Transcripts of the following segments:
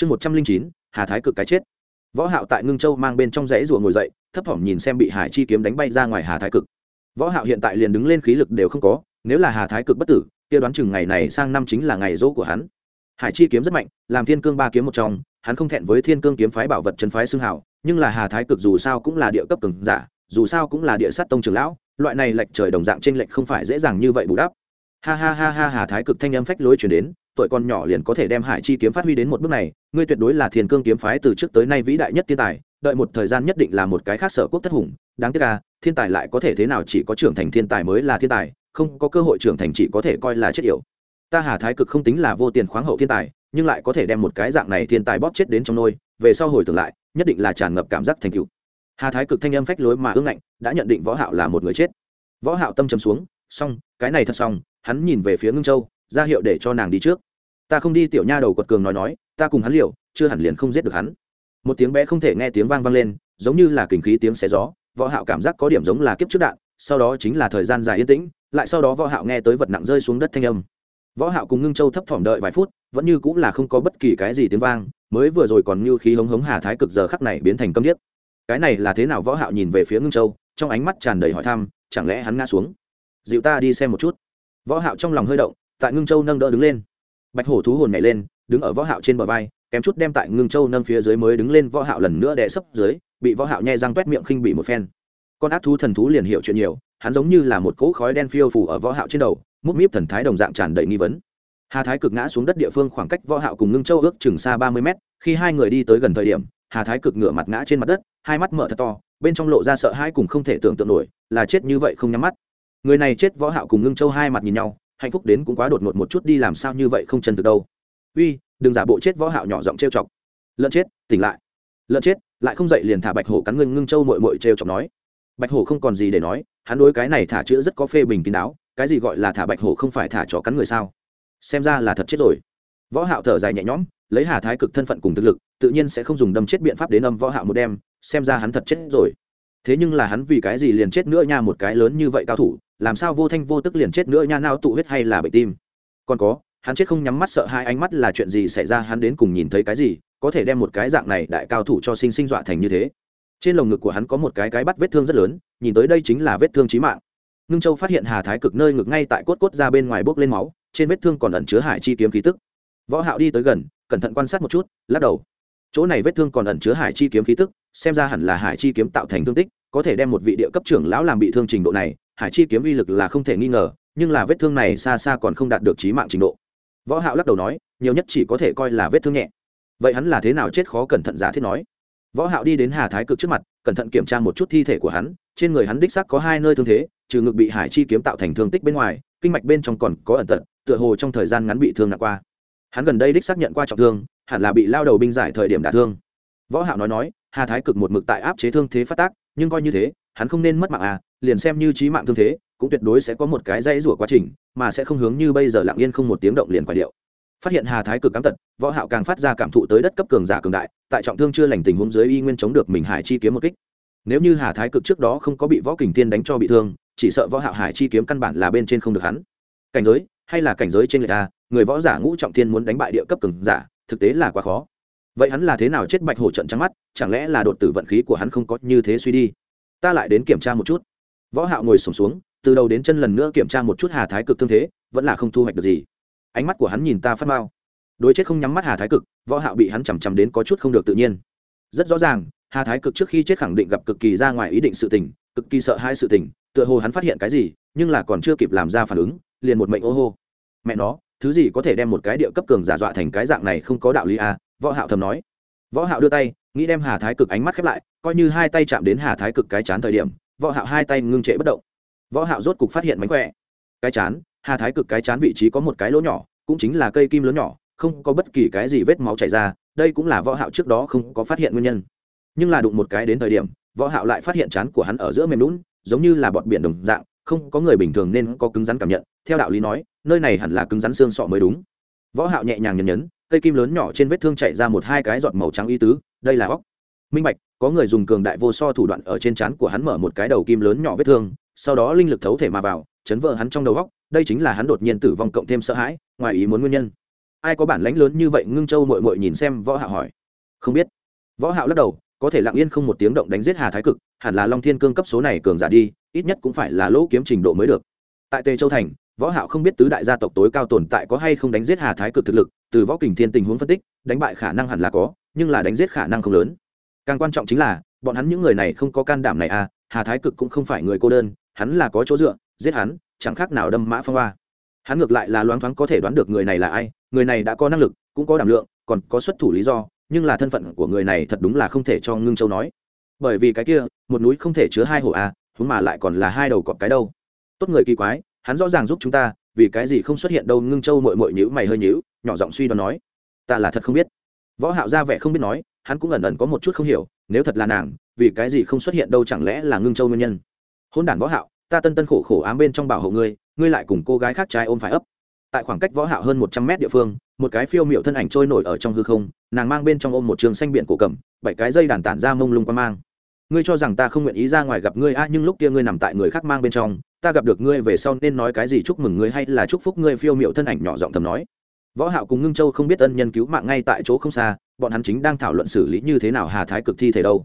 chương một trăm linh chín, hà thái cực cái chết. Võ hạo tại ngưng châu mang bên trong rẽ rùa ngồi dậy, thấp thỏm nhìn xem bị hải chi kiếm đánh bay ra ngoài hà thái cực. Võ hạo hiện tại liền đứng lên khí lực đều không có, nếu là hà thái cực bất tử, kia đoán chừng ngày này sang năm chính là ngày dỗ của hắn. Hải chi kiếm rất mạnh, làm thiên cương ba kiếm một trong, hắn không thẹn với thiên cương kiếm phái bảo vật chân phái xương hảo nhưng là hà thái cực dù sao cũng là địa cấp cường giả, dù sao cũng là địa sát tông trưởng lão, loại này lệch trời đồng dạng trên lệch không phải dễ dàng như vậy bù đắp. Ha ha ha ha, hà thái cực thanh âm phách lối chuyển đến tuổi con nhỏ liền có thể đem hải chi kiếm phát huy đến một bước này, ngươi tuyệt đối là thiên cương kiếm phái từ trước tới nay vĩ đại nhất thiên tài, đợi một thời gian nhất định là một cái khác sở quốc thất hùng, đáng tiếc là thiên tài lại có thể thế nào chỉ có trưởng thành thiên tài mới là thiên tài, không có cơ hội trưởng thành chỉ có thể coi là chết yểu. Ta hà thái cực không tính là vô tiền khoáng hậu thiên tài, nhưng lại có thể đem một cái dạng này thiên tài bóp chết đến trong nôi, về sau hồi tưởng lại, nhất định là tràn ngập cảm giác thành cựu hà thái cực thanh âm phách lối mà ương ngạnh, đã nhận định võ hạo là một người chết. Võ hạo tâm trầm xuống, xong, cái này thật xong. Hắn nhìn về phía ngưng châu, ra hiệu để cho nàng đi trước ta không đi tiểu nha đầu quật cường nói nói, ta cùng hắn liều, chưa hẳn liền không giết được hắn. Một tiếng bé không thể nghe tiếng vang vang lên, giống như là kình khí tiếng xé gió, võ hạo cảm giác có điểm giống là kiếp trước đạn, sau đó chính là thời gian dài yên tĩnh, lại sau đó võ hạo nghe tới vật nặng rơi xuống đất thanh âm. Võ hạo cùng ngưng châu thấp thỏm đợi vài phút, vẫn như cũng là không có bất kỳ cái gì tiếng vang, mới vừa rồi còn như khí hống hống hà thái cực giờ khắc này biến thành câm điếc. Cái này là thế nào võ hạo nhìn về phía ngưng châu, trong ánh mắt tràn đầy hỏi thăm, chẳng lẽ hắn ngã xuống? Dịu ta đi xem một chút. Võ hạo trong lòng hơi động, tại ngưng châu nâng đỡ đứng lên bạch hổ thú hồn nhảy lên, đứng ở võ hạo trên bờ vai, kém chút đem tại ngưng châu nâng phía dưới mới đứng lên võ hạo lần nữa đè sấp dưới, bị võ hạo nhe răng quét miệng khinh bị một phen. Con ác thú thần thú liền hiểu chuyện nhiều, hắn giống như là một cỗ khói đen phiêu phủ ở võ hạo trên đầu, mút míp thần thái đồng dạng tràn đầy nghi vấn. Hà thái cực ngã xuống đất địa phương khoảng cách võ hạo cùng ngưng châu ước chừng xa 30 mét, khi hai người đi tới gần thời điểm, hà thái cực ngửa mặt ngã trên mặt đất, hai mắt mở thật to, bên trong lộ ra sợ hãi cùng không thể tưởng tượng nổi, là chết như vậy không nhắm mắt. Người này chết võ hạo cùng ngưng châu hai mặt nhìn nhau hạnh phúc đến cũng quá đột ngột một chút đi, làm sao như vậy không chân thực đâu. Uy, đừng giả bộ chết võ hạo nhỏ giọng trêu chọc. Lợn chết, tỉnh lại. Lợn chết, lại không dậy liền thả bạch hổ cắn ngưng ngưng châu muội muội trêu chọc nói. Bạch hổ không còn gì để nói, hắn đối cái này thả chữa rất có phê bình kín đáo, cái gì gọi là thả bạch hổ không phải thả chó cắn người sao? Xem ra là thật chết rồi. Võ hạo thở dài nhẹ nhõm, lấy hà thái cực thân phận cùng thực lực, tự nhiên sẽ không dùng đâm chết biện pháp đến âm võ hạo một đêm, xem ra hắn thật chết rồi. Thế nhưng là hắn vì cái gì liền chết nữa nha, một cái lớn như vậy cao thủ làm sao vô thanh vô tức liền chết nữa nha nao tụ huyết hay là bệnh tim? Còn có, hắn chết không nhắm mắt sợ hai ánh mắt là chuyện gì xảy ra, hắn đến cùng nhìn thấy cái gì, có thể đem một cái dạng này đại cao thủ cho sinh sinh dọa thành như thế. Trên lồng ngực của hắn có một cái cái bắt vết thương rất lớn, nhìn tới đây chính là vết thương chí mạng. Ngưng châu phát hiện hà thái cực nơi ngực ngay tại cốt cốt ra bên ngoài bốc lên máu, trên vết thương còn ẩn chứa hải chi kiếm khí tức. Võ hạo đi tới gần, cẩn thận quan sát một chút, lắc đầu. Chỗ này vết thương còn ẩn chứa hải chi kiếm khí tức, xem ra hẳn là hải chi kiếm tạo thành thương tích, có thể đem một vị địa cấp trưởng lão làm bị thương trình độ này hải chi kiếm uy lực là không thể nghi ngờ, nhưng là vết thương này xa xa còn không đạt được trí mạng trình độ. Võ hạo lắc đầu nói, nhiều nhất chỉ có thể coi là vết thương nhẹ. Vậy hắn là thế nào chết khó cẩn thận giả thiết nói? Võ hạo đi đến hà thái cực trước mặt, cẩn thận kiểm tra một chút thi thể của hắn, trên người hắn đích xác có hai nơi thương thế, trừ ngực bị hải chi kiếm tạo thành thương tích bên ngoài, kinh mạch bên trong còn có ẩn tật, tựa hồ trong thời gian ngắn bị thương nặng qua. Hắn gần đây đích xác nhận qua trọng thương, hẳn là bị lao đầu binh giải thời điểm đả thương. Võ hạo nói nói, hà thái cực một mực tại áp chế thương thế phát tác, nhưng coi như thế, hắn không nên mất mạng à liền xem như trí mạng thương thế, cũng tuyệt đối sẽ có một cái dãy rủa quá trình, mà sẽ không hướng như bây giờ lặng yên không một tiếng động liền quả điệu. Phát hiện hà thái cực cám tật, võ hạo càng phát ra cảm thụ tới đất cấp cường giả cường đại, tại trọng thương chưa lành tình huống dưới y nguyên chống được mình hải chi kiếm một kích. Nếu như hà thái cực trước đó không có bị võ kình thiên đánh cho bị thương, chỉ sợ võ hạo hải chi kiếm căn bản là bên trên không được hắn. Cảnh giới, hay là cảnh giới trên người ta người võ giả ngũ trọng thiên muốn đánh bại địa cấp cường giả, thực tế là quá khó. Vậy hắn là thế nào chết bạch hổ trận trắng mắt, chẳng lẽ là đột tử vận khí của hắn không có như thế suy đi? Ta lại đến kiểm tra một chút võ hạo ngồi sổng xuống, từ đầu đến chân lần nữa kiểm tra một chút hà thái cực thương thế, vẫn là không thu hoạch được gì. Ánh mắt của hắn nhìn ta phát mau đối chết không nhắm mắt hà thái cực, võ hạo bị hắn chằm chằm đến có chút không được tự nhiên. Rất rõ ràng, hà thái cực trước khi chết khẳng định gặp cực kỳ ra ngoài ý định sự tình, cực kỳ sợ hai sự tình, tựa hồ hắn phát hiện cái gì, nhưng là còn chưa kịp làm ra phản ứng, liền một mệnh ô hô. Mẹ nó, thứ gì có thể đem một cái địa cấp cường giả dọa thành cái dạng này không có đạo lý à? Võ hạo thầm nói. Võ hạo đưa tay, nghĩ đem hà thái cực ánh mắt khép lại, coi như hai tay chạm đến hà thái cực cái chán thời điểm võ hạo hai tay ngưng trệ bất động. Võ hạo rốt cục phát hiện mánh khỏe. Cái chán, hà thái cực cái chán vị trí có một cái lỗ nhỏ, cũng chính là cây kim lớn nhỏ, không có bất kỳ cái gì vết máu chảy ra, đây cũng là võ hạo trước đó không có phát hiện nguyên nhân. Nhưng là đụng một cái đến thời điểm, võ hạo lại phát hiện chán của hắn ở giữa mềm lún, giống như là bọt biển đồng dạng, không có người bình thường nên có cứng rắn cảm nhận, theo đạo lý nói, nơi này hẳn là cứng rắn xương sọ mới đúng. Võ hạo nhẹ nhàng nhấn nhấn, cây kim lớn nhỏ trên vết thương chảy ra một hai cái giọt màu trắng y tứ, đây là óc minh bạch có người dùng cường đại vô so thủ đoạn ở trên trán của hắn mở một cái đầu kim lớn nhỏ vết thương sau đó linh lực thấu thể mà vào chấn vỡ hắn trong đầu góc, đây chính là hắn đột nhiên tử vong cộng thêm sợ hãi ngoài ý muốn nguyên nhân. Ai có bản lãnh lớn như vậy ngưng châu mội mội nhìn xem võ hạo hỏi. Không biết. Võ hạo lắc đầu có thể lặng yên không một tiếng động đánh giết hà thái cực hẳn là long thiên cương cấp số này cường giả đi ít nhất cũng phải là lỗ kiếm trình độ mới được. Tại tề châu thành võ hạo không biết tứ đại gia tộc tối cao tồn tại có hay không đánh giết hà thái cực thực lực từ võ kình thiên tình huống phân tích đánh bại khả năng hẳn là có nhưng là đánh giết khả năng không lớn càng quan trọng chính là, bọn hắn những người này không có can đảm này à hà thái cực cũng không phải người cô đơn, hắn là có chỗ dựa, giết hắn, chẳng khác nào đâm mã phong hoa. Hắn ngược lại là loáng thoáng có thể đoán được người này là ai, người này đã có năng lực, cũng có đảm lượng, còn có xuất thủ lý do, nhưng là thân phận của người này thật đúng là không thể cho ngưng châu nói. Bởi vì cái kia, một núi không thể chứa hai hổ à chúng mà lại còn là hai đầu cọp cái đâu. Tốt người kỳ quái, hắn rõ ràng giúp chúng ta, vì cái gì không xuất hiện đâu, ngưng châu mội mội nhữ mày hơi nhữ nhỏ giọng suy đoán nói. Ta là thật không biết. Võ hạo ra vẻ không biết nói hắn cũng ẩn ẩn có một chút không hiểu, nếu thật là nàng, vì cái gì không xuất hiện đâu chẳng lẽ là ngưng châu nguyên nhân? Hôn đản võ hạo, ta tân tân khổ khổ ám bên trong bảo hộ ngươi ngươi lại cùng cô gái khác trai ôm phải ấp. Tại khoảng cách võ hạo hơn 100 mét địa phương, một cái phiêu miểu thân ảnh trôi nổi ở trong hư không, nàng mang bên trong ôm một trường xanh biển cổ cầm, bảy cái dây đàn tản ra mông lung quan mang. Ngươi cho rằng ta không nguyện ý ra ngoài gặp ngươi, a, nhưng lúc kia ngươi nằm tại người khác mang bên trong, ta gặp được ngươi về sau nên nói cái gì chúc mừng ngươi hay là chúc phúc ngươi, phiêu miểu thân ảnh nhỏ giọng thầm nói. Võ hạo cùng ngưng châu không biết ân nhân cứu mạng ngay tại chỗ không xa bọn hắn chính đang thảo luận xử lý như thế nào hà thái cực thi thể đâu.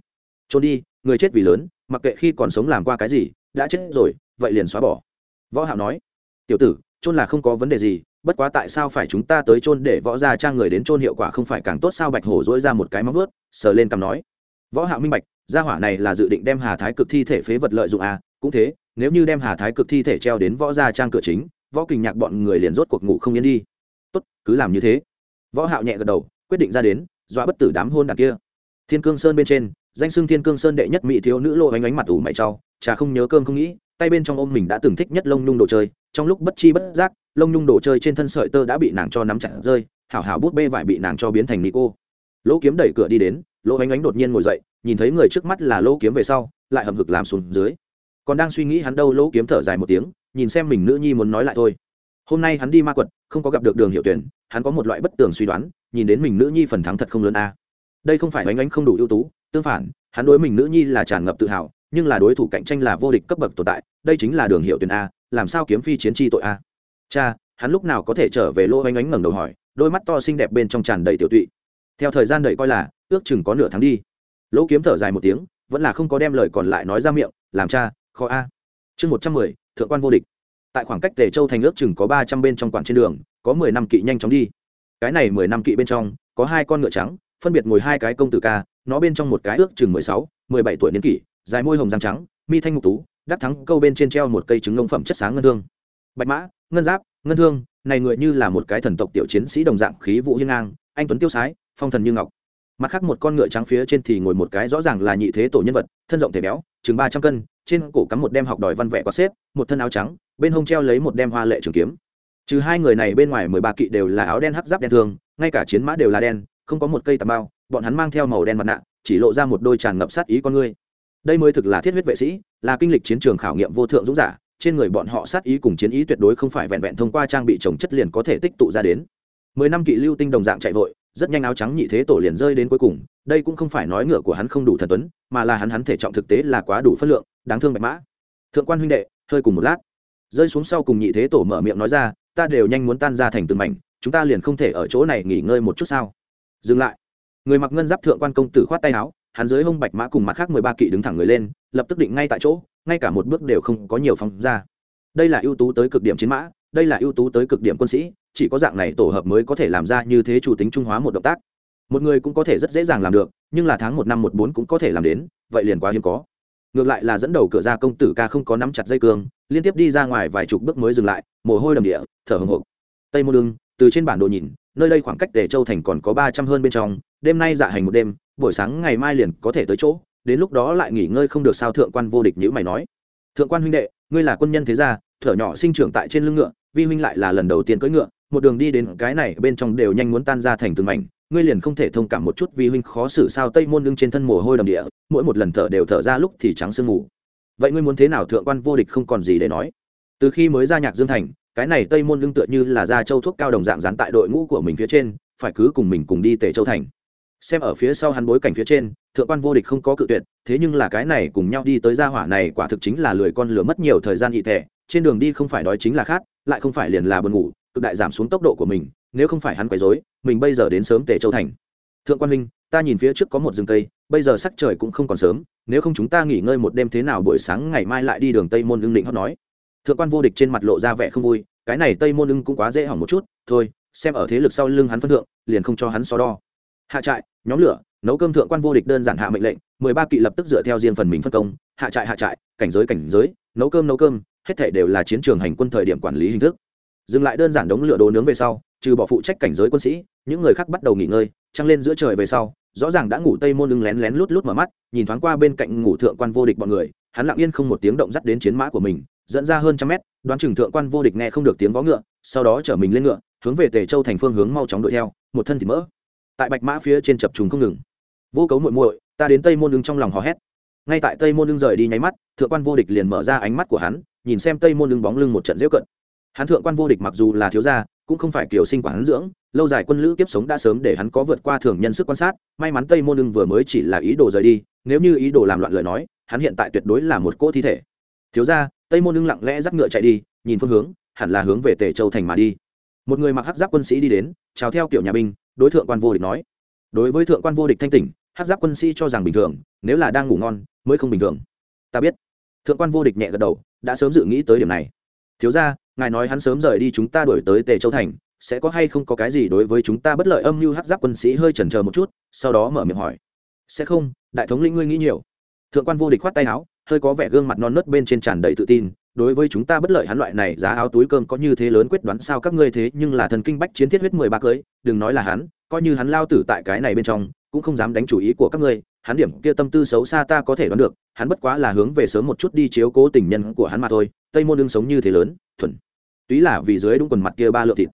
Trốn đi, người chết vì lớn, mặc kệ khi còn sống làm qua cái gì, đã chết rồi, vậy liền xóa bỏ. Võ hạo nói, tiểu tử, trôn là không có vấn đề gì, bất quá tại sao phải chúng ta tới trôn để võ gia trang người đến trôn hiệu quả không phải càng tốt sao? Bạch hổ dỗi ra một cái móng vuốt, sờ lên cầm nói, võ hạo minh bạch, gia hỏa này là dự định đem hà thái cực thi thể phế vật lợi dụng à cũng thế, nếu như đem hà thái cực thi thể treo đến võ gia trang cửa chính, võ kình nhạc bọn người liền rốt cuộc ngủ không yên đi. Tốt, cứ làm như thế. Võ hạo nhẹ gật đầu, quyết định ra đến dọa bất tử đám hôn đàn kia. Thiên cương sơn bên trên, danh xưng thiên cương sơn đệ nhất mỹ thiếu nữ lộ ánh ánh mặt ủ mày trau chả không nhớ cơm không nghĩ, tay bên trong ôm mình đã từng thích nhất lông nhung đồ chơi, trong lúc bất chi bất giác, lông nhung đồ chơi trên thân sợi tơ đã bị nàng cho nắm chặt rơi, hảo hảo bút bê vải bị nàng cho biến thành ni cô lỗ kiếm đẩy cửa đi đến, lỗ ánh ánh đột nhiên ngồi dậy, nhìn thấy người trước mắt là lỗ kiếm về sau, lại hầm hực làm xuống dưới. Còn đang suy nghĩ hắn đâu, lỗ kiếm thở dài một tiếng, nhìn xem mình nữ nhi muốn nói lại thôi hôm nay hắn đi ma quật, không có gặp được đường hiệu tuyển, hắn có một loại bất tường suy đoán, nhìn đến mình nữ nhi phần thắng thật không lớn a. Đây không phải oanh oanh không đủ ưu tú, tương phản, hắn đối mình nữ nhi là tràn ngập tự hào, nhưng là đối thủ cạnh tranh là vô địch cấp bậc tồn tại, đây chính là đường hiệu tuyển a, làm sao kiếm phi chiến tri tội a? Cha, hắn lúc nào có thể trở về lỗ oanh oanh ngẩng đầu hỏi, đôi mắt to xinh đẹp bên trong tràn đầy tiểu tụy. Theo thời gian đợi coi là, ước chừng có nửa tháng đi. Lỗ kiếm thở dài một tiếng, vẫn là không có đem lời còn lại nói ra miệng, làm cha, khó a. Chương một trăm mười, thượng quan vô địch tại khoảng cách tề châu thành ước chừng có ba trăm bên trong quảng trên đường, có mười năm kỵ nhanh chóng đi. Cái này mười năm kỵ bên trong, có hai con ngựa trắng, phân biệt ngồi hai cái công tử ca, nó bên trong một cái ước chừng mười sáu, mười bảy tuổi niên kỷ, dài môi hồng răng trắng, mi thanh ngục tú đắc thắng câu bên trên treo một cây trứng ngông phẩm chất sáng ngân thương. Bạch mã, ngân giáp, ngân thương, này người như là một cái thần tộc tiểu chiến sĩ đồng dạng khí vũ hiên ngang, anh tuấn tiêu sái, phong thần như ngọc. Mặt khác một con ngựa trắng phía trên thì ngồi một cái rõ ràng là nhị thế tổ nhân vật, thân rộng thể béo, chừng ba trăm cân trên cổ cắm một đem học đòi văn vẽ có xếp, một thân áo trắng, bên hông treo lấy một đem hoa lệ trường kiếm. Trừ hai người này bên ngoài mười ba kỵ đều là áo đen hắc giáp đen thường, ngay cả chiến mã đều là đen, không có một cây tà bao bọn hắn mang theo màu đen mặt nạ, chỉ lộ ra một đôi tràn ngập sát ý con ngươi. Đây mới thực là thiết huyết vệ sĩ, là kinh lịch chiến trường khảo nghiệm vô thượng dũng giả, trên người bọn họ sát ý cùng chiến ý tuyệt đối không phải vẹn vẹn thông qua trang bị trồng chất liền có thể tích tụ ra đến. Mười năm kỵ lưu tinh đồng dạng chạy vội rất nhanh áo trắng nhị thế tổ liền rơi đến cuối cùng, đây cũng không phải nói ngựa của hắn không đủ thần tuấn, mà là hắn hắn thể trọng thực tế là quá đủ phân lượng, đáng thương bạch mã. Thượng quan huynh đệ, hơi cùng một lát. Rơi xuống sau cùng nhị thế tổ mở miệng nói ra, ta đều nhanh muốn tan ra thành từng mảnh, chúng ta liền không thể ở chỗ này nghỉ ngơi một chút sao? Dừng lại. Người mặc ngân giáp thượng quan công tử khoát tay áo, hắn dưới hông bạch mã cùng mặt khác mười ba kỵ đứng thẳng người lên, lập tức định ngay tại chỗ, ngay cả một bước đều không có nhiều phóng ra. Đây là ưu tú tới cực điểm chiến mã đây là ưu tú tới cực điểm quân sĩ, chỉ có dạng này tổ hợp mới có thể làm ra như thế chủ tính trung hóa một động tác. Một người cũng có thể rất dễ dàng làm được, nhưng là tháng một năm một bốn cũng có thể làm đến, vậy liền quá hiếm có. Ngược lại là dẫn đầu cửa ra công tử ca không có nắm chặt dây cương, liên tiếp đi ra ngoài vài chục bước mới dừng lại, mồ hôi đầm địa, thở hồng hộc. Tây môn lưng từ trên bản đồ nhìn, nơi đây khoảng cách tề châu thành còn có ba trăm hơn bên trong, đêm nay dạ hành một đêm, buổi sáng ngày mai liền có thể tới chỗ, đến lúc đó lại nghỉ ngơi không được sao thượng quan vô địch nhữ mày nói. Thượng quan huynh đệ, ngươi là quân nhân thế gia, thở nhỏ sinh trưởng tại trên lưng ngựa vi huynh lại là lần đầu tiên cưỡi ngựa, một đường đi đến cái này bên trong đều nhanh muốn tan ra thành từng mảnh, ngươi liền không thể thông cảm một chút vì huynh khó xử sao tây môn lưng trên thân mồ hôi đầm địa, mỗi một lần thở đều thở ra lúc thì trắng sương mù. Vậy ngươi muốn thế nào thượng quan vô địch không còn gì để nói. Từ khi mới ra nhạc dương thành, cái này tây môn lưng tựa như là ra châu thuốc cao đồng dạng dán tại đội ngũ của mình phía trên, phải cứ cùng mình cùng đi tề châu thành. Xem ở phía sau hắn bối cảnh phía trên, thượng quan vô địch không có cự tuyệt, thế nhưng là cái này cùng nhau đi tới gia hỏa này quả thực chính là lười con lửa mất nhiều thời gian nhị thẻ trên đường đi không phải đói chính là khát lại không phải liền là buồn ngủ cực đại giảm xuống tốc độ của mình nếu không phải hắn quấy rối mình bây giờ đến sớm tề châu thành. Thượng quan minh ta nhìn phía trước có một rừng tây, bây giờ sắc trời cũng không còn sớm nếu không chúng ta nghỉ ngơi một đêm thế nào buổi sáng ngày mai lại đi đường tây môn ưng định hót nói. Thượng quan vô địch trên mặt lộ ra vẻ không vui cái này tây môn ưng cũng quá dễ hỏng một chút thôi xem ở thế lực sau lưng hắn phân thượng liền không cho hắn so đo. Hạ trại nhóm lửa nấu cơm thượng quan vô địch đơn giản hạ mệnh lệnh mười ba kỵ lập tức dựa theo riêng phần mình phân công hạ trại hạ trại cảnh giới cảnh giới nấu cơm nấu cơm hết thể đều là chiến trường hành quân thời điểm quản lý hình thức. Dừng lại đơn giản đống lửa đồ nướng về sau, trừ bỏ phụ trách cảnh giới quân sĩ, những người khác bắt đầu nghỉ ngơi, trăng lên giữa trời về sau, rõ ràng đã ngủ tây môn lưng lén lén lút lút mở mắt, nhìn thoáng qua bên cạnh ngủ thượng quan vô địch bọn người, hắn lặng yên không một tiếng động dắt đến chiến mã của mình, dẫn ra hơn trăm mét, đoán chừng thượng quan vô địch nghe không được tiếng vó ngựa, sau đó chở mình lên ngựa, hướng về tề châu thành phương hướng mau chóng đuổi theo, một thân thì mỡ. Tại bạch mã phía trên chập trùng không ngừng. Vô cấu muội muội, ta đến tây môn lưng trong lòng hò hét. Ngay tại tây môn lưng rời đi nháy mắt, thượng quan vô địch liền mở ra ánh mắt của hắn nhìn xem tây môn lưng bóng lưng một trận dễ cận. Hắn thượng quan vô địch mặc dù là thiếu gia cũng không phải kiểu sinh quản dưỡng lâu dài quân lữ kiếp sống đã sớm để hắn có vượt qua thường nhân sức quan sát may mắn tây môn lưng vừa mới chỉ là ý đồ rời đi nếu như ý đồ làm loạn lời nói hắn hiện tại tuyệt đối là một cỗ thi thể. Thiếu gia, tây môn lưng lặng lẽ dắt ngựa chạy đi nhìn phương hướng hẳn là hướng về tề châu thành mà đi. Một người mặc hắc giáp quân sĩ đi đến chào theo kiểu nhà binh đối thượng quan vô địch nói. Đối với thượng quan vô địch thanh tỉnh hắc giáp quân sĩ cho rằng bình thường nếu là đang ngủ ngon mới không bình thường. Ta biết thượng quan vô địch nhẹ gật đầu, đã sớm dự nghĩ tới điểm này. Thiếu ra ngài nói hắn sớm rời đi chúng ta đổi tới tề châu thành, sẽ có hay không có cái gì đối với chúng ta bất lợi âm mưu hát giáp quân sĩ hơi chần chờ một chút, sau đó mở miệng hỏi. Sẽ không, đại thống lĩnh ngươi nghĩ nhiều. Thượng quan vô địch khoát tay áo, hơi có vẻ gương mặt non nớt bên trên tràn đầy tự tin, đối với chúng ta bất lợi hắn loại này giá áo túi cơm có như thế lớn quyết đoán sao các ngươi thế nhưng là thần kinh bách chiến thiết huyết mười ba cưới, đừng nói là hắn, coi như hắn lao tử tại cái này bên trong, cũng không dám đánh chủ ý của các ngươi hắn điểm kia tâm tư xấu xa ta có thể đoán được, hắn bất quá là hướng về sớm một chút đi chiếu cố tình nhân của hắn mà thôi, tây môn đương sống như thế lớn, thuần. Túy là vì dưới đúng quần mặt kia ba lượng thịt.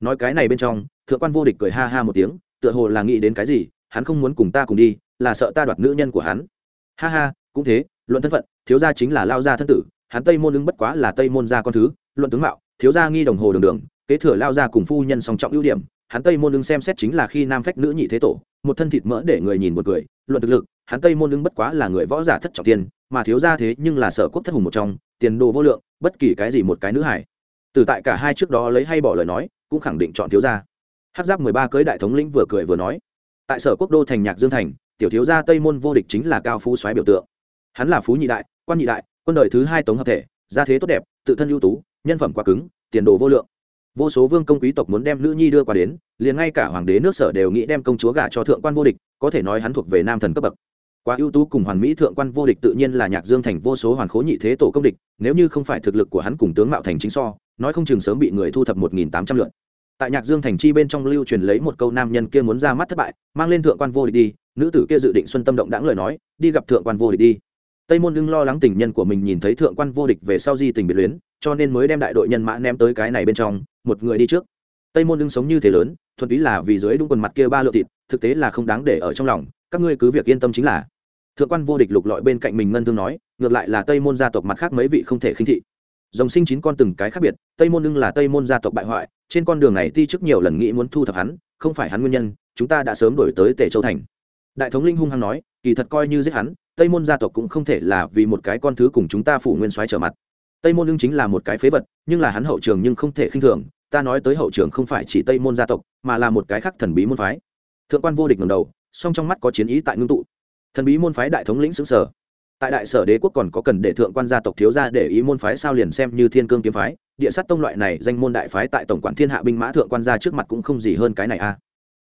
Nói cái này bên trong, thượng quan vô địch cười ha ha một tiếng, tựa hồ là nghĩ đến cái gì, hắn không muốn cùng ta cùng đi, là sợ ta đoạt nữ nhân của hắn. Ha ha, cũng thế, luận thân phận, thiếu gia chính là lao gia thân tử, hắn tây môn ứng bất quá là tây môn gia con thứ, luận tướng mạo, thiếu gia nghi đồng hồ đường đường, kế thừa lao gia cùng phu nhân song trọng ưu điểm hắn tây môn ứng xem xét chính là khi nam phách nữ nhị thế tổ một thân thịt mỡ để người nhìn một người. luận thực lực hắn tây môn ứng bất quá là người võ giả thất trọng tiền, mà thiếu gia thế nhưng là sở quốc thất hùng một trong tiền đồ vô lượng bất kỳ cái gì một cái nữ hải từ tại cả hai trước đó lấy hay bỏ lời nói cũng khẳng định chọn thiếu gia. Hát giáp mười ba cưới đại thống lĩnh vừa cười vừa nói tại sở quốc đô thành nhạc dương thành tiểu thiếu gia tây môn vô địch chính là cao phú soái biểu tượng. Hắn là phú nhị đại quan nhị đại quân đời thứ hai tống hợp thể gia thế tốt đẹp tự thân ưu tú nhân phẩm quá cứng tiền đồ vô lượng vô số vương công quý tộc muốn đem nữ nhi đưa qua đến, liền ngay cả hoàng đế nước sở đều nghĩ đem công chúa gả cho thượng quan vô địch, có thể nói hắn thuộc về nam thần cấp bậc. Quá ưu tú cùng hoàn mỹ thượng quan vô địch tự nhiên là nhạc dương thành vô số hoàn khố nhị thế tổ công địch, nếu như không phải thực lực của hắn cùng tướng mạo thành chính so, nói không chừng sớm bị người thu thập một nghìn tám trăm lượt tại nhạc dương thành chi bên trong lưu truyền lấy một câu nam nhân kia muốn ra mắt thất bại, mang lên thượng quan vô địch đi, nữ tử kia dự định xuân tâm động đãng lời nói, đi gặp thượng quan vô địch đi. Tây môn lưng lo lắng tình nhân của mình nhìn thấy thượng quan vô địch về sau di tình biệt luyến, cho nên mới đem đại đội nhân mã ném tới cái này bên trong một người đi trước. Tây môn đương sống như thế lớn, thuần túy là vì dưới đúng quần mặt kia ba lượng thịt, thực tế là không đáng để ở trong lòng, các ngươi cứ việc yên tâm chính là. Thượng quan vô địch lục lọi bên cạnh mình ngân thương nói, ngược lại là tây môn gia tộc mặt khác mấy vị không thể khinh thị. Dòng sinh chín con từng cái khác biệt, tây môn ưng là tây môn gia tộc bại hoại, trên con đường này ti trước nhiều lần nghĩ muốn thu thập hắn, không phải hắn nguyên nhân, chúng ta đã sớm đổi tới tề châu thành. Đại thống linh hung hăng nói, kỳ thật coi như giết hắn, tây môn gia tộc cũng không thể là vì một cái con thứ cùng chúng ta phủ nguyên soái trở mặt tây môn ưng chính là một cái phế vật, nhưng là hắn hậu trường nhưng không thể khinh thường, ta nói tới hậu trường không phải chỉ tây môn gia tộc, mà là một cái khác thần bí môn phái. Thượng quan vô địch ngầm đầu, song trong mắt có chiến ý tại ngưng tụ. Thần bí môn phái đại thống lĩnh xứng sở. Tại đại sở đế quốc còn có cần để thượng quan gia tộc thiếu gia để ý môn phái sao liền xem như thiên cương kiếm phái, địa sát tông loại này danh môn đại phái tại tổng quản thiên hạ binh mã thượng quan gia trước mặt cũng không gì hơn cái này a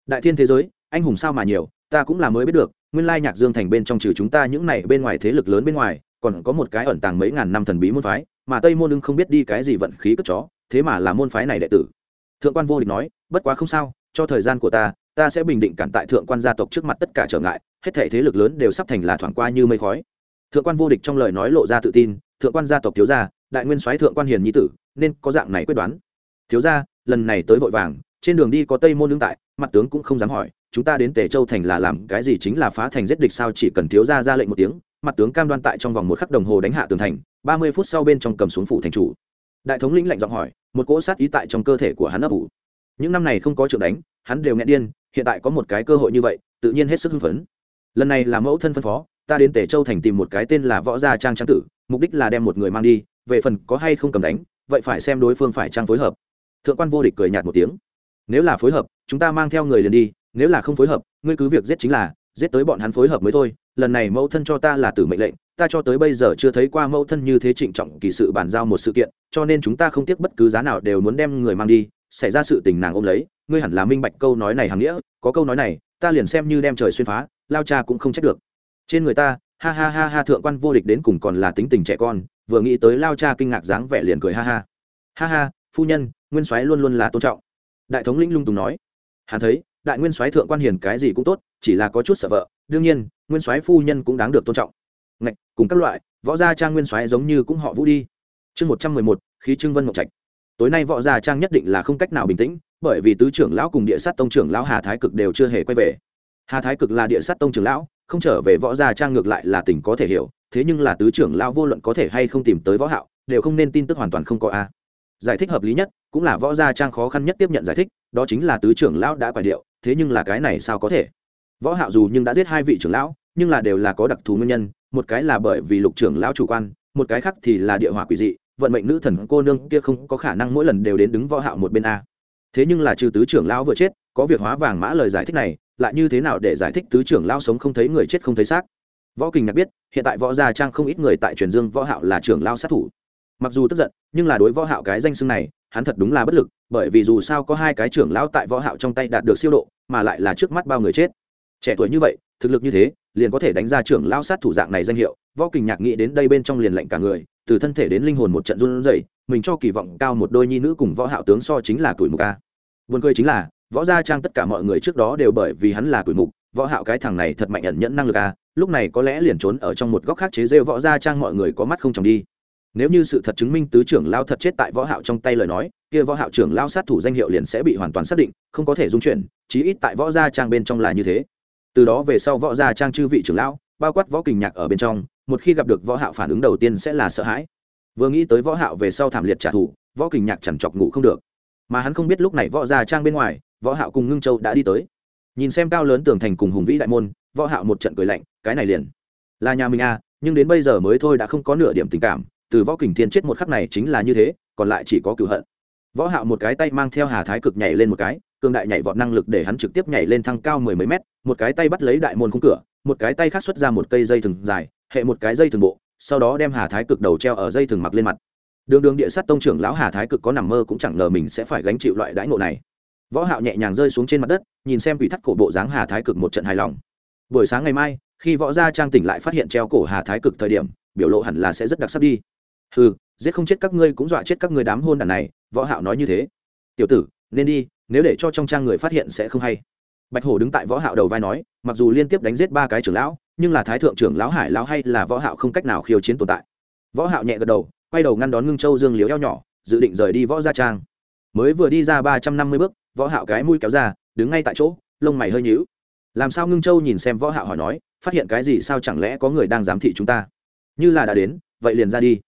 đại thiên thế giới, anh hùng sao mà nhiều, ta cũng là mới biết được, nguyên lai nhạc dương thành bên trong trừ chúng ta những này bên ngoài thế lực lớn bên ngoài, còn có một cái ẩn tàng mấy ngàn năm thần bí môn phái mà tây môn ưng không biết đi cái gì vận khí cất chó, thế mà là môn phái này đệ tử. Thượng quan vô địch nói, bất quá không sao, cho thời gian của ta ta sẽ bình định cản tại thượng quan gia tộc trước mặt tất cả trở ngại, hết thể thế lực lớn đều sắp thành là thoảng qua như mây khói. Thượng quan vô địch trong lời nói lộ ra tự tin, thượng quan gia tộc thiếu gia, đại nguyên soái thượng quan hiền nhi tử, nên có dạng này quyết đoán. Thiếu gia, lần này tới vội vàng, trên đường đi có tây môn lương tại, mặt tướng cũng không dám hỏi, chúng ta đến tề châu thành là làm cái gì chính là phá thành giết địch sao chỉ cần thiếu gia ra lệnh một tiếng mặt tướng cam đoan tại trong vòng một khắc đồng hồ đánh hạ tường thành, ba mươi phút sau bên trong cầm xuống phủ thành chủ. Đại thống lĩnh lạnh giọng hỏi, một cỗ sát ý tại trong cơ thể của hắn ấp ủ. Những năm này không có trượng đánh, hắn đều nghẹn điên, hiện tại có một cái cơ hội như vậy, tự nhiên hết sức hưng phấn. Lần này là mẫu thân phân phó, ta đến tề châu thành tìm một cái tên là võ gia trang trang tử, mục đích là đem một người mang đi, về phần có hay không cầm đánh, vậy phải xem đối phương phải trang phối hợp. Thượng quan vô địch cười nhạt một tiếng. Nếu là phối hợp, chúng ta mang theo người liền đi, nếu là không phối hợp, ngươi cứ việc giết chính là, giết tới bọn hắn phối hợp mới thôi lần này mẫu thân cho ta là tử mệnh lệnh, ta cho tới bây giờ chưa thấy qua mẫu thân như thế trịnh trọng kỳ sự bàn giao một sự kiện, cho nên chúng ta không tiếc bất cứ giá nào đều muốn đem người mang đi, xảy ra sự tình nàng ôm lấy, ngươi hẳn là minh bạch câu nói này hàng nghĩa, có câu nói này, ta liền xem như đem trời xuyên phá, lao cha cũng không trách được. Trên người ta, ha ha ha ha thượng quan vô địch đến cùng còn là tính tình trẻ con, vừa nghĩ tới lao cha kinh ngạc dáng vẻ liền cười ha ha. Ha ha, phu nhân, nguyên soái luôn luôn là tôn trọng. Đại thống lĩnh lung tùng nói. Hắn thấy, đại nguyên soái thượng quan hiền cái gì cũng tốt, chỉ là có chút sợ vợ, đương nhiên nguyên soái phu nhân cũng đáng được tôn trọng. Ngạch, cùng các loại, võ gia trang nguyên soái giống như cũng họ vũ đi. Chương một trăm mười một, khí trưng vân ngọc trạch. Tối nay võ gia trang nhất định là không cách nào bình tĩnh, bởi vì tứ trưởng lão cùng địa sát tông trưởng lão hà thái cực đều chưa hề quay về. Hà thái cực là địa sát tông trưởng lão, không trở về võ gia trang ngược lại là tình có thể hiểu, thế nhưng là tứ trưởng lão vô luận có thể hay không tìm tới võ hạo, đều không nên tin tức hoàn toàn không có a. Giải thích hợp lý nhất, cũng là võ gia trang khó khăn nhất tiếp nhận giải thích, đó chính là tứ trưởng lão đã quả điệu, thế nhưng là cái này sao có thể? Võ hạo dù nhưng đã giết hai vị trưởng lão nhưng là đều là có đặc thù nguyên nhân, một cái là bởi vì lục trưởng lão chủ quan, một cái khác thì là địa hỏa quỷ dị, vận mệnh nữ thần cô nương kia không có khả năng mỗi lần đều đến đứng võ hạo một bên a. Thế nhưng là trừ tứ trưởng lão vừa chết, có việc hóa vàng mã lời giải thích này, lại như thế nào để giải thích tứ trưởng lão sống không thấy người chết không thấy xác? Võ kình nhạc biết, hiện tại võ gia trang không ít người tại truyền dương võ hạo là trưởng lão sát thủ. Mặc dù tức giận, nhưng là đối võ hạo cái danh xưng này, hắn thật đúng là bất lực, bởi vì dù sao có hai cái trưởng lão tại võ hạo trong tay đạt được siêu độ, mà lại là trước mắt bao người chết. Trẻ tuổi như vậy thực lực như thế, liền có thể đánh ra trưởng lão sát thủ dạng này danh hiệu, võ kình nhạc nghĩ đến đây bên trong liền lạnh cả người, từ thân thể đến linh hồn một trận run rẩy, mình cho kỳ vọng cao một đôi nhi nữ cùng võ hạo tướng so chính là tuổi mục a. Buồn cười chính là, võ gia trang tất cả mọi người trước đó đều bởi vì hắn là tuổi mục, võ hạo cái thằng này thật mạnh ẩn nhẫn năng lực a, lúc này có lẽ liền trốn ở trong một góc khác chế rêu võ gia trang mọi người có mắt không tròng đi. Nếu như sự thật chứng minh tứ trưởng lao thật chết tại võ hạo trong tay lời nói, kia võ hạo trưởng lao sát thủ danh hiệu liền sẽ bị hoàn toàn xác định, không có thể dung chuyển, chí ít tại võ gia trang bên trong là như thế từ đó về sau võ gia trang chư vị trưởng lão, bao quát võ kình nhạc ở bên trong, một khi gặp được võ hạo phản ứng đầu tiên sẽ là sợ hãi. Vừa nghĩ tới võ hạo về sau thảm liệt trả thù, võ kình nhạc chẳng chọc ngủ không được. Mà hắn không biết lúc này võ gia trang bên ngoài, võ hạo cùng ngưng châu đã đi tới. Nhìn xem cao lớn tường thành cùng hùng vĩ đại môn, võ hạo một trận cười lạnh, cái này liền là nhà mình à nhưng đến bây giờ mới thôi đã không có nửa điểm tình cảm, từ võ kình thiên chết một khắc này chính là như thế, còn lại chỉ có cự hận. Võ hạo một cái tay mang theo hà thái cực nhảy lên một cái cương đại nhảy vọt năng lực để hắn trực tiếp nhảy lên thăng cao mười mấy mét, một cái tay bắt lấy đại môn khung cửa, một cái tay khác xuất ra một cây dây thừng dài, hệ một cái dây thừng bộ, sau đó đem hà thái cực đầu treo ở dây thừng mặc lên mặt. Đường đường địa sát tông trưởng lão hà thái cực có nằm mơ cũng chẳng ngờ mình sẽ phải gánh chịu loại đãi ngộ này. Võ hạo nhẹ nhàng rơi xuống trên mặt đất, nhìn xem quỷ thắt cổ bộ dáng hà thái cực một trận hài lòng. Buổi sáng ngày mai, khi võ gia trang tỉnh lại phát hiện treo cổ hà thái cực thời điểm, biểu lộ hẳn là sẽ rất đặc sắc đi. Hừ, giết không chết các ngươi cũng dọa chết các ngươi đám hôn đàn này, võ hạo nói như thế. Tiểu tử, nên đi nếu để cho trong trang người phát hiện sẽ không hay. Bạch hổ đứng tại võ hạo đầu vai nói, mặc dù liên tiếp đánh giết ba cái trưởng lão, nhưng là thái thượng trưởng lão hải lão hay là võ hạo không cách nào khiêu chiến tồn tại. Võ hạo nhẹ gật đầu, quay đầu ngăn đón ngưng châu dương liễu eo nhỏ, dự định rời đi võ gia trang. Mới vừa đi ra ba trăm năm mươi bước, võ hạo cái mũi kéo ra, đứng ngay tại chỗ, lông mày hơi nhíu. Làm sao ngưng châu nhìn xem võ hạo hỏi nói, phát hiện cái gì sao chẳng lẽ có người đang giám thị chúng ta? Như là đã đến, vậy liền ra đi.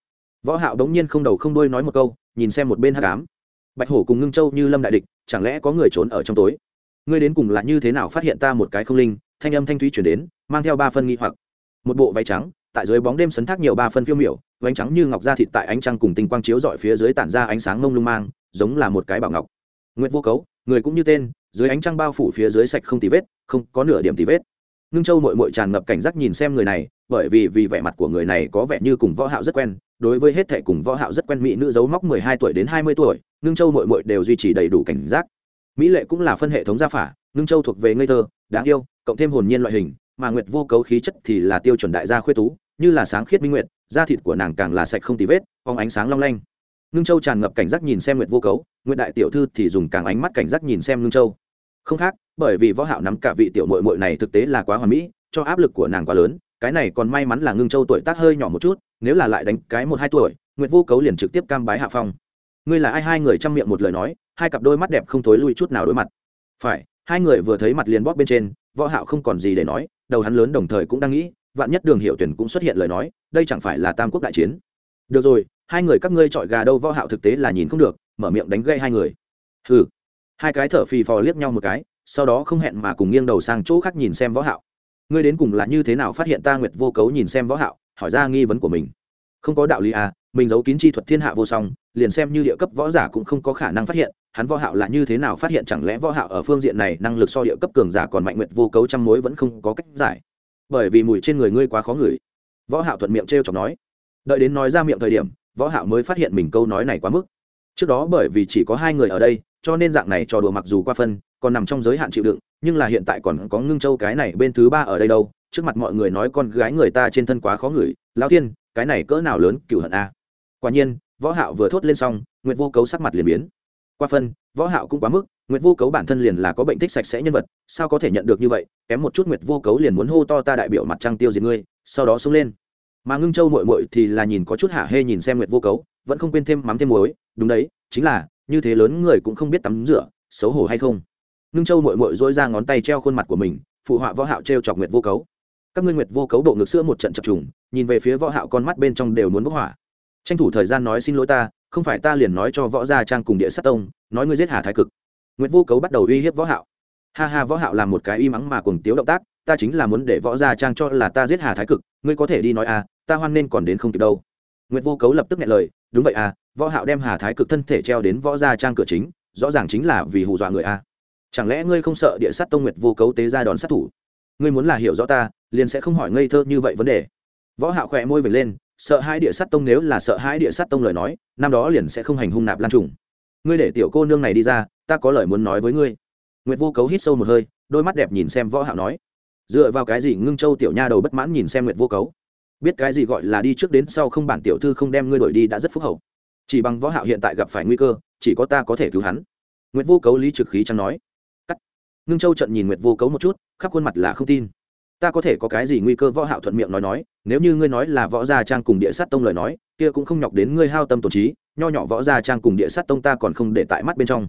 Võ hạo đống nhiên không đầu không đuôi nói một câu, nhìn xem một bên hắc ám bạch hổ cùng ngưng châu như lâm đại địch, chẳng lẽ có người trốn ở trong tối? Ngươi đến cùng là như thế nào phát hiện ta một cái không linh? Thanh âm thanh thúy chuyển đến, mang theo ba phân nghi hoặc. Một bộ váy trắng, tại dưới bóng đêm sấn thác nhiều ba phân phiêu miểu, váy trắng như ngọc da thịt tại ánh trăng cùng tinh quang chiếu dọi phía dưới tản ra ánh sáng mông lung mang, giống là một cái bảo ngọc. Nguyệt vô cấu, người cũng như tên, dưới ánh trăng bao phủ phía dưới sạch không tì vết, không có nửa điểm tì vết ngưng châu mội mội tràn ngập cảnh giác nhìn xem người này, bởi vì vì vẻ mặt của người này có vẻ như cùng võ hạo rất quen, đối với hết thệ cùng võ hạo rất quen mỹ nữ giấu móc 12 tuổi đến 20 tuổi, ngưng châu mội mội đều duy trì đầy đủ cảnh giác. Mỹ lệ cũng là phân hệ thống gia phả, ngưng châu thuộc về ngây thơ, đáng yêu, cộng thêm hồn nhiên loại hình, mà nguyệt vô cấu khí chất thì là tiêu chuẩn đại gia khuê tú, như là sáng khiết minh nguyệt, da thịt của nàng càng là sạch không tì vết phóng ánh sáng long lanh. Ngưng châu tràn ngập cảnh giác nhìn xem nguyệt vô cấu, nguyệt đại tiểu thư thì dùng càng ánh mắt cảnh giác nhìn xem ngưng châu không khác, bởi vì võ hạo nắm cả vị tiểu muội muội này thực tế là quá hoàn mỹ, cho áp lực của nàng quá lớn, cái này còn may mắn là ngưng châu tuổi tác hơi nhỏ một chút, nếu là lại đánh cái một hai tuổi, nguyệt vô cấu liền trực tiếp cam bái hạ phong. Ngươi là ai? Hai người chăm miệng một lời nói, hai cặp đôi mắt đẹp không thối lui chút nào đối mặt. Phải, hai người vừa thấy mặt liền bóp bên trên, võ hạo không còn gì để nói, đầu hắn lớn đồng thời cũng đang nghĩ, vạn nhất đường hiệu tuyển cũng xuất hiện lời nói, đây chẳng phải là tam quốc đại chiến. Được rồi, hai người các ngươi chọi gà đâu võ hạo thực tế là nhìn không được, mở miệng đánh gây hai người. Hừ hai cái thở phì phò liếc nhau một cái, sau đó không hẹn mà cùng nghiêng đầu sang chỗ khác nhìn xem võ hạo. Ngươi đến cùng là như thế nào phát hiện ta nguyệt vô cấu nhìn xem võ hạo, hỏi ra nghi vấn của mình. Không có đạo lý à mình giấu kín chi thuật thiên hạ vô song, liền xem như địa cấp võ giả cũng không có khả năng phát hiện, hắn võ hạo là như thế nào phát hiện chẳng lẽ võ hạo ở phương diện này năng lực so địa cấp cường giả còn mạnh nguyệt vô cấu trăm mối vẫn không có cách giải. Bởi vì mùi trên người ngươi quá khó ngửi. Võ hạo thuận miệng treo chọc nói. Đợi đến nói ra miệng thời điểm, võ hạo mới phát hiện mình câu nói này quá mức. Trước đó bởi vì chỉ có hai người ở đây cho nên dạng này trò đùa mặc dù qua phân, còn nằm trong giới hạn chịu đựng, nhưng là hiện tại còn có ngưng châu cái này bên thứ ba ở đây đâu, trước mặt mọi người nói con gái người ta trên thân quá khó ngửi, lão thiên, cái này cỡ nào lớn, cựu hận a. Quả nhiên, võ hạo vừa thốt lên xong, nguyệt vô cấu sắc mặt liền biến. Qua phân, võ hạo cũng quá mức, nguyệt vô cấu bản thân liền là có bệnh thích sạch sẽ nhân vật, sao có thể nhận được như vậy, kém một chút nguyệt vô cấu liền muốn hô to ta đại biểu mặt trăng tiêu diệt ngươi, sau đó xuống lên. Mà ngưng châu muội muội thì là nhìn có chút hạ hê nhìn xem nguyệt vô cấu, vẫn không quên thêm mắm thêm muối, đúng đấy, chính là như thế lớn người cũng không biết tắm rửa, xấu hổ hay không. Ngưng châu muội muội dỗi ra ngón tay treo khuôn mặt của mình, phụ họa võ hạo treo chọc nguyệt vô cấu. Các ngươi nguyệt vô cấu bộ ngực sữa một trận chập trùng, nhìn về phía võ hạo con mắt bên trong đều muốn bốc hỏa. Tranh thủ thời gian nói xin lỗi ta, không phải ta liền nói cho võ gia trang cùng địa sát tông, nói ngươi giết hà thái cực. Nguyệt vô cấu bắt đầu uy hiếp võ hạo. Ha ha, võ hạo làm một cái y mắng mà cuồng tiếu động tác, ta chính là muốn để võ gia trang cho là ta giết hà thái cực, ngươi có thể đi nói à ta hoan nên còn đến không kịp đâu. Nguyệt vô cấu lập tức nhẹ lời, đúng vậy à võ hạo đem hà thái cực thân thể treo đến võ gia trang cửa chính, rõ ràng chính là vì hù dọa người a. chẳng lẽ ngươi không sợ địa sát tông nguyệt vô cấu tế ra đòn sát thủ? Ngươi muốn là hiểu rõ ta, liền sẽ không hỏi ngây thơ như vậy vấn đề. Võ hạo khẽ môi vểnh lên, sợ hai địa sát tông nếu là sợ hai địa sát tông lời nói, năm đó liền sẽ không hành hung nạp lan trùng. Ngươi để tiểu cô nương này đi ra, ta có lời muốn nói với ngươi. Nguyệt vô cấu hít sâu một hơi, đôi mắt đẹp nhìn xem võ hạo nói. Dựa vào cái gì ngưng châu tiểu nha đầu bất mãn nhìn xem nguyệt vô cấu? Biết cái gì gọi là đi trước đến sau không bản tiểu thư không đem ngươi đổi đi đã rất phúc hậu chỉ bằng võ hạo hiện tại gặp phải nguy cơ, chỉ có ta có thể cứu hắn. Nguyệt vô cấu lý trực khí chẳng nói. Cắt. Ngưng châu trận nhìn nguyệt vô cấu một chút, khắp khuôn mặt là không tin. Ta có thể có cái gì nguy cơ? Võ hạo thuận miệng nói nói. Nếu như ngươi nói là võ gia trang cùng địa sát tông lời nói, kia cũng không nhọc đến ngươi hao tâm tổn trí. Nho nhỏ võ gia trang cùng địa sát tông ta còn không để tại mắt bên trong.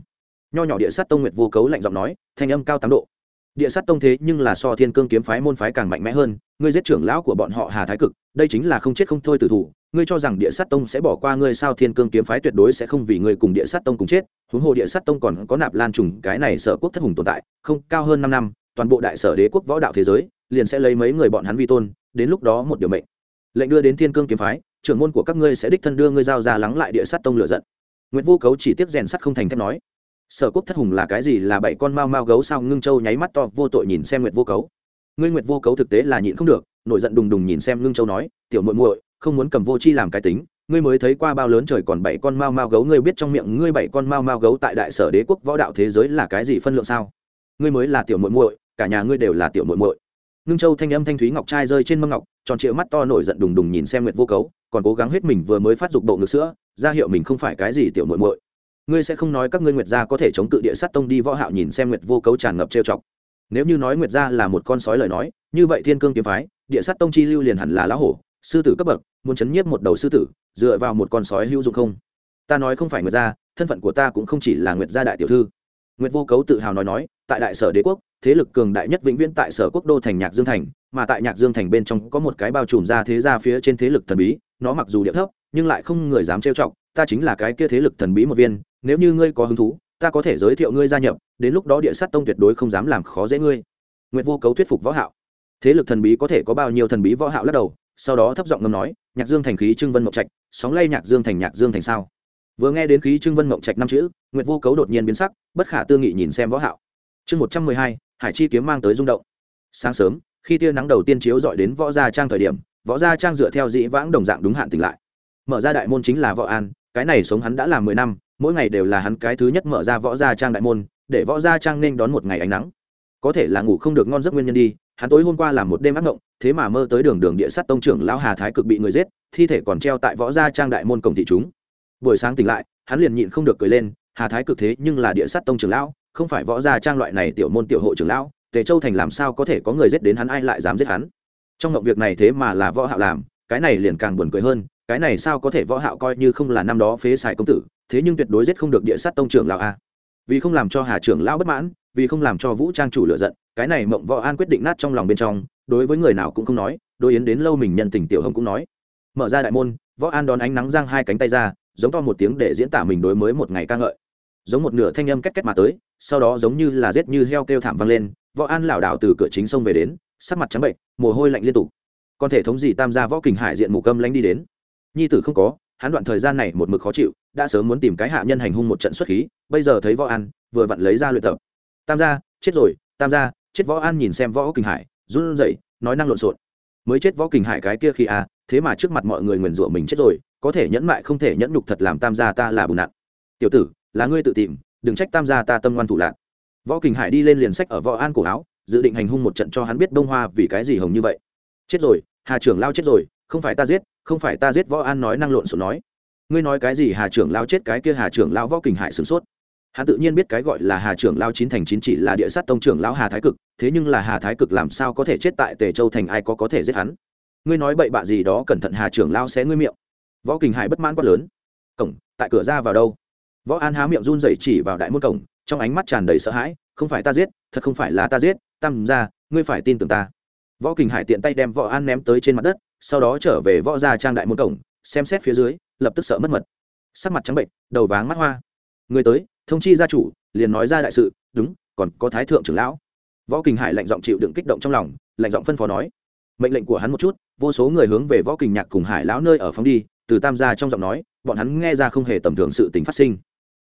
Nho nhỏ địa sát tông nguyệt vô cấu lạnh giọng nói, thanh âm cao tám độ. Địa sát tông thế nhưng là so thiên cương kiếm phái môn phái càng mạnh mẽ hơn. Ngươi giết trưởng lão của bọn họ hà thái cực, đây chính là không chết không thôi tử thủ ngươi cho rằng địa sát tông sẽ bỏ qua ngươi sao thiên cương kiếm phái tuyệt đối sẽ không vì ngươi cùng địa sát tông cùng chết, huống hồ địa sát tông còn có nạp lan trùng, cái này sở quốc thất hùng tồn tại, không, cao hơn năm năm, toàn bộ đại sở đế quốc võ đạo thế giới, liền sẽ lấy mấy người bọn hắn vi tôn, đến lúc đó một điều mệnh. Lệnh đưa đến thiên cương kiếm phái, trưởng môn của các ngươi sẽ đích thân đưa ngươi giao ra lắng lại địa sát tông lựa giận. Nguyễn vô cấu chỉ tiếp rèn sắt không thành thép nói. Sở quốc thất hùng là cái gì? Là bảy con mau mau gấu sao? Ngưng châu nháy mắt to, vô tội nhìn xem nguyệt vô cấu. Ngươi nguyệt vô cấu thực tế là nhịn không được, nổi giận đùng đùng nhìn xem ngưng châu nói, tiểu muội muội không muốn cầm vô chi làm cái tính, ngươi mới thấy qua bao lớn trời còn bảy con mao mao gấu, ngươi biết trong miệng ngươi bảy con mao mao gấu tại đại sở đế quốc võ đạo thế giới là cái gì phân lượng sao? Ngươi mới là tiểu muội muội, cả nhà ngươi đều là tiểu muội muội. Ngưng châu thanh âm thanh thúy ngọc trai rơi trên mâm ngọc, tròn trịa mắt to nổi giận đùng đùng nhìn xem nguyệt vô cấu, còn cố gắng hết mình vừa mới phát dục bộ ngực sữa, ra hiệu mình không phải cái gì tiểu muội muội. Ngươi sẽ không nói các ngươi nguyệt gia có thể chống cự địa sát tông đi, võ hạo nhìn xem nguyệt vô cấu tràn ngập trêu chọc. Nếu như nói nguyệt gia là một con sói lời nói, như vậy thiên cương kiếm phái, địa sát tông chi lưu liền hẳn là lão hổ sư tử cấp bậc, muốn chấn nhiếp một đầu sư tử, dựa vào một con sói hữu dụng không? Ta nói không phải nguyệt gia, thân phận của ta cũng không chỉ là nguyệt gia đại tiểu thư. Nguyệt vô cấu tự hào nói nói, tại đại sở đế quốc, thế lực cường đại nhất vĩnh viễn tại sở quốc đô thành nhạc dương thành, mà tại nhạc dương thành bên trong có một cái bao trùm ra thế gia phía trên thế lực thần bí, nó mặc dù địa thấp, nhưng lại không người dám trêu chọc, ta chính là cái kia thế lực thần bí một viên, nếu như ngươi có hứng thú, ta có thể giới thiệu ngươi gia nhập, đến lúc đó địa sát tông tuyệt đối không dám làm khó dễ ngươi. Nguyệt vô cấu thuyết phục võ hạo. Thế lực thần bí có thể có bao nhiêu thần bí võ hạo lắc đầu sau đó thấp giọng ngâm nói, nhạc dương thành khí trưng vân mộng trạch, sóng lay nhạc dương thành nhạc dương thành sao? Vừa nghe đến khí trưng vân mộng trạch năm chữ, nguyệt vô cấu đột nhiên biến sắc, bất khả tư nghị nhìn xem võ hạo. Chương một trăm mười hai, hải chi kiếm mang tới rung động. Sáng sớm, khi tia nắng đầu tiên chiếu dọi đến võ gia trang thời điểm, võ gia trang dựa theo dĩ vãng đồng dạng đúng hạn tỉnh lại. Mở ra đại môn chính là võ an, cái này sống hắn đã làm mười năm, mỗi ngày đều là hắn cái thứ nhất mở ra võ gia trang đại môn, để võ gia trang nên đón một ngày ánh nắng. Có thể là ngủ không được ngon giấc nguyên nhân đi hắn tối hôm qua làm một đêm ác ngộng, thế mà mơ tới đường đường địa sát tông trưởng lão hà thái cực bị người giết, thi thể còn treo tại võ gia trang đại môn cổng thị chúng. Buổi sáng tỉnh lại, hắn liền nhịn không được cười lên, hà thái cực thế nhưng là địa sát tông trưởng lão, không phải võ gia trang loại này tiểu môn tiểu hộ trưởng lão, tề châu thành làm sao có thể có người giết đến hắn ai lại dám giết hắn? Trong ngộng việc này thế mà là võ hạo làm, cái này liền càng buồn cười hơn, cái này sao có thể võ hạo coi như không là năm đó phế xài công tử, thế nhưng tuyệt đối giết không được địa sát tông trưởng lão a. Vì không làm cho hà trưởng lão bất mãn, vì không làm cho vũ trang chủ lựa giận cái này mộng võ an quyết định nát trong lòng bên trong, đối với người nào cũng không nói, đối yến đến lâu mình nhân tình tiểu hồng cũng nói. Mở ra đại môn, võ an đón ánh nắng giang hai cánh tay ra, giống to một tiếng để diễn tả mình đối mới một ngày ca ngợi. Giống một nửa thanh âm két két mà tới, sau đó giống như là rết như heo kêu thảm vang lên, võ an lảo đảo từ cửa chính sông về đến, sắc mặt trắng bệnh, mồ hôi lạnh liên tục. Còn thể thống gì tam gia võ kình hải diện mù câm lánh đi đến. Nhi tử không có, hắn đoạn thời gian này một mực khó chịu, đã sớm muốn tìm cái hạ nhân hành hung một trận xuất khí, bây giờ thấy võ an, vừa vặn lấy ra luyện tập. Tam gia, chết rồi, tam gia chết võ an nhìn xem võ kình hải, run rẩy, nói năng lộn xộn. Mới chết võ kình hải cái kia khi à thế mà trước mặt mọi người nguyền rủa mình chết rồi, có thể nhẫn mại không thể nhẫn nhục thật làm tam gia ta là bùn nặn tiểu tử, là ngươi tự tìm, đừng trách tam gia ta tâm ngoan thủ lạc võ kình hải đi lên liền sách ở võ an cổ áo, dự định hành hung một trận cho hắn biết đông hoa vì cái gì hồng như vậy. Chết rồi, hà trưởng lao chết rồi, không phải ta giết, không phải ta giết võ an nói năng lộn xộn nói. Ngươi nói cái gì hà trưởng lao chết, cái kia hà trưởng lao võ kình hải sửng sốt hắn tự nhiên biết cái gọi là hà trưởng lao chín thành chín chỉ là địa sát tông trưởng lão hà thái cực, thế nhưng là hà thái cực làm sao có thể chết tại tề châu thành, ai có có thể giết hắn? Ngươi nói bậy bạ gì đó, cẩn thận hà trưởng lao sẽ ngươi miệng. Võ kình hải bất mãn quát lớn. Cổng, tại cửa ra vào đâu? Võ an há miệng run rẩy chỉ vào đại môn cổng, trong ánh mắt tràn đầy sợ hãi, không phải ta giết, thật không phải là ta giết, tam ra ngươi phải tin tưởng ta. Võ kình hải tiện tay đem võ an ném tới trên mặt đất, sau đó trở về võ gia trang đại môn cổng, xem xét phía dưới, lập tức sợ mất mật. Sắc mặt trắng bệnh, đầu váng mắt hoa. Người tới thông chi gia chủ, liền nói ra đại sự, đúng, còn có thái thượng trưởng lão. Võ kình hải lạnh giọng chịu đựng kích động trong lòng, lạnh giọng phân phó nói, mệnh lệnh của hắn một chút, vô số người hướng về võ kình nhạc cùng hải lão nơi ở phóng đi, từ tam gia trong giọng nói, bọn hắn nghe ra không hề tầm thường sự tình phát sinh.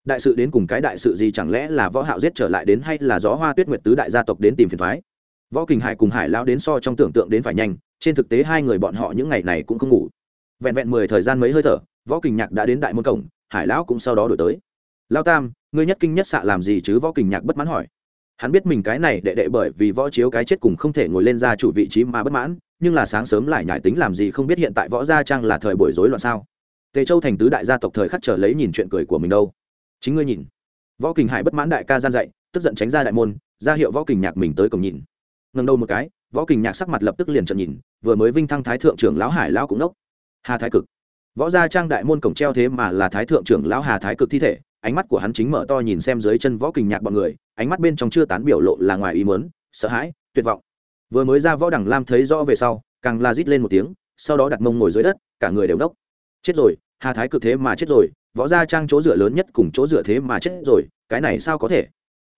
Đại sự đến cùng cái đại sự gì chẳng lẽ là võ hạo giết trở lại đến hay là gió hoa tuyết nguyệt tứ đại gia tộc đến tìm phiền toái võ kình hải cùng hải lão đến so trong tưởng tượng đến phải nhanh, trên thực tế hai người bọn họ những ngày này cũng không ngủ. Vẹn vẹn mười thời gian mấy hơi thở, võ kình nhạc đã đến đại môn cổng, hải lão cũng sau đó đổi tới. Lao tam ngươi nhất kinh nhất xạ làm gì chứ võ kình nhạc bất mãn hỏi. Hắn biết mình cái này đệ đệ bởi vì võ chiếu cái chết cùng không thể ngồi lên ra chủ vị trí mà bất mãn, nhưng là sáng sớm lại nhải tính làm gì không biết hiện tại võ gia trang là thời buổi rối loạn sao. Tề châu thành tứ đại gia tộc thời khắc trở lấy nhìn chuyện cười của mình đâu. Chính ngươi nhìn. Võ kình hải bất mãn đại ca gian dạy, tức giận tránh ra đại môn, ra hiệu võ kình nhạc mình tới cổng nhìn. Ngần đầu một cái, võ kình nhạc sắc mặt lập tức liền trận nhìn, vừa mới vinh thăng thái thượng trưởng lão hải lão cũng nốc. Hà thái cực. Võ gia trang đại môn cổng treo thế mà là thái thượng trưởng lão hà thái cực thi thể ánh mắt của hắn chính mở to nhìn xem dưới chân võ kình nhạc bọn người, ánh mắt bên trong chưa tán biểu lộ là ngoài ý mớn sợ hãi, tuyệt vọng. Vừa mới ra võ đẳng lam thấy rõ về sau, càng la rít lên một tiếng, sau đó đặt mông ngồi dưới đất, cả người đều đốc. Chết rồi, hà thái cực thế mà chết rồi, võ gia trang chỗ dựa lớn nhất cùng chỗ dựa thế mà chết rồi, cái này sao có thể?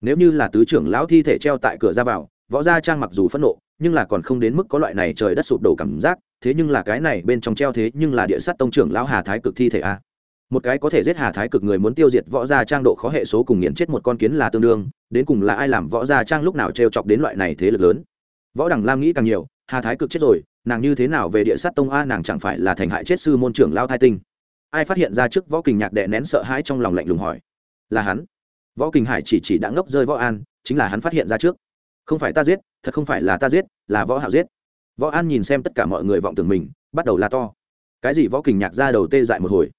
Nếu như là tứ trưởng lão thi thể treo tại cửa ra vào, võ gia trang mặc dù phẫn nộ, nhưng là còn không đến mức có loại này trời đất sụp đổ cảm giác, thế nhưng là cái này bên trong treo thế nhưng là địa sắt tông trưởng lão hà thái cực thi thể a một cái có thể giết hà thái cực người muốn tiêu diệt võ gia trang độ khó hệ số cùng nghiền chết một con kiến là tương đương, đến cùng là ai làm võ gia trang lúc nào t chọc đến loại này thế lực lớn? Võ đằng lam nghĩ càng nhiều, hà thái cực chết rồi, nàng như thế nào về địa sát tông a, nàng chẳng phải là thành hại chết sư môn trưởng lao thai tinh? Ai phát hiện ra trước võ kình nhạc đệ nén sợ hãi trong lòng lạnh lùng hỏi? Là hắn. Võ kình hải chỉ chỉ đã ngốc rơi võ an, chính là hắn phát hiện ra trước. Không phải ta giết, thật không phải là ta giết, là võ hạo giết. Võ an nhìn xem tất cả mọi người vọng tưởng mình, bắt đầu la to. Cái gì võ kình nhạc ra đầu tê dại một hồi?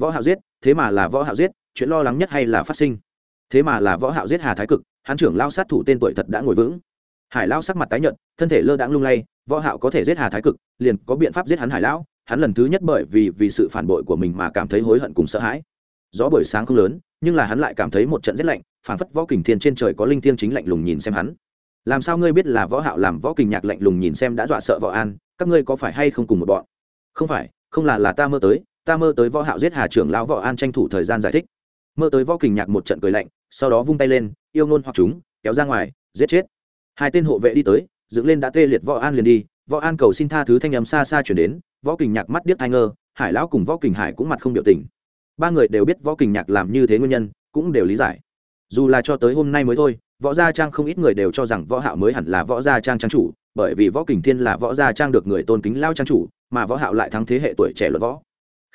Võ hạo giết, thế mà là võ hạo giết, chuyện lo lắng nhất hay là phát sinh? Thế mà là võ hạo giết hà thái cực, hắn trưởng lao sát thủ tên tuổi thật đã ngồi vững. Hải lao sắc mặt tái nhợt, thân thể lơ đãng lung lay, võ hạo có thể giết hà thái cực, liền có biện pháp giết hắn hải lão, hắn lần thứ nhất bởi vì vì sự phản bội của mình mà cảm thấy hối hận cùng sợ hãi. Gió buổi sáng không lớn, nhưng là hắn lại cảm thấy một trận rét lạnh phản phất võ kình thiên trên trời có linh thiêng chính lạnh lùng nhìn xem hắn. Làm sao ngươi biết là võ hạo làm võ kình nhạc lạnh lùng nhìn xem đã dọa sợ võ an, các ngươi có phải hay không cùng một bọn? Không phải, không là là ta mơ tới ta mơ tới võ hạo giết hà trưởng lão võ an tranh thủ thời gian giải thích. Mơ tới võ kình nhạc một trận cười lạnh, sau đó vung tay lên, yêu ngôn hoặc chúng, kéo ra ngoài, giết chết. Hai tên hộ vệ đi tới, dựng lên đã tê liệt võ an liền đi, võ an cầu xin tha thứ thanh âm xa xa chuyển đến, võ kình nhạc mắt điếc thai ngơ, hải lão cùng võ kình hải cũng mặt không biểu tình. Ba người đều biết võ kình nhạc làm như thế nguyên nhân, cũng đều lý giải. Dù là cho tới hôm nay mới thôi, võ gia trang không ít người đều cho rằng võ hạo mới hẳn là võ gia trang trang chủ, bởi vì võ kình thiên là võ gia trang được người tôn kính lao trang chủ, mà võ hạo lại thắng thế hệ tuổi trẻ luật võ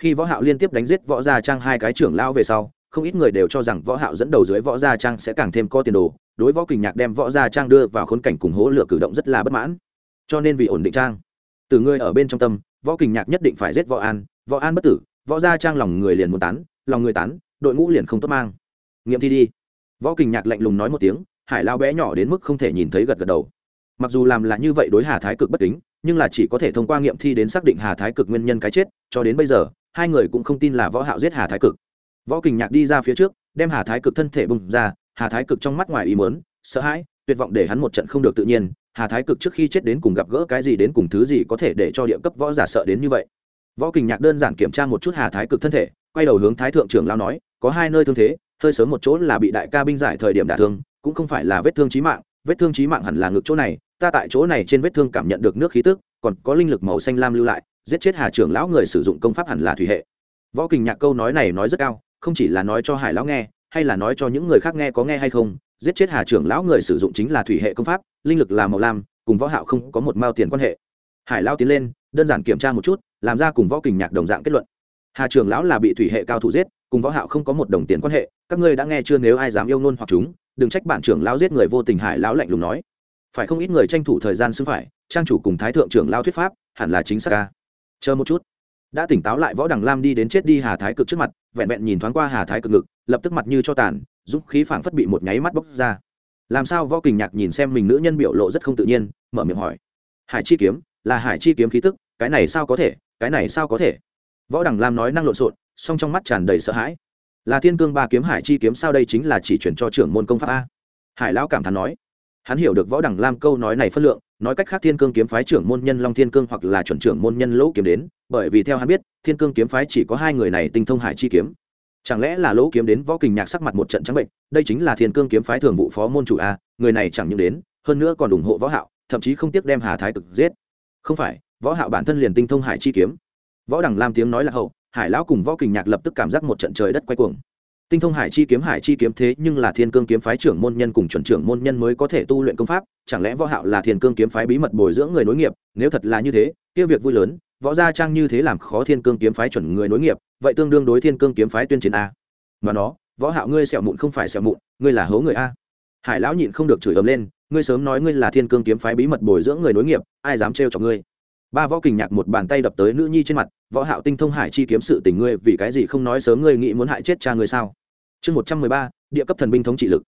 khi võ hạo liên tiếp đánh giết võ gia trang hai cái trưởng lão về sau, không ít người đều cho rằng võ hạo dẫn đầu dưới võ gia trang sẽ càng thêm có tiền đồ, đối võ kình nhạc đem võ gia trang đưa vào khốn cảnh cùng hố lửa cử động rất là bất mãn. Cho nên vì ổn định trang, từ người ở bên trong tâm, võ kình nhạc nhất định phải giết võ an võ an bất tử, võ gia trang lòng người liền muốn tán, lòng người tán, đội ngũ liền không tốt mang. Nghiệm thi đi. Võ kình nhạc lạnh lùng nói một tiếng, hải lao bé nhỏ đến mức không thể nhìn thấy gật gật đầu. Mặc dù làm là như vậy đối hà thái cực bất kính, nhưng là chỉ có thể thông qua nghiệm thi đến xác định hà thái cực nguyên nhân cái chết, cho đến bây giờ hai người cũng không tin là võ hạo giết hà thái cực. Võ kình nhạc đi ra phía trước, đem hà thái cực thân thể bùng ra, hà thái cực trong mắt ngoài ý muốn, sợ hãi, tuyệt vọng để hắn một trận không được tự nhiên, hà thái cực trước khi chết đến cùng gặp gỡ cái gì đến cùng thứ gì có thể để cho địa cấp võ giả sợ đến như vậy. Võ kình nhạc đơn giản kiểm tra một chút hà thái cực thân thể, quay đầu hướng thái thượng trưởng lao nói, có hai nơi thương thế, hơi sớm một chỗ là bị đại ca binh giải thời điểm đả thương, cũng không phải là vết thương chí mạng, vết thương chí mạng hẳn là ngực chỗ này, ta tại chỗ này trên vết thương cảm nhận được nước khí tức, còn có linh lực màu xanh lam lưu lại giết chết hà trưởng lão người sử dụng công pháp hẳn là thủy hệ. Võ kình nhạc câu nói này nói rất cao, không chỉ là nói cho hải lão nghe, hay là nói cho những người khác nghe có nghe hay không, giết chết hà trưởng lão người sử dụng chính là thủy hệ công pháp, linh lực là màu lam, cùng võ hạo không có một mao tiền quan hệ. Hải lão tiến lên, đơn giản kiểm tra một chút, làm ra cùng võ kình nhạc đồng dạng kết luận. Hà trưởng lão là bị thủy hệ cao thủ giết, cùng võ hạo không có một đồng tiền quan hệ, các ngươi đã nghe chưa nếu ai dám yêu ngôn hoặc chúng, đừng trách bản trưởng lão giết người vô tình, hải lão lạnh lùng nói. Phải không ít người tranh thủ thời gian xứng phải, trang chủ cùng thái thượng trưởng lão thuyết pháp, hẳn là chính xác ca chờ một chút. Đã tỉnh táo lại võ đằng lam đi đến chết đi hà thái cực trước mặt, vẹn vẹn nhìn thoáng qua hà thái cực ngực, lập tức mặt như cho tàn giúp khí phảng phất bị một nháy mắt bốc ra. Làm sao võ kình nhạc nhìn xem mình nữ nhân biểu lộ rất không tự nhiên, mở miệng hỏi. Hải chi kiếm, là hải chi kiếm khí tức, cái này sao có thể, cái này sao có thể? Võ đằng lam nói năng lộn xộn, song trong mắt tràn đầy sợ hãi. Là thiên cương ba kiếm hải chi kiếm sao đây chính là chỉ chuyển cho trưởng môn công pháp a? Hải lão cảm thán nói. Hắn hiểu được võ đằng lam câu nói này phân lượng nói cách khác thiên cương kiếm phái trưởng môn nhân long thiên cương hoặc là chuẩn trưởng môn nhân lỗ kiếm đến, bởi vì theo hắn biết, thiên cương kiếm phái chỉ có hai người này tinh thông hải chi kiếm. Chẳng lẽ là lỗ kiếm đến võ kình nhạc sắc mặt một trận trắng bệnh, đây chính là thiên cương kiếm phái thường vụ phó môn chủ a, người này chẳng những đến, hơn nữa còn ủng hộ võ hạo, thậm chí không tiếc đem hà thái cực giết. Không phải, võ hạo bản thân liền tinh thông hải chi kiếm. Võ đẳng lam tiếng nói là hậu, hải lão cùng võ kình nhạc lập tức cảm giác một trận trời đất quay cuồng tinh thông hải chi kiếm, hải chi kiếm thế nhưng là thiên cương kiếm phái trưởng môn nhân cùng chuẩn trưởng môn nhân mới có thể tu luyện công pháp, chẳng lẽ võ hạo là thiên cương kiếm phái bí mật bồi dưỡng người nối nghiệp? Nếu thật là như thế, kia việc vui lớn, võ gia trang như thế làm khó thiên cương kiếm phái chuẩn người nối nghiệp, vậy tương đương đối thiên cương kiếm phái tuyên chiến a. Mà nó, võ hạo ngươi sẹo mụn không phải sẹo mụn, ngươi là hố người a. Hải lão nhịn không được chửi ầm lên, ngươi sớm nói ngươi là thiên cương kiếm phái bí mật bồi dưỡng người nối nghiệp, ai dám trêu chọc ngươi? Ba võ kình nhạc một bàn tay đập tới nữ nhi trên mặt, võ hạo tinh thông hải chi kiếm sự tình ngươi vì cái gì không nói sớm ngươi nghĩ muốn hại chết cha ngươi sao? Chương một trăm mười ba, địa cấp thần binh thống trị lực.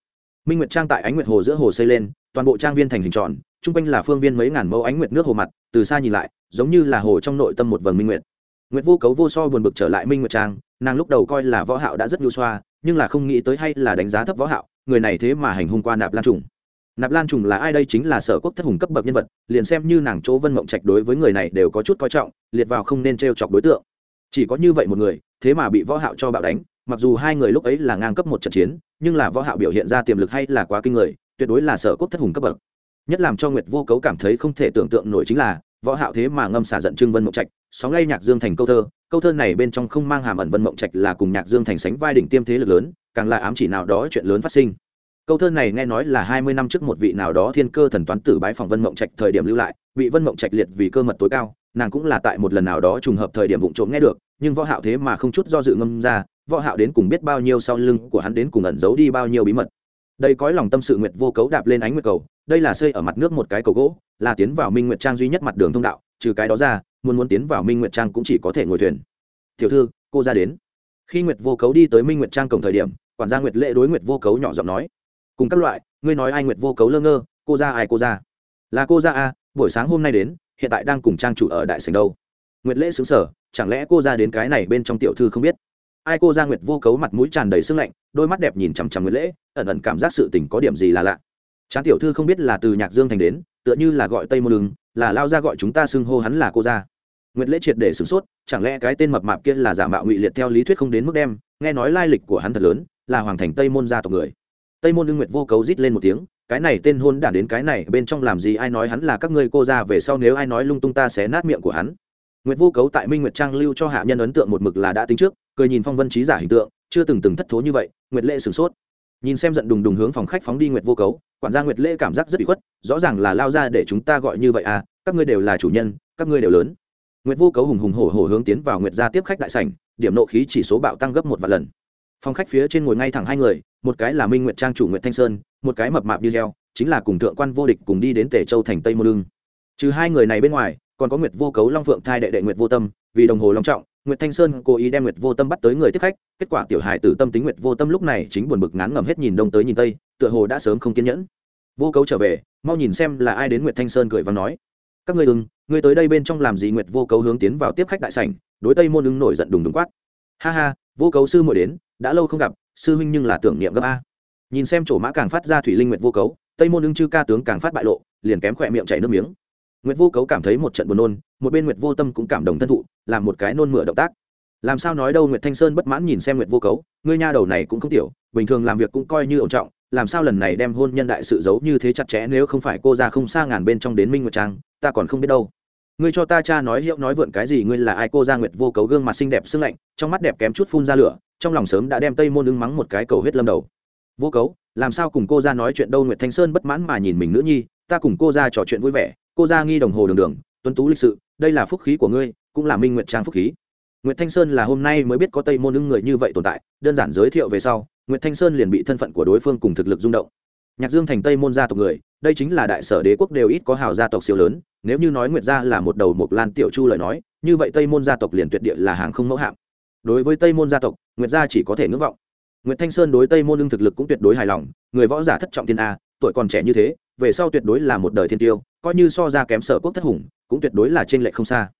Minh nguyệt trang tại ánh nguyệt hồ giữa hồ xây lên, toàn bộ trang viên thành hình tròn, chung quanh là phương viên mấy ngàn mẫu ánh nguyệt nước hồ mặt, từ xa nhìn lại, giống như là hồ trong nội tâm một vầng minh nguyệt. Nguyệt vô cấu vô so buồn bực trở lại minh nguyệt trang, nàng lúc đầu coi là võ hạo đã rất nhu xoa, nhưng là không nghĩ tới hay là đánh giá thấp võ hạo, người này thế mà hành hung qua nạp lan trùng. Nạp lan trùng là ai đây chính là sở quốc thất hùng cấp bậc nhân vật, liền xem như nàng chỗ vân mộng trạch đối với người này đều có chút coi trọng, liệt vào không nên trêu chọc đối tượng. Chỉ có như vậy một người, thế mà bị võ hạo cho bạo đánh mặc dù hai người lúc ấy là ngang cấp một trận chiến, nhưng là võ hạo biểu hiện ra tiềm lực hay là quá kinh người, tuyệt đối là sở quốc thất hùng cấp bậc. Nhất làm cho nguyệt vô cấu cảm thấy không thể tưởng tượng nổi chính là, võ hạo thế mà ngâm xả giận trương vân mộng trạch, sóng lay nhạc dương thành câu thơ câu thơ này bên trong không mang hàm ẩn vân mộng trạch là cùng nhạc dương thành sánh vai đỉnh tiêm thế lực lớn, càng là ám chỉ nào đó chuyện lớn phát sinh. Câu thơ này nghe nói là hai mươi năm trước một vị nào đó thiên cơ thần toán tử bái phòng vân mộng trạch thời điểm lưu lại vị vân mộng trạch liệt vì cơ mật tối cao, nàng cũng là tại một lần nào đó trùng hợp thời điểm vụng trộm nghe được, nhưng võ hạo thế mà không chút do dự ngâm ra võ hạo đến cùng biết bao nhiêu sau lưng của hắn đến cùng ẩn giấu đi bao nhiêu bí mật. Đây cõi lòng tâm sự nguyệt vô cấu đạp lên ánh nguyệt cầu, đây là xây ở mặt nước một cái cầu gỗ, là tiến vào minh nguyệt trang duy nhất mặt đường thông đạo, trừ cái đó ra, muốn muốn tiến vào minh nguyệt trang cũng chỉ có thể ngồi thuyền. Tiểu thư, cô ra đến. Khi nguyệt vô cấu đi tới minh nguyệt trang cổng thời điểm, quản gia nguyệt lệ đối nguyệt vô cấu nhỏ giọng nói, cùng các loại, ngươi nói ai nguyệt vô cấu lơ ngơ, cô ra ai cô ra? Là cô ra a, buổi sáng hôm nay đến, hiện tại đang cùng trang chủ ở đại sảnh đâu. Nguyệt lễ xứng sở chẳng lẽ cô ra đến cái này bên trong tiểu thư không biết? Ai cô gia nguyệt vô cấu mặt mũi tràn đầy sưng lạnh, đôi mắt đẹp nhìn chằm chằm nguyệt lễ, ẩn ẩn cảm giác sự tình có điểm gì là lạ. Chán tiểu thư không biết là từ nhạc dương thành đến, tựa như là gọi tây môn lưng, là lao ra gọi chúng ta xưng hô hắn là cô gia. Nguyệt lễ triệt để sửng sốt, chẳng lẽ cái tên mập mạp kia là giả mạo ngụy liệt theo lý thuyết không đến mức đem, nghe nói lai lịch của hắn thật lớn, là hoàng thành tây môn gia tộc người. Tây môn lưng nguyệt vô cấu rít lên một tiếng, cái này tên hôn đản đến cái này, bên trong làm gì ai nói hắn là các ngươi cô ra về sau nếu ai nói lung tung ta sẽ nát miệng của hắn. Nguyệt vô cấu tại minh nguyệt trang lưu cho hạ nhân ấn tượng một mực là đã tính trước cười nhìn phong vân trí giả hình tượng, chưa từng từng thất thố như vậy, nguyệt lệ sửng sốt. Nhìn xem giận đùng đùng hướng phòng khách phóng đi nguyệt vô cấu, quản gia nguyệt lễ cảm giác rất bị khuất, rõ ràng là lao ra để chúng ta gọi như vậy à các ngươi đều là chủ nhân, các ngươi đều lớn. Nguyệt vô cấu hùng hùng hổ hổ hướng tiến vào nguyệt gia tiếp khách đại sảnh, điểm nộ khí chỉ số bạo tăng gấp một vạn lần. Phòng khách phía trên ngồi ngay thẳng hai người, một cái là minh nguyệt trang chủ nguyệt thanh sơn, một cái mập mạp như heo, chính là cùng thượng quan vô địch cùng đi đến tề châu thành tây môn lương. Trừ hai người này bên ngoài, còn có nguyệt vô cấu long phượng thai đệ đệ nguyệt vô tâm, vì đồng hồ long trọng nguyệt thanh sơn cố ý đem nguyệt vô tâm bắt tới người tiếp khách kết quả tiểu hài tử tâm tính nguyệt vô tâm lúc này chính buồn bực ngán ngẩm hết nhìn đông tới nhìn tây tựa hồ đã sớm không kiên nhẫn. Vô cấu trở về mau nhìn xem là ai đến nguyệt thanh sơn cười và nói. Các ngươi đừng, ngươi tới đây bên trong làm gì? Nguyệt vô cấu hướng tiến vào tiếp khách đại sảnh đối tây môn ứng nổi giận đùng đùng quát. Ha ha vô cấu sư muội đến đã lâu không gặp sư huynh nhưng là tưởng niệm gấp a. Nhìn xem chỗ mã càng phát ra thủy linh nguyệt vô cấu tây môn ứng chư ca tướng càng phát bại lộ liền kém khỏe miệng chảy nước miếng nguyệt vô cấu cảm thấy một trận buồn nôn, một bên nguyệt vô tâm cũng cảm động thân thụ, làm một cái nôn mửa động tác. Làm sao nói đâu nguyệt thanh sơn bất mãn nhìn xem nguyệt vô cấu, ngươi nha đầu này cũng không tiểu, bình thường làm việc cũng coi như ổn trọng, làm sao lần này đem hôn nhân đại sự giấu như thế chặt chẽ nếu không phải cô ra không xa ngàn bên trong đến minh nguyệt trang, ta còn không biết đâu. Ngươi cho ta cha nói hiệu nói vượn cái gì, ngươi là ai? Cô gia nguyệt vô cấu gương mặt xinh đẹp sương lạnh, trong mắt đẹp kém chút phun ra lửa, trong lòng sớm đã đem tây môn ứng mắng một cái cầu huyết lâm đầu. Vô cấu, làm sao cùng cô ra nói chuyện đâu? Nguyệt thanh sơn bất mãn mà nhìn mình nữ nhi, ta cùng cô ra trò chuyện vui vẻ cô ra nghi đồng hồ đường đường, tuấn tú lịch sự, đây là phúc khí của ngươi, cũng là minh nguyện trang phúc khí. Nguyệt thanh sơn là hôm nay mới biết có tây môn ưng người như vậy tồn tại, đơn giản giới thiệu về sau, nguyệt thanh sơn liền bị thân phận của đối phương cùng thực lực rung động. Nhạc dương thành tây môn gia tộc người, đây chính là đại sở đế quốc đều ít có hào gia tộc siêu lớn, nếu như nói nguyệt gia là một đầu mục lan tiểu chu lời nói, như vậy tây môn gia tộc liền tuyệt địa là hàng không mẫu hạng đối với tây môn gia tộc, nguyệt gia chỉ có thể ngưỡng vọng. Nguyệt thanh sơn đối tây môn ưng thực lực cũng tuyệt đối hài lòng, người võ giả thất trọng thiên a, tuổi còn trẻ như thế, về sau tuyệt đối là một đời thiên tiêu coi như so ra kém sở quốc thất hùng, cũng tuyệt đối là trên lệ không xa.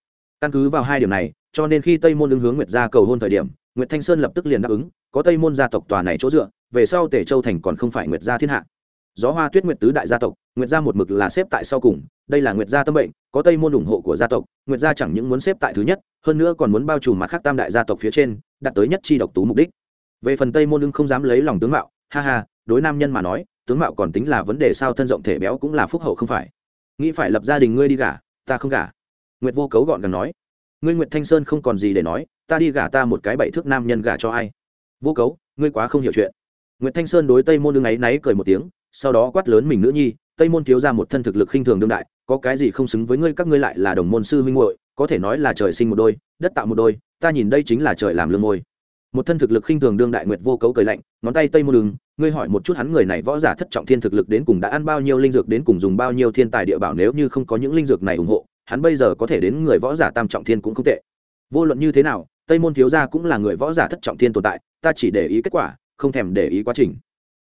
Căn cứ vào hai điểm này, cho nên khi tây môn ứng hướng nguyệt gia cầu hôn thời điểm, nguyệt thanh sơn lập tức liền đáp ứng, có tây môn gia tộc tòa này chỗ dựa, về sau tể châu thành còn không phải nguyệt gia thiên hạ. Gió hoa tuyết nguyệt tứ đại gia tộc, nguyệt gia một mực là xếp tại sau cùng, đây là nguyệt gia tâm bệnh, có tây môn ủng hộ của gia tộc, nguyệt gia chẳng những muốn xếp tại thứ nhất, hơn nữa còn muốn bao trùm mặt khác tam đại gia tộc phía trên, đạt tới nhất chi độc tú mục đích. Về phần tây môn ưng không dám lấy lòng tướng mạo, ha ha, đối nam nhân mà nói, tướng mạo còn tính là vấn đề sao thân rộng thể béo cũng là phúc hậu không phải nghĩ phải lập gia đình ngươi đi gả, ta không gả. Nguyệt vô cấu gọn gàng nói. Ngươi nguyệt thanh sơn không còn gì để nói, ta đi gả ta một cái bảy thước nam nhân gả cho ai? Vô cấu, ngươi quá không hiểu chuyện. Nguyệt thanh sơn đối tây môn đương ấy náy cười một tiếng, sau đó quát lớn mình nữ nhi, tây môn thiếu ra một thân thực lực khinh thường đương đại, có cái gì không xứng với ngươi các ngươi lại là đồng môn sư huynh muội, có thể nói là trời sinh một đôi, đất tạo một đôi, ta nhìn đây chính là trời làm lương môi một thân thực lực khinh thường đương đại nguyệt vô cấu cười lạnh, ngón tay tây môn đường ngươi hỏi một chút hắn người này võ giả thất trọng thiên thực lực đến cùng đã ăn bao nhiêu linh dược đến cùng dùng bao nhiêu thiên tài địa bảo nếu như không có những linh dược này ủng hộ, hắn bây giờ có thể đến người võ giả tam trọng thiên cũng không tệ. Vô luận như thế nào, tây môn thiếu gia cũng là người võ giả thất trọng thiên tồn tại, ta chỉ để ý kết quả, không thèm để ý quá trình.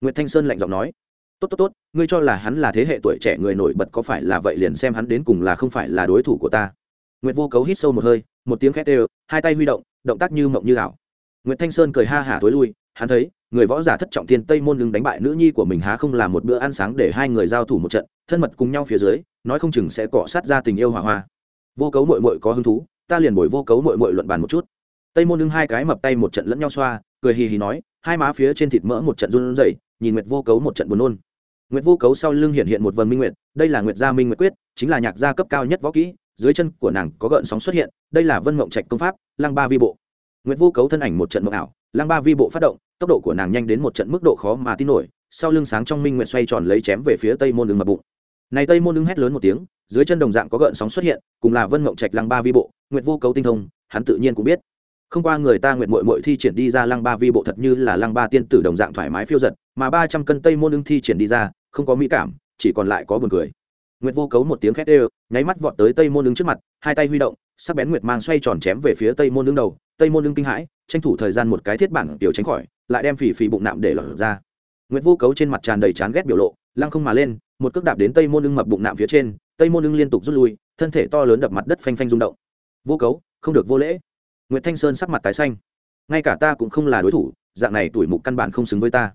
Nguyệt thanh sơn lạnh giọng nói, tốt tốt tốt, ngươi cho là hắn là thế hệ tuổi trẻ người nổi bật có phải là vậy liền xem hắn đến cùng là không phải là đối thủ của ta. Nguyệt vô cấu hít sâu một hơi, một tiếng khét đều, hai tay huy động động tác như mộng như ảo nguyệt thanh sơn cười ha hả tối lui, hắn thấy, người võ giả thất trọng thiên tây môn lưng đánh bại nữ nhi của mình há không là một bữa ăn sáng để hai người giao thủ một trận, thân mật cùng nhau phía dưới, nói không chừng sẽ cọ sát ra tình yêu hòa hoa. Vô cấu muội muội có hứng thú, ta liền bồi vô cấu muội muội luận bàn một chút. Tây môn lưng hai cái mập tay một trận lẫn nhau xoa, cười hì hì nói, hai má phía trên thịt mỡ một trận run rẩy, nhìn nguyệt vô cấu một trận buồn nôn. Nguyệt vô cấu sau lưng hiện hiện một vầng minh nguyệt, đây là nguyệt gia minh nguyệt quyết, chính là nhạc gia cấp cao nhất võ kỹ, dưới chân của nàng có gợn sóng xuất hiện, đây là vân Ngộng trạch công pháp, lăng ba vi bộ nguyệt vô cấu thân ảnh một trận mộng ảo lăng ba vi bộ phát động tốc độ của nàng nhanh đến một trận mức độ khó mà tin nổi sau lưng sáng trong minh nguyệt xoay tròn lấy chém về phía tây môn đường mà bụng. Này tây môn đường hét lớn một tiếng dưới chân đồng dạng có gợn sóng xuất hiện cùng là vân mộng trạch lăng ba vi bộ nguyệt vô cấu tinh thông hắn tự nhiên cũng biết. Không qua người ta Nguyệt Muội Muội thi triển đi ra lăng ba vi bộ thật như là lăng ba tiên tử đồng dạng thoải mái phiêu dật, mà ba trăm cân tây môn ưng thi triển đi ra không có mỹ cảm chỉ còn lại có buồn cười nguyệt vô cấu một tiếng khét đều, nháy mắt vọt tới tây môn đứng trước mặt hai tay huy động sắc bén nguyệt mang xoay tròn chém về phía tây môn đứng đầu tây môn đứng kinh hãi tranh thủ thời gian một cái thiết bản tiểu tránh khỏi lại đem phỉ phỉ bụng nạm để lọt ra nguyệt vô cấu trên mặt tràn đầy chán ghét biểu lộ lăng không mà lên một cước đạp đến tây môn đứng mập bụng nạm phía trên tây môn đứng liên tục rút lui thân thể to lớn đập mặt đất phanh phanh rung động vô cấu không được vô lễ Nguyệt Thanh Sơn sắc mặt tái xanh. Ngay cả ta cũng không là đối thủ, dạng này tuổi mục căn bản không xứng với ta.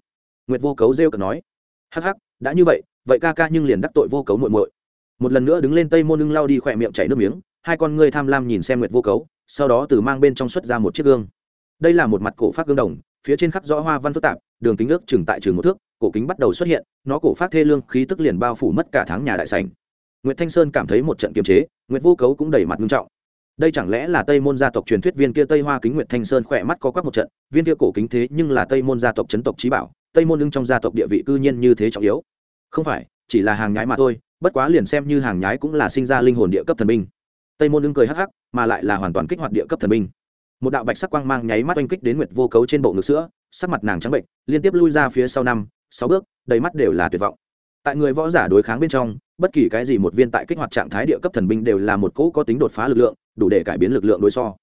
Nguyệt Vô Cấu rêu cợt nói. Hắc hắc, đã như vậy, vậy ca ca nhưng liền đắc tội Vô Cấu muội muội. Một lần nữa đứng lên Tây Môn Ưng lau đi khỏe miệng chảy nước miếng, hai con ngươi tham lam nhìn xem Nguyệt Vô Cấu, sau đó từ mang bên trong xuất ra một chiếc gương. Đây là một mặt cổ phát gương đồng, phía trên khắc rõ hoa văn phức tạp, đường kính ước chừng tại trường một thước, cổ kính bắt đầu xuất hiện, nó cổ phát thê lương khí tức liền bao phủ mất cả tháng nhà đại sảnh. Nguyệt Thanh Sơn cảm thấy một trận kiềm chế, Nguyệt Vô Cấu cũng đầy mặt nghiêm trọng đây chẳng lẽ là tây môn gia tộc truyền thuyết viên kia tây hoa kính nguyệt thanh sơn khỏe mắt có quắc một trận viên kia cổ kính thế nhưng là tây môn gia tộc chấn tộc trí bảo tây môn lưng trong gia tộc địa vị cư nhiên như thế trọng yếu không phải, chỉ là hàng nhái mà thôi, bất quá liền xem như hàng nhái cũng là sinh ra linh hồn địa cấp thần binh. Tây môn ưng cười hắc hắc, mà lại là hoàn toàn kích hoạt địa cấp thần binh. Một đạo bạch sắc quang mang nháy mắt oanh kích đến nguyệt vô cấu trên bộ ngực sữa, sắc mặt nàng trắng bệnh, liên tiếp lui ra phía sau năm, sáu bước, đầy mắt đều là tuyệt vọng. Tại người võ giả đối kháng bên trong, bất kỳ cái gì một viên tại kích hoạt trạng thái địa cấp thần binh đều là một cỗ có tính đột phá lực lượng, đủ để cải biến lực lượng đối so.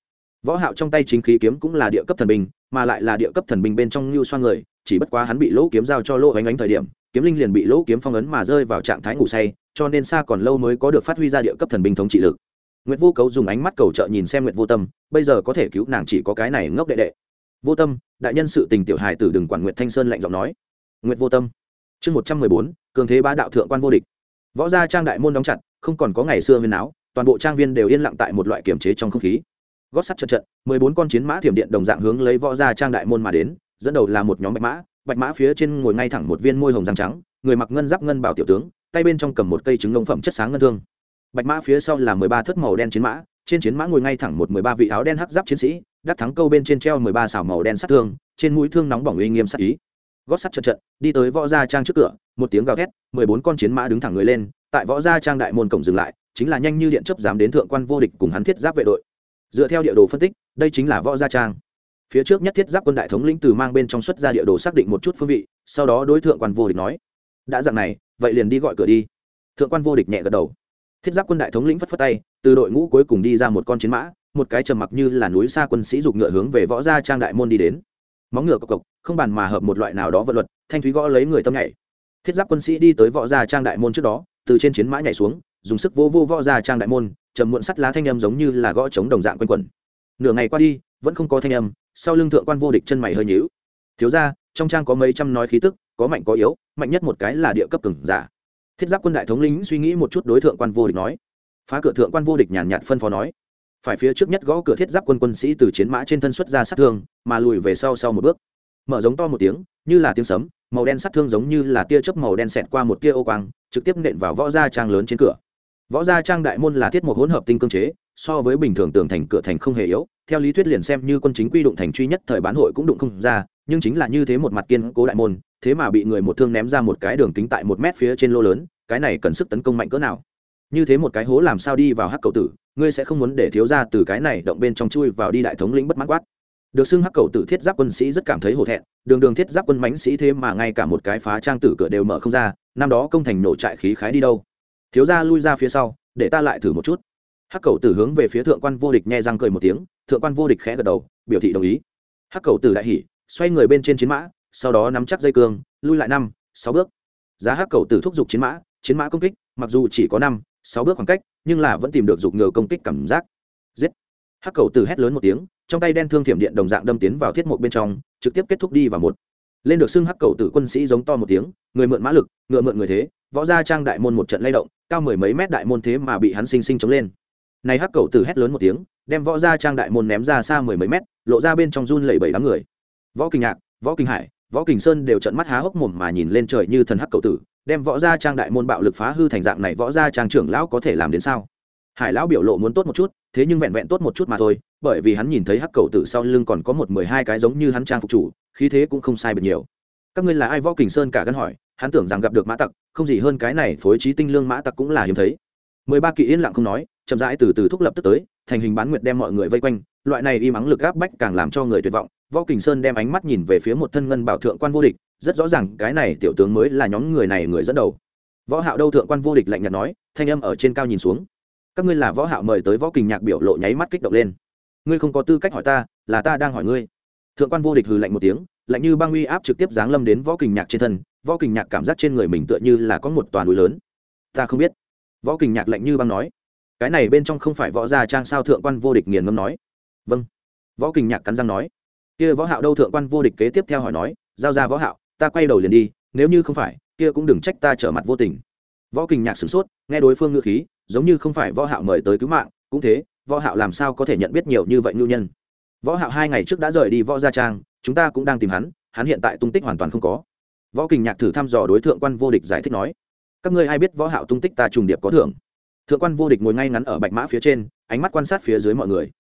Võ hạo trong tay chính khí kiếm cũng là địa cấp thần binh, mà lại là địa cấp thần binh bên trong lưu xoan người, chỉ bất quá hắn bị lỗ kiếm giao cho lỗ ánh ánh thời điểm kiếm linh liền bị lỗ kiếm phong ấn mà rơi vào trạng thái ngủ say cho nên xa còn lâu mới có được phát huy ra địa cấp thần binh thống trị lực Nguyệt Vô Cấu dùng ánh mắt cầu trợ nhìn xem Nguyệt Vô Tâm, bây giờ có thể cứu nàng chỉ có cái này ngốc đệ đệ. Vô Tâm, đại nhân sự tình tiểu hài tử đừng quản Nguyệt Thanh Sơn lạnh giọng nói. Nguyệt Vô Tâm. Chương một trăm mười bốn, cường thế bá đạo thượng quan vô địch. Võ gia trang đại môn đóng chặt, không còn có ngày xưa viên áo, toàn bộ trang viên đều yên lặng tại một loại kiểm chế trong không khí gót sắt trận trận mười bốn con chiến mã thiểm điện đồng dạng hướng lấy võ gia trang đại môn mà đến dẫn đầu là một nhóm bạch mã bạch mã phía trên ngồi ngay thẳng một viên môi hồng răng trắng, người mặc ngân giáp ngân bảo tiểu tướng, tay bên trong cầm một cây trứng ngông phẩm chất sáng ngân thương. Bạch mã phía sau là mười ba thất màu đen chiến mã, trên chiến mã ngồi ngay thẳng một mười ba vị áo đen hắc giáp chiến sĩ, đắc thắng câu bên trên treo mười ba xào màu đen sắt thương, trên mũi thương nóng bỏng uy nghiêm sắc ý. Gót sắt trận trận, đi tới võ gia trang trước cửa, một tiếng gào thét, mười bốn con chiến mã đứng thẳng người lên, tại võ gia trang đại môn cổng dừng lại, chính là nhanh như điện chấp dám đến thượng quan vô địch cùng hắn thiết giáp vệ đội. Dựa theo địa đồ phân tích, đây chính là võ gia trang phía trước nhất thiết giáp quân đại thống lĩnh từ mang bên trong xuất ra địa đồ xác định một chút phương vị, sau đó đối thượng quan vô địch nói, đã dạng này, vậy liền đi gọi cửa đi. Thượng quan vô địch nhẹ gật đầu. Thiết giáp quân đại thống lĩnh phất phất tay, từ đội ngũ cuối cùng đi ra một con chiến mã, một cái trầm mặc như là núi xa quân sĩ dục ngựa hướng về võ gia trang đại môn đi đến. Móng ngựa cộc cộc, không bàn mà hợp một loại nào đó vật luật, thanh thúy gõ lấy người tâm nhảy. Thiết giáp quân sĩ đi tới võ gia trang đại môn trước đó, từ trên chiến mã nhảy xuống, dùng sức vô vô võ gia trang đại môn, trầm muộn sắt lá thanh âm giống như là gõ trống đồng dạng quanh quẩn. Nửa ngày qua đi, vẫn không có thanh âm sau lưng thượng quan vô địch chân mày hơi nhíu. Thiếu ra trong trang có mấy trăm nói khí tức, có mạnh có yếu, mạnh nhất một cái là địa cấp cứng giả. Thiết giáp quân đại thống lĩnh suy nghĩ một chút đối thượng quan vô địch nói. Phá cửa thượng quan vô địch nhàn nhạt phân phó nói. Phải phía trước nhất gõ cửa thiết giáp quân quân sĩ từ chiến mã trên thân xuất ra sát thương, mà lùi về sau sau một bước. Mở giống to một tiếng, như là tiếng sấm, màu đen sát thương giống như là tia chớp màu đen xẹt qua một tia ô quang, trực tiếp nện vào võ gia trang lớn trên cửa. Võ gia trang đại môn là thiết một hỗn hợp tinh cương chế, so với bình thường tường thành cửa thành không hề yếu theo lý thuyết liền xem như quân chính quy đụng thành truy nhất thời bán hội cũng đụng không ra, nhưng chính là như thế một mặt kiên cố đại môn, thế mà bị người một thương ném ra một cái đường kính tại một mét phía trên lô lớn, cái này cần sức tấn công mạnh cỡ nào? Như thế một cái hố làm sao đi vào hắc cầu tử, ngươi sẽ không muốn để thiếu ra từ cái này động bên trong chui vào đi đại thống lĩnh bất mãn quát. Được xưng hắc cầu tử thiết giáp quân sĩ rất cảm thấy hổ thẹn, đường đường thiết giáp quân mãnh sĩ thế mà ngay cả một cái phá trang tử cửa đều mở không ra, năm đó công thành nổ trại khí khái đi đâu? Thiếu ra lui ra phía sau, để ta lại thử một chút. Hắc cầu tử hướng về phía thượng quan vô địch nghe răng cười một tiếng thượng quan vô địch khẽ gật đầu, biểu thị đồng ý. Hắc cầu tử đại hỉ, xoay người bên trên chiến mã, sau đó nắm chắc dây cương, lui lại năm, sáu bước. Giá hắc cầu tử thúc giục chiến mã chiến mã công kích, mặc dù chỉ có năm, sáu bước khoảng cách, nhưng là vẫn tìm được dục ngờ công kích cảm giác. Giết. Hắc cầu tử hét lớn một tiếng, trong tay đen thương thiểm điện đồng dạng đâm tiến vào thiết mục bên trong, trực tiếp kết thúc đi vào một. Lên được xưng hắc cầu tử quân sĩ giống to một tiếng, người mượn mã lực, ngựa mượn người thế, võ gia trang đại môn một trận lay động, cao mười mấy mét đại môn thế mà bị hắn sinh sinh chống lên này hắc cầu tử hét lớn một tiếng, đem võ gia trang đại môn ném ra xa mười mấy mét, lộ ra bên trong run lẩy bẩy đám người. Võ kinh nhạc võ kinh hải, võ kinh sơn đều trận mắt há hốc mồm mà nhìn lên trời như thần hắc cầu tử, đem võ gia trang đại môn bạo lực phá hư thành dạng này võ gia trang trưởng lão có thể làm đến sao? Hải lão biểu lộ muốn tốt một chút, thế nhưng vẹn vẹn tốt một chút mà thôi, bởi vì hắn nhìn thấy hắc cầu tử sau lưng còn có một mười hai cái giống như hắn trang phục chủ, khí thế cũng không sai bật nhiều. Các ngươi là ai? Võ kình sơn cả gân hỏi, hắn tưởng rằng gặp được mã tặc, không gì hơn cái này phối trí tinh lương mã tặc cũng là hiếm thấy mười ba kỵ yên lặng không nói, chậm rãi từ từ thúc lập tức tới, thành hình bán nguyệt đem mọi người vây quanh, loại này im ắng lực áp bách càng làm cho người tuyệt vọng. Võ kình sơn đem ánh mắt nhìn về phía một thân ngân bảo thượng quan vô địch, rất rõ ràng cái này tiểu tướng mới là nhóm người này người dẫn đầu. Võ hạo đâu thượng quan vô địch lạnh nhạt nói, thanh âm ở trên cao nhìn xuống. Các ngươi là võ hạo mời tới võ kình nhạc biểu lộ nháy mắt kích động lên. Ngươi không có tư cách hỏi ta, là ta đang hỏi ngươi. Thượng quan vô địch hừ lạnh một tiếng, lạnh như băng uy áp trực tiếp giáng lâm đến võ kình nhạc trên thân. Võ kình nhạc cảm giác trên người mình tựa như là có một toàn núi lớn. Ta không biết võ kình nhạc lạnh như băng nói, cái này bên trong không phải võ gia trang sao thượng quan vô địch nghiền ngâm nói. Vâng. Võ kình nhạc cắn răng nói, kia võ hạo đâu thượng quan vô địch kế tiếp theo hỏi nói, giao ra võ hạo, ta quay đầu liền đi, nếu như không phải, kia cũng đừng trách ta trở mặt vô tình. Võ kình nhạc sửng sốt, nghe đối phương ngữ khí, giống như không phải võ hạo mời tới cứu mạng, cũng thế, võ hạo làm sao có thể nhận biết nhiều như vậy nhu nhân? Võ hạo hai ngày trước đã rời đi võ gia trang, chúng ta cũng đang tìm hắn hắn hiện tại tung tích hoàn toàn không có. Võ kình nhạc thử thăm dò đối thượng quan vô địch giải thích nói các ngươi ai biết võ hạo tung tích ta trùng điệp có thưởng? Thượng quan vô địch ngồi ngay ngắn ở bạch mã phía trên, ánh mắt quan sát phía dưới mọi người.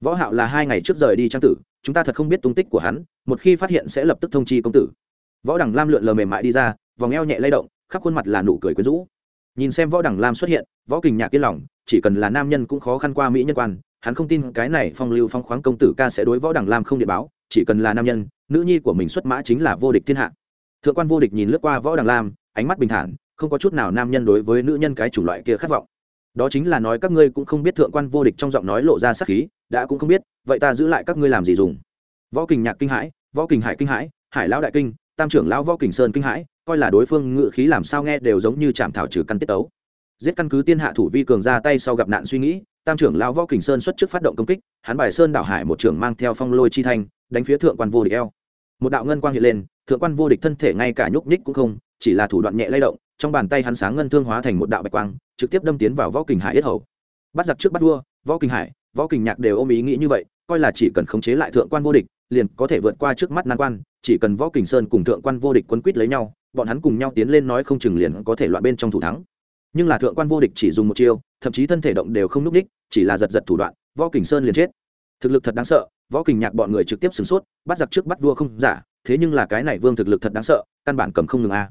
Võ hạo là hai ngày trước rời đi trang tử, chúng ta thật không biết tung tích của hắn, một khi phát hiện sẽ lập tức thông chi công tử. Võ đằng lam lượn lờ mềm mại đi ra, vòng eo nhẹ lay động, khắp khuôn mặt là nụ cười quyến rũ. Nhìn xem võ đằng lam xuất hiện, võ kình nhạc yên lòng, chỉ cần là nam nhân cũng khó khăn qua mỹ nhân quan, hắn không tin cái này phong lưu phong khoáng công tử ca sẽ đối võ đằng lam không địa báo, chỉ cần là nam nhân, nữ nhi của mình xuất mã chính là vô địch thiên hạ. Thượng quan vô địch nhìn lướt qua võ đằng lam, ánh mắt bình thản không có chút nào nam nhân đối với nữ nhân cái chủng loại kia khát vọng. Đó chính là nói các ngươi cũng không biết thượng quan vô địch trong giọng nói lộ ra sắc khí, đã cũng không biết, vậy ta giữ lại các ngươi làm gì dùng? Võ kình nhạc kinh hãi, võ kình hải kinh hãi, hải lão đại kinh, tam trưởng lão võ kình sơn kinh hãi, coi là đối phương ngự khí làm sao nghe đều giống như chạm thảo trừ căn tiết tấu. Giết căn cứ tiên hạ thủ vi cường ra tay sau gặp nạn suy nghĩ, tam trưởng lão võ kình sơn xuất trước phát động công kích, hắn bài sơn đảo hải một trưởng mang theo phong lôi chi thanh, đánh phía thượng quan vô địch eo. Một đạo ngân quang hiện lên, thượng quan vô địch thân thể ngay cả nhúc nhích cũng không, chỉ là thủ đoạn nhẹ lay động trong bàn tay hắn sáng ngân thương hóa thành một đạo bạch quang, trực tiếp đâm tiến vào võ kình hải yết hầu. Bắt giặc trước bắt vua, võ kình hải, võ kình nhạc đều ôm ý nghĩ như vậy, coi là chỉ cần khống chế lại thượng quan vô địch, liền có thể vượt qua trước mắt nan quan, chỉ cần võ kình sơn cùng thượng quan vô địch quấn quýt lấy nhau, bọn hắn cùng nhau tiến lên nói không chừng liền có thể loạn bên trong thủ thắng. Nhưng là thượng quan vô địch chỉ dùng một chiêu, thậm chí thân thể động đều không n ú c ních chỉ là giật giật thủ đoạn, võ kình sơn liền chết. Thực lực thật đáng sợ, võ kình nhạc bọn người trực tiếp sửng sốt, bắt giặc trước bắt vua không giả, thế nhưng là cái này vương thực lực thật đáng sợ, căn bản cầm không ngừng a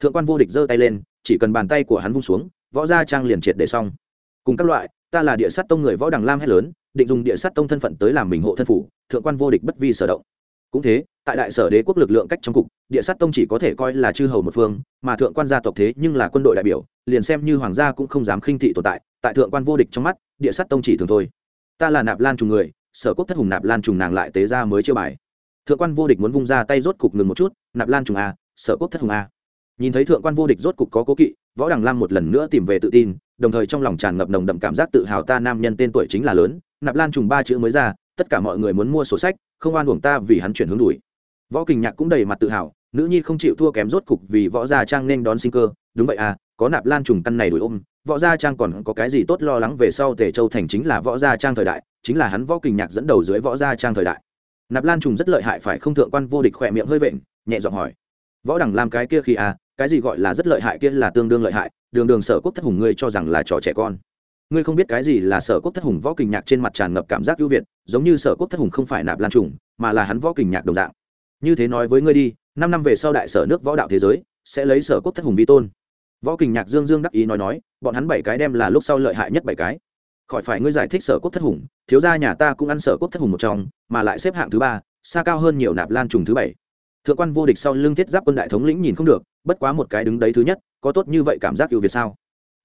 thượng quan vô địch giơ tay lên, chỉ cần bàn tay của hắn vung xuống, võ gia trang liền triệt để xong. Cùng các loại, ta là địa sát tông người võ đằng lam hét lớn, định dùng địa sát tông thân phận tới làm mình hộ thân phủ, thượng quan vô địch bất vi sở động. Cũng thế, tại đại sở đế quốc lực lượng cách trong cục, địa sát tông chỉ có thể coi là chư hầu một phương, mà thượng quan gia tộc thế nhưng là quân đội đại biểu, liền xem như hoàng gia cũng không dám khinh thị tồn tại tại thượng quan vô địch trong mắt, địa sát tông chỉ thường thôi. Ta là nạp lan trùng người, sở quốc thất hùng nạp lan trùng nàng lại tế ra mới chưa bài. Thượng quan vô địch muốn vung ra tay rốt cục ngừng một chút, nạp lan trùng a sở quốc thất hùng a nhìn thấy thượng quan vô địch rốt cục có cố kỵ, võ đằng lam một lần nữa tìm về tự tin, đồng thời trong lòng tràn ngập nồng đậm cảm giác tự hào ta nam nhân tên tuổi chính là lớn, nạp lan trùng ba chữ mới ra, tất cả mọi người muốn mua sổ sách, không oan uổng ta vì hắn chuyển hướng đuổi. Võ kình nhạc cũng đầy mặt tự hào, nữ nhi không chịu thua kém rốt cục vì võ gia trang nên đón sinh cơ. Đúng vậy à có nạp lan trùng căn này đuổi ôm, võ gia trang còn có cái gì tốt lo lắng về sau tề châu thành chính là võ gia trang thời đại, chính là hắn võ kình nhạc dẫn đầu dưới võ gia trang thời đại. Nạp lan trùng rất lợi hại, phải không thượng quan vô địch khỏe miệng hơi vện, nhẹ giọng hỏi. Võ đẳng làm cái kia khi à cái gì gọi là rất lợi hại kia là tương đương lợi hại, đường đường sở quốc thất hùng ngươi cho rằng là trò trẻ con. Ngươi không biết cái gì là sở quốc thất hùng võ kình nhạc trên mặt tràn ngập cảm giác ưu việt, giống như sở quốc thất hùng không phải nạp lan trùng, mà là hắn võ kình nhạc đồng dạng. Như thế nói với ngươi đi, năm năm về sau đại sở nước võ đạo thế giới, sẽ lấy sở quốc thất hùng vi tôn. Võ kình nhạc dương dương đắc ý nói nói, bọn hắn bảy cái đem là lúc sau lợi hại nhất bảy cái. Khỏi phải ngươi giải thích sở quốc thất hùng, thiếu gia nhà ta cũng ăn sở quốc thất hùng một trong, mà lại xếp hạng thứ ba, xa cao hơn nhiều nạp lan trùng thứ bảy thượng quan vô địch sau lưng thiết giáp quân đại thống lĩnh nhìn không được, bất quá một cái đứng đấy thứ nhất, có tốt như vậy cảm giác ưu việt sao?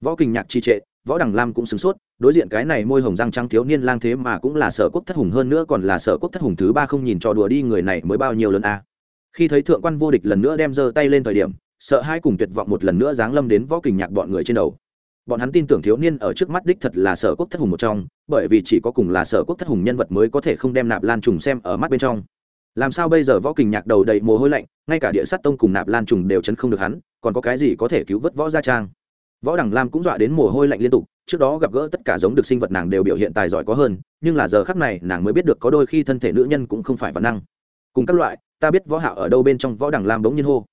Võ kình nhạc trì trệ, võ đằng lam cũng sửng sốt, đối diện cái này môi hồng răng trắng thiếu niên lang thế mà cũng là sở quốc thất hùng hơn nữa còn là sở quốc thất hùng thứ ba không nhìn cho đùa đi người này mới bao nhiêu lần a. Khi thấy thượng quan vô địch lần nữa đem giơ tay lên thời điểm, sợ hai cùng tuyệt vọng một lần nữa giáng lâm đến võ kình nhạc bọn người trên đầu. Bọn hắn tin tưởng thiếu niên ở trước mắt đích thật là sở quốc thất hùng một trong, bởi vì chỉ có cùng là sở quốc thất hùng nhân vật mới có thể không đem nạp lan trùng xem ở mắt bên trong làm sao bây giờ võ kình nhạc đầu đầy mồ hôi lạnh, ngay cả địa sắt tông cùng nạp lan trùng đều chấn không được hắn, còn có cái gì có thể cứu vớt võ gia trang? Võ đằng lam cũng dọa đến mồ hôi lạnh liên tục, trước đó gặp gỡ tất cả giống được sinh vật nàng đều biểu hiện tài giỏi có hơn, nhưng là giờ khắc này nàng mới biết được có đôi khi thân thể nữ nhân cũng không phải văn năng. Cùng các loại, ta biết võ hạo ở đâu bên trong võ đằng lam đống nhiên hô.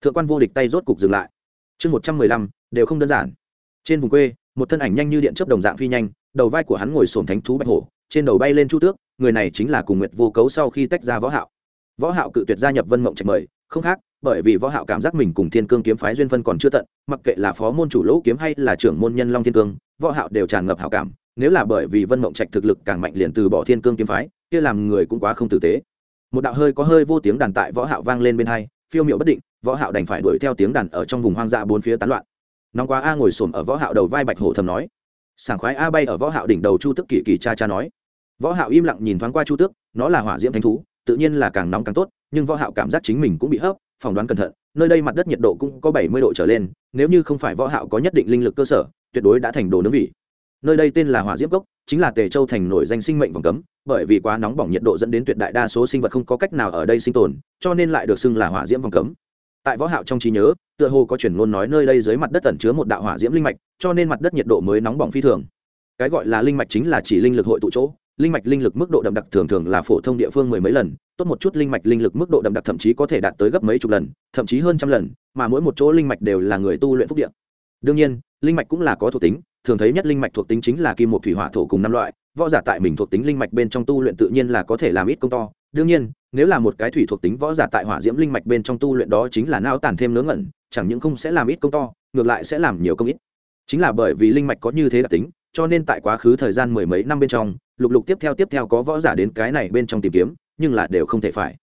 Thượng quan vô địch tay rốt cục dừng lại. Chương một trăm mười lăm, đều không đơn giản. Trên vùng quê, một thân ảnh nhanh như điện chớp đồng dạng phi nhanh, đầu vai của hắn ngồi sồn thánh thú bạch hổ, trên đầu bay lên chu tước người này chính là cùng nguyệt vô cấu sau khi tách ra võ hạo. Võ hạo cự tuyệt gia nhập vân mộng trạch mời, không khác, bởi vì võ hạo cảm giác mình cùng thiên cương kiếm phái duyên phân còn chưa tận, mặc kệ là phó môn chủ lỗ kiếm hay là trưởng môn nhân long thiên cương, võ hạo đều tràn ngập hảo cảm, nếu là bởi vì vân mộng trạch thực lực càng mạnh liền từ bỏ thiên cương kiếm phái, kia làm người cũng quá không tử tế. Một đạo hơi có hơi vô tiếng đàn tại võ hạo vang lên bên hai, phiêu miệu bất định, võ hạo đành phải đuổi theo tiếng đàn ở trong vùng hoang dã bốn phía tán loạn. Nóng quá a ngồi xổm ở võ hạo đầu vai bạch hổ thầm nói. Sảng khoái a bay ở võ hạo đỉnh đầu chu tức kỳ kỳ cha cha nói võ hạo im lặng nhìn thoáng qua chu tước, nó là hỏa diễm thánh thú, tự nhiên là càng nóng càng tốt, nhưng võ hạo cảm giác chính mình cũng bị hấp, phỏng đoán cẩn thận, nơi đây mặt đất nhiệt độ cũng có 70 độ trở lên, nếu như không phải võ hạo có nhất định linh lực cơ sở, tuyệt đối đã thành đồ nướng vị. Nơi đây tên là hỏa diễm cốc, chính là tề châu thành nổi danh sinh mệnh vòng cấm, bởi vì quá nóng bỏng nhiệt độ dẫn đến tuyệt đại đa số sinh vật không có cách nào ở đây sinh tồn, cho nên lại được xưng là hỏa diễm vòng cấm. Tại võ hạo trong trí nhớ, tựa hồ có truyền ngôn nói nơi đây dưới mặt đất ẩn chứa một đạo hỏa diễm linh mạch, cho nên mặt đất nhiệt độ mới nóng bỏng phi thường. Cái gọi là linh mạch chính là chỉ linh lực hội tụ chỗ linh mạch linh lực mức độ đậm đặc thường thường là phổ thông địa phương mười mấy lần, tốt một chút linh mạch linh lực mức độ đậm đặc thậm chí có thể đạt tới gấp mấy chục lần, thậm chí hơn trăm lần, mà mỗi một chỗ linh mạch đều là người tu luyện phúc địa. Đương nhiên, linh mạch cũng là có thuộc tính, thường thấy nhất linh mạch thuộc tính chính là kim một thủy hỏa thổ cùng năm loại, võ giả tại mình thuộc tính linh mạch bên trong tu luyện tự nhiên là có thể làm ít công to. Đương nhiên, nếu là một cái thủy thuộc tính võ giả tại hỏa diễm linh mạch bên trong tu luyện đó chính là nao tản thêm nướng ngẩn, chẳng những không sẽ làm ít công to, ngược lại sẽ làm nhiều công ít. Chính là bởi vì linh mạch có như thế đặc tính cho nên tại quá khứ thời gian mười mấy năm bên trong, lục lục tiếp theo tiếp theo có võ giả đến cái này bên trong tìm kiếm, nhưng là đều không thể phải.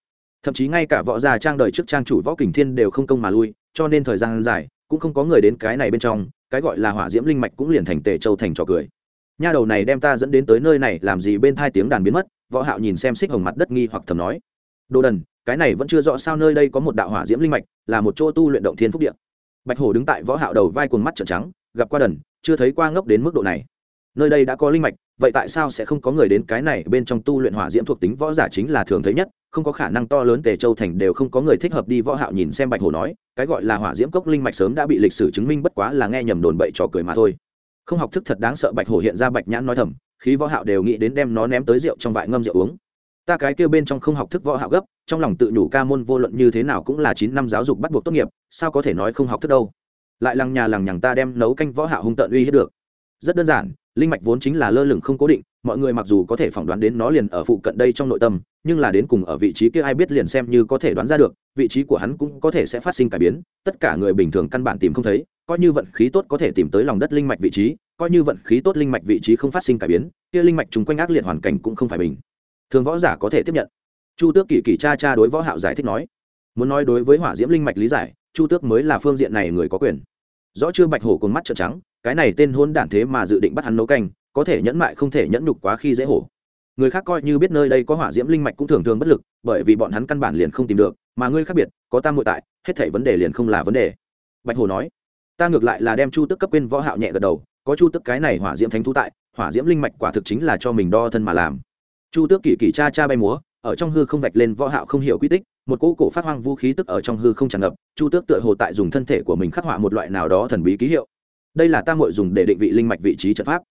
Thậm chí ngay cả võ giả trang đời trước trang chủ võ kình thiên đều không công mà lui, cho nên thời gian dài, cũng không có người đến cái này bên trong, cái gọi là hỏa diễm linh mạch cũng liền thành tề châu thành trò cười. Nha đầu này đem ta dẫn đến tới nơi này, làm gì bên thai tiếng đàn biến mất, võ hạo nhìn xem xích hồng mặt đất nghi hoặc thầm nói. Đồ đần, cái này vẫn chưa rõ sao nơi đây có một đạo hỏa diễm linh mạch, là một chỗ tu luyện động thiên phúc địa. Bạch hổ đứng tại võ hạo đầu vai cuồng mắt trợn trắng, gặp qua đần, chưa thấy qua ngốc đến mức độ này nơi đây đã có linh mạch, vậy tại sao sẽ không có người đến cái này bên trong tu luyện hỏa diễm thuộc tính võ giả chính là thường thấy nhất, không có khả năng to lớn tề châu thành đều không có người thích hợp đi võ hạo nhìn xem bạch hổ nói, cái gọi là hỏa diễm cốc linh mạch sớm đã bị lịch sử chứng minh bất quá là nghe nhầm đồn bậy trò cười mà thôi. Không học thức thật đáng sợ bạch hổ hiện ra bạch nhãn nói thầm, khí võ hạo đều nghĩ đến đem nó ném tới rượu trong vại ngâm rượu uống. Ta cái kia bên trong không học thức võ hạo gấp, trong lòng tự nhủ ca môn vô luận như thế nào cũng là chín năm giáo dục bắt buộc tốt nghiệp, sao có thể nói không học thức đâu. Lại lằng nhà lằng nhằng ta đem nấu canh võ hạo hung tận uy hiếp được. Rất đơn giản linh mạch vốn chính là lơ lửng không cố định, mọi người mặc dù có thể phỏng đoán đến nó liền ở phụ cận đây trong nội tâm, nhưng là đến cùng ở vị trí kia ai biết liền xem như có thể đoán ra được, vị trí của hắn cũng có thể sẽ phát sinh cải biến, tất cả người bình thường căn bản tìm không thấy, coi như vận khí tốt có thể tìm tới lòng đất linh mạch vị trí, coi như vận khí tốt linh mạch vị trí không phát sinh cải biến, kia linh mạch chung quanh ác liệt hoàn cảnh cũng không phải bình thường võ giả có thể tiếp nhận. Chu tước kỳ kỳ cha cha đối võ hạo giải thích nói, muốn nói đối với hỏa diễm linh mạch lý giải, chu tước mới là phương diện này người có quyền. Rõ chưa bạch hổ cùng mắt trợn trắng cái này tên hôn đản thế mà dự định bắt hắn nấu canh, có thể nhẫn mại không thể nhẫn nhục quá khi dễ hổ. Người khác coi như biết nơi đây có hỏa diễm linh mạch cũng thường thường bất lực, bởi vì bọn hắn căn bản liền không tìm được, mà ngươi khác biệt, có tam nội tại, hết thảy vấn đề liền không là vấn đề. Bạch hồ nói. Ta ngược lại là đem chu tức cấp quên võ hạo nhẹ gật đầu, có chu tức cái này hỏa diễm thánh thú tại, hỏa diễm linh mạch quả thực chính là cho mình đo thân mà làm. Chu tước kỳ kỳ cha cha bay múa, ở trong hư không vạch lên võ hạo không hiểu quy tích, một cỗ cổ phát hoang vũ khí tức ở trong hư không tràn ngập, chu tước tựa hồ tại dùng thân thể của mình khắc họa một loại nào đó thần bí ký hiệu đây là ta muội dùng để định vị linh mạch vị trí trận pháp.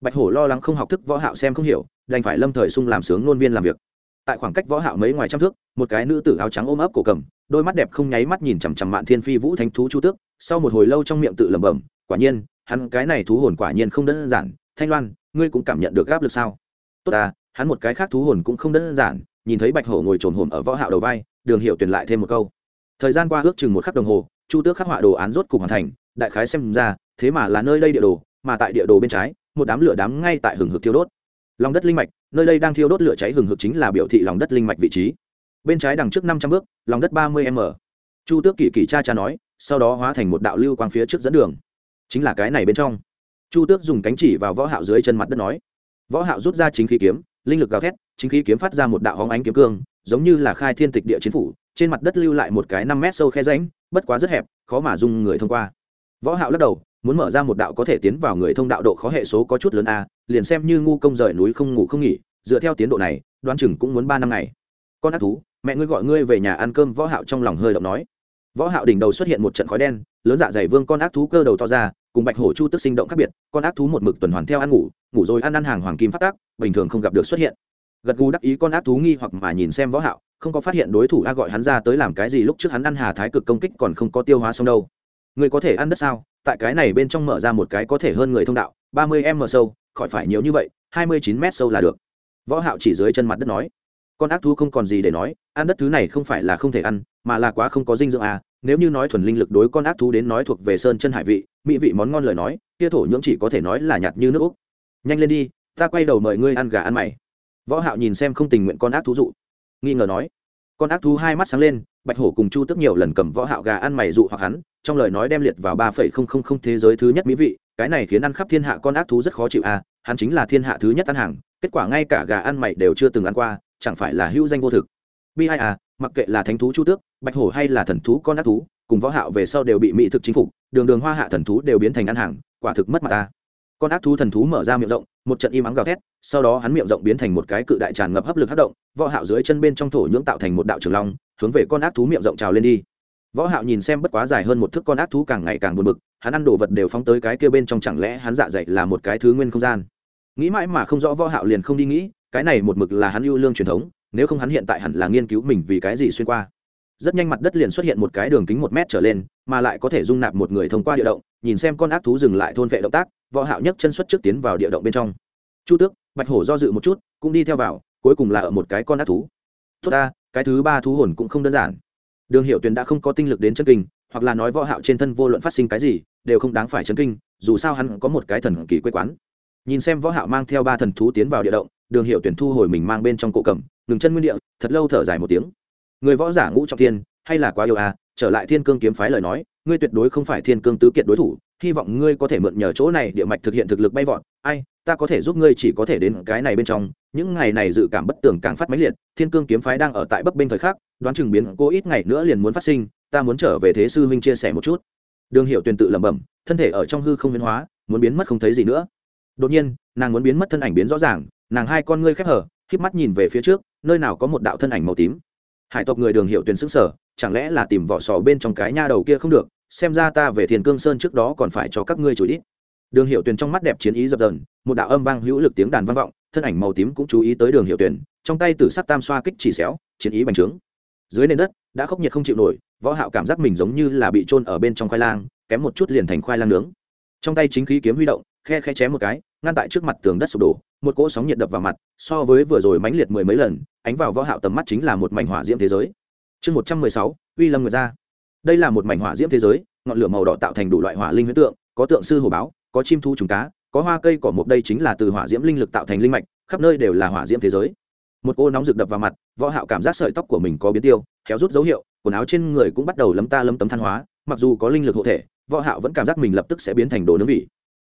Bạch hổ lo lắng không học thức võ hạo xem không hiểu, đành phải lâm thời sung làm sướng ngôn viên làm việc. Tại khoảng cách võ hạo mấy ngoài trăm thước, một cái nữ tử áo trắng ôm ấp cổ cầm, đôi mắt đẹp không nháy mắt nhìn chằm chằm mạn thiên phi vũ thánh thú chu tước, sau một hồi lâu trong miệng tự lẩm bẩm, quả nhiên, hắn, cái này thú hồn quả nhiên không đơn giản, thanh loan, ngươi cũng cảm nhận được áp lực sao? Tốt ta, hắn một cái khác thú hồn cũng không đơn giản. Nhìn thấy bạch hổ ngồi trồn hồn ở võ hạo đầu vai, đường hiệu tuyển lại thêm một câu. Thời gian qua ước chừng một khắc đồng hồ, chu tước khắc họa đồ án rốt cục hoàn thành, đại khái xem ra thế mà là nơi đây địa đồ, mà tại địa đồ bên trái, một đám lửa đám ngay tại hừng hực thiêu đốt. Lòng đất linh mạch, nơi đây đang thiêu đốt lửa cháy hừng hực chính là biểu thị lòng đất linh mạch vị trí. Bên trái đằng trước năm trăm bước, lòng đất ba mươi m. Chu tước kỳ kỳ cha cha nói, sau đó hóa thành một đạo lưu quang phía trước dẫn đường. Chính là cái này bên trong. Chu tước dùng cánh chỉ vào võ hạo dưới chân mặt đất nói. Võ hạo rút ra chính khí kiếm, linh lực gào thét, chính khí kiếm phát ra một đạo hóng ánh kiếm cương, giống như là khai thiên tịch địa chiến phủ, trên mặt đất lưu lại một cái năm mét sâu khe rãnh, bất quá rất hẹp, khó mà dung người thông qua. Võ hạo lắc đầu muốn mở ra một đạo có thể tiến vào người thông đạo độ khó hệ số có chút lớn a, liền xem như ngu công rời núi không ngủ không nghỉ, dựa theo tiến độ này, đoán chừng cũng muốn ba năm ngày. Con ác thú, mẹ ngươi gọi ngươi về nhà ăn cơm, võ hạo trong lòng hơi động nói. Võ hạo đỉnh đầu xuất hiện một trận khói đen, lớn dạ dày vương con ác thú cơ đầu to ra, cùng bạch hổ chu tức sinh động khác biệt, con ác thú một mực tuần hoàn theo ăn ngủ ngủ rồi ăn ăn hàng hoàng kim phát tác, bình thường không gặp được xuất hiện. Gật gù đắc ý con ác thú nghi hoặc mà nhìn xem võ hạo, không có phát hiện đối thủ a gọi hắn ra tới làm cái gì, lúc trước hắn ăn hà thái cực công kích còn không có tiêu hóa xong đâu. Người có thể ăn đất sao? Tại cái này bên trong mở ra một cái có thể hơn người thông đạo, ba mươi m sâu, khỏi phải nhiều như vậy, hai mươi chín m sâu là được. Võ hạo chỉ dưới chân mặt đất nói, con ác thú không còn gì để nói, ăn đất thứ này không phải là không thể ăn, mà là quá không có dinh dưỡng à nếu như nói thuần linh lực đối con ác thú đến nói thuộc về sơn chân hải vị, mỹ vị món ngon lời nói, kia thổ nhưỡng chỉ có thể nói là nhạt như nước úc. Nhanh lên đi, ta quay đầu mời ngươi ăn gà ăn mày. Võ hạo nhìn xem không tình nguyện con ác thú dụ, nghi ngờ nói con ác thú hai mắt sáng lên, bạch hổ cùng chu tức nhiều lần cầm võ hạo gà ăn mày dụ hoặc hắn, trong lời nói đem liệt vào ba phẩy không không không thế giới thứ nhất mỹ vị, cái này khiến ăn khắp thiên hạ con ác thú rất khó chịu à hắn chính là thiên hạ thứ nhất ăn hàng, kết quả ngay cả gà ăn mày đều chưa từng ăn qua, chẳng phải là hữu danh vô thực. Bi ai à mặc kệ là thánh thú chu tước, bạch hổ hay là thần thú con ác thú, cùng võ hạo về sau đều bị mỹ thực chính phục, đường đường hoa hạ thần thú đều biến thành ăn hàng, quả thực mất mặt ta con ác thú thần thú mở ra miệng rộng, một trận im ắng gào thét, sau đó hắn miệng rộng biến thành một cái cự đại tràn ngập hấp lực hấp động, võ hạo dưới chân bên trong thổ nhưỡng tạo thành một đạo trường long, hướng về con ác thú miệng rộng trào lên đi. Võ hạo nhìn xem bất quá dài hơn một thước con ác thú càng ngày càng buồn bực, hắn ăn đồ vật đều phóng tới cái kia bên trong chẳng lẽ hắn dạ dày là một cái thứ nguyên không gian? Nghĩ mãi mà không rõ võ hạo liền không đi nghĩ, cái này một mực là hắn ưu lương truyền thống, nếu không hắn hiện tại hẳn là nghiên cứu mình vì cái gì xuyên qua rất nhanh mặt đất liền xuất hiện một cái đường kính một mét trở lên, mà lại có thể dung nạp một người thông qua địa động, nhìn xem con ác thú dừng lại thôn vệ động tác, võ hạo nhấc chân xuất trước tiến vào địa động bên trong. Chu tước, bạch hổ do dự một chút, cũng đi theo vào, cuối cùng là ở một cái con ác thú. Tốt ta, cái thứ ba thú hồn cũng không đơn giản. Đường hiệu tuyền đã không có tinh lực đến chân kinh, hoặc là nói võ hạo trên thân vô luận phát sinh cái gì, đều không đáng phải chấn kinh, dù sao hắn có một cái thần kỳ quê quán. Nhìn xem võ hạo mang theo ba thần thú tiến vào địa động, đường hiệu tuyển thu hồi mình mang bên trong cổ cầm đường chân nguyên địa, thật lâu thở dài một tiếng người võ giả ngũ trọng thiên, hay là quá yêu à trở lại thiên cương kiếm phái lời nói, ngươi tuyệt đối không phải thiên cương tứ kiệt đối thủ, hy vọng ngươi có thể mượn nhờ chỗ này địa mạch thực hiện thực lực bay vọt. Ai, ta có thể giúp ngươi chỉ có thể đến cái này bên trong. Những ngày này dự cảm bất tường càng phát mãnh liệt, thiên cương kiếm phái đang ở tại bấp bên thời khắc, đoán chừng biến cố ít ngày nữa liền muốn phát sinh, ta muốn trở về thế sư huynh chia sẻ một chút. Đường hiệu tuyền tự lẩm bẩm, thân thể ở trong hư không biến hóa, muốn biến mất không thấy gì nữa. Đột nhiên, nàng muốn biến mất thân ảnh biến rõ ràng, nàng hai con ngươi khép hở, híp mắt nhìn về phía trước, nơi nào có một đạo thân ảnh màu tím hải tộc người đường hiệu tuyền xứng sở, chẳng lẽ là tìm vỏ sò bên trong cái nha đầu kia không được, xem ra ta về thiền cương sơn trước đó còn phải cho các ngươi chửi ít đường hiệu tuyền trong mắt đẹp chiến ý dập dần một đạo âm vang hữu lực tiếng đàn vang vọng, thân ảnh màu tím cũng chú ý tới đường hiệu tuyền trong tay tử sắc tam xoa kích chỉ xéo, chiến ý bành trướng. Dưới nền đất, đã khốc nhiệt không chịu nổi, võ hạo cảm giác mình giống như là bị trôn ở bên trong khoai lang, kém một chút liền thành khoai lang nướng trong tay chính khí kiếm huy động, khe khe chém một cái, ngăn tại trước mặt tường đất sụp đổ, một cỗ sóng nhiệt đập vào mặt, so với vừa rồi mãnh liệt mười mấy lần, ánh vào võ hạo tầm mắt chính là một mảnh hỏa diễm thế giới. Chương một trăm mười sáu, uy lâm người ra đây là một mảnh hỏa diễm thế giới, ngọn lửa màu đỏ tạo thành đủ loại hỏa linh huyễn tượng, có tượng sư hồ báo, có chim thu trùng cá, có hoa cây cỏ mục đây chính là từ hỏa diễm linh lực tạo thành linh mạch, khắp nơi đều là hỏa diễm thế giới. Một cô nóng rực đập vào mặt, võ hạo cảm giác sợi tóc của mình có biến tiêu kéo rút dấu hiệu, quần áo trên người cũng bắt đầu lấm ta lấm tấm than hóa, mặc dù có linh lực hộ thể võ hạo vẫn cảm giác mình lập tức sẽ biến thành đồ nướng vị.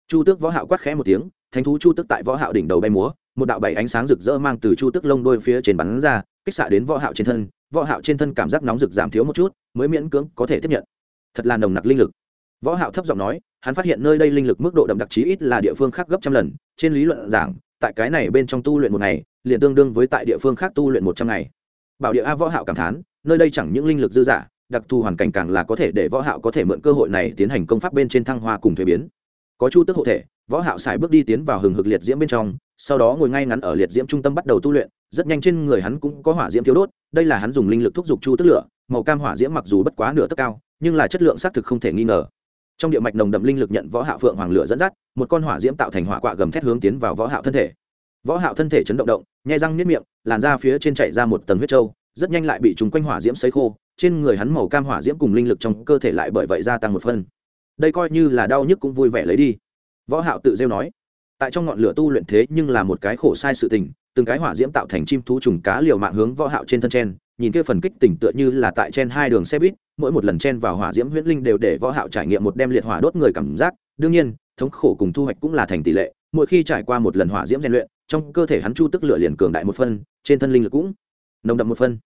Chu tước võ hạo quát khẽ một tiếng, thánh thú chu tước tại võ hạo đỉnh đầu bay múa, một đạo bảy ánh sáng rực rỡ mang từ chu tước lông đôi phía trên bắn ra, kích xạ đến võ hạo trên thân, võ hạo trên thân cảm giác nóng rực giảm thiếu một chút, mới miễn cưỡng có thể tiếp nhận. Thật là nồng nặc linh lực. Võ hạo thấp giọng nói, hắn phát hiện nơi đây linh lực mức độ đậm đặc chí ít là địa phương khác gấp trăm lần, trên lý luận giảng, tại cái này bên trong tu luyện một ngày, liền tương đương với tại địa phương khác tu luyện một trăm ngày. Bảo địa a võ hạo cảm thán, nơi đây chẳng những linh lực dư giả đặc thù hoàn cảnh càng là có thể để võ hạo có thể mượn cơ hội này tiến hành công pháp bên trên thăng hoa cùng thuế biến. Có chu tức hộ thể võ hạo xài bước đi tiến vào hừng hực liệt diễm bên trong sau đó ngồi ngay ngắn ở liệt diễm trung tâm bắt đầu tu luyện rất nhanh trên người hắn cũng có hỏa diễm thiếu đốt đây là hắn dùng linh lực thúc giục chu tức lửa màu cam hỏa diễm mặc dù bất quá nửa tấc cao nhưng là chất lượng xác thực không thể nghi ngờ. Trong địa mạch nồng đậm linh lực nhận võ hạo phượng hoàng lửa dẫn dắt một con hỏa diễm tạo thành hỏa quạ gầm thét hướng tiến vào võ hạo thân thể. Võ hạo thân thể chấn động động nhai răng niết miệng làn da phía trên chảy ra một tầng huyết châu, rất nhanh lại bị trùng quanh hỏa diễm sấy khô trên người hắn màu cam hỏa diễm cùng linh lực trong cơ thể lại bởi vậy gia tăng một phân. Đây coi như là đau nhức cũng vui vẻ lấy đi. Võ hạo tự rêu nói, tại trong ngọn lửa tu luyện thế nhưng là một cái khổ sai sự tình, từng cái hỏa diễm tạo thành chim thú trùng cá liều mạng hướng võ hạo trên thân chen, nhìn kia phần kích tỉnh tựa như là tại chen hai đường xe buýt, mỗi một lần chen vào hỏa diễm huyễn linh đều để võ hạo trải nghiệm một đem liệt hỏa đốt người cảm giác. Đương nhiên, thống khổ cùng thu hoạch cũng là thành tỷ lệ, mỗi khi trải qua một lần hỏa diễm rèn luyện, trong cơ thể hắn chu tức lửa liền cường đại một phân, trên thân linh lực cũng nồng đậm một phân.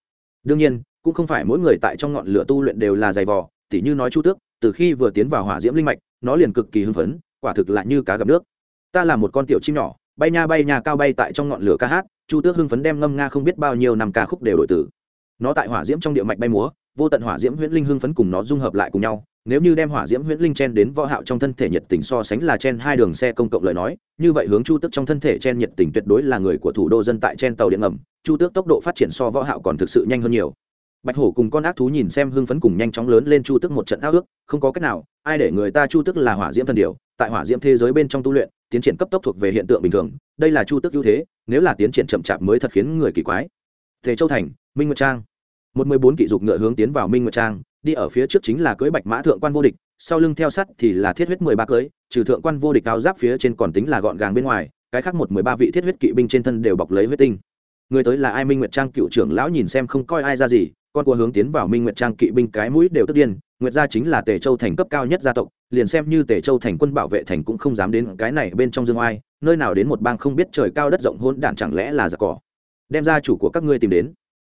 Đương nhiên cũng không phải mỗi người tại trong ngọn lửa tu luyện đều là dày vò, tỉ như nói chu tước, từ khi vừa tiến vào hỏa diễm linh mạch, nó liền cực kỳ hưng phấn, quả thực lại như cá gặp nước. Ta là một con tiểu chim nhỏ, bay nha bay nha cao bay tại trong ngọn lửa ca hát, chu tước hưng phấn đem ngâm nga không biết bao nhiêu năm ca khúc đều đổi tử nó tại hỏa diễm trong địa mạch bay múa, vô tận hỏa diễm huyễn linh hưng phấn cùng nó dung hợp lại cùng nhau, nếu như đem hỏa diễm huyễn linh chen đến võ hạo trong thân thể nhiệt tình so sánh là chen hai đường xe công cộng lời nói, như vậy hướng chu tước trong thân thể chen nhiệt tình tuyệt đối là người của thủ đô dân tại chen tàu điện ngầm, chu tước tốc độ phát triển so võ hạo còn thực sự nhanh hơn nhiều bạch hổ cùng con ác thú nhìn xem hưng phấn cùng nhanh chóng lớn lên chu tước một trận ao ước không có cách nào ai để người ta chu tước là hỏa diễm thần điều tại hỏa diễm thế giới bên trong tu luyện tiến triển cấp tốc thuộc về hiện tượng bình thường đây là chu tước ưu thế nếu là tiến triển chậm chạp mới thật khiến người kỳ quái Thế Châu Thành, Minh Nguyệt Trang. Một mười bốn kỵ dục ngựa hướng tiến vào Minh Nguyệt Trang, đi ở phía trước chính là cưới bạch mã thượng quan vô địch, sau lưng theo sắt thì là thiết huyết mười ba cưới, trừ thượng quan vô địch cao giáp phía trên còn tính là gọn gàng bên ngoài, cái khác một mười ba vị thiết huyết kỵ binh trên thân đều bọc lấy huyết tinh. Người tới là ai Minh Nguyệt Trang cựu trưởng lão nhìn xem không coi ai ra gì, con của hướng tiến vào Minh Nguyệt Trang kỵ binh cái mũi đều tức điên, Nguyệt gia chính là Tề Châu thành cấp cao nhất gia tộc, liền xem như Tề Châu thành quân bảo vệ thành cũng không dám đến cái này bên trong dương oai, nơi nào đến một bang không biết trời cao đất rộng hỗn đản chẳng lẽ là giặc cỏ. Đem ra chủ của các ngươi tìm đến.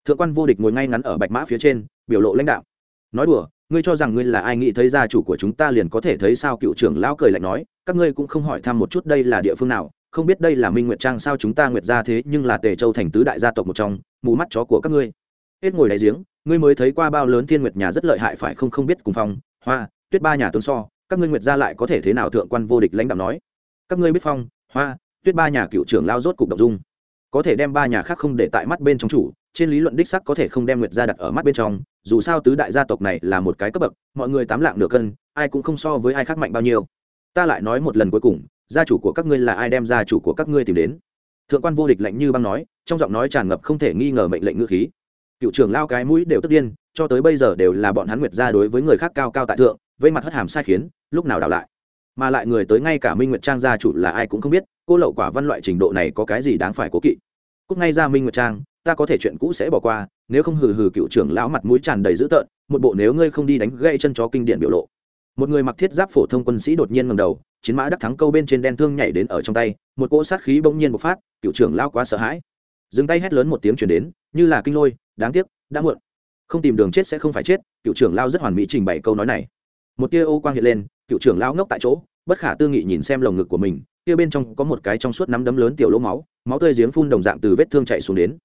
Thượng quan vô địch ngồi ngay ngắn ở bạch mã phía trên biểu lộ lãnh đạo. Nói đùa ngươi cho rằng ngươi là ai nghĩ thấy gia chủ của chúng ta liền có thể thấy sao? Cựu trưởng lão cười lạnh nói các ngươi cũng không hỏi thăm một chút đây là địa phương nào không biết đây là minh nguyệt trang sao chúng ta nguyệt gia thế nhưng là tề châu thành tứ đại gia tộc một trong mù mắt chó của các ngươi hết ngồi đáy giếng, ngươi mới thấy qua bao lớn thiên nguyệt nhà rất lợi hại phải không không biết cùng phong, hoa, tuyết ba nhà tướng so, các ngươi nguyệt gia lại có thể thế nào thượng quan vô địch lãnh đạo nói? Các ngươi biết phong, hoa, tuyết ba nhà cựu trưởng lao rốt cục đ dung. Có thể đem ba nhà khác không để tại mắt bên trong chủ, trên lý luận đích sắc có thể không đem nguyệt gia đặt ở mắt bên trong, dù sao tứ đại gia tộc này là một cái cấp bậc, mọi người tám lạng nửa cân, ai cũng không so với ai khác mạnh bao nhiêu. Ta lại nói một lần cuối cùng, gia chủ của các ngươi là ai đem gia chủ của các ngươi tìm đến? Thượng quan vô địch lạnh như băng nói, trong giọng nói tràn ngập không thể nghi ngờ mệnh lệnh ngữ khí cựu trưởng lao cái mũi đều tức điên, cho tới bây giờ đều là bọn hắn nguyệt ra đối với người khác cao cao tại thượng, vây mặt hất hàm sai khiến, lúc nào đảo lại. Mà lại người tới ngay cả minh nguyệt trang gia chủ là ai cũng không biết, cô lậu quả văn loại trình độ này có cái gì đáng phải cố kỵ. Cúc ngay ra minh nguyệt trang, ta có thể chuyện cũ sẽ bỏ qua, nếu không hừ hừ cựu trưởng lão mặt mũi tràn đầy dữ tợn, một bộ nếu ngươi không đi đánh gãy chân chó kinh điển biểu lộ. Một người mặc thiết giáp phổ thông quân sĩ đột nhiên ngầm đầu, chiến mã đắc thắng câu bên trên đen thương nhảy đến ở trong tay, một cỗ sát khí bỗng nhiên bộc phát, cựu trưởng lão quá sợ hãi dừng tay hét lớn một tiếng chuyển đến, như là kinh lôi, đáng tiếc, đã muộn. Không tìm đường chết sẽ không phải chết, cựu trưởng lao rất hoàn mỹ trình bày câu nói này. Một tia ô quang hiện lên, cựu trưởng lao ngốc tại chỗ, bất khả tư nghị nhìn xem lồng ngực của mình, kia bên trong có một cái trong suốt nắm đấm lớn tiểu lỗ máu máu tươi giếng phun đồng dạng từ vết thương chạy xuống đến.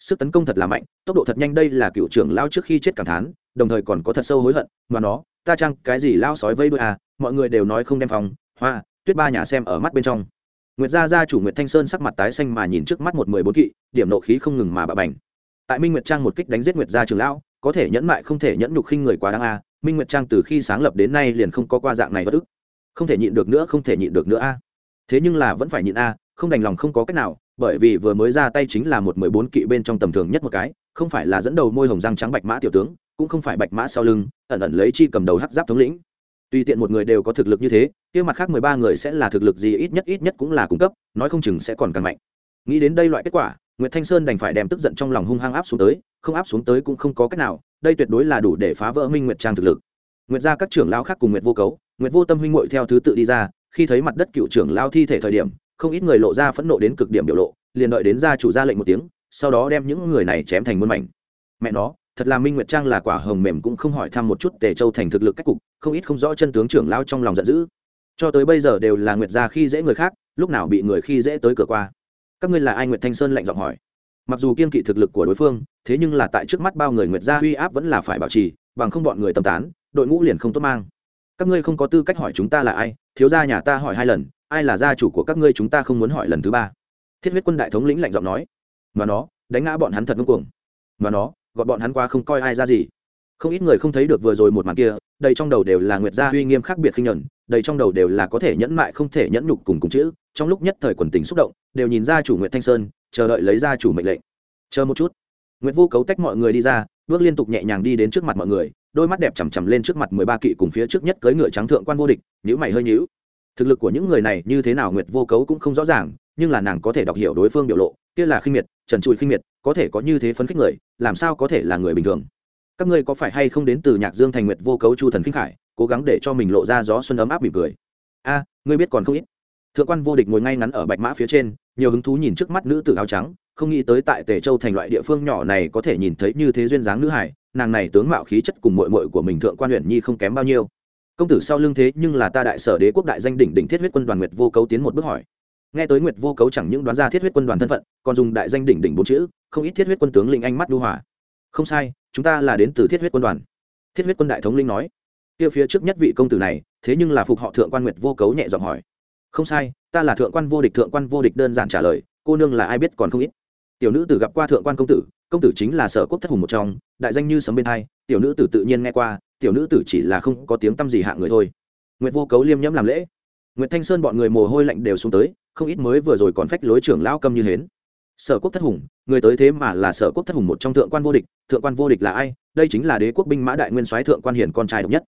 Sức tấn công thật là mạnh, tốc độ thật nhanh đây là cựu trưởng lao trước khi chết cảm thán, đồng thời còn có thật sâu hối hận, mà nó, ta chăng cái gì lao sói vây đôi à mọi người đều nói không đem phòng, hoa, tuyết ba nhà xem ở mắt bên trong nguyệt gia gia chủ nguyệt thanh sơn sắc mặt tái xanh mà nhìn trước mắt một mười bốn kỵ, điểm nộ khí không ngừng mà bạo bành. Tại minh nguyệt trang một kích đánh giết nguyệt gia trường lão, có thể nhẫn mại không thể nhẫn nhục khinh người quá đáng a, minh nguyệt trang từ khi sáng lập đến nay liền không có qua dạng này bất ức. Không thể nhịn được nữa, không thể nhịn được nữa a. Thế nhưng là vẫn phải nhịn a, không đành lòng không có cách nào, bởi vì vừa mới ra tay chính là một mười bốn kỵ bên trong tầm thường nhất một cái, không phải là dẫn đầu môi hồng răng trắng bạch mã tiểu tướng, cũng không phải bạch mã sau lưng, ẩn ẩn lấy chi cầm đầu hắc giáp thống lĩnh tùy tiện một người đều có thực lực như thế kia mặt khác mười ba người sẽ là thực lực gì ít nhất ít nhất cũng là cung cấp nói không chừng sẽ còn càng mạnh nghĩ đến đây loại kết quả Nguyệt Thanh Sơn đành phải đem tức giận trong lòng hung hăng áp xuống tới, không áp xuống tới cũng không có cách nào, đây tuyệt đối là đủ để phá vỡ Minh Nguyệt Trang thực lực. Nguyệt gia các trưởng lao khác cùng Nguyệt Vô Cấu, Nguyệt Vô Tâm huynh muội theo thứ tự đi ra, khi thấy mặt đất cựu trưởng lao thi thể thời điểm, không ít người lộ ra phẫn nộ đến cực điểm biểu lộ, liền đợi đến gia chủ ra lệnh một tiếng, sau đó đem những người này chém thành muôn mảnh. Mẹ nó, thật là Minh Nguyệt Trang là quả hồng mềm cũng không hỏi thăm một chút Tề Châu thành thực lực cách cục, không ít không rõ chân tướng trưởng lao trong lòng giận dữ. Cho tới bây giờ đều là Nguyệt gia khi dễ người khác, lúc nào bị người khi dễ tới cửa qua. Các ngươi là ai? Nguyệt Thanh Sơn lạnh giọng hỏi. Mặc dù kiên kỵ thực lực của đối phương thế nhưng là tại trước mắt bao người nguyệt gia uy áp vẫn là phải bảo trì bằng không bọn người tầm tán đội ngũ liền không tốt mang. Các ngươi không có tư cách hỏi chúng ta là ai thiếu gia nhà ta hỏi hai lần ai là gia chủ của các ngươi chúng ta không muốn hỏi lần thứ ba. Thiết huyết quân đại thống lĩnh lạnh giọng nói. Mà nó đánh ngã bọn hắn thật ngưng cuồng. Mà nó gọi bọn hắn qua không coi ai ra gì. Không ít người không thấy được vừa rồi một màn kia, đầy trong đầu đều là nguyệt gia uy nghiêm khác biệt khinh nhuận, đầy trong đầu đều là có thể nhẫn mại không thể nhẫn nhục cùng cùng chữ, trong lúc nhất thời quần tình xúc động, đều nhìn ra chủ nguyệt thanh sơn, chờ đợi lấy ra chủ mệnh lệnh. Chờ một chút. Nguyệt vô cấu tách mọi người đi ra, bước liên tục nhẹ nhàng đi đến trước mặt mọi người, đôi mắt đẹp chằm chằm lên trước mặt mười ba kỵ cùng phía trước nhất cưới ngựa trắng thượng quan vô địch nhữ mày hơi nhữ thực lực của những người này như thế nào nguyệt vô cấu cũng không rõ ràng, nhưng là nàng có thể đọc hiểu đối phương biểu lộ, kia là khinh miệt, trần trụi khinh miệt có thể có như thế phấn khích người, làm sao có thể là người bình thường? Các ngươi có phải hay không đến từ nhạc dương thành nguyệt vô cấu chu thần khinh khải, cố gắng để cho mình lộ ra gió xuân ấm áp mỉm cười? A, ngươi biết còn không ít. Thượng quan vô địch ngồi ngay ngắn ở bạch mã phía trên, nhiều hứng thú nhìn trước mắt nữ tử áo trắng, không nghĩ tới tại tề châu thành loại địa phương nhỏ này có thể nhìn thấy như thế duyên dáng nữ hải, nàng này tướng mạo khí chất cùng mội mội của mình thượng quan huyện nhi không kém bao nhiêu. Công tử sau lưng thế nhưng là ta đại sở đế quốc đại danh đỉnh đỉnh thiết huyết quân đoàn nguyệt vô cấu tiến một bước hỏi nghe tới nguyệt vô cấu chẳng những đoán ra thiết huyết quân đoàn thân phận, còn dùng đại danh đỉnh đỉnh bốn chữ, không ít thiết huyết quân tướng linh anh mắt đu hòa. Không sai, chúng ta là đến từ thiết huyết quân đoàn. Thiết huyết quân đại thống linh nói. Kia phía trước nhất vị công tử này, thế nhưng là phục họ thượng quan nguyệt vô cấu nhẹ giọng hỏi. Không sai, ta là thượng quan vô địch, thượng quan vô địch đơn giản trả lời, cô nương là ai biết còn không ít. Tiểu nữ tử gặp qua thượng quan công tử công tử chính là sở quốc thất hùng một trong, đại danh như sấm bên hai, tiểu nữ tử tự nhiên nghe qua, tiểu nữ tử chỉ là không có tiếng t â m gì hạ người thôi. Nguyệt vô cấu liêm nhẫm làm lễ. Nguyệt thanh sơn bọn người mồ hôi lạnh đều xuống tới không ít mới vừa rồi còn phách lối trưởng lao câm như hến. Sở quốc thất hùng, người tới thế mà là sở quốc thất hùng một trong thượng quan vô địch, thượng quan vô địch là ai? Đây chính là đế quốc binh mã đại nguyên soái thượng quan hiển con trai độc nhất.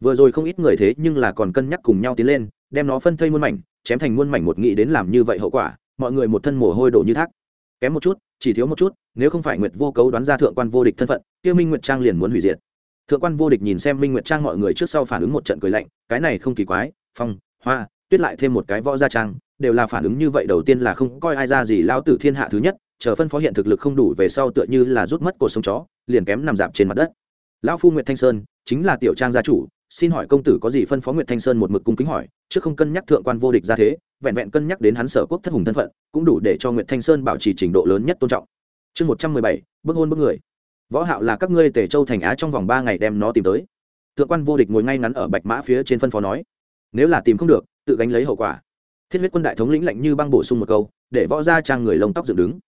Vừa rồi không ít người thế nhưng là còn cân nhắc cùng nhau tiến lên, đem nó phân thây muôn mảnh, chém thành muôn mảnh một nghĩ đến làm như vậy hậu quả, mọi người một thân mồ hôi đổ như thác. Kém một chút, chỉ thiếu một chút, nếu không phải nguyệt vô cấu đoán ra thượng quan vô địch thân phận tiêu minh nguyệt trang liền muốn hủy diệt. Thượng quan vô địch nhìn xem minh nguyệt trang mọi người trước sau phản ứng một trận cười lạnh, cái này không kỳ quái, phong, hoa tuyết lại thêm một cái võ gia trang, đều là phản ứng như vậy đầu tiên là không coi ai ra gì lao tử thiên hạ thứ nhất, chờ phân phó hiện thực lực không đủ về sau tựa như là rút mất cột sông chó, liền kém nằm dạp trên mặt đất. Lão phu nguyệt thanh sơn, chính là tiểu trang gia chủ, xin hỏi công tử có gì phân phó nguyệt thanh sơn một mực cung kính hỏi chứ không cân nhắc thượng quan vô địch ra thế, vẹn vẹn cân nhắc đến hắn sở quốc thất hùng thân phận, cũng đủ để cho nguyệt thanh sơn bảo trì trình độ lớn nhất tôn trọng. Chương một trăm mười bảy bước hôn bước người. Võ hạo là các ngươi tề châu thành á trong vòng ba ngày đem nó tìm tới. Thượng quan vô địch ngồi ngay ngắn ở bạch mã phía trên phân phó nói. Nếu là tìm không được tự gánh lấy hậu quả. Thiết huyết quân đại thống lĩnh lạnh như băng bổ sung một câu, để võ gia trang người lông tóc dựng đứng.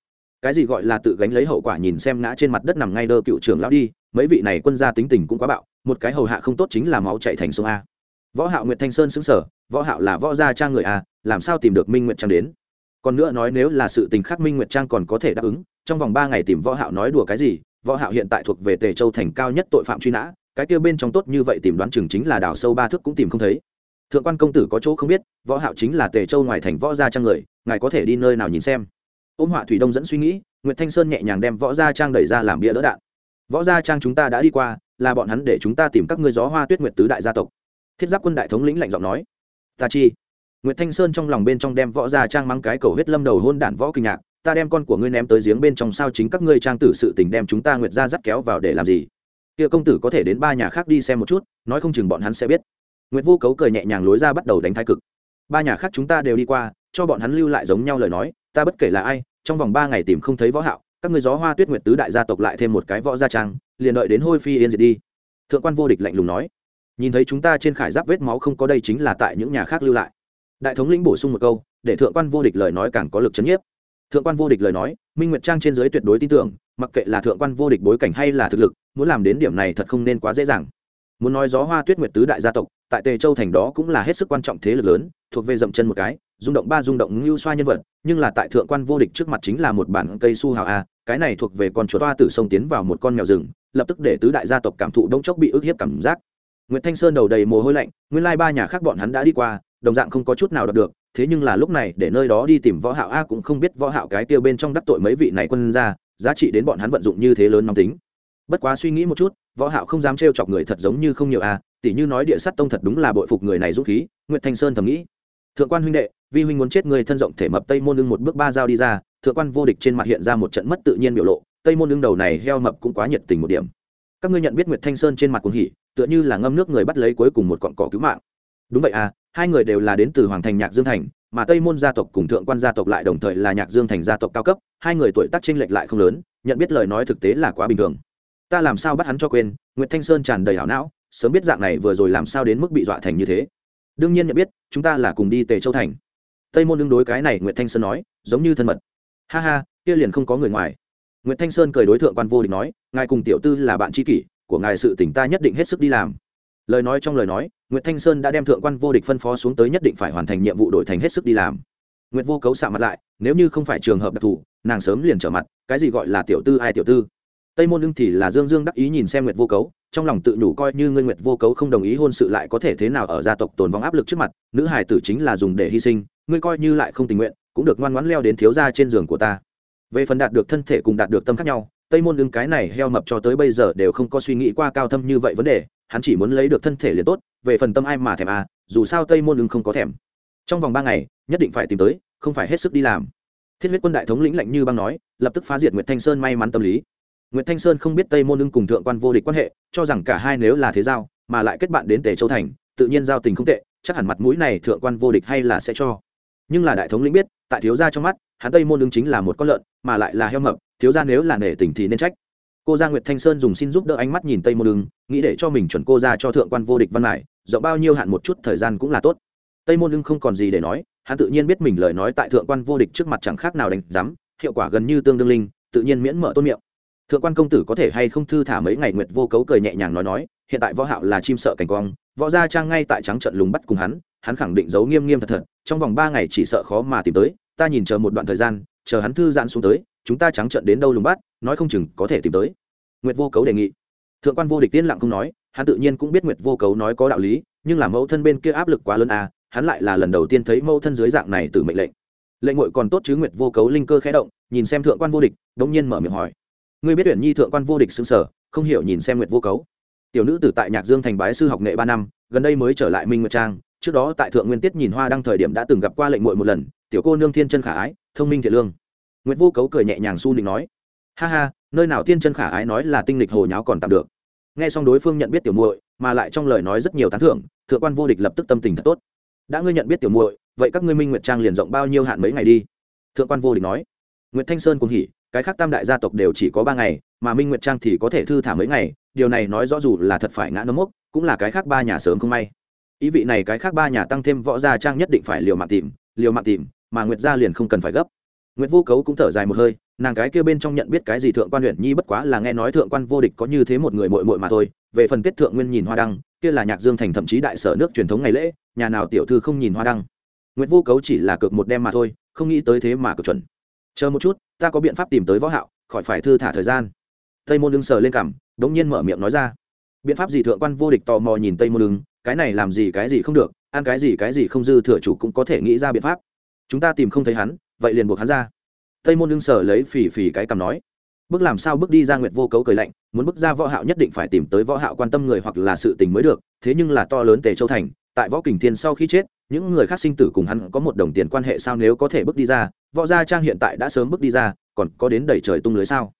Cái gì gọi là tự gánh lấy hậu quả nhìn xem ngã trên mặt đất nằm ngay đơ cựu trưởng lão đi, mấy vị này quân gia tính tình cũng quá bạo, một cái hầu hạ không tốt chính là máu chạy thành sông a. Võ hạo nguyệt thanh sơn xứng sở võ hạo là võ gia trang người a, làm sao tìm được minh nguyệt trang đến? Còn nữa nói nếu là sự tình khác minh nguyệt trang còn có thể đáp ứng, trong vòng ba ngày tìm võ hạo nói đùa cái gì, võ hạo hiện tại thuộc về tề châu thành cao nhất tội phạm truy nã, cái kia bên trong tốt như vậy tìm đoán chừng chính là đào sâu ba thước cũng tìm không thấy thượng quan công tử có chỗ không biết, võ hạo chính là tề châu ngoài thành võ gia trang người, ngài có thể đi nơi nào nhìn xem? Ôm họa thủy đông dẫn suy nghĩ, nguyệt thanh sơn nhẹ nhàng đem võ gia trang đẩy ra làm bia đỡ đạn. Võ gia trang chúng ta đã đi qua, là bọn hắn để chúng ta tìm các ngươi gió hoa tuyết nguyệt tứ đại gia tộc. Thiết giáp quân đại thống lĩnh lạnh giọng nói. Ta chi. Nguyệt thanh sơn trong lòng bên trong đem võ gia trang mắng cái cầu huyết lâm đầu hôn đản võ kinh ngạc. Ta đem con của ngươi ném tới giếng bên trong sao chính các ngươi trang tử sự tình đem chúng ta nguyệt gia dắt kéo vào để làm gì? Kia công tử có thể đến ba nhà khác đi xem một chút, nói không chừng bọn hắn sẽ biết nguyệt vô cấu cười nhẹ nhàng lối ra bắt đầu đánh thái cực. Ba nhà khác chúng ta đều đi qua, cho bọn hắn lưu lại giống nhau lời nói, ta bất kể là ai, trong vòng ba ngày tìm không thấy võ hạo, các ngươi gió hoa tuyết nguyệt tứ đại gia tộc lại thêm một cái võ gia trang, liền đợi đến hôi phi yên diệt đi. Thượng quan vô địch lạnh lùng nói. Nhìn thấy chúng ta trên khải giáp vết máu không có đây chính là tại những nhà khác lưu lại. Đại thống lĩnh bổ sung một câu, để thượng quan vô địch lời nói càng có lực chấn nhiếp. Thượng quan vô địch lời nói, minh nguyệt trang trên dưới tuyệt đối tin tưởng, mặc kệ là thượng quan vô địch bối cảnh hay là thực lực, muốn làm đến điểm này thật không nên quá dễ dàng muốn nói gió hoa tuyết nguyệt tứ đại gia tộc, tại tề châu thành đó cũng là hết sức quan trọng thế lực lớn, thuộc về dậm chân một cái, rung động ba rung động ngưu xoa nhân vật, nhưng là tại thượng quan vô địch trước mặt chính là một bản cây su hào a, cái này thuộc về con chuột toa tử sông tiến vào một con mèo rừng, lập tức để tứ đại gia tộc cảm thụ đông chốc bị ức hiếp cảm giác. Nguyễn thanh sơn đầu đầy mồ hôi lạnh, nguyên lai ba nhà khác bọn hắn đã đi qua, đồng dạng không có chút nào đọc được, thế nhưng là lúc này để nơi đó đi tìm võ hạo a cũng không biết võ hạo cái tiêu bên trong đắc tội mấy vị này quân ra giá trị đến bọn hắn vận dụng như thế lớn nóng tính bất quá suy nghĩ một chút, võ hạo không dám trêu chọc người thật giống như không nhiều à, a tỷ như nói địa sát tông thật đúng là bội phục người này dũng khí, nguyệt thanh sơn thầm nghĩ. Thượng quan huynh đệ, vi huynh muốn chết người thân rộng thể mập tây môn ưng một bước ba dao đi ra, thượng quan vô địch trên mặt hiện ra một trận mất tự nhiên biểu lộ, tây môn ưng đầu này heo mập cũng quá nhiệt tình một điểm. Các ngươi nhận biết nguyệt thanh sơn trên mặt cuồng hỉ, tựa như là ngâm nước người bắt lấy cuối cùng một cọn cỏ cứu mạng. Đúng vậy à hai người đều là đến từ hoàng thành nhạc dương thành, mà tây môn gia tộc cùng thượng quan gia tộc lại đồng thời là nhạc dương thành gia tộc cao cấp, hai người tuổi tác chênh lệch lại không lớn, nhận biết lời nói thực tế là quá bình thường ta làm sao bắt hắn cho quên nguyễn thanh sơn tràn đầy hảo não, sớm biết dạng này vừa rồi làm sao đến mức bị dọa thành như thế. Đương nhiên nhận biết, chúng ta là cùng đi tề châu thành. Tây môn đương đối cái này nguyễn thanh sơn nói, giống như thân mật. Ha ha, kia liền không có người ngoài. Nguyễn thanh sơn cười đối tượng quan vô địch nói, ngài cùng tiểu tư là bạn tri kỷ, của ngài sự tỉnh ta nhất định hết sức đi làm. Lời nói trong lời nói nguyễn thanh sơn đã đem thượng quan vô địch phân phó xuống tới nhất định phải hoàn thành nhiệm vụ đổi thành hết sức đi làm. Nguyễn vô cấu xạ mặt lại, nếu như không phải trường hợp đặc thù, nàng sớm liền trở mặt, cái gì gọi là tiểu tư ai tiểu tư? Tây môn ưng thì là dương dương đắc ý nhìn xem nguyệt vô cấu, trong lòng tự nhủ coi như ngươi nguyệt vô cấu không đồng ý hôn sự lại có thể thế nào ở gia tộc tồn vong áp lực trước mặt, nữ hải tử chính là dùng để hy sinh, ngươi coi như lại không tình nguyện, cũng được ngoan ngoãn leo đến thiếu gia trên giường của ta. Về phần đạt được thân thể cùng đạt được tâm khác nhau, tây môn ưng cái này heo mập cho tới bây giờ đều không có suy nghĩ qua cao thâm như vậy vấn đề, hắn chỉ muốn lấy được thân thể liền tốt, về phần tâm ai mà thèm à dù sao tây môn ưng không có thèm. Trong vòng ba ngày, nhất định phải tìm tới, không phải hết sức đi làm. Thiết huyết quân đại thống lĩnh lạnh như băng nói, lập tức phá diệt nguyệt thanh sơn may mắn tâm lý nguyệt thanh sơn không biết tây môn ưng cùng thượng quan vô địch quan hệ, cho rằng cả hai nếu là thế giao, mà lại kết bạn đến tề châu thành, tự nhiên giao tình không tệ, chắc hẳn mặt mũi này thượng quan vô địch hay là sẽ cho. Nhưng là đại thống lĩnh biết, tại thiếu gia trong mắt, hắn tây môn ưng chính là một con lợn, mà lại là heo mập, thiếu gia nếu là nể tình thì nên trách. Cô gia nguyệt thanh sơn dùng xin giúp đỡ ánh mắt nhìn tây môn ưng, nghĩ để cho mình chuẩn cô gia cho thượng quan vô địch văn lại, rộng bao nhiêu hạn một chút thời gian cũng là tốt. Tây môn ưng không còn gì để nói, hắn tự nhiên biết mình lời nói tại thượng quan vô địch trước mặt chẳng khác nào đánh giám, hiệu quả gần như tương đương linh, tự nhiên miễn mở tôn miệng thượng quan công tử có thể hay không thư thả mấy ngày nguyệt vô cấu cười nhẹ nhàng nói nói, hiện tại võ hạo là chim sợ cảnh quang, võ gia trang ngay tại trắng trận lùng bắt cùng hắn hắn khẳng định giấu nghiêm nghiêm thật thật, trong vòng ba ngày chỉ sợ khó mà tìm tới, ta nhìn chờ một đoạn thời gian, chờ hắn thư giãn xuống tới, chúng ta trắng trận đến đâu lùng bắt, nói không chừng có thể tìm tới. Nguyệt vô cấu đề nghị. Thượng quan vô địch tiên lặng không nói, hắn tự nhiên cũng biết nguyệt vô cấu nói có đạo lý, nhưng là mẫu thân bên kia áp lực quá lớn à hắn lại là lần đầu tiên thấy mẫu thân dưới dạng này từ mệnh lệnh. Lệnh ngội còn tốt chứ, nguyệt vô cấu linh cơ khẽ động, nhìn xem thượng quan vô địch, đống nhiên mở miệng hỏi ngươi biết tuyển nhi thượng quan vô địch xứng sở, không hiểu nhìn xem nguyệt vô cấu. Tiểu nữ tử tại nhạc dương thành bái sư học nghệ ba năm, gần đây mới trở lại minh nguyệt trang, trước đó tại thượng nguyên tiết nhìn hoa đăng thời điểm đã từng gặp qua lệnh muội một lần, tiểu cô nương thiên chân khả ái, thông minh thiện lương. Nguyệt vô cấu cười nhẹ nhàng su định nói, ha ha, nơi nào thiên chân khả ái nói là tinh lịch hồ nháo còn tạm được. Nghe xong đối phương nhận biết tiểu muội, mà lại trong lời nói rất nhiều tán thưởng, thượng quan vô địch lập tức tâm tình thật tốt. Đã ngươi nhận biết tiểu muội, vậy các ngươi minh nguyệt trang liền rộng bao nhiêu hạn mấy ngày đi? Thượng quan vô địch nói. Nguyệt thanh sơn cũng hỉ cái khác tam đại gia tộc đều chỉ có ba ngày, mà minh nguyệt trang thì có thể thư thả mấy ngày, điều này nói rõ dù là thật phải ngã nấm mốc, cũng là cái khác ba nhà sớm không may. Ý vị này cái khác ba nhà tăng thêm võ gia trang nhất định phải liều mạng tìm, liều mạng tìm, mà nguyệt gia liền không cần phải gấp. Nguyệt vô cấu cũng thở dài một hơi, nàng cái kia bên trong nhận biết cái gì thượng quan huyện nhi bất quá là nghe nói thượng quan vô địch có như thế một người mội mội mà thôi, về phần tiết thượng nguyên nhìn hoa đăng, kia là nhạc dương thành thậm chí đại sở nước truyền thống ngày lễ, nhà nào tiểu thư không nhìn hoa đăng. Nguyệt vô cấu chỉ là cực một đêm mà thôi, không nghĩ tới thế mà cực chuẩn chờ một chút, ta có biện pháp tìm tới võ hạo, khỏi phải thư thả thời gian. Tây môn lưng sờ lên cằm, đống nhiên mở miệng nói ra. Biện pháp gì thượng quan vô địch tò mò nhìn tây môn lưng cái này làm gì cái gì không được, ăn cái gì cái gì không dư thừa chủ cũng có thể nghĩ ra biện pháp. Chúng ta tìm không thấy hắn, vậy liền buộc hắn ra. Tây môn lưng sờ lấy phì phì cái cằm nói. Bước làm sao bước đi ra nguyệt vô cấu cười lạnh, muốn bước ra võ hạo nhất định phải tìm tới võ hạo quan tâm người hoặc là sự tình mới được, thế nhưng là to lớn tề châu thành, tại võ kình thiên sau khi chết, những người khác sinh tử cùng hắn có một đồng tiền quan hệ sao nếu có thể bước đi ra võ gia trang hiện tại đã sớm bước đi ra còn có đến đẩy trời tung lưới sao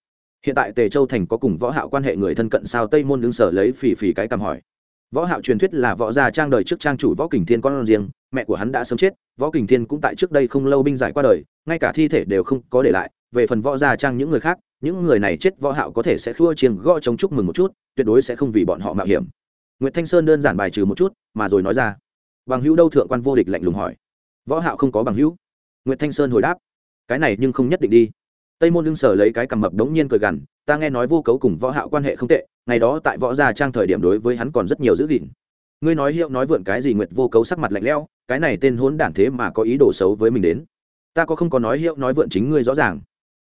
hiện tại tề châu thành có cùng võ hạo quan hệ người thân cận sao tây môn đứng sở lấy phì phì cái cầm hỏi võ hạo truyền thuyết là võ gia trang đời trước trang chủ võ kình thiên con riêng mẹ của hắn đã sớm chết võ kình thiên cũng tại trước đây không lâu binh giải qua đời ngay cả thi thể đều không có để lại về phần võ gia trang những người khác những người này chết võ hạo có thể sẽ khua chiêng gõ chống chúc mừng một chút tuyệt đối sẽ không vì bọn họ mạo hiểm Nguyệt Thanh Sơn đơn giản bài trừ một chút, mà rồi nói ra. Bằng hữu đâu thượng quan vô địch lạnh lùng hỏi. Võ Hạo không có bằng hữu. Nguyệt Thanh Sơn hồi đáp. Cái này nhưng không nhất định đi. tây môn Lương sở lấy cái cầm mập đống nhiên cười gằn, ta nghe nói vô cấu cùng võ hạo quan hệ không tệ, ngày đó tại võ gia trang thời điểm đối với hắn còn rất nhiều giữ gìn ngươi nói hiệu nói vượn cái gì nguyệt vô cấu sắc mặt lạnh lẽo, cái này tên hỗn đản thế mà có ý đồ xấu với mình đến ta có không có nói hiệu nói vượn chính ngươi rõ ràng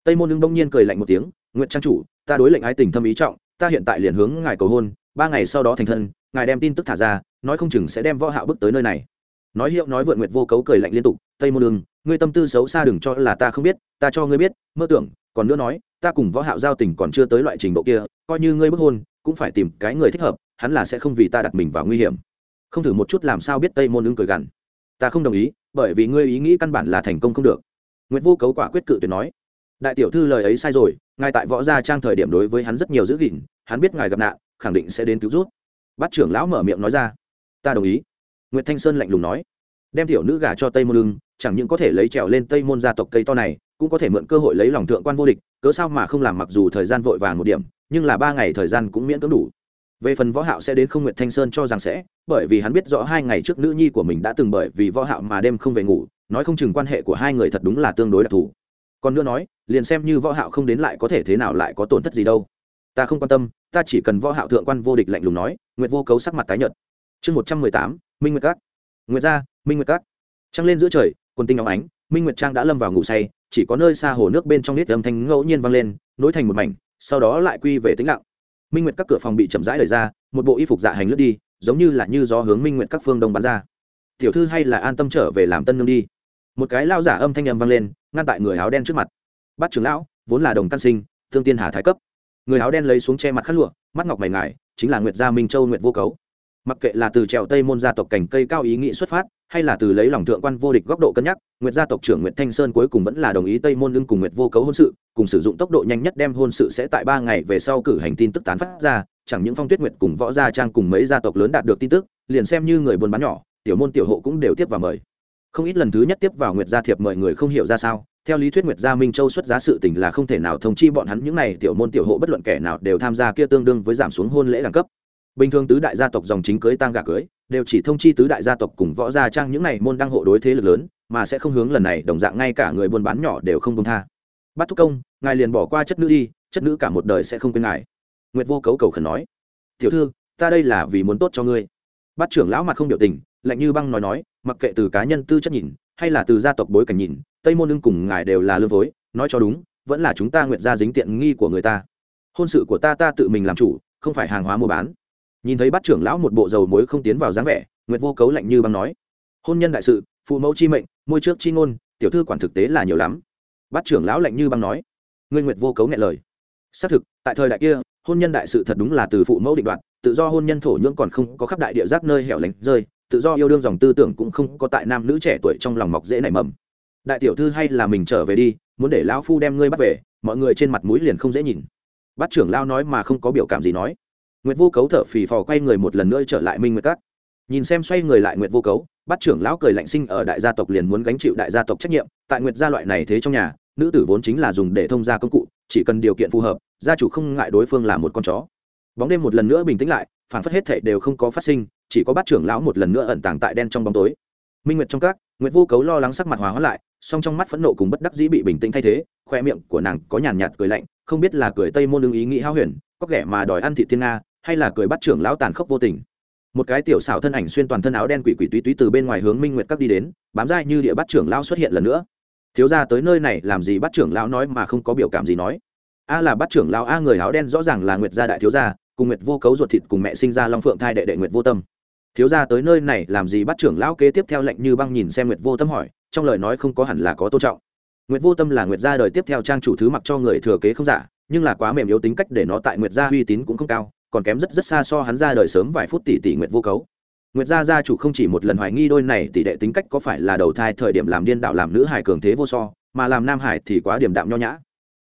tây môn Lương đống nhiên cười lạnh một tiếng, nguyệt trang chủ, ta đối lệnh ái tình thâm ý trọng, ta hiện tại liền hướng ngài cầu hôn, ba ngày sau đó thành thân, ngài đem tin tức thả ra, nói không chừng sẽ đem võ hạo bước tới nơi này nói hiệu nói vượn nguyệt vô cấu cười lạnh liên tục, tây môn đường ngươi tâm tư xấu xa đừng cho là ta không biết, ta cho ngươi biết, mơ tưởng, còn nữa nói, ta cùng võ hạo giao tình còn chưa tới loại trình độ kia, coi như ngươi bức hôn, cũng phải tìm cái người thích hợp, hắn là sẽ không vì ta đặt mình vào nguy hiểm. Không thử một chút làm sao biết tây môn đường cười gằn. Ta không đồng ý, bởi vì ngươi ý nghĩ căn bản là thành công không được. Nguyệt vô cấu quả quyết cự tuyệt nói. Đại tiểu thư lời ấy sai rồi, ngài tại võ gia trang thời điểm đối với hắn rất nhiều giữ gìn, hắn biết ngài gặp nạn, khẳng định sẽ đến cứu rút bắt trưởng lão mở miệng nói ra. Ta đồng ý. Nguyệt thanh sơn lạnh lùng nói đem tiểu nữ gả cho tây môn Lương, chẳng những có thể lấy trèo lên tây môn gia tộc cây to này cũng có thể mượn cơ hội lấy lòng thượng quan vô địch cớ sao mà không làm mặc dù thời gian vội vàng một điểm nhưng là ba ngày thời gian cũng miễn cưỡng đủ. Về phần võ hạo sẽ đến không nguyệt thanh sơn cho rằng sẽ bởi vì hắn biết rõ hai ngày trước nữ nhi của mình đã từng bởi vì võ hạo mà đêm không về ngủ nói không chừng quan hệ của hai người thật đúng là tương đối đặc thù. Còn nữa nói liền xem như võ hạo không đến lại có thể thế nào lại có tổn thất gì đâu. Ta không quan tâm ta chỉ cần võ hạo thượng quan vô địch lạnh lùng nói nguyệt vô cấu sắc mặt tái nhợt. Chương 118, minh nguyệt Cát, nguyệt gia minh nguyệt Cát, trăng lên giữa trời quần tinh óng ánh minh nguyệt trang đã lâm vào ngủ say chỉ có nơi xa hồ nước bên trong nít âm thanh ngẫu nhiên vang lên nối thành một mảnh sau đó lại quy về tĩnh lặng. Minh nguyệt các cửa phòng bị chậm rãi đẩy ra một bộ y phục dạ hành lướt đi giống như là như gió hướng minh nguyệt các phương đông bắn ra. Tiểu thư hay là an tâm trở về làm tân nương đi. Một cái lao giả âm thanh âm vang lên ngăn tại người áo đen trước mặt. Bắt trưởng lão vốn là đồng căn sinh thương tiên hà thái cấp. Người áo đen lấy xuống che mặt khát lụa mắt ngọc mày ngài chính là nguyệt gia minh châu nguyệt vô cấu mặc kệ là từ trèo tây môn gia tộc cảnh cây cao ý nghĩ xuất phát, hay là từ lấy lòng thượng quan vô địch góc độ cân nhắc, nguyệt gia tộc trưởng nguyệt thanh sơn cuối cùng vẫn là đồng ý tây môn lưng cùng nguyệt vô cấu hôn sự, cùng sử dụng tốc độ nhanh nhất đem hôn sự sẽ tại ba ngày về sau cử hành tin tức tán phát ra, chẳng những phong tuyết nguyệt cùng võ gia trang cùng mấy gia tộc lớn đạt được tin tức, liền xem như người buôn bán nhỏ, tiểu môn tiểu hộ cũng đều tiếp vào mời. Không ít lần thứ nhất tiếp vào nguyệt gia thiệp mời người không hiểu ra sao, theo lý thuyết nguyệt gia minh châu xuất giá sự tình là không thể nào thông chi bọn hắn, những này tiểu môn tiểu hộ bất luận kẻ nào đều tham gia kia tương đương với giảm xuống hôn lễ đẳng cấp bình thường tứ đại gia tộc dòng chính cưới tang gà cưới, đều chỉ thông chi tứ đại gia tộc cùng võ gia trang những này môn đăng hộ đối thế lực lớn, mà sẽ không hướng lần này đồng dạng ngay cả người buôn bán nhỏ đều không công tha. Bắt thúc công, ngài liền bỏ qua chất nữ đi, chất nữ cả một đời sẽ không quên ngài. Nguyệt vô cấu cầu khẩn nói, tiểu thư, ta đây là vì muốn tốt cho ngươi. Bắt trưởng lão mặt không biểu tình, lạnh như băng nói nói, mặc kệ từ cá nhân tư chất nhìn, hay là từ gia tộc bối cảnh nhìn, tây môn ưng cùng ngài đều là lương phối, nói cho đúng, vẫn là chúng ta nguyệt gia dính tiện nghi của người ta. Hôn sự của ta ta tự mình làm chủ, không phải hàng hóa mua bán nhìn thấy bắt trưởng lão một bộ dầu muối không tiến vào dáng vẻ, nguyệt vô cấu lạnh như băng nói, hôn nhân đại sự, phụ mẫu chi mệnh, môi trước chi ngôn, tiểu thư quản thực tế là nhiều lắm. Bắt trưởng lão lạnh như băng nói, ngươi nguyệt vô cấu nghe lời. Xác thực, tại thời đại kia, hôn nhân đại sự thật đúng là từ phụ mẫu định đoạt, tự do hôn nhân thổ nhưỡng còn không có khắp đại địa giác nơi hẻo lánh rơi, tự do yêu đương dòng tư tưởng cũng không có tại nam nữ trẻ tuổi trong lòng mọc dễ nảy mầm. Đại tiểu thư hay là mình trở về đi, muốn để lão phu đem ngươi bắt về, mọi người trên mặt mũi liền không dễ nhìn. Bắt trưởng lao nói mà không có biểu cảm gì nói nguyệt vô cấu thở phì phò quay người một lần nữa trở lại minh nguyệt cát nhìn xem xoay người lại nguyệt vô cấu, bắt trưởng lão cười lạnh sinh ở đại gia tộc liền muốn gánh chịu đại gia tộc trách nhiệm, tại nguyệt gia loại này thế trong nhà, nữ tử vốn chính là dùng để thông gia công cụ, chỉ cần điều kiện phù hợp, gia chủ không ngại đối phương là một con chó. Bóng đêm một lần nữa bình tĩnh lại phản phất hết thệ đều không có phát sinh, chỉ có bắt trưởng lão một lần nữa ẩn tàng tại đen trong bóng tối. Minh nguyệt trong các, nguyệt vô cấu lo lắng sắc mặt hòa hóa lại, song trong mắt phẫn nộ cùng bất đắc dĩ bị bình tĩnh thay thế, khoe miệng của nàng có nhàn nhạt cười lạnh, không biết là cười tây môn lương ý nghĩ hao huyền, có kẻ mà đòi ăn thị thiên nga hay là cười bắt trưởng lão tàn khốc vô tình. Một cái tiểu xảo thân ảnh xuyên toàn thân áo đen quỷ quỷ túy túy từ bên ngoài hướng minh nguyệt các đi đến, bám dai như địa bắt trưởng lão xuất hiện lần nữa. Thiếu ra tới nơi này làm gì bắt trưởng lão nói mà không có biểu cảm gì nói. A là bắt trưởng lão, a người áo đen rõ ràng là nguyệt gia đại thiếu gia, cùng nguyệt vô cấu ruột thịt cùng mẹ sinh ra long phượng thai đệ đệ nguyệt vô tâm. Thiếu gia tới nơi này làm gì bắt trưởng lão kế tiếp theo lệnh như băng nhìn xem nguyệt vô tâm hỏi, trong lời nói không có hẳn là có tôn trọng. Nguyệt vô tâm là nguyệt gia đời tiếp theo trang chủ thứ mặc cho người thừa kế không giả, nhưng là quá mềm yếu tính cách để nó tại nguyệt gia uy tín cũng không cao còn kém rất rất xa so hắn ra đời sớm vài phút tỷ tỷ nguyệt vô cấu. Nguyệt gia gia chủ không chỉ một lần hoài nghi đôi này tỷ đệ tính cách có phải là đầu thai thời điểm làm điên đạo làm nữ hải cường thế vô so, mà làm nam hải thì quá điểm đạm nho nhã.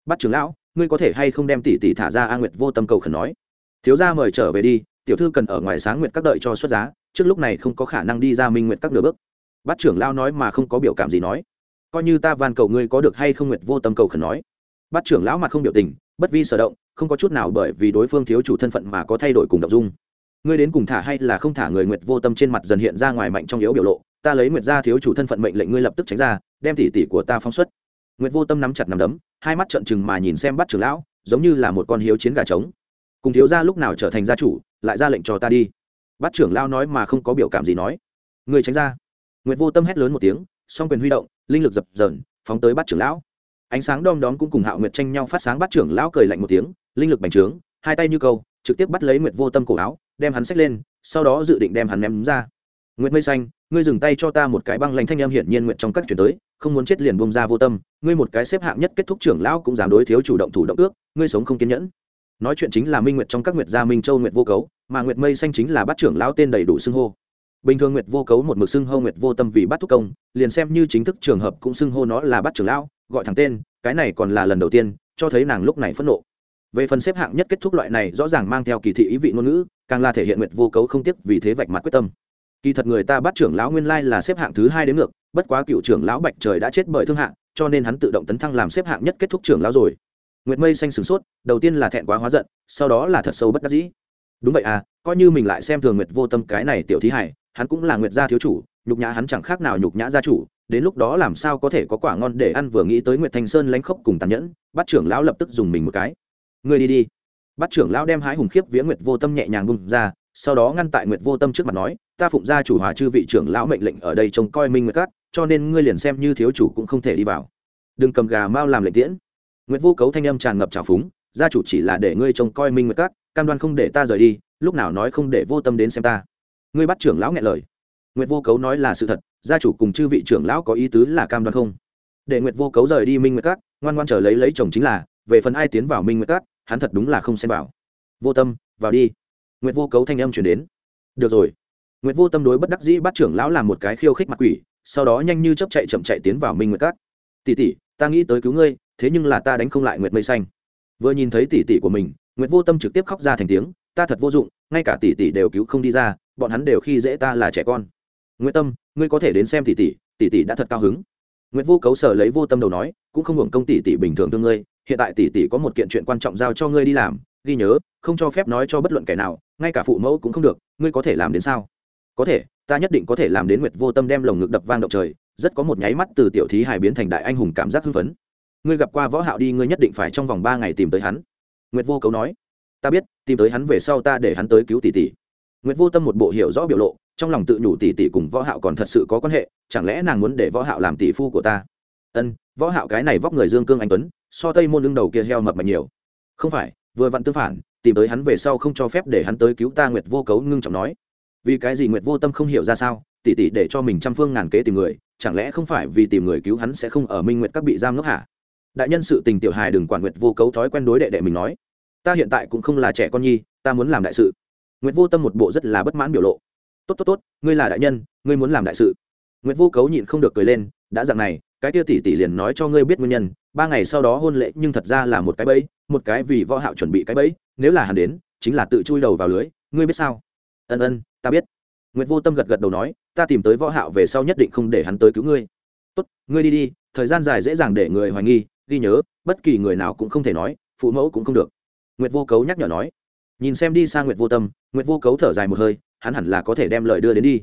Bắt trưởng lão, ngươi có thể hay không đem tỷ tỷ thả ra a nguyệt vô tâm cầu khẩn nói. Thiếu gia mời trở về đi, tiểu thư cần ở ngoài sáng nguyệt các đợi cho xuất giá, trước lúc này không có khả năng đi ra minh nguyệt các nửa bước. Bắt trưởng lão nói mà không có biểu cảm gì nói. Coi như ta van cầu ngươi có được hay không nguyệt vô tâm cầu khẩn nói. Bắt trưởng lão mặt không biểu tình, bất vi sở động không có chút nào bởi vì đối phương thiếu chủ thân phận mà có thay đổi cùng động dung. Ngươi đến cùng thả hay là không thả người nguyệt vô tâm trên mặt dần hiện ra ngoài mạnh trong yếu biểu lộ, ta lấy nguyệt ra thiếu chủ thân phận mệnh lệnh ngươi lập tức tránh ra, đem tỷ tỷ của ta phóng xuất. Nguyệt vô tâm nắm chặt nắm đấm, hai mắt trợn trừng mà nhìn xem bắt trưởng lão, giống như là một con hiếu chiến gà trống. Cùng thiếu gia lúc nào trở thành gia chủ, lại ra lệnh cho ta đi. Bắt trưởng lão nói mà không có biểu cảm gì nói. Người tránh ra. Nguyệt vô tâm hét lớn một tiếng, song quyền huy động, linh lực dập dờn, phóng tới bắt trưởng lão. Ánh sáng đom đóm cũng cùng hạo nguyệt tranh nhau phát sáng bắt trưởng lão cười lạnh một tiếng linh lực bành trướng, hai tay như câu, trực tiếp bắt lấy nguyệt vô tâm cổ áo, đem hắn xách lên, sau đó dự định đem hắn ném ra. Nguyệt mây xanh, ngươi dừng tay cho ta một cái băng lanh thanh em hiển nhiên nguyệt trong các chuyển tới, không muốn chết liền bông ra vô tâm, ngươi một cái xếp hạng nhất kết thúc trưởng lão cũng dám đối thiếu chủ động thủ động ước, ngươi sống không kiên nhẫn. Nói chuyện chính là minh nguyệt trong các nguyệt gia minh châu nguyệt vô cấu, mà nguyệt mây xanh chính là bắt trưởng lão tên đầy đủ xưng hô. Bình thường nguyệt vô cấu một mực xưng hô nguyệt vô tâm vì bắt thúc công, liền xem như chính thức trường hợp cũng xưng hô nó là bắt trưởng lão, gọi thẳng tên, cái này còn là lần đầu tiên, cho thấy nàng lúc này phẫn nộ về phần xếp hạng nhất kết thúc loại này rõ ràng mang theo kỳ thị ý vị ngôn ngữ, càng là thể hiện nguyệt vô cấu không tiếc vì thế vạch mặt quyết tâm. Kỳ thật người ta bắt trưởng lão nguyên lai là xếp hạng thứ hai đến ngược, bất quá cựu trưởng lão bạch trời đã chết bởi thương hạng, cho nên hắn tự động tấn thăng làm xếp hạng nhất kết thúc trưởng lão rồi. Nguyệt mây xanh sửng sốt, đầu tiên là thẹn quá hóa giận, sau đó là thật sâu bất đắc dĩ. Đúng vậy à coi như mình lại xem thường nguyệt vô tâm cái này tiểu thí hải hắn cũng là nguyệt gia thiếu chủ, nhục nhã hắn chẳng khác nào nhục nhã gia chủ, đến lúc đó làm sao có thể có quả ngon để ăn vừa nghĩ tới nguyệt thanh sơn lánh khốc cùng tàn nhẫn, bắt trưởng lão lập tức dùng mình một cái. Ngươi đi đi. Bắt trưởng lão đem hái hùng khiếp vía nguyệt vô tâm nhẹ nhàng bung ra, sau đó ngăn tại nguyệt vô tâm trước mặt nói, ta phụng gia chủ hòa chư vị trưởng lão mệnh lệnh ở đây trông coi minh nguyệt cát cho nên ngươi liền xem như thiếu chủ cũng không thể đi vào. Đừng cầm gà mau làm lệnh tiễn. Nguyệt vô cấu thanh âm tràn ngập trào phúng, gia chủ chỉ là để ngươi trông coi minh nguyệt cát cam đoan không để ta rời đi, lúc nào nói không để vô tâm đến xem ta. Ngươi bắt trưởng lão nghe lời. Nguyệt vô cấu nói là sự thật, gia chủ cùng chư vị trưởng lão có ý tứ là cam đoan không. Để nguyệt vô cấu rời đi minh nguyệt cát ngoan ngoan chờ lấy lấy chồng chính là về phần ai tiến vào minh nguyệt cát, hắn thật đúng là không xem vào. Vô tâm, vào đi. Nguyệt vô cấu thanh âm chuyển đến. Được rồi. Nguyệt vô tâm đối bất đắc dĩ bắt trưởng lão làm một cái khiêu khích mặt quỷ, sau đó nhanh như chấp chạy chậm chạy tiến vào minh nguyệt cát. Tỷ tỷ, ta nghĩ tới cứu ngươi, thế nhưng là ta đánh không lại nguyệt mây xanh. Vừa nhìn thấy tỷ tỷ của mình, nguyệt vô tâm trực tiếp khóc ra thành tiếng, ta thật vô dụng, ngay cả tỷ tỷ đều cứu không đi ra, bọn hắn đều khi dễ ta là trẻ con. Nguyệt tâm, ngươi có thể đến xem tỷ tỷ tỷ tỷ đã thật cao hứng. Nguyệt vô cấu sở lấy vô tâm đầu nói, cũng không hưởng công tỷ tỷ bình thường thương ngươi hiện tại tỷ tỷ có một kiện chuyện quan trọng giao cho ngươi đi làm, ghi nhớ, không cho phép nói cho bất luận kẻ nào, ngay cả phụ mẫu cũng không được, ngươi có thể làm đến sao? Có thể, ta nhất định có thể làm đến nguyệt vô tâm đem lồng ngực đập vang động trời, rất có một nháy mắt từ tiểu thí hài biến thành đại anh hùng cảm giác hưng phấn. Ngươi gặp qua võ hạo đi, ngươi nhất định phải trong vòng ba ngày tìm tới hắn. Nguyệt vô cấu nói, ta biết, tìm tới hắn về sau ta để hắn tới cứu tỷ tỷ nguyệt vô tâm một bộ hiểu rõ biểu lộ, trong lòng tự nhủ tỷ tỷ cùng võ hạo còn thật sự có quan hệ, chẳng lẽ nàng muốn để võ hạo làm tỷ phu của ta? Ân võ hạo cái này vóc người dương cương anh tuấn, so tây môn lưng đầu kia heo mập mà nhiều. Không phải, vừa vặn tương phản, tìm tới hắn về sau không cho phép để hắn tới cứu ta nguyệt vô cấu ngưng trọng nói. Vì cái gì nguyệt vô tâm không hiểu ra sao tỷ tỷ để cho mình trăm phương ngàn kế tìm người, chẳng lẽ không phải vì tìm người cứu hắn sẽ không ở minh nguyệt các bị giam ngốc hả? Đại nhân sự tình tiểu hài đừng quản nguyệt vô cấu thói quen đối đệ đệ mình nói. Ta hiện tại cũng không là trẻ con nhi, ta muốn làm đại sự. Nguyệt vô tâm một bộ rất là bất mãn biểu lộ. Tốt tốt tốt, ngươi là đại nhân, ngươi muốn làm đại sự. Nguyệt vô cấu nhịn không được cười lên, đã dạng này cái tia tỷ tỷ liền nói cho ngươi biết nguyên nhân, ba ngày sau đó hôn lễ nhưng thật ra là một cái bẫy, một cái vì võ hạo chuẩn bị cái bẫy, nếu là hắn đến, chính là tự chui đầu vào lưới, ngươi biết sao? Ân ân, ta biết. Nguyệt vô tâm gật gật đầu nói, ta tìm tới võ hạo về sau nhất định không để hắn tới cứu ngươi. Tốt, ngươi đi đi, thời gian dài dễ dàng để người hoài nghi, ghi nhớ, bất kỳ người nào cũng không thể nói, phụ mẫu cũng không được. Nguyệt vô cấu nhắc nhở nói. Nhìn xem đi sang nguyệt vô tâm, nguyệt vô cấu thở dài một hơi, hắn hẳn là có thể đem lời đưa đến đi.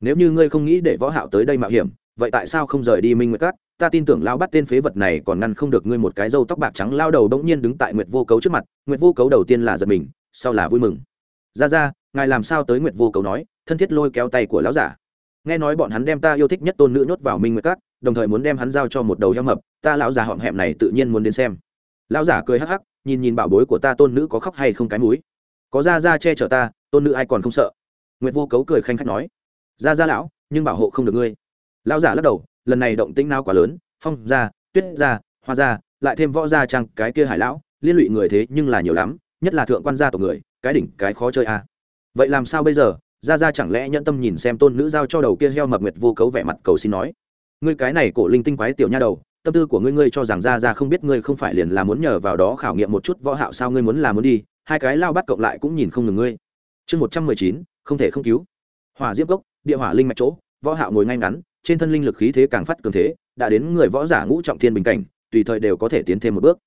Nếu như ngươi không nghĩ để võ hạo tới đây mạo hiểm vậy tại sao không rời đi minh nguyệt cát? Ta tin tưởng lao bắt tên phế vật này còn ngăn không được ngươi một cái râu tóc bạc trắng lao đầu bỗng nhiên đứng tại nguyệt vô cấu trước mặt. Nguyệt vô cấu đầu tiên là giật mình, sau là vui mừng. Ra ra, ngài làm sao tới nguyệt vô cấu nói? Thân thiết lôi kéo tay của lão giả. Nghe nói bọn hắn đem ta yêu thích nhất tôn nữ nhốt vào minh nguyệt cát, đồng thời muốn đem hắn giao cho một đầu heo mập. Ta lão già họng hẹm này tự nhiên muốn đến xem. Lão giả cười hắc hắc, nhìn nhìn bảo bối của ta tôn nữ có khóc hay không cái mũi. Có ra ra che chở ta, tôn nữ ai còn không sợ. Nguyệt vô cấu cười khanh khách nói. Ra ra lão, nhưng bảo hộ không được ngươi lão giả lắc đầu, lần này động tĩnh nào quá lớn, phong ra tuyết ra hoa ra lại thêm võ gia trang cái kia hải lão, liên lụy người thế nhưng là nhiều lắm, nhất là thượng quan gia tộc người, cái đỉnh, cái khó chơi a à. vậy làm sao bây giờ? Ra ra chẳng lẽ nhẫn tâm nhìn xem tôn nữ giao cho đầu kia heo mập nguyệt vô cấu vẻ mặt cầu xin nói. Ngươi cái này cổ linh tinh quái tiểu nha đầu, tâm tư của ngươi ngươi cho rằng ra ra không biết ngươi không phải liền là muốn nhờ vào đó khảo nghiệm một chút võ hạo sao ngươi muốn là muốn đi, hai cái lao bắt cộng lại cũng nhìn không ngừng ngươi. Chương một trăm mười chín, không thể không cứu. Hỏa diễm gốc địa hỏa linh mạch chỗ, võ hạo ngồi ngay ngắn trên thân linh lực khí thế càng phát cường thế, đã đến người võ giả ngũ trọng thiên bình cảnh, tùy thời đều có thể tiến thêm một bước.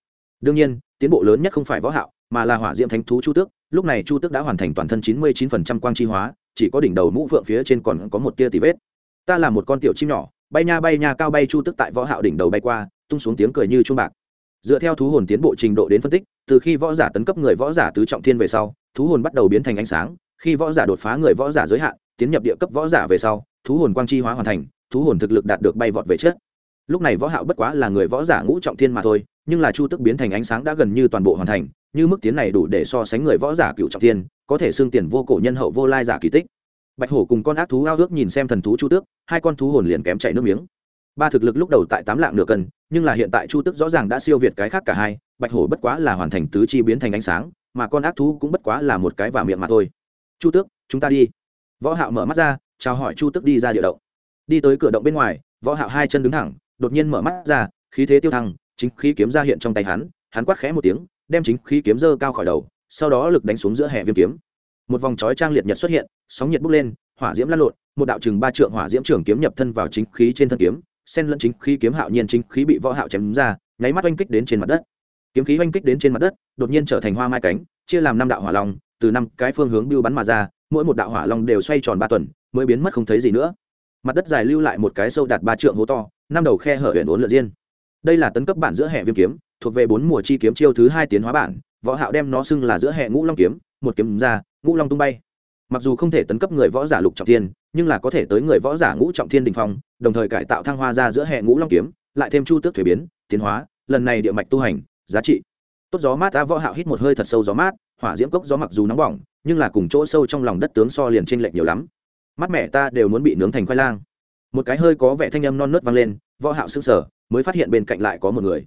Đương nhiên, tiến bộ lớn nhất không phải võ hạo, mà là hỏa diễm thánh thú chu tước. Lúc này chu tước đã hoàn thành toàn thân chín mươi 99% quang chi hóa, chỉ có đỉnh đầu mũ phượng phía trên còn có một tia tì vết. Ta là một con tiểu chim nhỏ, bay nha bay nha cao bay chu tước tại võ hạo đỉnh đầu bay qua, tung xuống tiếng cười như chuông bạc. Dựa theo thú hồn tiến bộ trình độ đến phân tích, từ khi võ giả tấn cấp người võ giả tứ trọng thiên về sau, thú hồn bắt đầu biến thành ánh sáng. Khi võ giả đột phá người võ giả giới hạn, tiến nhập địa cấp võ giả về sau, thú hồn quang chi hóa hoàn thành thú hồn thực lực đạt được bay vọt về trước. Lúc này võ hạo bất quá là người võ giả ngũ trọng thiên mà thôi, nhưng là chu tức biến thành ánh sáng đã gần như toàn bộ hoàn thành, như mức tiến này đủ để so sánh người võ giả cựu trọng thiên, có thể xương tiền vô cổ nhân hậu vô lai giả kỳ tích. Bạch hổ cùng con ác thú ao ước nhìn xem thần thú chu tước, hai con thú hồn liền kém chảy nước miếng. Ba thực lực lúc đầu tại tám lạng nửa cân, nhưng là hiện tại chu tức rõ ràng đã siêu việt cái khác cả hai, bạch hổ bất quá là hoàn thành tứ chi biến thành ánh sáng, mà con ác thú cũng bất quá là một cái vào miệng mà thôi. Chu tước, chúng ta đi. Võ hạo mở mắt ra, chào hỏi chu tước đi ra địa động đi tới cửa động bên ngoài, võ hạo hai chân đứng thẳng, đột nhiên mở mắt ra, khí thế tiêu thăng, chính khí kiếm ra hiện trong tay hắn hắn quát khẽ một tiếng, đem chính khí kiếm dơ cao khỏi đầu, sau đó lực đánh xuống giữa hệ viêm kiếm. Một vòng chói trang liệt nhật xuất hiện, sóng nhiệt bốc lên, hỏa diễm lăn lộn, một đạo trường ba trượng hỏa diễm trưởng kiếm nhập thân vào chính khí trên thân kiếm, xen lẫn chính khí kiếm hạo nhiên chính khí bị võ hạo chém ra, nháy mắt oanh kích đến trên mặt đất. Kiếm khí oanh kích đến trên mặt đất, đột nhiên trở thành hoa mai cánh, chia làm năm đạo hỏa long, từ năm cái phương hướng bưu bắn mà ra, mỗi một đạo hỏa long đều xoay tròn ba tuần, mới biến mất không thấy gì nữa mặt đất dài lưu lại một cái sâu đạt ba trượng hố to, năm đầu khe hở huyện uốn lượn diên. Đây là tấn cấp bản giữa hệ viêm kiếm, thuộc về bốn mùa chi kiếm chiêu thứ hai tiến hóa bản, võ hạo đem nó xưng là giữa hệ ngũ long kiếm, một kiếm ra, ngũ long tung bay. Mặc dù không thể tấn cấp người võ giả lục trọng thiên, nhưng là có thể tới người võ giả ngũ trọng thiên đình phong, đồng thời cải tạo thăng hoa ra giữa hệ ngũ long kiếm, lại thêm chu tước thuế biến, tiến hóa, lần này địa mạch tu hành, giá trị. Tốt gió mát ta võ hạo hít một hơi thật sâu gió mát, hỏa diễm cốc gió mặc dù nóng bỏng, nhưng là cùng chỗ sâu trong lòng đất tướng so liền trên lệch nhiều lắm mắt mẹ ta đều muốn bị nướng thành khoai lang. Một cái hơi có vẻ thanh âm non nớt vang lên, võ hạo sững sờ, mới phát hiện bên cạnh lại có một người.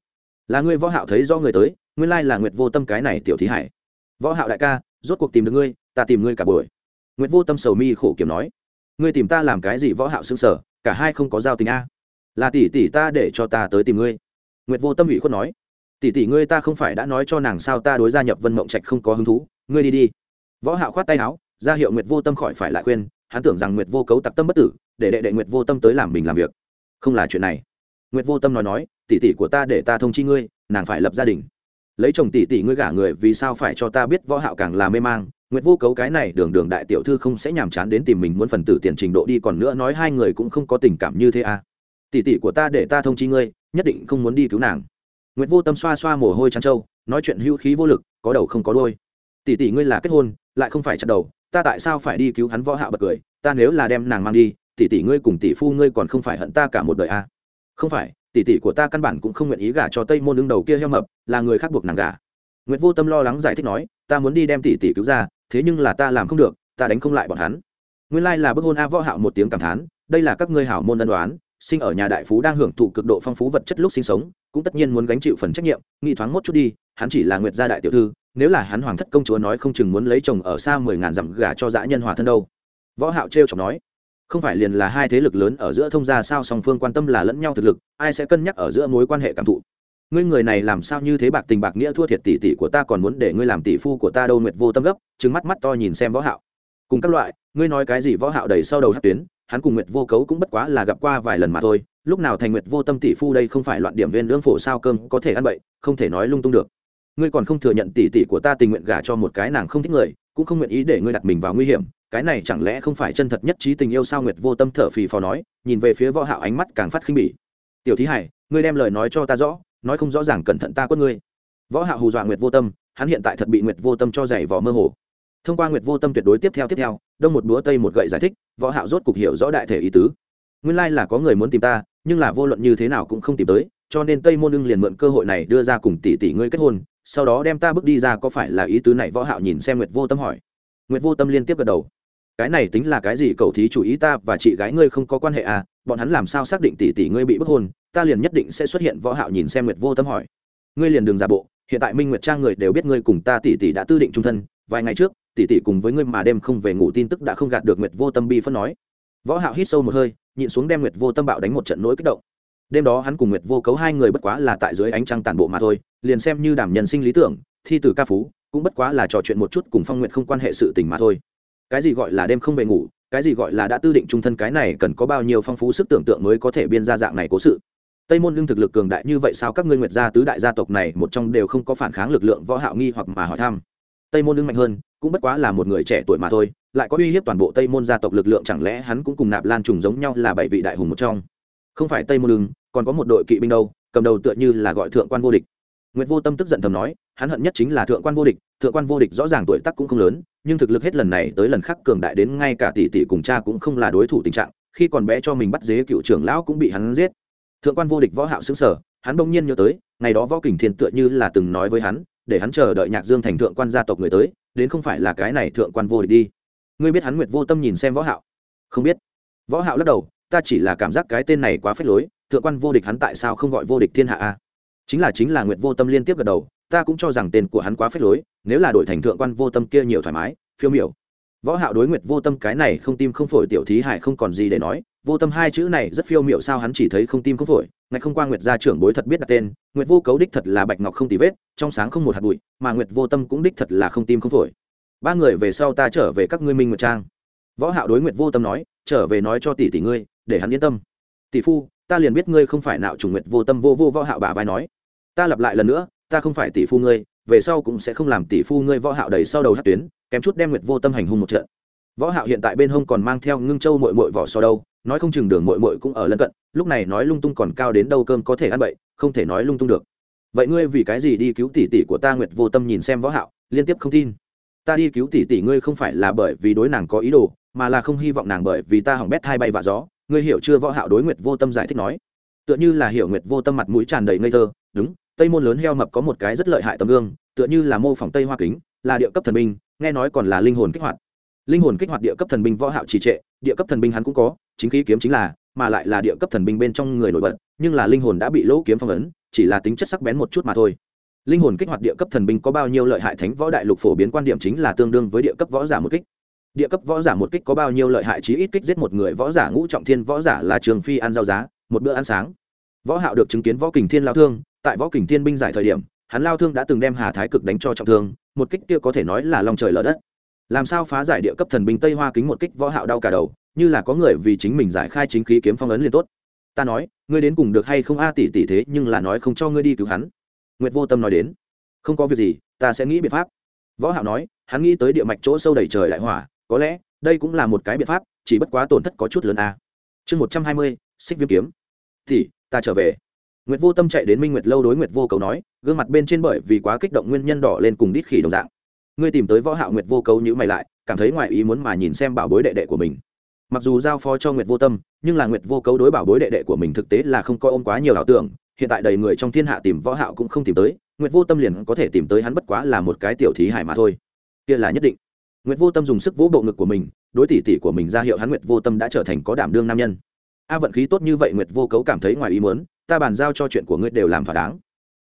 Là ngươi võ hạo thấy do người tới, nguyên lai là nguyệt vô tâm cái này tiểu thí hải. Võ hạo đại ca, rốt cuộc tìm được ngươi, ta tìm ngươi cả buổi. Nguyệt vô tâm sầu mi khổ kiểm nói. Ngươi tìm ta làm cái gì võ hạo sững sờ, cả hai không có giao tình a. Là tỷ tỷ ta để cho ta tới tìm ngươi. Nguyệt vô tâm ủy khuất nói. Tỷ tỷ ngươi ta không phải đã nói cho nàng sao ta đối gia nhập vân mộng trạch không có hứng thú, ngươi đi đi. Võ hạo khoát tay áo, ra hiệu nguyệt vô tâm khỏi phải lại khuyên hắn tưởng rằng nguyệt vô cấu tặc tâm bất tử, để đệ đệ nguyệt vô tâm tới làm mình làm việc. Không là chuyện này. Nguyệt vô tâm nói nói, tỷ tỷ của ta để ta thông chi ngươi, nàng phải lập gia đình. Lấy chồng tỷ tỷ ngươi gả người vì sao phải cho ta biết võ hạo càng là mê mang? Nguyệt vô cấu cái này đường đường đại tiểu thư không sẽ nhàm chán đến tìm mình muốn phần tử tiền trình độ đi, còn nữa nói hai người cũng không có tình cảm như thế à. Tỷ tỷ của ta để ta thông chi ngươi, nhất định không muốn đi cứu nàng. Nguyệt vô tâm xoa xoa mồ hôi trắng trâu, nói chuyện hữu khí vô lực, có đầu không có đuôi. Tỷ tỷ ngươi là kết hôn, lại không phải chặt đầu ta tại sao phải đi cứu hắn võ hạo bật cười, ta nếu là đem nàng mang đi, tỷ tỷ ngươi cùng tỷ phu ngươi còn không phải hận ta cả một đời à? Không phải, tỷ tỷ của ta căn bản cũng không nguyện ý gả cho tây môn đương đầu kia heo mập, là người khác buộc nàng gả. Nguyệt vô tâm lo lắng giải thích nói, ta muốn đi đem tỷ tỷ cứu ra, thế nhưng là ta làm không được, ta đánh không lại bọn hắn. Nguyên lai là bức hôn a võ hạo một tiếng cảm thán, đây là các ngươi hảo môn ân đoán sinh ở nhà đại phú đang hưởng thụ cực độ phong phú vật chất lúc sinh sống, cũng tất nhiên muốn gánh chịu phần trách nhiệm nghĩ thoáng một chút đi, hắn chỉ là nguyệt gia đại tiểu thư nếu là hắn hoàng thất công chúa nói không chừng muốn lấy chồng ở xa mười ngàn dặm gả cho dã nhân hòa thân đâu. Võ hạo treo chọc nói, không phải liền là hai thế lực lớn ở giữa thông gia sao song phương quan tâm là lẫn nhau thực lực, ai sẽ cân nhắc ở giữa mối quan hệ cảm thụ? Ngươi người này làm sao như thế bạc tình bạc nghĩa thua thiệt tỷ tỷ của ta còn muốn để ngươi làm tỷ phu của ta đâu nguyệt vô tâm gấp, trừng mắt mắt to nhìn xem võ hạo. Cùng các loại, ngươi nói cái gì võ hạo đầy sau đầu hất tuyến, hắn cùng nguyệt vô cấu cũng bất quá là gặp qua vài lần mà thôi, lúc nào thành nguyệt vô tâm tỷ phu đây không phải loạn điểm viên lương phổ sao cơm có thể ăn bậy, không thể nói lung tung được ngươi còn không thừa nhận tỷ tỷ của ta tình nguyện gả cho một cái nàng không thích người, cũng không nguyện ý để ngươi đặt mình vào nguy hiểm, cái này chẳng lẽ không phải chân thật nhất trí tình yêu sao nguyệt vô tâm thở phì phò nói, nhìn về phía võ hạo ánh mắt càng phát khinh bỉ. Tiểu thí hải, ngươi đem lời nói cho ta rõ, nói không rõ ràng cẩn thận ta quất ngươi. Võ hạo hù dọa nguyệt vô tâm, hắn hiện tại thật bị nguyệt vô tâm cho giày vò mơ hồ. Thông qua nguyệt vô tâm tuyệt đối tiếp theo tiếp theo, đông một búa tây một gậy giải thích, võ hạo rốt cục hiểu rõ đại thể ý tứ. Nguyên lai là có người muốn tìm ta, nhưng là vô luận như thế nào cũng không tìm tới, cho nên tây môn ưng liền mượn cơ hội này đưa ra cùng tỷ tỷ ngươi kết hôn sau đó đem ta bước đi ra có phải là ý tứ này? Võ hạo nhìn xem nguyệt vô tâm hỏi. Nguyệt vô tâm liên tiếp gật đầu. Cái này tính là cái gì? Cậu thí chủ ý ta và chị gái ngươi không có quan hệ à? Bọn hắn làm sao xác định tỷ tỷ ngươi bị bức hôn? Ta liền nhất định sẽ xuất hiện, võ hạo nhìn xem nguyệt vô tâm hỏi. Ngươi liền đường giả bộ. Hiện tại minh nguyệt trang người đều biết ngươi cùng ta tỷ tỷ đã tư định trung thân. Vài ngày trước, tỷ tỷ cùng với ngươi mà đêm không về ngủ tin tức đã không gạt được nguyệt vô tâm bi phân nói. Võ hạo hít sâu một hơi, nhịn xuống đem nguyệt vô tâm bạo đánh một trận nỗi kích động đêm đó hắn cùng nguyệt vô cấu hai người bất quá là tại dưới ánh trăng tàn bộ mà thôi, liền xem như đảm nhân sinh lý tưởng, thi từ ca phú, cũng bất quá là trò chuyện một chút cùng phong nguyệt không quan hệ sự tình mà thôi. Cái gì gọi là đêm không về ngủ, cái gì gọi là đã tư định trung thân cái này cần có bao nhiêu phong phú sức tưởng tượng mới có thể biên ra dạng này cố sự. Tây môn lương thực lực cường đại như vậy sao các ngươi nguyệt gia tứ đại gia tộc này một trong đều không có phản kháng lực lượng võ hạo nghi hoặc mà hỏi thăm. Tây môn lương mạnh hơn, cũng bất quá là một người trẻ tuổi mà thôi, lại có uy hiếp toàn bộ tây môn gia tộc lực lượng chẳng lẽ hắn cũng cùng nạp lan trùng giống nhau là bảy vị đại hùng một trong? Không phải tây môn lương còn có một đội kỵ binh đâu cầm đầu tựa như là gọi thượng quan vô địch. Nguyệt vô tâm tức giận thầm nói hắn hận nhất chính là thượng quan vô địch thượng quan vô địch rõ ràng tuổi tác cũng không lớn nhưng thực lực hết lần này tới lần khác cường đại đến ngay cả tỷ tỷ cùng cha cũng không là đối thủ tình trạng khi còn bé cho mình bắt dế cựu trưởng lão cũng bị hắn giết. Thượng quan vô địch võ hạo sững sờ, hắn bỗng nhiên nhớ tới ngày đó võ kình thiên tựa như là từng nói với hắn để hắn chờ đợi nhạc dương thành thượng quan gia tộc người tới đến không phải là cái này thượng quan vô địch đi. Ngươi biết hắn nguyệt vô tâm nhìn xem võ hạo? Không biết. Võ hạo lắc đầu ta chỉ là cảm giác cái tên này quá phế lối thượng quan vô địch hắn tại sao không gọi vô địch thiên hạ a? Chính là chính là nguyệt vô tâm liên tiếp gật đầu, ta cũng cho rằng tên của hắn quá phết lối, nếu là đổi thành thượng quan vô tâm kia nhiều thoải mái, phiêu miểu. Võ hạo đối nguyệt vô tâm cái này không tim không phổi tiểu thí hải không còn gì để nói, vô tâm hai chữ này rất phiêu miểu sao hắn chỉ thấy không tim không phổi ngày không qua nguyệt gia trưởng bối thật biết đặt tên, nguyệt vô cấu đích thật là bạch ngọc không tì vết, trong sáng không một hạt bụi, mà nguyệt vô tâm cũng đích thật là không tim không phổi. Ba người về sau ta trở về các ngươi minh nguyệt trang. Võ hạo đối nguyệt vô tâm nói, trở về nói cho tỷ tỷ ngươi, để hắn yên tâm. Tỷ phu ta liền biết ngươi không phải nạo chủ nguyệt vô tâm vô vô võ hạo bà vai nói. Ta lặp lại lần nữa, ta không phải tỷ phu ngươi, về sau cũng sẽ không làm tỷ phu ngươi võ hạo đầy sau đầu hất tuyến, kém chút đem nguyệt vô tâm hành hung một trận. Võ hạo hiện tại bên hông còn mang theo ngưng châu muội muội vỏ so đâu, nói không chừng đường muội muội cũng ở lân cận, lúc này nói lung tung còn cao đến đâu cơm có thể ăn bậy, không thể nói lung tung được. Vậy ngươi vì cái gì đi cứu tỷ tỷ của ta nguyệt vô tâm nhìn xem võ hạo, liên tiếp không tin. Ta đi cứu tỷ tỷ ngươi không phải là bởi vì đối nàng có ý đồ, mà là không hy vọng nàng bởi vì ta hỏng bét hai bay vạ gió ngươi hiểu chưa võ hạo đối nguyệt vô tâm giải thích nói? Tựa như là hiểu nguyệt vô tâm mặt mũi tràn đầy ngây thơ, đúng, tây môn lớn heo mập có một cái rất lợi hại tấm gương, tựa như là mô phỏng tây hoa kính, là địa cấp thần binh, nghe nói còn là linh hồn kích hoạt. Linh hồn kích hoạt địa cấp thần binh võ hạo trì trệ, địa cấp thần binh hắn cũng có, chính khí kiếm chính là, mà lại là địa cấp thần binh bên trong người nổi bật, nhưng là linh hồn đã bị lỗ kiếm phong ấn, chỉ là tính chất sắc bén một chút mà thôi. Linh hồn kích hoạt địa cấp thần binh có bao nhiêu lợi hại thánh võ đại lục phổ biến quan điểm chính là tương đương với địa cấp võ giả một kích địa cấp võ giả một kích có bao nhiêu lợi hại chí ít kích giết một người võ giả ngũ trọng thiên võ giả là trường phi ăn giao giá, một bữa ăn sáng. Võ hạo được chứng kiến võ kình thiên lao thương, tại võ kình thiên binh giải thời điểm, hắn lao thương đã từng đem hà thái cực đánh cho trọng thương, một kích kia có thể nói là long trời lở đất. Làm sao phá giải địa cấp thần binh tây hoa kính một kích võ hạo đau cả đầu, như là có người vì chính mình giải khai chính khí kiếm phong ấn liền tốt. Ta nói, ngươi đến cùng được hay không a, tỷ tỷ thế, nhưng là nói không cho ngươi đi cứu hắn. Nguyệt vô tâm nói đến. Không có việc gì, ta sẽ nghĩ biện pháp. Võ hạo nói, hắn nghĩ tới địa mạch chỗ sâu đầy trời đại hỏa có lẽ, đây cũng là một cái biện pháp, chỉ bất quá tổn thất có chút lớn a. Chương một trăm hai mươi, xích viêm kiếm. Thì, ta trở về. Nguyệt vô tâm chạy đến minh nguyệt lâu đối nguyệt vô cầu nói, gương mặt bên trên bởi vì quá kích động nguyên nhân đỏ lên cùng đít khỉ đồng dạng. Ngươi tìm tới võ hạo nguyệt vô cầu nhữ mày lại, cảm thấy ngoài ý muốn mà nhìn xem bảo bối đệ đệ của mình. Mặc dù giao phó cho nguyệt vô tâm, nhưng là nguyệt vô cầu đối bảo bối đệ đệ của mình thực tế là không có ôm quá nhiều ảo tưởng, hiện tại đầy người trong thiên hạ tìm võ hạo cũng không tìm tới, nguyệt vô tâm liền có thể tìm tới hắn bất quá là một cái tiểu thí hải mà thôi. Kia là nhất định nguyệt vô tâm dùng sức vỗ bộ ngực của mình, đối tỷ tỷ của mình ra hiệu hắn nguyệt vô tâm đã trở thành có đảm đương nam nhân. A vận khí tốt như vậy nguyệt vô cấu cảm thấy ngoài ý muốn, ta bàn giao cho chuyện của ngươi đều làm thỏa đáng.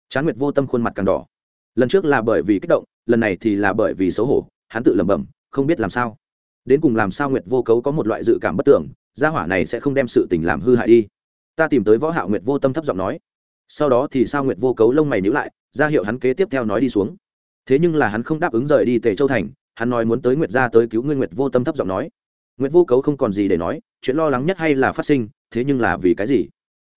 Chán nguyệt vô tâm khuôn mặt càng đỏ. Lần trước là bởi vì kích động, lần này thì là bởi vì xấu hổ, hắn tự lẩm bẩm, không biết làm sao. Đến cùng làm sao nguyệt vô cấu có một loại dự cảm bất tưởng, gia hỏa này sẽ không đem sự tình làm hư hại đi. Ta tìm tới võ hạo nguyệt vô tâm thấp giọng nói. Sau đó thì sao nguyệt vô cấu lông mày nhíu lại, ra hiệu hắn kế tiếp theo nói đi xuống. Thế nhưng là hắn không đáp ứng rời đi tề châu thành hắn nói muốn tới nguyệt gia tới cứu ngươi nguyệt vô tâm thấp giọng nói. Nguyệt vô cấu không còn gì để nói, chuyện lo lắng nhất hay là phát sinh, thế nhưng là vì cái gì?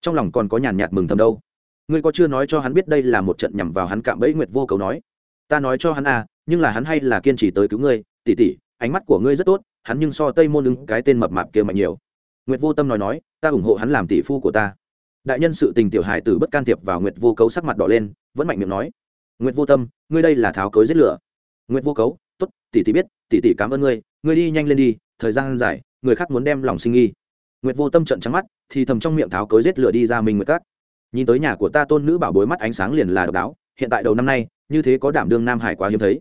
Trong lòng còn có nhàn nhạt mừng thầm đâu. Ngươi có chưa nói cho hắn biết đây là một trận nhằm vào hắn cạm bẫy nguyệt vô cấu nói? Ta nói cho hắn à nhưng là hắn hay là kiên trì tới cứu ngươi tỉ tỉ ánh mắt của ngươi rất tốt, hắn nhưng so tây môn ứng cái tên mập mạp kia mạnh nhiều. Nguyệt vô tâm nói nói, ta ủng hộ hắn làm tỷ phu của ta. Đại nhân sự tình tiểu hải tử bất can thiệp vào nguyệt vô cấu sắc mặt đỏ lên, vẫn mạnh miệng nói. Nguyệt vô tâm, ngươi đây là tháo cối giết lửa. Nguyệt vô cấu t ố t tỷ tỷ biết, tỷ tỷ cảm ơn ngươi ngươi đi nhanh lên đi, thời gian dài, người khác muốn đem lòng sinh nghi. Nguyệt vô tâm trận trắng mắt, thì thầm trong miệng tháo cối giết lửa đi ra mình nguyệt cắt nhìn tới nhà của ta tôn nữ bảo bối mắt ánh sáng liền là độc đáo, hiện tại đầu năm nay, như thế có đảm đương nam hải quá hiếm thấy.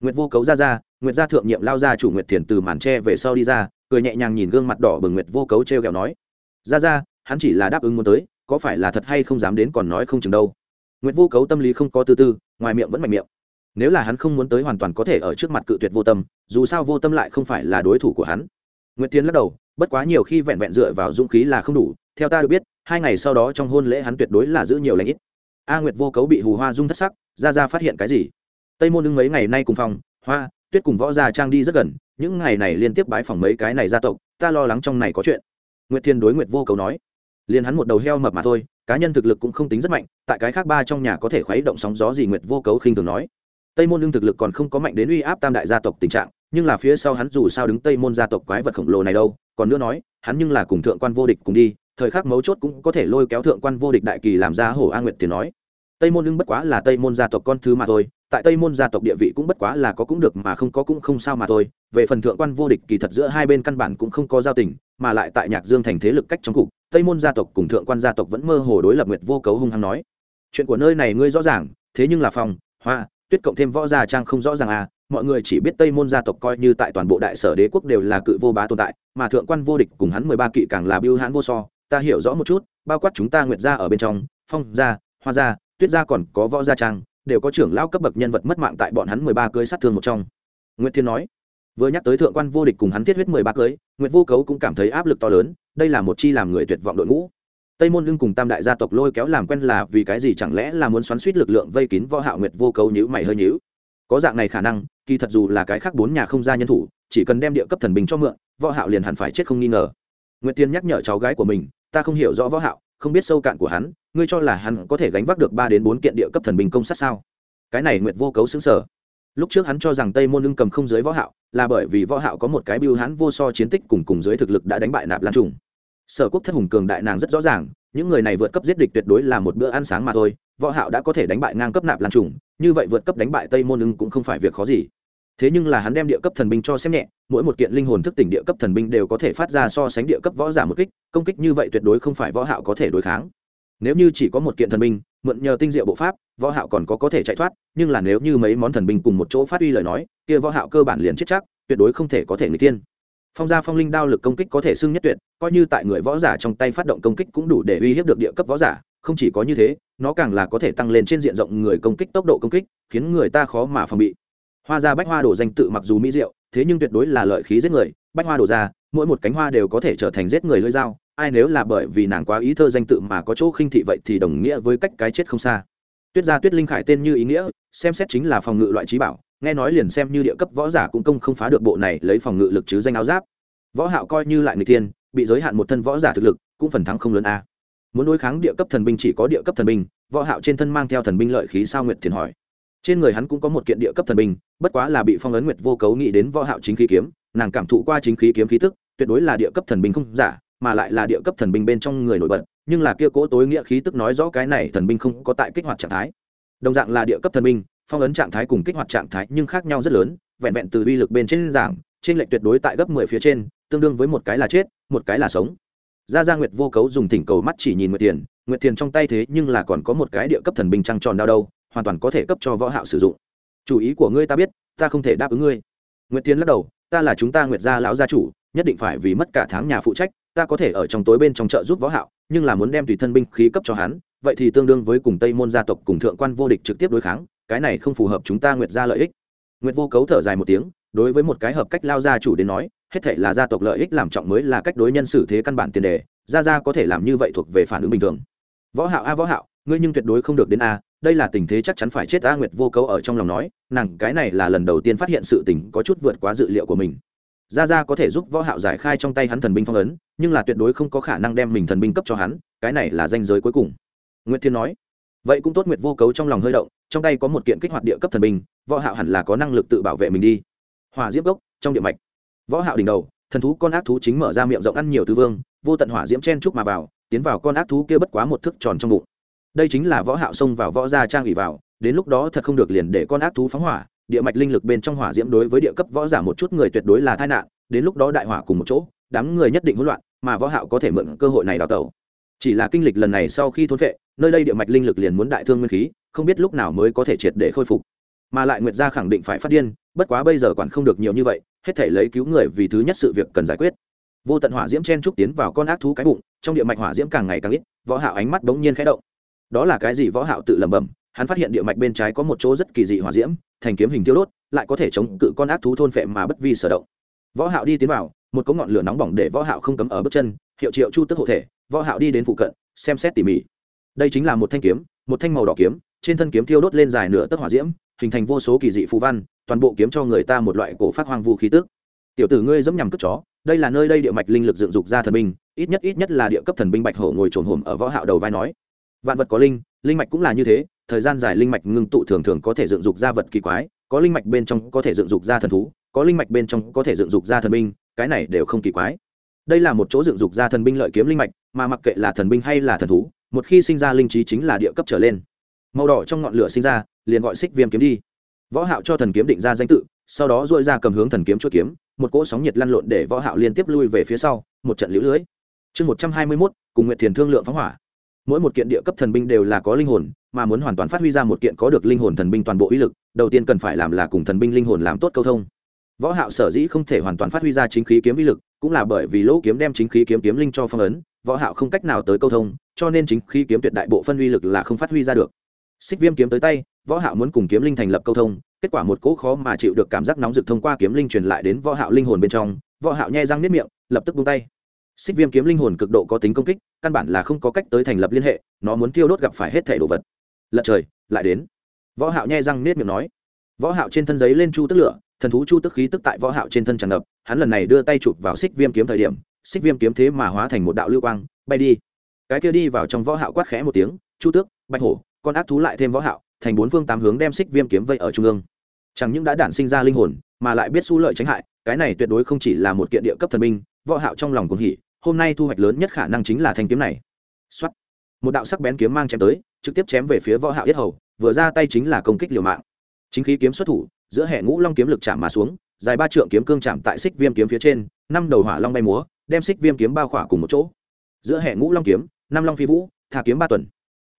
Nguyệt vô cấu ra ra, nguyệt gia thượng nhiệm lao ra chủ nguyệt thiền từ màn tre về sau đi ra, cười nhẹ nhàng nhìn gương mặt đỏ bừng nguyệt vô cấu t r e o kẹo nói, ra ra, hắn chỉ là đáp ứng muốn tới, có phải là thật hay không dám đến còn nói không chừng đâu? Nguyệt vô cấu tâm lý không có tư tư, ngoài miệng vẫn mạnh miệng nếu là hắn không muốn tới hoàn toàn có thể ở trước mặt cự tuyệt vô tâm, dù sao vô tâm lại không phải là đối thủ của hắn. Nguyệt tiến lắc đầu, bất quá nhiều khi vẹn vẹn dựa vào dũng khí là không đủ, theo ta được biết, hai ngày sau đó trong hôn lễ hắn tuyệt đối là giữ nhiều lãnh ít. A nguyệt vô cấu bị hù hoa dung thất sắc, ra ra phát hiện cái gì? Tây môn đương mấy ngày nay cùng phòng, hoa, tuyết cùng võ gia trang đi rất gần, những ngày này liên tiếp bãi phòng mấy cái này gia tộc, ta lo lắng trong này có chuyện. Nguyệt thiên đối nguyệt vô cấu nói, liền hắn một đầu heo mập mà thôi, cá nhân thực lực cũng không tính rất mạnh, tại cái khác ba trong nhà có thể khuấy động sóng gió gì nguyệt vô cấu khinh thường nói tây môn lương thực lực còn không có mạnh đến uy áp tam đại gia tộc tình trạng, nhưng là phía sau hắn dù sao đứng tây môn gia tộc quái vật khổng lồ này đâu, còn nữa nói, hắn nhưng là cùng thượng quan vô địch cùng đi, thời khắc mấu chốt cũng có thể lôi kéo thượng quan vô địch đại kỳ làm ra hổ a nguyệt tiền nói. Tây môn đương bất quá là tây môn gia tộc con thứ mà thôi, tại tây môn gia tộc địa vị cũng bất quá là có cũng được mà không có cũng không sao mà thôi, về phần thượng quan vô địch kỳ thật giữa hai bên căn bản cũng không có giao tình, mà lại tại nhạc dương thành thế lực cách trong cục, tây môn gia tộc cùng thượng quan gia tộc vẫn mơ hồ đối lập nguyệt vô cấu hung hăng nói. Chuyện của nơi này ngươi rõ ràng, thế nhưng là phòng, hoa tuyết cộng thêm võ gia trang không rõ ràng à mọi người chỉ biết tây môn gia tộc coi như tại toàn bộ đại sở đế quốc đều là cự vô bá tồn tại, mà thượng quan vô địch cùng hắn mười ba kỵ càng là biêu hãn vô so. Ta hiểu rõ một chút, bao quát chúng ta nguyệt gia ở bên trong, phong gia, hoa gia, tuyết gia còn có võ gia trang, đều có trưởng lão cấp bậc nhân vật mất mạng tại bọn hắn mười ba cưới sát thương một trong. Nguyễn thiên nói, vừa nhắc tới thượng quan vô địch cùng hắn thiết huyết mười ba cưới nguyễn vô cấu cũng cảm thấy áp lực to lớn, đây là một chi làm người tuyệt vọng đội ngũ tây môn lưng cùng tam đại gia tộc lôi kéo làm quen là vì cái gì chẳng lẽ là muốn xoắn suýt lực lượng vây kín võ hạo nguyệt vô cấu nhữ mày hơi nhữ có dạng này khả năng, kỳ thật dù là cái khác bốn nhà không ra nhân thủ, chỉ cần đem địa cấp thần bình cho mượn, võ hạo liền hẳn phải chết không nghi ngờ. Nguyệt tiên nhắc nhở cháu gái của mình, ta không hiểu rõ võ hạo, không biết sâu cạn của hắn, ngươi cho là hắn có thể gánh vác được ba đến bốn kiện địa cấp thần bình công sát sao? Cái này nguyệt vô cấu xứng sở lúc trước hắn cho rằng tây môn lưng cầm không dưới võ hạo, là bởi vì võ hạo có một cái biêu hắn vô so chiến tích cùng cùng dưới thực lực đã đánh bại nạp lan trùng sở quốc thất hùng cường đại nàng rất rõ ràng, những người này vượt cấp giết địch tuyệt đối là một bữa ăn sáng mà thôi, võ hạo đã có thể đánh bại ngang cấp nạp lan trùng, như vậy vượt cấp đánh bại tây môn ưng cũng không phải việc khó gì. Thế nhưng là hắn đem địa cấp thần binh cho xem nhẹ, mỗi một kiện linh hồn thức tỉnh địa cấp thần binh đều có thể phát ra so sánh địa cấp võ giả một kích, công kích như vậy tuyệt đối không phải võ hạo có thể đối kháng. Nếu như chỉ có một kiện thần binh, mượn nhờ tinh diệu bộ pháp, võ hạo còn có có thể chạy thoát, nhưng là nếu như mấy món thần binh cùng một chỗ phát uy lời nói, kia võ hạo cơ bản liền chết chắc, tuyệt đối không thể có thể người tiên phong gia phong linh đao lực công kích có thể xưng nhất tuyệt, coi như tại người võ giả trong tay phát động công kích cũng đủ để uy hiếp được địa cấp võ giả, không chỉ có như thế, nó càng là có thể tăng lên trên diện rộng người công kích tốc độ công kích, khiến người ta khó mà phòng bị. Hoa gia bách hoa đổ danh tự mặc dù mỹ diệu, thế nhưng tuyệt đối là lợi khí giết người, bách hoa đổ ra mỗi một cánh hoa đều có thể trở thành giết người lưỡi dao, ai nếu là bởi vì nàng quá ý thơ danh tự mà có chỗ khinh thị vậy thì đồng nghĩa với cách cái chết không xa. Tuyết gia tuyết linh khải tên như ý nghĩa, xem xét chính là phòng ngự loại trí bảo nghe nói liền xem như địa cấp võ giả cũng công không phá được bộ này, lấy phòng ngự lực chứ danh áo giáp. Võ hạo coi như lại người tiên bị giới hạn một thân võ giả thực lực, cũng phần thắng không lớn a. Muốn đối kháng địa cấp thần binh chỉ có địa cấp thần binh, võ hạo trên thân mang theo thần binh lợi khí sao nguyệt thiền hỏi. Trên người hắn cũng có một kiện địa cấp thần binh, bất quá là bị phong ấn nguyệt vô cấu nghĩ đến võ hạo chính khí kiếm, nàng cảm thụ qua chính khí kiếm khí tức, tuyệt đối là địa cấp thần binh không giả, mà lại là địa cấp thần binh bên trong người nổi bật, nhưng là kia cố tối nghĩa khí tức nói rõ cái này thần binh không có tại kích hoạt trạng thái. Đồng dạng là địa cấp thần binh phong ấn trạng thái cùng kích hoạt trạng thái nhưng khác nhau rất lớn, vẹn vẹn từ uy lực bên trên giảng, trên lệnh tuyệt đối tại gấp 10 phía trên, tương đương với một cái là chết, một cái là sống. Gia gia nguyệt vô cấu dùng thỉnh cầu mắt chỉ nhìn nguyệt tiền nguyệt tiền trong tay thế nhưng là còn có một cái địa cấp thần binh trăng tròn đao đâu, hoàn toàn có thể cấp cho võ hạo sử dụng. Chủ ý của ngươi ta biết, ta không thể đáp ứng ngươi. Nguyệt tiền lắc đầu, ta là chúng ta nguyệt gia lão gia chủ, nhất định phải vì mất cả tháng nhà phụ trách, ta có thể ở trong tối bên trong chợ giúp võ hạo, nhưng là muốn đem tùy thân binh khí cấp cho hắn, vậy thì tương đương với cùng tây môn gia tộc cùng thượng quan vô địch trực tiếp đối kháng cái này không phù hợp chúng ta nguyệt gia lợi ích. Nguyệt vô cấu thở dài một tiếng, đối với một cái hợp cách lao gia chủ đến nói, hết thể là gia tộc lợi ích làm trọng mới là cách đối nhân xử thế căn bản tiền đề, gia gia có thể làm như vậy thuộc về phản ứng bình thường. Võ hạo a võ hạo, ngươi nhưng tuyệt đối không được đến a, đây là tình thế chắc chắn phải chết a, nguyệt vô cấu ở trong lòng nói, nàng cái này là lần đầu tiên phát hiện sự tình có chút vượt quá dự liệu của mình. Gia gia có thể giúp võ hạo giải khai trong tay hắn thần binh phong ấn, nhưng là tuyệt đối không có khả năng đem mình thần binh cấp cho hắn, cái này là danh giới cuối cùng. Nguyệt thiên nói vậy cũng tốt nguyệt vô cấu trong lòng hơi động, trong tay có một kiện kích hoạt địa cấp thần binh, võ hạo hẳn là có năng lực tự bảo vệ mình đi. Hỏa diễm gốc trong địa mạch. Võ hạo đỉnh đầu, thần thú con ác thú chính mở ra miệng rộng ăn nhiều tứ vương, vô tận hỏa diễm chen chúc mà vào, tiến vào con ác thú kia bất quá một thước tròn trong bụng. Đây chính là võ hạo xông vào võ gia trang ủy vào, đến lúc đó thật không được liền để con ác thú phóng hỏa, địa mạch linh lực bên trong hỏa diễm đối với địa cấp võ giả một chút người tuyệt đối là tai nạn, đến lúc đó đại hỏa cùng một chỗ, đám người nhất định hỗn loạn, mà võ hạo có thể mượn cơ hội này đào tẩu chỉ là kinh lịch lần này sau khi thốn vệ nơi đây địa mạch linh lực liền muốn đại thương nguyên khí, không biết lúc nào mới có thể triệt để khôi phục. Mà lại nguyệt gia khẳng định phải phát điên, bất quá bây giờ quản không được nhiều như vậy, hết thể lấy cứu người vì thứ nhất sự việc cần giải quyết. Vô tận hỏa diễm chen trúc tiến vào con ác thú cái bụng, trong địa mạch hỏa diễm càng ngày càng ít, võ hạo ánh mắt đống nhiên khẽ động. Đó là cái gì? Võ hạo tự lẩm bẩm, hắn phát hiện địa mạch bên trái có một chỗ rất kỳ dị hỏa diễm, thành kiếm hình tiêu đốt, lại có thể chống cự con ác thú thôn phệ mà bất vi sở động. Võ hạo đi tiến vào, một cỗ ngọn lửa nóng bỏng để võ hạo không cấm ở bước chân hiệu triệu chu tức hộ thể, võ hạo đi đến phụ cận, xem xét tỉ mỉ. Đây chính là một thanh kiếm, một thanh màu đỏ kiếm, trên thân kiếm thiêu đốt lên dài nửa tấc hỏa diễm, hình thành vô số kỳ dị phù văn, toàn bộ kiếm cho người ta một loại cổ phát hoang vu khí tức. Tiểu tử ngươi dẫm nhằm cướp chó, đây là nơi đây địa mạch linh lực dựng dục ra thần binh, ít nhất ít nhất là địa cấp thần binh bạch hổ ngồi trồn hổm ở võ hạo đầu vai nói. Vạn vật có linh linh mạch cũng là như thế, thời gian dài linh mạch ngưng tụ thường thường có thể dựng dục ra vật kỳ quái, có linh mạch bên trong có thể dựng dục ra thần thú, có linh mạch bên trong có thể dựng dục ra thần binh, cái này đều không kỳ quái đây là một chỗ dựng dục ra thần binh lợi kiếm linh mạch mà mặc kệ là thần binh hay là thần thú một khi sinh ra linh trí chính là địa cấp trở lên. Màu đỏ trong ngọn lửa sinh ra liền gọi xích viêm kiếm đi. Võ hạo cho thần kiếm định ra danh tự sau đó duỗi ra cầm hướng thần kiếm chuôi kiếm một cỗ sóng nhiệt lăn lộn để võ hạo liên tiếp lui về phía sau một trận liễu lưới. Chương 121, cùng nguyệt thiền thương lượng phóng hỏa. Mỗi một kiện địa cấp thần binh đều là có linh hồn mà muốn hoàn toàn phát huy ra một kiện có được linh hồn thần binh toàn bộ uy lực đầu tiên cần phải làm là cùng thần binh linh hồn làm tốt câu thông. Võ hạo sở dĩ không thể hoàn toàn phát huy ra chính khí kiếm uy lực cũng là bởi vì lỗ kiếm đem chính khí kiếm kiếm linh cho phong ấn, võ hạo không cách nào tới câu thông, cho nên chính khí kiếm tuyệt đại bộ phân uy lực là không phát huy ra được. Xích viêm kiếm tới tay, võ hạo muốn cùng kiếm linh thành lập câu thông, kết quả một cỗ khó mà chịu được cảm giác nóng rực thông qua kiếm linh truyền lại đến võ hạo linh hồn bên trong, võ hạo nhai răng niết miệng, lập tức buông tay. Xích viêm kiếm linh hồn cực độ có tính công kích, căn bản là không có cách tới thành lập liên hệ, nó muốn tiêu đốt gặp phải hết thể đồ vật. Lật trời, lại đến. Võ hạo nhai răng niết miệng nói. Võ hạo trên thân giấy lên chu tức lửa thần thú chu tức khí tức tại võ hạo trên thân tràn ngập, hắn lần này đưa tay chụp vào xích viêm kiếm thời điểm, xích viêm kiếm thế mà hóa thành một đạo lưu quang, bay đi. Cái kia đi vào trong võ hạo quát khẽ một tiếng, chu tước, bạch hổ, con ác thú lại thêm võ hạo, thành bốn phương tám hướng đem xích viêm kiếm vây ở trung ương. Chẳng những đã đản sinh ra linh hồn, mà lại biết su lợi tránh hại, cái này tuyệt đối không chỉ là một kiện địa cấp thần binh, võ hạo trong lòng cũng hỉ, hôm nay thu hoạch lớn nhất khả năng chính là thanh kiếm này. Soát. một đạo sắc bén kiếm mang chém tới, trực tiếp chém về phía võ hạo yết hầu, vừa ra tay chính là công kích liều mạng. Chính khí kiếm xuất thủ giữa hệ ngũ long kiếm lực chạm mà xuống, dài ba trượng kiếm cương chạm tại xích viêm kiếm phía trên, năm đầu hỏa long bay múa, đem xích viêm kiếm bao khỏa cùng một chỗ. Giữa hệ ngũ long kiếm, năm long phi vũ, thả kiếm ba tuần.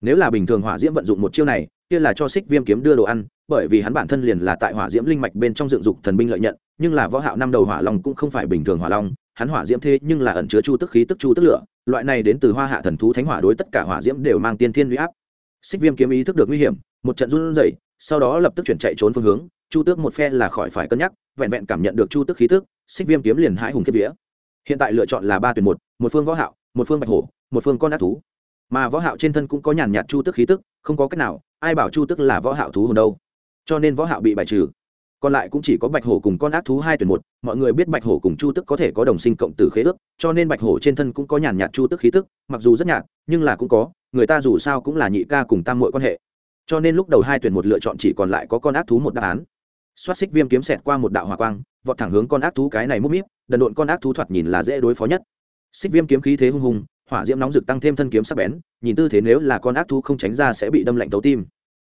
Nếu là bình thường hỏa diễm vận dụng một chiêu này, kia là cho xích viêm kiếm đưa đồ ăn, bởi vì hắn bản thân liền là tại hỏa diễm linh mạch bên trong dựng dục thần binh lợi nhận, nhưng là võ hạo năm đầu hỏa long cũng không phải bình thường hỏa long, hắn hỏa diễm thế nhưng là ẩn chứa chu tức khí tức chu tức lửa, loại này đến từ hoa hạ thần thú thánh hỏa đối tất cả hỏa diễm đều mang tiên thiên uy áp. Xích viêm kiếm ý thức được nguy hiểm, một trận run rẩy, sau đó lập tức chuyển chạy trốn phương hướng chu tước một phe là khỏi phải cân nhắc, vẹn vẹn cảm nhận được chu Tước khí tức, xích viêm kiếm liền hãi hùng kiếp vía. Hiện tại lựa chọn là ba tuyển một một phương võ hạo, một phương bạch hổ, một phương con ác thú. Mà võ hạo trên thân cũng có nhàn nhạt chu Tước khí tức, không có cách nào, ai bảo chu Tước là võ hạo thú hồn đâu. Cho nên võ hạo bị bài trừ. Còn lại cũng chỉ có bạch hổ cùng con ác thú hai tuyển một, mọi người biết bạch hổ cùng chu tức có thể có đồng sinh cộng tử khế ước, cho nên bạch hổ trên thân cũng có nhàn nhạt chu tức khí tức, mặc dù rất nhạt, nhưng là cũng có, người ta dù sao cũng là nhị ca cùng tam muội quan hệ. Cho nên lúc đầu hai tuyển một lựa chọn chỉ còn lại có con ác thú một đáp án xoát xích viêm kiếm xẹt qua một đạo hỏa quang, vọt thẳng hướng con ác thú cái này mút míp, đần độn con ác thú thoạt nhìn là dễ đối phó nhất. Xích viêm kiếm khí thế hung hùng, hỏa diễm nóng rực tăng thêm thân kiếm sắc bén, nhìn tư thế nếu là con ác thú không tránh ra sẽ bị đâm lạnh tấu tim.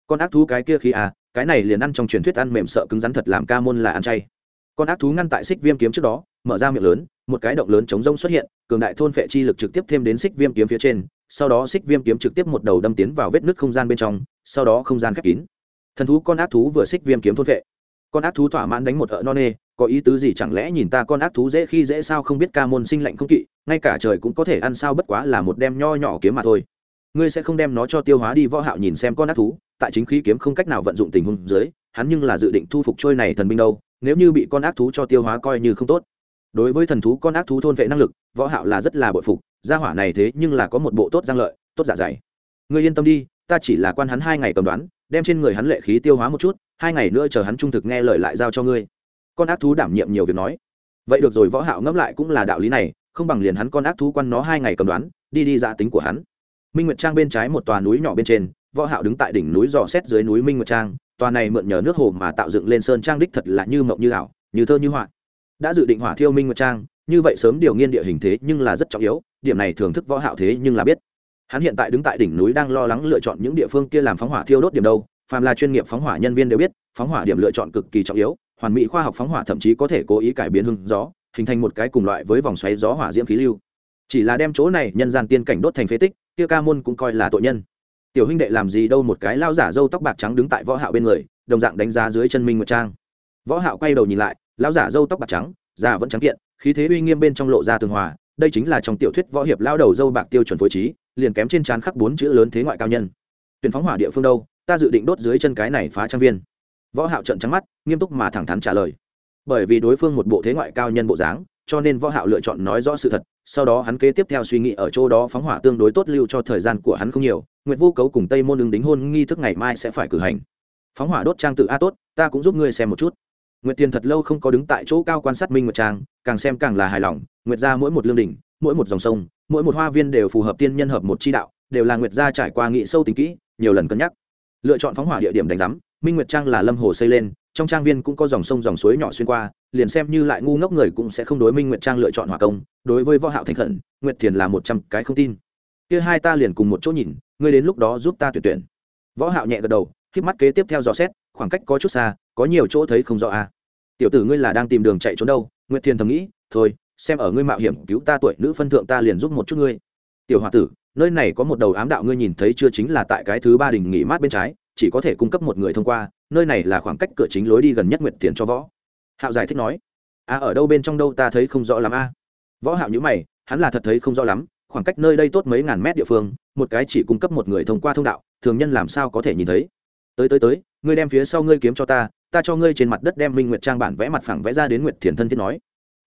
Con ác thú cái kia khí à cái này liền ăn trong truyền thuyết ăn mềm sợ cứng rắn thật làm ca môn là ăn chay. Con ác thú ngăn tại xích viêm kiếm trước đó, mở ra miệng lớn, một cái động lớn chống rông xuất hiện, cường đại thôn phệ chi lực trực tiếp thêm đến xích viêm kiếm phía trên, sau đó xích viêm kiếm trực tiếp một đầu đâm tiến vào vết nứt không gian bên trong, sau đó không gian khép kín. Thần thú con ác thú vừa xích viêm kiếm thôn phệ con ác thú thỏa mãn đánh một ợ non nê, có ý tứ gì chẳng lẽ nhìn ta con ác thú dễ khi dễ sao không biết ca môn sinh lạnh không kỵ, ngay cả trời cũng có thể ăn sao bất quá là một đem nho nhỏ kiếm mà thôi. Ngươi sẽ không đem nó cho tiêu hóa đi, võ hạo nhìn xem con ác thú, tại chính khí kiếm không cách nào vận dụng tình huống dưới, hắn nhưng là dự định thu phục trôi này thần binh đâu, nếu như bị con ác thú cho tiêu hóa coi như không tốt. Đối với thần thú, con ác thú thôn vệ năng lực, võ hạo là rất là bội phục, gia hỏa này thế nhưng là có một bộ tốt giang lợi, tốt giả dày. Ngươi yên tâm đi, ta chỉ là quan hắn hai ngày cầm đoán, đem trên người hắn lệ khí tiêu hóa một chút hai ngày nữa chờ hắn trung thực nghe lời lại giao cho ngươi. Con ác thú đảm nhiệm nhiều việc nói. Vậy được rồi, võ hạo ngẫm lại cũng là đạo lý này, không bằng liền hắn con ác thú quan nó hai ngày cầm đoán, đi đi dạ tính của hắn. Minh nguyệt trang bên trái một tòa núi nhỏ bên trên, võ hạo đứng tại đỉnh núi dò xét dưới núi minh nguyệt trang, tòa này mượn nhờ nước hồ mà tạo dựng lên sơn trang đích thật là như mộng như ảo, như thơ như họa. Đã dự định hỏa thiêu minh nguyệt trang, như vậy sớm điều nghiên địa hình thế nhưng là rất trọng yếu, điểm này thưởng thức võ hạo thế nhưng là biết. Hắn hiện tại đứng tại đỉnh núi đang lo lắng lựa chọn những địa phương kia làm phóng hỏa thiêu đốt điểm đâu phàm là chuyên nghiệp phóng hỏa nhân viên đều biết, phóng hỏa điểm lựa chọn cực kỳ trọng yếu, hoàn mỹ khoa học phóng hỏa thậm chí có thể cố ý cải biến hưng gió, hình thành một cái cùng loại với vòng xoáy gió hỏa diễm khí lưu. Chỉ là đem chỗ này nhân gian tiên cảnh đốt thành phế tích, kia ca môn cũng coi là tội nhân. Tiểu huynh đệ làm gì đâu một cái lao giả râu tóc bạc trắng đứng tại võ hạo bên người, đồng dạng đánh giá dưới chân minh nguyệt trang. Võ hạo quay đầu nhìn lại lao giả râu tóc bạc trắng già vẫn trắng kiện, khí thế uy nghiêm bên trong lộ ra tường hòa, đây chính là trong tiểu thuyết võ hiệp lao đầu râu bạc tiêu chuẩn phối trí, liền kém trên trán khắc bốn chữ lớn thế ngoại cao nhân. Tuyển phóng hỏa địa phương đâu? Ta dự định đốt dưới chân cái này phá trang viên. Võ hạo trợn trắng mắt, nghiêm túc mà thẳng thắn trả lời. Bởi vì đối phương một bộ thế ngoại cao nhân bộ dáng, cho nên võ hạo lựa chọn nói rõ sự thật, sau đó hắn kế tiếp theo suy nghĩ ở chỗ đó phóng hỏa tương đối tốt lưu cho thời gian của hắn không nhiều, nguyệt vô cấu cùng tây môn ứng đính hôn nghi thức ngày mai sẽ phải cử hành. Phóng hỏa đốt trang tự a tốt, ta cũng giúp ngươi xem một chút. Nguyệt tiền thật lâu không có đứng tại chỗ cao quan sát minh nguyệt trang, càng xem càng là hài lòng, nguyệt gia mỗi một lương đỉnh, mỗi một dòng sông, mỗi một hoa viên đều phù hợp tiên nhân hợp một chi đạo, đều là nguyệt gia trải qua nghị sâu tính kỹ, nhiều lần cân nhắc lựa chọn phóng hỏa địa điểm đánh giám, minh nguyệt trang là lâm hồ xây lên, trong trang viên cũng có dòng sông dòng suối nhỏ xuyên qua, liền xem như lại ngu ngốc người cũng sẽ không đối minh nguyệt trang lựa chọn hòa công, đối với võ hạo thành khẩn, nguyệt thiền là một trăm cái không tin. Kia hai ta liền cùng một chỗ nhìn, ngươi đến lúc đó giúp ta tuyển tuyển. Võ hạo nhẹ gật đầu, khép mắt kế tiếp theo dò xét, khoảng cách có chút xa, có nhiều chỗ thấy không rõ a à. tiểu tử ngươi là đang tìm đường chạy trốn đâu, nguyệt thiền thầm nghĩ, thôi, xem ở ngươi mạo hiểm cứu ta tuổi nữ phân thượng ta liền giúp một chút ngươi. Tiểu hòa tử nơi này có một đầu ám đạo ngươi nhìn thấy chưa chính là tại cái thứ ba đình nghỉ mát bên trái chỉ có thể cung cấp một người thông qua nơi này là khoảng cách cửa chính lối đi gần nhất nguyệt thiền cho võ. Hạo giải thích nói. A à, ở đâu bên trong đâu ta thấy không rõ lắm a. À. võ hạo nhíu mày hắn là thật thấy không rõ lắm khoảng cách nơi đây tốt mấy ngàn mét địa phương một cái chỉ cung cấp một người thông qua thông đạo thường nhân làm sao có thể nhìn thấy? Tới tới tới ngươi đem phía sau ngươi kiếm cho ta ta cho ngươi trên mặt đất đem minh nguyệt trang bản vẽ mặt phẳng vẽ ra đến nguyệt thiền thân thiết nói.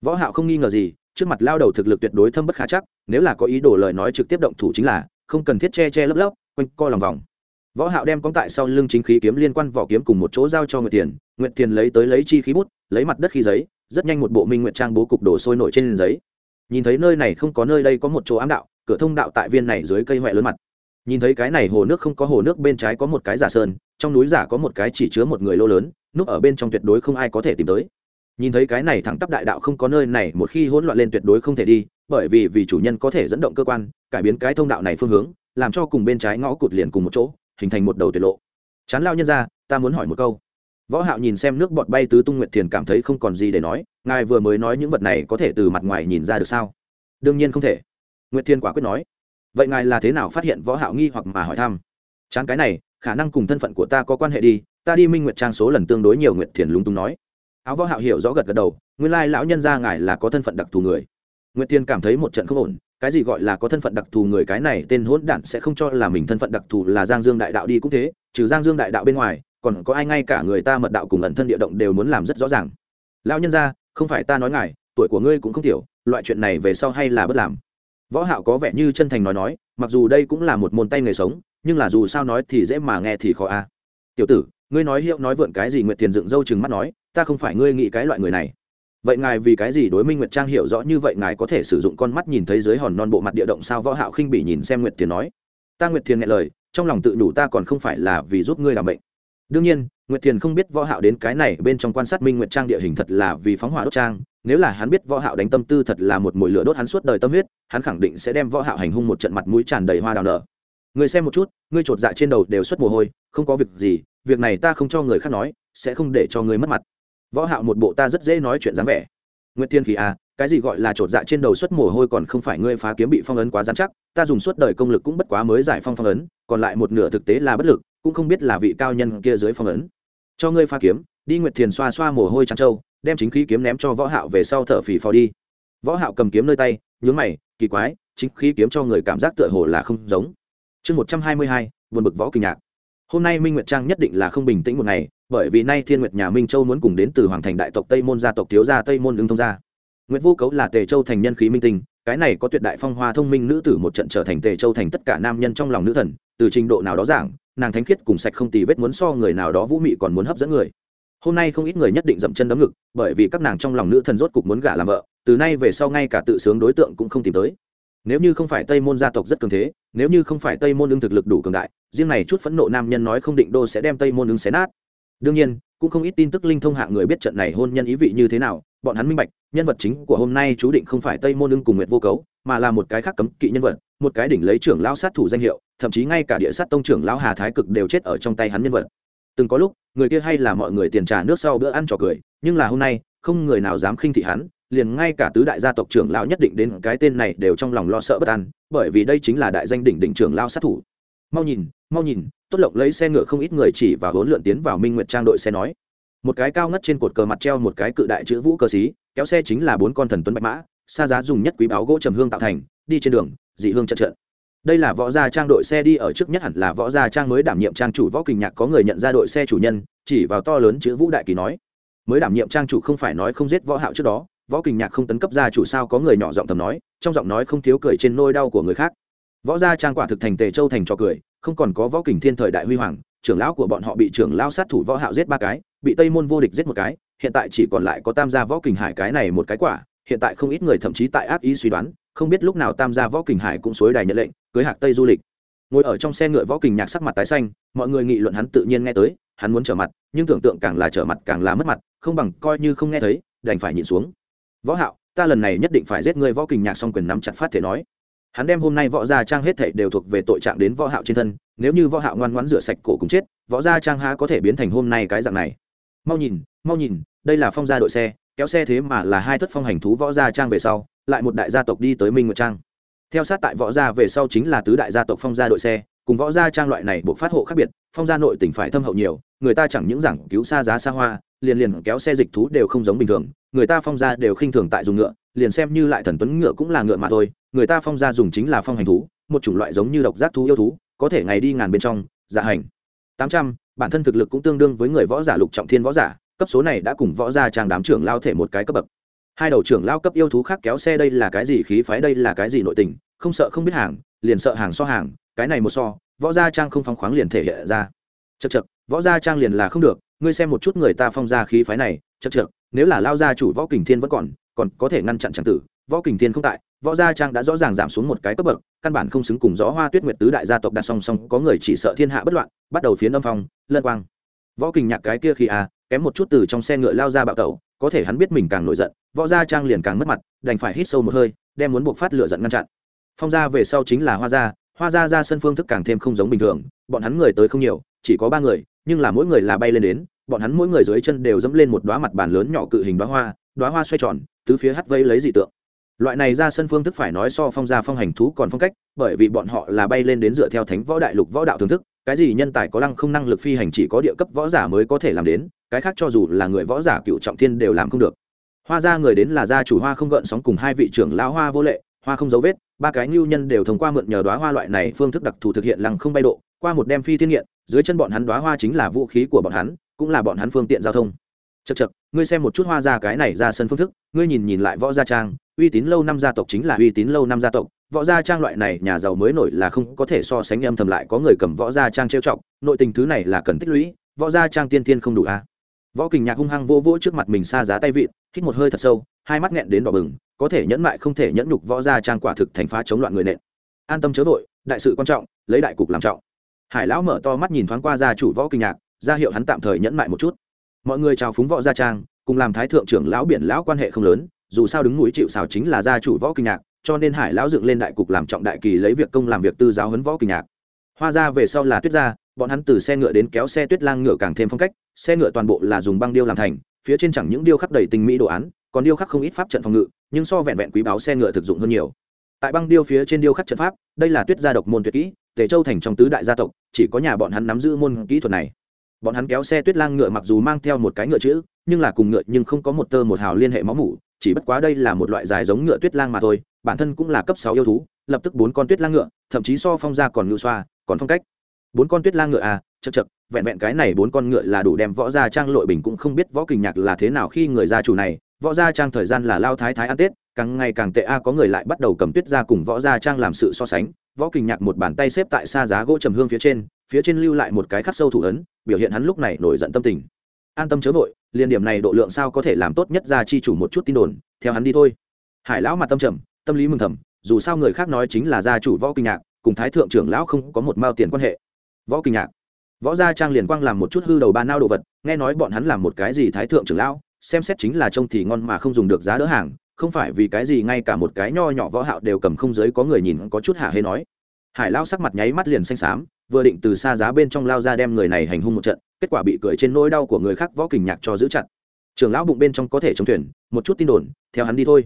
Võ hạo không nghi ngờ gì trước mặt lao đầu thực lực tuyệt đối thâm bất khả chắc, nếu là có ý đồ lời nói trực tiếp động thủ chính là, không cần thiết che che lấp lấp, quanh co lòng vòng. Võ hạo đem cong tại sau lưng chính khí kiếm liên quan vỏ kiếm cùng một chỗ giao cho nguyệt tiền nguyệt tiền lấy tới lấy chi khí bút, lấy mặt đất khí giấy, rất nhanh một bộ minh nguyệt trang bố cục đổ sôi nổi trên giấy. Nhìn thấy nơi này không có nơi đây có một chỗ ám đạo, cửa thông đạo tại viên này dưới cây hoẹ lớn mặt. Nhìn thấy cái này hồ nước không có hồ nước bên trái có một cái giả sơn, trong núi giả có một cái chỉ chứa một người lô lớn, núp ở bên trong tuyệt đối không ai có thể tìm tới nhìn thấy cái này thẳng tắp đại đạo không có nơi này, một khi hỗn loạn lên tuyệt đối không thể đi, bởi vì vì chủ nhân có thể dẫn động cơ quan, cải biến cái thông đạo này phương hướng, làm cho cùng bên trái ngõ cụt liền cùng một chỗ, hình thành một đầu tuyệt lộ. Chán lao nhân ra, ta muốn hỏi một câu. Võ hạo nhìn xem nước bọt bay tứ tung nguyệt thiền cảm thấy không còn gì để nói, ngài vừa mới nói những vật này có thể từ mặt ngoài nhìn ra được sao? Đương nhiên không thể. Nguyệt thiền quả quyết nói. Vậy ngài là thế nào phát hiện võ hạo nghi hoặc mà hỏi thăm? Chán cái này, khả năng cùng thân phận của ta có quan hệ đi, ta đi minh nguyệt trang số lần tương đối nhiều nguyệt thiền lúng túng nói áo võ hạo hiểu rõ gật gật đầu, nguyên lai lão nhân gia ngài là có thân phận đặc thù người. Nguyệt thiên cảm thấy một trận không ổn, cái gì gọi là có thân phận đặc thù người, cái này tên hỗn đản sẽ không cho là mình thân phận đặc thù là giang dương đại đạo đi cũng thế, trừ giang dương đại đạo bên ngoài, còn có ai ngay cả người ta mật đạo cùng ẩn thân địa động đều muốn làm rất rõ ràng. Lão nhân gia, không phải ta nói ngài, tuổi của ngươi cũng không tiểu, loại chuyện này về sau hay là bất làm. Võ hạo có vẻ như chân thành nói nói, mặc dù đây cũng là một môn tay nghề sống, nhưng là dù sao nói thì dễ mà nghe thì khó a. Tiểu tử ngươi nói hiệu nói vượn cái gì nguyệt tiền dựng dâu chừng mắt nói, ta không phải ngươi nghĩ cái loại người này. Vậy ngài vì cái gì đối minh nguyệt trang hiểu rõ như vậy, ngài có thể sử dụng con mắt nhìn thấy dưới hòn non bộ mặt địa động sao võ hạo khinh bị nhìn xem nguyệt tiền nói. Ta nguyệt tiền nghe lời, trong lòng tự đủ ta còn không phải là vì giúp ngươi làm bệnh đương nhiên, nguyệt tiền không biết võ hạo đến cái này bên trong quan sát minh nguyệt trang địa hình thật là vì phóng hỏa đốt trang, nếu là hắn biết võ hạo đánh tâm tư thật là một mũi lửa đốt hắn suốt đời tâm huyết, hắn khẳng định sẽ đem võ hạo hành hung một trận mặt mũi tràn đầy hoa đào nở người xem một chút, ngươi chột dạ trên đầu đều xuất mồ hôi, không có việc gì, việc này ta không cho người khác nói, sẽ không để cho ngươi mất mặt. Võ hạo một bộ ta rất dễ nói chuyện dáng vẻ. Nguyệt thiên khí à cái gì gọi là chột dạ trên đầu xuất mồ hôi còn không phải ngươi phá kiếm bị phong ấn quá dán chắc, ta dùng suốt đời công lực cũng bất quá mới giải phong phong ấn, còn lại một nửa thực tế là bất lực, cũng không biết là vị cao nhân kia dưới phong ấn. Cho ngươi phá kiếm, đi nguyệt thiền xoa xoa mồ hôi trắng trâu, đem chính khí kiếm ném cho võ hạo về sau thở phì phò đi. Võ hạo cầm kiếm nơi tay, nhướng mày, kỳ quái, chính khí kiếm cho người cảm giác tựa hồ là không giống chương một trăm hai mươi hai vượt bực võ kinh nhạc. Hôm nay minh nguyệt trang nhất định là không bình tĩnh một ngày, bởi vì nay thiên nguyệt nhà minh châu muốn cùng đến từ hoàng thành đại tộc tây môn gia tộc thiếu gia tây môn ứng thông gia. Nguyệt vô cấu là tề châu thành nhân khí minh tinh, cái này có tuyệt đại phong hoa thông minh nữ tử một trận trở thành tề châu thành tất cả nam nhân trong lòng nữ thần, từ trình độ nào đó giảng, nàng thánh khiết cùng sạch không tì vết muốn so người nào đó vũ mị còn muốn hấp dẫn người. Hôm nay không ít người nhất định dậm chân đấm ngực, bởi vì các nàng trong lòng nữ thần rốt cục muốn gả làm vợ, từ nay về sau ngay cả tự sướng đối tượng cũng không tìm tới nếu như không phải tây môn gia tộc rất cường thế, nếu như không phải tây môn ưng thực lực đủ cường đại, riêng này chút phẫn nộ nam nhân nói không định đô sẽ đem tây môn ưng xé nát. Đương nhiên, cũng không ít tin tức linh thông hạng người biết trận này hôn nhân ý vị như thế nào, bọn hắn minh bạch, nhân vật chính của hôm nay chú định không phải tây môn ưng cùng nguyệt vô cấu, mà là một cái khác cấm kỵ nhân vật, một cái đỉnh lấy trưởng lao sát thủ danh hiệu, thậm chí ngay cả địa sát tông trưởng lão hà thái cực đều chết ở trong tay hắn nhân vật. Từng có lúc, người kia hay là mọi người tiền trả nước sau bữa ăn trò cười, nhưng là hôm nay, không người nào dám khinh thị hắn liền ngay cả tứ đại gia tộc trưởng lão nhất định đến cái tên này đều trong lòng lo sợ bất an, bởi vì đây chính là đại danh đỉnh đỉnh trưởng lao sát thủ. Mau nhìn mau nhìn, tốt lộc lấy xe ngựa không ít người chỉ và hỗn lượn tiến vào minh nguyệt trang đội xe nói. Một cái cao ngất trên cột cờ mặt treo một cái cự đại chữ vũ cờ xí, kéo xe chính là bốn con thần tuấn bạch mã, xa giá dùng nhất quý báo gỗ trầm hương tạo thành, đi trên đường, dị hương trận trận. Đây là võ gia trang đội xe đi ở trước nhất hẳn là võ gia trang mới đảm nhiệm trang chủ võ kình nhạc có người nhận ra đội xe chủ nhân, chỉ vào to lớn chữ vũ đại kỳ nói. Mới đảm nhiệm trang chủ không phải nói không giết võ hạo trước đó võ kình nhạc không tấn cấp gia chủ sao có người nhỏ giọng thầm nói, trong giọng nói không thiếu cười trên nôi đau của người khác. Võ gia trang quả thực thành tề châu thành trò cười, không còn có võ kình thiên thời đại huy hoàng, trưởng lão của bọn họ bị trưởng lão sát thủ võ hạo giết ba cái, bị tây môn vô địch giết một cái, hiện tại chỉ còn lại có tam gia võ kình hải cái này một cái quả, hiện tại không ít người thậm chí tại ác ý suy đoán, không biết lúc nào tam gia võ kình hải cũng suối đài nhận lệnh, cưới hạc tây du lịch. Ngồi ở trong xe ngựa võ kình nhạc sắc mặt tái xanh, mọi người nghị luận hắn tự nhiên nghe tới, hắn muốn trở mặt, nhưng tưởng tượng càng là trở mặt càng là mất mặt, không bằng coi như không nghe thấy, đành phải nhịn xuống võ hạo, ta lần này nhất định phải giết ngươi võ kình nhạc song quyền nắm chặt phát thể nói. Hắn đem hôm nay võ gia trang hết thảy đều thuộc về tội trạng đến võ hạo trên thân, nếu như võ hạo ngoan ngoãn rửa sạch cổ cùng chết, võ gia trang há có thể biến thành hôm nay cái dạng này. Mau nhìn mau nhìn, đây là phong gia đội xe, kéo xe thế mà là hai thất phong hành thú võ gia trang về sau, lại một đại gia tộc đi tới minh nguyệt trang. Theo sát tại võ gia về sau chính là tứ đại gia tộc phong gia đội xe, cùng võ gia trang loại này buộc phát hộ khác biệt, phong gia nội tỉnh phải thâm hậu nhiều người ta chẳng những giảng cứu xa giá xa hoa, liền liền kéo xe dịch thú đều không giống bình thường, người ta phong gia đều khinh thường tại dùng ngựa, liền xem như lại thần tuấn ngựa cũng là ngựa mà thôi, người ta phong gia dùng chính là phong hành thú, một chủng loại giống như độc giác thú yêu thú, có thể ngày đi ngàn bên trong dạ hành. Tám trăm, bản thân thực lực cũng tương đương với người võ giả lục trọng thiên võ giả, cấp số này đã cùng võ gia trang đám trưởng lao thể một cái cấp bậc. Hai đầu trưởng lao cấp yêu thú khác kéo xe đây là cái gì khí phái, đây là cái gì nội tình, không sợ không biết hàng, liền sợ hàng so hàng, cái này một so, võ gia trang không phóng khoáng liền thể hiện ra chật chật, võ gia trang liền là không được, ngươi xem một chút người ta phong ra khí phái này, chật chật, nếu là lao gia chủ võ kình thiên vẫn còn còn có thể ngăn chặn tràng tử, võ kình thiên không tại, võ gia trang đã rõ ràng giảm xuống một cái cấp bậc, căn bản không xứng cùng rõ hoa tuyết nguyệt tứ đại gia tộc đặt song song, có người chỉ sợ thiên hạ bất loạn, bắt đầu phiến âm phong, lân quang. Võ kình nhạc cái kia khi à kém một chút từ trong xe ngựa lao ra bạo tẩu, có thể hắn biết mình càng nổi giận, võ gia trang liền càng mất mặt, đành phải hít sâu một hơi, đem muốn buộc phát lửa giận ngăn chặn. Phong gia về sau chính là hoa gia hoa gia ra sân phương thức càng thêm không giống bình thường, bọn hắn người tới không nhiều chỉ có ba người, nhưng là mỗi người là bay lên đến, bọn hắn mỗi người dưới chân đều dẫm lên một đoá mặt bàn lớn nhỏ cự hình đoá hoa đoá hoa xoay tròn, tứ phía hắt vây lấy dị tượng. Loại này ra sân phương thức phải nói so phong gia phong hành thú còn phong cách, bởi vì bọn họ là bay lên đến dựa theo thánh võ đại lục võ đạo thưởng thức, cái gì nhân tài có lăng không năng lực phi hành chỉ có địa cấp võ giả mới có thể làm đến, cái khác cho dù là người võ giả cựu trọng thiên đều làm không được. Hoa ra người đến là gia chủ hoa không gợn sóng cùng hai vị trưởng lao hoa vô lệ, hoa không dấu vết, ba cái ngưu nhân đều thông qua mượn nhờ đoá hoa loại này phương thức đặc thù thực hiện lăng không bay độ qua một đem phi thiên nghiện, dưới chân bọn hắn đoá hoa chính là vũ khí của bọn hắn, cũng là bọn hắn phương tiện giao thông. Chật chật ngươi xem một chút hoa ra cái này ra sân phương thức, ngươi nhìn nhìn lại võ gia trang, uy tín lâu năm gia tộc chính là uy tín lâu năm gia tộc, võ gia trang loại này nhà giàu mới nổi là không có thể so sánh âm thầm lại có người cầm võ gia trang trêu chọc, nội tình thứ này là cần tích lũy, võ gia trang tiên tiên không đủ a. À. võ kình nhạc hung hăng vô vỗ trước mặt mình xa giá tay vịn, hít một hơi thật sâu, hai mắt nghẹn đến đỏ bừng, có thể nhẫn mại không thể nhẫn nhục võ gia trang quả thực thành phá chống loạn người nện. An tâm chớ vội, đại sự quan trọng, lấy đại cục làm trọng hải lão mở to mắt nhìn thoáng qua gia chủ võ kinh nhạc, ra hiệu hắn tạm thời nhẫn mại một chút. Mọi người chào phúng võ gia trang, cùng làm thái thượng trưởng lão biển lão quan hệ không lớn, dù sao đứng núi chịu xào chính là gia chủ võ kinh nhạc, cho nên hải lão dựng lên đại cục làm trọng đại kỳ lấy việc công làm việc tư giáo huấn võ kinh nhạc. Hoa ra về sau là tuyết gia, bọn hắn từ xe ngựa đến kéo xe tuyết lang ngựa càng thêm phong cách, xe ngựa toàn bộ là dùng băng điêu làm thành, phía trên chẳng những điêu khắc đầy tình mỹ đồ án, còn điêu khắc không ít pháp trận phòng ngự, nhưng so vẹn vẹn quý báo xe ngựa thực dụng hơn nhiều tại băng điêu phía trên điêu khắc trận pháp, đây là tuyết gia độc môn tuyệt kỹ, tề châu thành trong tứ đại gia tộc, chỉ có nhà bọn hắn nắm giữ môn kỹ thuật này. Bọn hắn kéo xe tuyết lang ngựa mặc dù mang theo một cái ngựa chữ, nhưng là cùng ngựa nhưng không có một tơ một hào liên hệ máu mủ, chỉ bất quá đây là một loại dài giống ngựa tuyết lang mà thôi, bản thân cũng là cấp sáu yêu thú, lập tức bốn con tuyết lang ngựa, thậm chí so phong ra còn ngựa xoa, còn phong cách. Bốn con tuyết lang ngựa à chật chật vẹn vẹn cái này bốn con ngựa là đủ đem võ gia trang lội bình cũng không biết võ kình nhạc là thế nào khi người gia chủ này, võ gia trang thời gian là lao thái thái ăn tết càng ngày càng tệ a, có người lại bắt đầu cầm tuyết ra cùng võ gia trang làm sự so sánh, võ kình nhạc một bàn tay xếp tại xa giá gỗ trầm hương phía trên phía trên lưu lại một cái khắc sâu thủ ấn, biểu hiện hắn lúc này nổi giận tâm tình. An tâm chớ vội, liên điểm này độ lượng sao có thể làm tốt nhất ra chi chủ một chút tin đồn, theo hắn đi thôi. Hải lão mặt tâm trầm, tâm lý mừng thầm, dù sao người khác nói chính là gia chủ võ kinh nhạc, cùng thái thượng trưởng lão không có một mao tiền quan hệ. Võ kinh nhạc, võ gia trang liền quang làm một chút hư đầu ba nao đồ vật, nghe nói bọn hắn làm một cái gì thái thượng trưởng lão, xem xét chính là trông thì ngon mà không dùng được giá đỡ hàng không phải vì cái gì ngay cả một cái nho nhỏ võ hạo đều cầm không giới có người nhìn có chút hạ hê nói. Hải lão sắc mặt nháy mắt liền xanh xám, vừa định từ xa giá bên trong lao ra đem người này hành hung một trận, kết quả bị cười trên nỗi đau của người khác võ kình nhạc cho giữ chặt. Trưởng lão bụng bên trong có thể chống thuyền, một chút tin đồn, theo hắn đi thôi.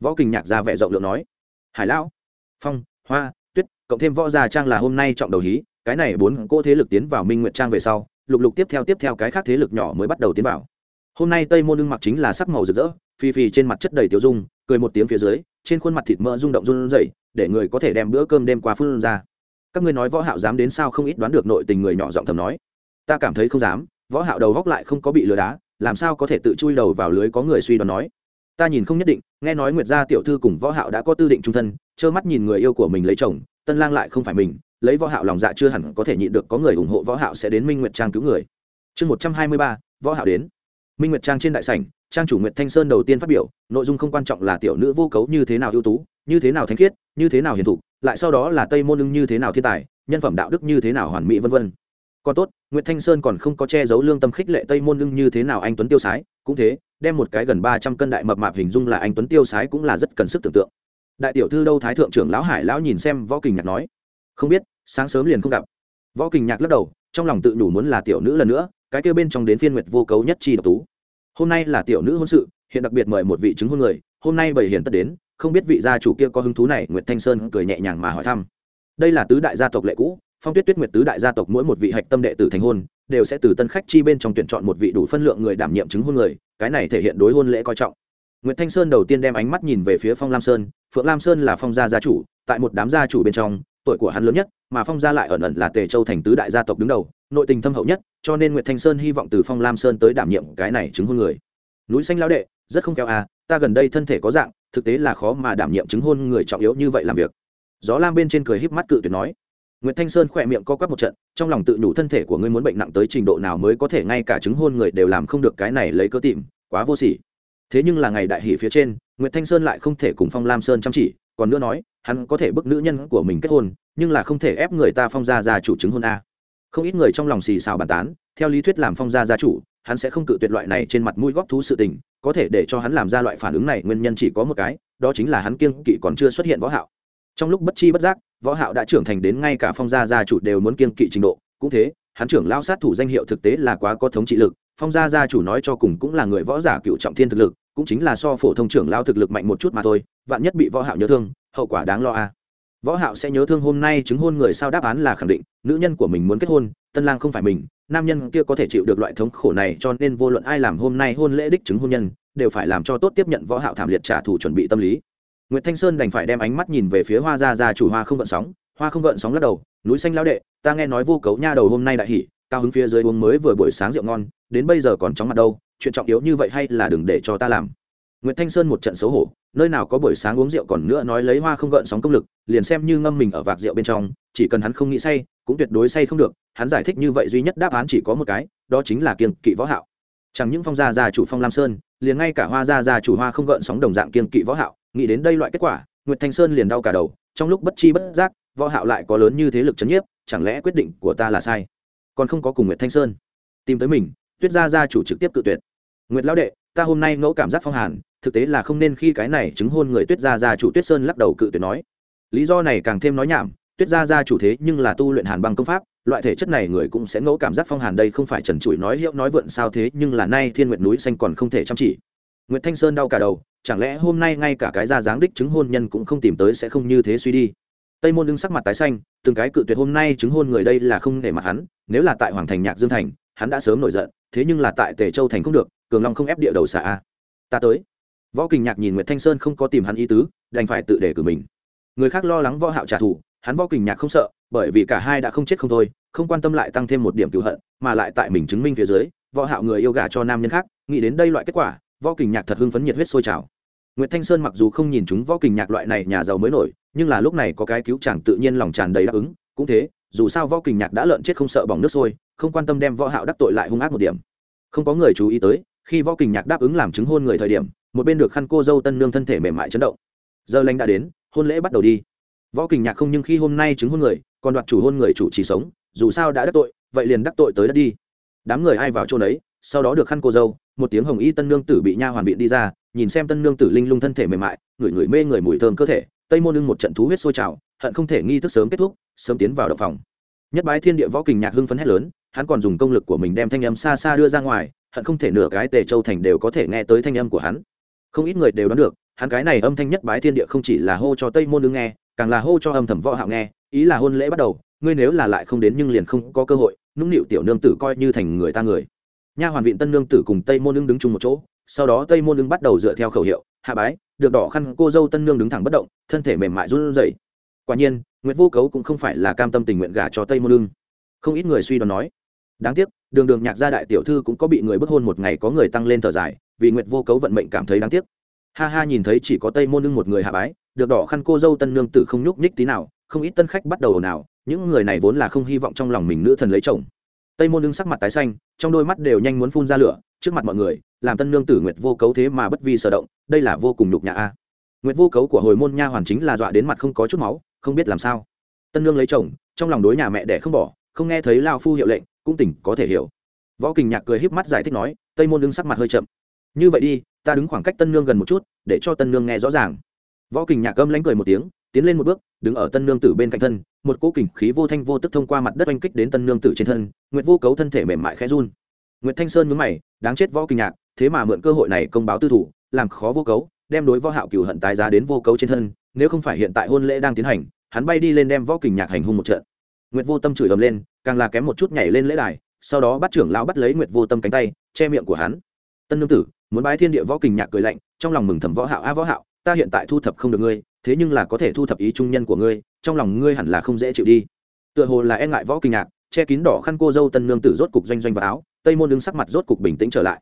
Võ kình nhạc ra vẻ rộng lượng nói. Hải lão phong, hoa, tuyết, cộng thêm võ gia trang là hôm nay trọng đầu hí, cái này bốn cô thế lực tiến vào minh nguyệt trang về sau, lục lục tiếp theo tiếp theo cái khác thế lực nhỏ mới bắt đầu tiến vào hôm nay tây môn ưng mặc chính là sắc màu rực rỡ phi phi trên mặt chất đầy tiêu dung cười một tiếng phía dưới trên khuôn mặt thịt mỡ rung động run rẩy để người có thể đem bữa cơm đêm qua phun ra. Các ngươi nói võ hạo dám đến sao không ít đoán được nội tình người nhỏ giọng thầm nói. Ta cảm thấy không dám võ hạo đầu góc lại không có bị lừa đá làm sao có thể tự chui đầu vào lưới có người suy đoán nói. Ta nhìn không nhất định nghe nói nguyệt gia tiểu thư cùng võ hạo đã có tư định trung thân trơ mắt nhìn người yêu của mình lấy chồng tân lang lại không phải mình lấy võ hạo lòng dạ chưa hẳn có thể nhịn được có người ủng hộ võ hạo sẽ đến minh nguyệt trang cứu người. Chương 123, võ hạo đến minh nguyệt trang trên đại sảnh, trang chủ nguyệt thanh sơn đầu tiên phát biểu, nội dung không quan trọng là tiểu nữ vô cấu như thế nào ưu tú, như thế nào thánh khiết, như thế nào hiền thục, lại sau đó là tây môn ưng như thế nào thiên tài, nhân phẩm đạo đức như thế nào hoàn mỹ vân vân. Còn tốt nguyễn thanh sơn còn không có che giấu lương tâm khích lệ tây môn lưng như thế nào anh tuấn tiêu sái, cũng thế, đem một cái gần ba trăm cân đại mập mạp hình dung là anh tuấn tiêu sái cũng là rất cần sức tưởng tượng. Đại tiểu thư đâu thái thượng trưởng lão hải lão nhìn xem võ kình nhạc nói, không biết, sáng sớm liền không gặp. Võ kình nhạc lắc đầu, trong lòng tự đủ muốn là tiểu nữ lần nữa cái kêu bên trong đến phiên nguyệt vô cấu nhất chi độc tú. Hôm nay là tiểu nữ hôn sự hiện đặc biệt mời một vị chứng hôn người hôm nay bảy hiền tất đến không biết vị gia chủ kia có hứng thú này nguyệt thanh sơn cười nhẹ nhàng mà hỏi thăm. Đây là tứ đại gia tộc lệ cũ phong tuyết tuyết nguyệt tứ đại gia tộc mỗi một vị hạch tâm đệ tử thành hôn đều sẽ từ tân khách chi bên trong tuyển chọn một vị đủ phân lượng người đảm nhiệm chứng hôn người cái này thể hiện đối hôn lễ coi trọng. Nguyệt Thanh Sơn đầu tiên đem ánh mắt nhìn về phía Phong Lam Sơn, Phượng Lam Sơn là Phong gia gia chủ, tại một đám gia chủ bên trong, tuổi của hắn lớn nhất, mà Phong gia lại ẩn ẩn là Tề Châu thành tứ đại gia tộc đứng đầu, nội tình thâm hậu nhất, cho nên Nguyệt Thanh Sơn hy vọng từ Phong Lam Sơn tới đảm nhiệm cái này chứng hôn người. Núi xanh lão đệ, rất không kéo à, ta gần đây thân thể có dạng, thực tế là khó mà đảm nhiệm chứng hôn người trọng yếu như vậy làm việc. Gió Lam bên trên cười híp mắt cự tuyệt nói. Nguyệt Thanh Sơn khỏe miệng co quắp một trận, trong lòng tự nhủ thân thể của ngươi muốn bệnh nặng tới trình độ nào mới có thể ngay cả chứng hôn người đều làm không được cái này lấy cơ tìm, quá vô sỉ. Thế nhưng là ngày đại hỷ phía trên, Nguyệt Thanh Sơn lại không thể cùng Phong Lam Sơn chăm chỉ, còn nữa nói, hắn có thể bức nữ nhân của mình kết hôn, nhưng là không thể ép người ta phong gia gia chủ chứng hôn a. Không ít người trong lòng xì xào bàn tán, theo lý thuyết làm phong gia gia chủ, hắn sẽ không cự tuyệt loại này trên mặt mũi góp thú sự tình, có thể để cho hắn làm ra loại phản ứng này nguyên nhân chỉ có một cái, đó chính là hắn kiêng kỵ còn chưa xuất hiện võ hạo. Trong lúc bất chi bất giác, võ hạo đã trưởng thành đến ngay cả phong gia gia chủ đều muốn kiêng kỵ trình độ, cũng thế, hắn trưởng lao sát thủ danh hiệu thực tế là quá có thống trị lực, phong gia gia chủ nói cho cùng cũng là người võ giả cựu trọng thiên thực lực, cũng chính là so phổ thông trưởng lao thực lực mạnh một chút mà thôi vạn nhất bị võ hạo nhớ thương hậu quả đáng lo a à. võ hạo sẽ nhớ thương hôm nay chứng hôn người sao đáp án là khẳng định nữ nhân của mình muốn kết hôn tân lang không phải mình nam nhân kia có thể chịu được loại thống khổ này cho nên vô luận ai làm hôm nay hôn lễ đích chứng hôn nhân đều phải làm cho tốt tiếp nhận võ hạo thảm liệt trả thù chuẩn bị tâm lý Nguyệt Thanh Sơn đành phải đem ánh mắt nhìn về phía Hoa gia gia chủ Hoa không gợn sóng, Hoa không gợn sóng lắc đầu, núi xanh lão đệ, ta nghe nói vô cấu nha đầu hôm nay đại hỉ, cao hứng phía dưới uống mới vừa buổi sáng rượu ngon, đến bây giờ còn chóng mặt đâu, chuyện trọng yếu như vậy hay là đừng để cho ta làm. Nguyệt Thanh Sơn một trận xấu hổ, nơi nào có buổi sáng uống rượu còn nữa nói lấy hoa không gợn sóng công lực, liền xem như ngâm mình ở vạc rượu bên trong, chỉ cần hắn không nghĩ say, cũng tuyệt đối say không được, hắn giải thích như vậy duy nhất đáp án chỉ có một cái, đó chính là kiêng kỵ võ hạo. Chẳng những phong gia gia chủ phong Lam Sơn, liền ngay cả hoa gia gia chủ hoa không gợn sóng đồng dạng kiêng kỵ võ hạo, nghĩ đến đây loại kết quả, Nguyệt Thanh Sơn liền đau cả đầu, trong lúc bất chi bất giác, võ hạo lại có lớn như thế lực chấn nhiếp, chẳng lẽ quyết định của ta là sai? Còn không có cùng Nguyệt Thanh Sơn, tìm tới mình, Tuyết gia gia chủ trực tiếp cự tuyệt. Nguyệt lão đệ, ta hôm nay ngẫu cảm giác phong hàn, thực tế là không nên khi cái này chứng hôn người tuyết gia gia chủ tuyết sơn lắc đầu cự tuyệt nói. Lý do này càng thêm nói nhảm tuyết gia gia chủ thế nhưng là tu luyện hàn băng công pháp loại thể chất này người cũng sẽ ngẫu cảm giác phong hàn đây không phải trần trụi nói hiệu nói vượn sao thế nhưng là nay thiên Nguyệt núi xanh còn không thể chăm chỉ. Nguyệt thanh sơn đau cả đầu chẳng lẽ hôm nay ngay cả cái gia dáng đích chứng hôn nhân cũng không tìm tới sẽ không như thế suy đi. Tây môn đứng sắc mặt tái xanh từng cái cự tuyệt hôm nay chứng hôn người đây là không để mặt hắn nếu là tại hoàng thành nhạc dương thành hắn đã sớm nổi giận thế nhưng là tại tề châu thành không được cường long không ép địa đầu xả a. Ta tới. Võ kình nhạc nhìn nguyễn thanh sơn không có tìm hắn ý tứ đành phải tự để cử mình. Người khác lo lắng võ hạo trả thù hắn võ kình nhạc không sợ bởi vì cả hai đã không chết không thôi không quan tâm lại tăng thêm một điểm cựu hận mà lại tại mình chứng minh phía dưới võ hạo người yêu gả cho nam nhân khác nghĩ đến đây loại kết quả võ kình nhạc thật hưng phấn nhiệt huyết sôi trào. Nguyệt Thanh Sơn mặc dù không nhìn chúng võ kình nhạc loại này nhà giàu mới nổi, nhưng là lúc này có cái cứu chàng tự nhiên lòng tràn đầy đáp ứng, cũng thế, dù sao võ kình nhạc đã lợn chết không sợ bỏng nước sôi, không quan tâm đem võ hạo đắc tội lại hung ác một điểm. Không có người chú ý tới, khi võ kình nhạc đáp ứng làm chứng hôn người thời điểm, một bên được khăn cô dâu tân nương thân thể mềm mại chấn động. Giờ lành đã đến hôn lễ bắt đầu đi. Võ kình nhạc không nhưng khi hôm nay chứng hôn người còn đoạt chủ hôn người chủ trì sống dù sao đã đắc tội vậy liền đắc tội tới đất đi. Đám người ai vào chỗ đấy sau đó được khăn cô dâu một tiếng hồng y tân nương tử bị nha hoàn viện đi ra nhìn xem tân nương tử linh lung thân thể mềm mại ngửi ngửi mê người mùi thơm cơ thể tây môn lưng một trận thú huyết sôi trào hận không thể nghi thức sớm kết thúc sớm tiến vào động phòng. Nhất bái thiên địa võ kình nhạc hưng phấn hét lớn hắn còn dùng công lực của mình đem thanh âm xa xa đưa ra ngoài, hận không thể nửa cái tề châu thành đều có thể nghe tới thanh âm của hắn. Không ít người đều đoán được, hắn cái này âm thanh nhất bái thiên địa không chỉ là hô cho tây môn đương nghe, càng là hô cho âm thầm võ hạo nghe, ý là hôn lễ bắt đầu, ngươi nếu là lại không đến nhưng liền không có cơ hội, nũng nịu tiểu nương tử coi như thành người ta người. Nha hoàn viện tân nương tử cùng tây môn đương đứng chung một chỗ, sau đó tây môn đương bắt đầu dựa theo khẩu hiệu, hạ bái, được đỏ khăn cô dâu tân nương đứng thẳng bất động, thân thể mềm mại run rẩy. Quả nhiên nguyễn vô cấu cũng không phải là cam tâm tình nguyện gả cho tây môn đương không ít người suy đoán nói đáng tiếc, đường đường nhạc gia đại tiểu thư cũng có bị người bức hôn một ngày có người tăng lên thở dài, vì nguyệt vô cấu vận mệnh cảm thấy đáng tiếc. Ha ha, nhìn thấy chỉ có tây môn lưng một người hạ bái, được đỏ khăn cô dâu tân nương tử không nhúc nhích tí nào, không ít tân khách bắt đầu ồn ào, những người này vốn là không hy vọng trong lòng mình nữ thần lấy chồng. Tây môn lưng sắc mặt tái xanh, trong đôi mắt đều nhanh muốn phun ra lửa, trước mặt mọi người, làm tân nương tử nguyệt vô cấu thế mà bất vi sở động, đây là vô cùng nhục nhã a. Nguyệt vô cấu của hồi môn nha hoàn chính là dọa đến mặt không có chút máu, không biết làm sao. Tân nương lấy chồng, trong lòng đối nhà mẹ đẻ không bỏ, không nghe thấy lao phu hiệu lệnh cũng tỉnh có thể hiểu. Võ kình nhạc cười híp mắt giải thích nói, tây môn đứng sắc mặt hơi chậm. Như vậy đi, ta đứng khoảng cách tân nương gần một chút, để cho tân nương nghe rõ ràng. Võ kình nhạc âm lánh cười một tiếng, tiến lên một bước, đứng ở tân nương tử bên cạnh thân, một cỗ kình khí vô thanh vô tức thông qua mặt đất oanh kích đến tân nương tử trên thân, nguyệt vô cấu thân thể mềm mại khẽ run. Nguyệt thanh sơn nhướng mày, đáng chết võ kình nhạc, thế mà mượn cơ hội này công báo tư thủ, làm khó vô cấu, đem đối võ hạo cửu hận tái giá đến vô cấu trên thân, nếu không phải hiện tại hôn lễ đang tiến hành, hắn bay đi lên đem võ kình nhạc hành hung một trận nguyệt vô tâm chửi ầm lên, càng là kém một chút nhảy lên lễ đài, sau đó bắt trưởng lão bắt lấy nguyệt vô tâm cánh tay, che miệng của hắn. Tân nương tử, muốn bái thiên địa võ kình nhạc cười lạnh, trong lòng mừng thầm võ hạo, a võ hạo, ta hiện tại thu thập không được ngươi, thế nhưng là có thể thu thập ý trung nhân của ngươi, trong lòng ngươi hẳn là không dễ chịu đi. Tựa hồ là e ngại võ kình nhạc, che kín đỏ khăn cô dâu tân nương tử rốt cục doanh doanh vào áo, tây môn đứng sắc mặt rốt cục bình tĩnh trở lại.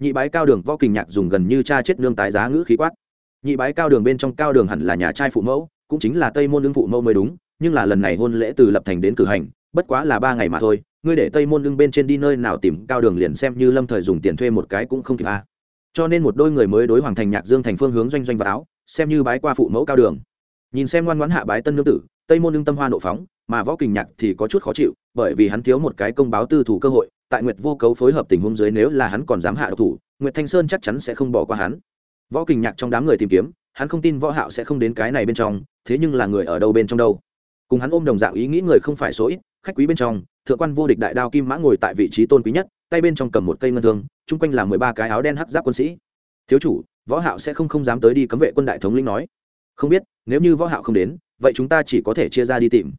Nhị bái cao đường võ kình nhạc dùng gần như cha chết nương tái giá ngữ khí quát. Nhị bái cao đường bên trong cao đường hẳn là nhà trai phụ mẫu, cũng chính là tây môn đứng phụ mẫu mới đúng nhưng là lần này hôn lễ từ lập thành đến cử hành, bất quá là ba ngày mà thôi, ngươi để tây môn lưng bên trên đi nơi nào tìm cao đường liền xem như lâm thời dùng tiền thuê một cái cũng không kịp a. Cho nên một đôi người mới đối hoàng thành nhạc dương thành phương hướng doanh doanh vào áo, xem như bái qua phụ mẫu cao đường. Nhìn xem ngoan ngoãn hạ bái tân nương tử, tây môn lưng tâm hoa nộ phóng, mà võ kình nhạc thì có chút khó chịu, bởi vì hắn thiếu một cái công báo tư thủ cơ hội, tại nguyệt vô cấu phối hợp tình huống dưới nếu là hắn còn dám hạ độc thủ, nguyệt thanh sơn chắc chắn sẽ không bỏ qua hắn. Võ kình nhạc trong đám người tìm kiếm, hắn không tin võ hạo sẽ không đến cái này bên trong, thế nhưng là người ở đâu bên trong đâu? Cùng hắn ôm đồng dạng ý nghĩ người không phải số ít, khách quý bên trong, thượng quan vô địch đại đao kim mã ngồi tại vị trí tôn quý nhất, tay bên trong cầm một cây ngân thương, chung quanh là mười ba cái áo đen hắc giáp quân sĩ. Thiếu chủ, võ hạo sẽ không không dám tới đi cấm vệ quân đại thống lĩnh nói. Không biết, nếu như võ hạo không đến, vậy chúng ta chỉ có thể chia ra đi tìm.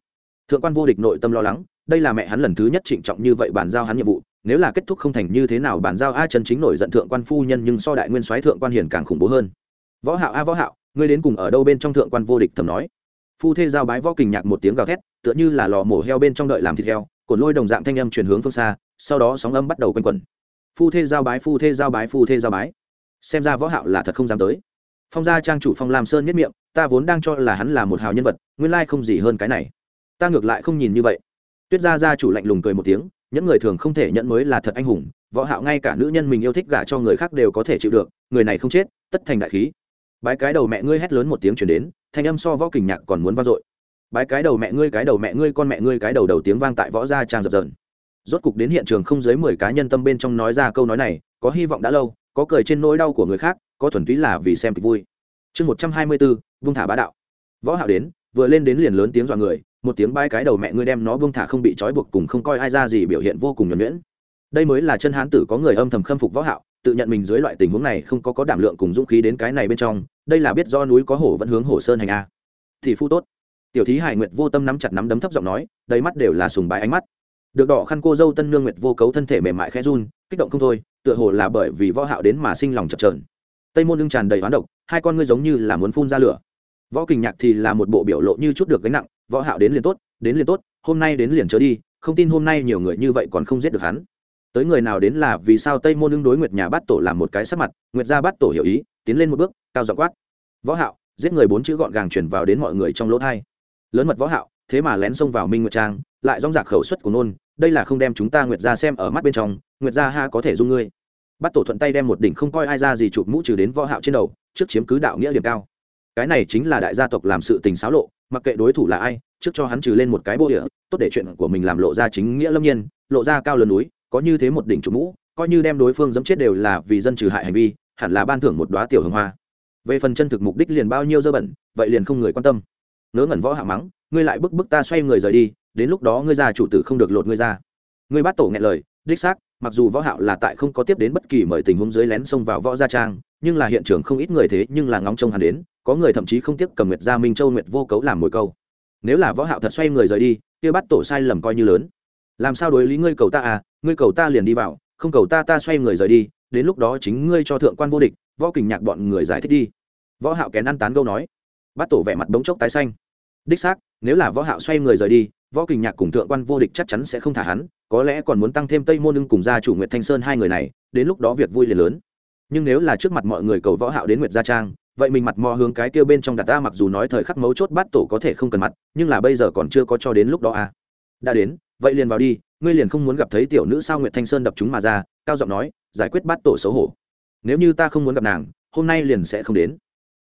Thượng quan vô địch nội tâm lo lắng, đây là mẹ hắn lần thứ nhất trịnh trọng như vậy bàn giao hắn nhiệm vụ, nếu là kết thúc không thành như thế nào bàn giao a chân chính nổi giận thượng quan phu nhân nhưng so đại nguyên soái thượng quan hiền càng khủng bố hơn. Võ hạo, a võ hạo, ngươi đến cùng ở đâu? Bên trong thượng quan vô địch thầm nói phu thê giao bái võ kình nhạc một tiếng gào thét, tựa như là lò mổ heo bên trong đợi làm thịt heo cồn lôi đồng dạng thanh âm truyền hướng phương xa, sau đó sóng âm bắt đầu quanh quẩn. Phu thê giao bái, phu thê giao bái, phu thê giao bái. Xem ra võ hạo là thật không dám tới. Phong gia trang chủ phong lam sơn nhất miệng, ta vốn đang cho là hắn là một hào nhân vật, nguyên lai không gì hơn cái này. Ta ngược lại không nhìn như vậy. Tuyết gia gia chủ lạnh lùng cười một tiếng, những người thường không thể nhận mới là thật anh hùng, võ hạo ngay cả nữ nhân mình yêu thích gả cho người khác đều có thể chịu được, người này không chết, tất thành đại khí bái cái đầu mẹ ngươi hét lớn một tiếng truyền đến, thanh âm so võ kình nhạc còn muốn vang dội. Bái cái đầu mẹ ngươi, cái đầu mẹ ngươi, con mẹ ngươi, cái đầu đầu tiếng vang tại võ gia trang dập dờn. Rốt cục đến hiện trường không dưới mười cá nhân tâm bên trong nói ra câu nói này, có hy vọng đã lâu, có cười trên nỗi đau của người khác, có thuần túy là vì xem kịch vui. Chương một trăm hai mươi bốn vung thả bá đạo. Võ hạo đến, vừa lên đến liền lớn tiếng dọa người, một tiếng bái cái đầu mẹ ngươi đem nó vung thả không bị trói buộc cùng không coi ai ra gì biểu hiện vô cùng nhuần nhuyễn. Đây mới là chân hán tử có người âm thầm khâm phục võ hạo tự nhận mình dưới loại tình huống này không có có đảm lượng cùng dũng khí đến cái này bên trong, đây là biết do núi có hổ vẫn hướng hổ sơn hành a. Thì phu tốt. Tiểu thí hải nguyệt vô tâm nắm chặt nắm đấm thấp giọng nói, đầy mắt đều là sùng bái ánh mắt. Được đỏ khăn cô dâu tân nương nguyệt vô cấu thân thể mềm mại khẽ run, kích động không thôi, tựa hồ là bởi vì võ hạo đến mà sinh lòng chập chờn. Tây môn lưng tràn đầy hoán độc, hai con ngươi giống như là muốn phun ra lửa. Võ kình nhạc thì là một bộ biểu lộ như chút được gánh nặng, võ hạo đến liền tốt, đến liền tốt, hôm nay đến liền chớ đi, không tin hôm nay nhiều người như vậy còn không giết được hắn tới người nào đến là vì sao tây môn ưng đối nguyệt nhà bát tổ làm một cái sắc mặt, nguyệt gia bát tổ hiểu ý, tiến lên một bước, cao giọng quát. Võ hạo, giết người bốn chữ gọn gàng truyền vào đến mọi người trong lỗ thai. Lớn mật võ hạo, thế mà lén xông vào minh nguyệt trang, lại rong rạc khẩu suất của nôn, đây là không đem chúng ta nguyệt gia xem ở mắt bên trong, nguyệt gia ha có thể dung ngươi. Bắt tổ thuận tay đem một đỉnh không coi ai ra gì chụp mũ trừ đến võ hạo trên đầu, trước chiếm cứ đạo nghĩa điểm cao. Cái này chính là đại gia tộc làm sự tình xáo lộ, mặc kệ đối thủ là ai, trước cho hắn trừ lên một cái bô địa, tốt để chuyện của mình làm lộ ra chính nghĩa lâm nhiên, lộ ra cao lớn núi có như thế một đỉnh chủ mũ, coi như đem đối phương dẫm chết đều là vì dân trừ hại hành vi, hẳn là ban thưởng một đóa tiểu hương hoa. Về phần chân thực mục đích liền bao nhiêu dơ bẩn, vậy liền không người quan tâm. Nớ ngẩn võ hạ mắng, ngươi lại bức bức ta xoay người rời đi, đến lúc đó ngươi ra chủ tử không được lột ngươi ra. Ngươi bắt tổ nghẹn lời, đích xác, mặc dù võ hạo là tại không có tiếp đến bất kỳ mời tình huống dưới lén xông vào võ gia trang, nhưng là hiện trường không ít người thế nhưng là ngóng trông hắn đến, có người thậm chí không tiếp cầm nguyệt gia minh châu nguyệt vô cấu làm mồi câu. Nếu là võ hạo thật xoay người rời đi, kia bắt tổ sai lầm coi như lớn. Làm sao đối lý ngươi cầu ta à ngươi cầu ta liền đi vào, không cầu ta ta xoay người rời đi, đến lúc đó chính ngươi cho thượng quan vô địch, võ kình nhạc bọn người giải thích đi. Võ hạo kén ăn tán câu nói. Bắt tổ vẻ mặt bỗng chốc tái xanh. Đích xác, nếu là võ hạo xoay người rời đi, võ kình nhạc cùng thượng quan vô địch chắc chắn sẽ không thả hắn, có lẽ còn muốn tăng thêm tây môn ưng cùng gia chủ nguyệt thanh sơn hai người này, đến lúc đó việc vui liền lớn. Nhưng nếu là trước mặt mọi người cầu võ hạo đến nguyệt gia trang, vậy mình mặt mò hướng cái kia bên trong đặt ta mặc dù nói thời khắc mấu chốt bắt tổ có thể không cần mặt, nhưng là bây giờ còn chưa có cho đến lúc đó à. Đã đến vậy liền vào đi, ngươi liền không muốn gặp thấy tiểu nữ sao nguyệt thanh sơn đập chúng mà ra, cao giọng nói, giải quyết bắt tổ xấu hổ. Nếu như ta không muốn gặp nàng, hôm nay liền sẽ không đến.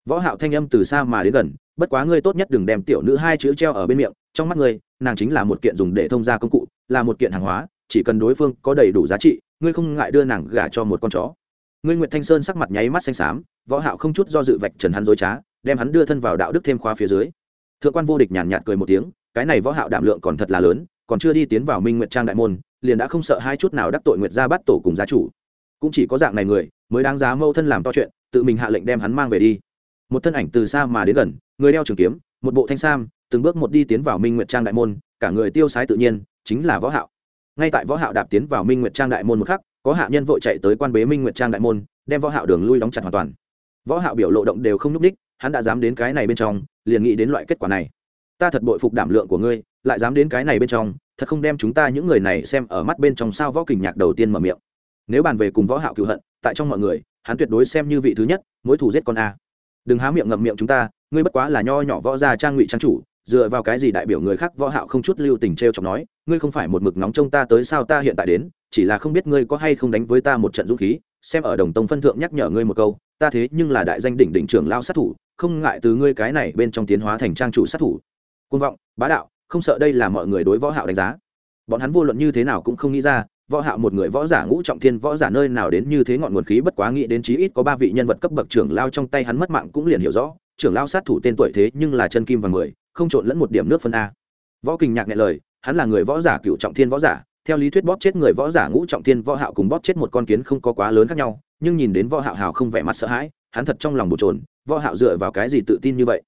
Võ hạo thanh âm từ xa mà đến gần, bất quá ngươi tốt nhất đừng đem tiểu nữ hai chữ treo ở bên miệng, trong mắt ngươi, nàng chính là một kiện dùng để thông gia công cụ, là một kiện hàng hóa, chỉ cần đối phương có đầy đủ giá trị, ngươi không ngại đưa nàng gả cho một con chó. Ngươi nguyệt thanh sơn sắc mặt nháy mắt xanh xám, võ hạo không chút do dự vạch trần hắn dối trá, đem hắn đưa thân vào đạo đức thêm khóa phía dưới. Thượng quan vô địch nhàn nhạt cười một tiếng, cái này võ hạo đảm lượng còn thật là lớn còn chưa đi tiến vào minh nguyệt trang đại môn, liền đã không sợ hai chút nào đắc tội nguyệt gia bắt tổ cùng gia chủ. Cũng chỉ có dạng này người, mới đáng giá mâu thân làm to chuyện, tự mình hạ lệnh đem hắn mang về đi. Một thân ảnh từ xa mà đến gần, người đeo trường kiếm, một bộ thanh sam, từng bước một đi tiến vào minh nguyệt trang đại môn, cả người tiêu sái tự nhiên, chính là võ hạo. Ngay tại võ hạo đạp tiến vào minh nguyệt trang đại môn một khắc, có hạ nhân vội chạy tới quan bế minh nguyệt trang đại môn, đem võ hạo đường lui đóng chặt hoàn toàn. Võ hạo biểu lộ động đều không núc đích hắn đã dám đến cái này bên trong, liền nghĩ đến loại kết quả này. Ta thật bội phục đảm lượng của ngươi lại dám đến cái này bên trong, thật không đem chúng ta những người này xem ở mắt bên trong sao võ kình nhạc đầu tiên mở miệng. Nếu bàn về cùng võ hạo cựu hận, tại trong mọi người, hắn tuyệt đối xem như vị thứ nhất, mối thù giết con a. Đừng há miệng ngậm miệng chúng ta, ngươi bất quá là nho nhỏ võ gia trang ngụy trang chủ, dựa vào cái gì đại biểu người khác võ hạo không chút lưu tình treo chọc nói, ngươi không phải một mực nóng trông ta tới sao ta hiện tại đến, chỉ là không biết ngươi có hay không đánh với ta một trận dũng khí, xem ở đồng tông phân thượng nhắc nhở ngươi một câu, ta thế nhưng là đại danh đỉnh đỉnh trưởng lao sát thủ, không ngại từ ngươi cái này bên trong tiến hóa thành trang chủ sát thủ. Côn vọng, bá đạo không sợ đây là mọi người đối võ hạo đánh giá. Bọn hắn vô luận như thế nào cũng không nghĩ ra, võ hạo một người võ giả ngũ trọng thiên võ giả nơi nào đến như thế ngọn nguồn khí bất quá nghĩ đến chí ít có ba vị nhân vật cấp bậc trưởng lao trong tay hắn mất mạng cũng liền hiểu rõ, trưởng lao sát thủ tên tuổi thế nhưng là chân kim và mười, không trộn lẫn một điểm nước phân a. Võ kình nhạc nghe lời, hắn là người võ giả cựu trọng thiên võ giả, theo lý thuyết bóp chết người võ giả ngũ trọng thiên võ hạo cùng bóp chết một con kiến không có quá lớn khác nhau, nhưng nhìn đến võ hạo hào không vẻ mặt sợ hãi, hắn thật trong lòng bồn chồn, võ hạo dựa vào cái gì tự tin như vậy?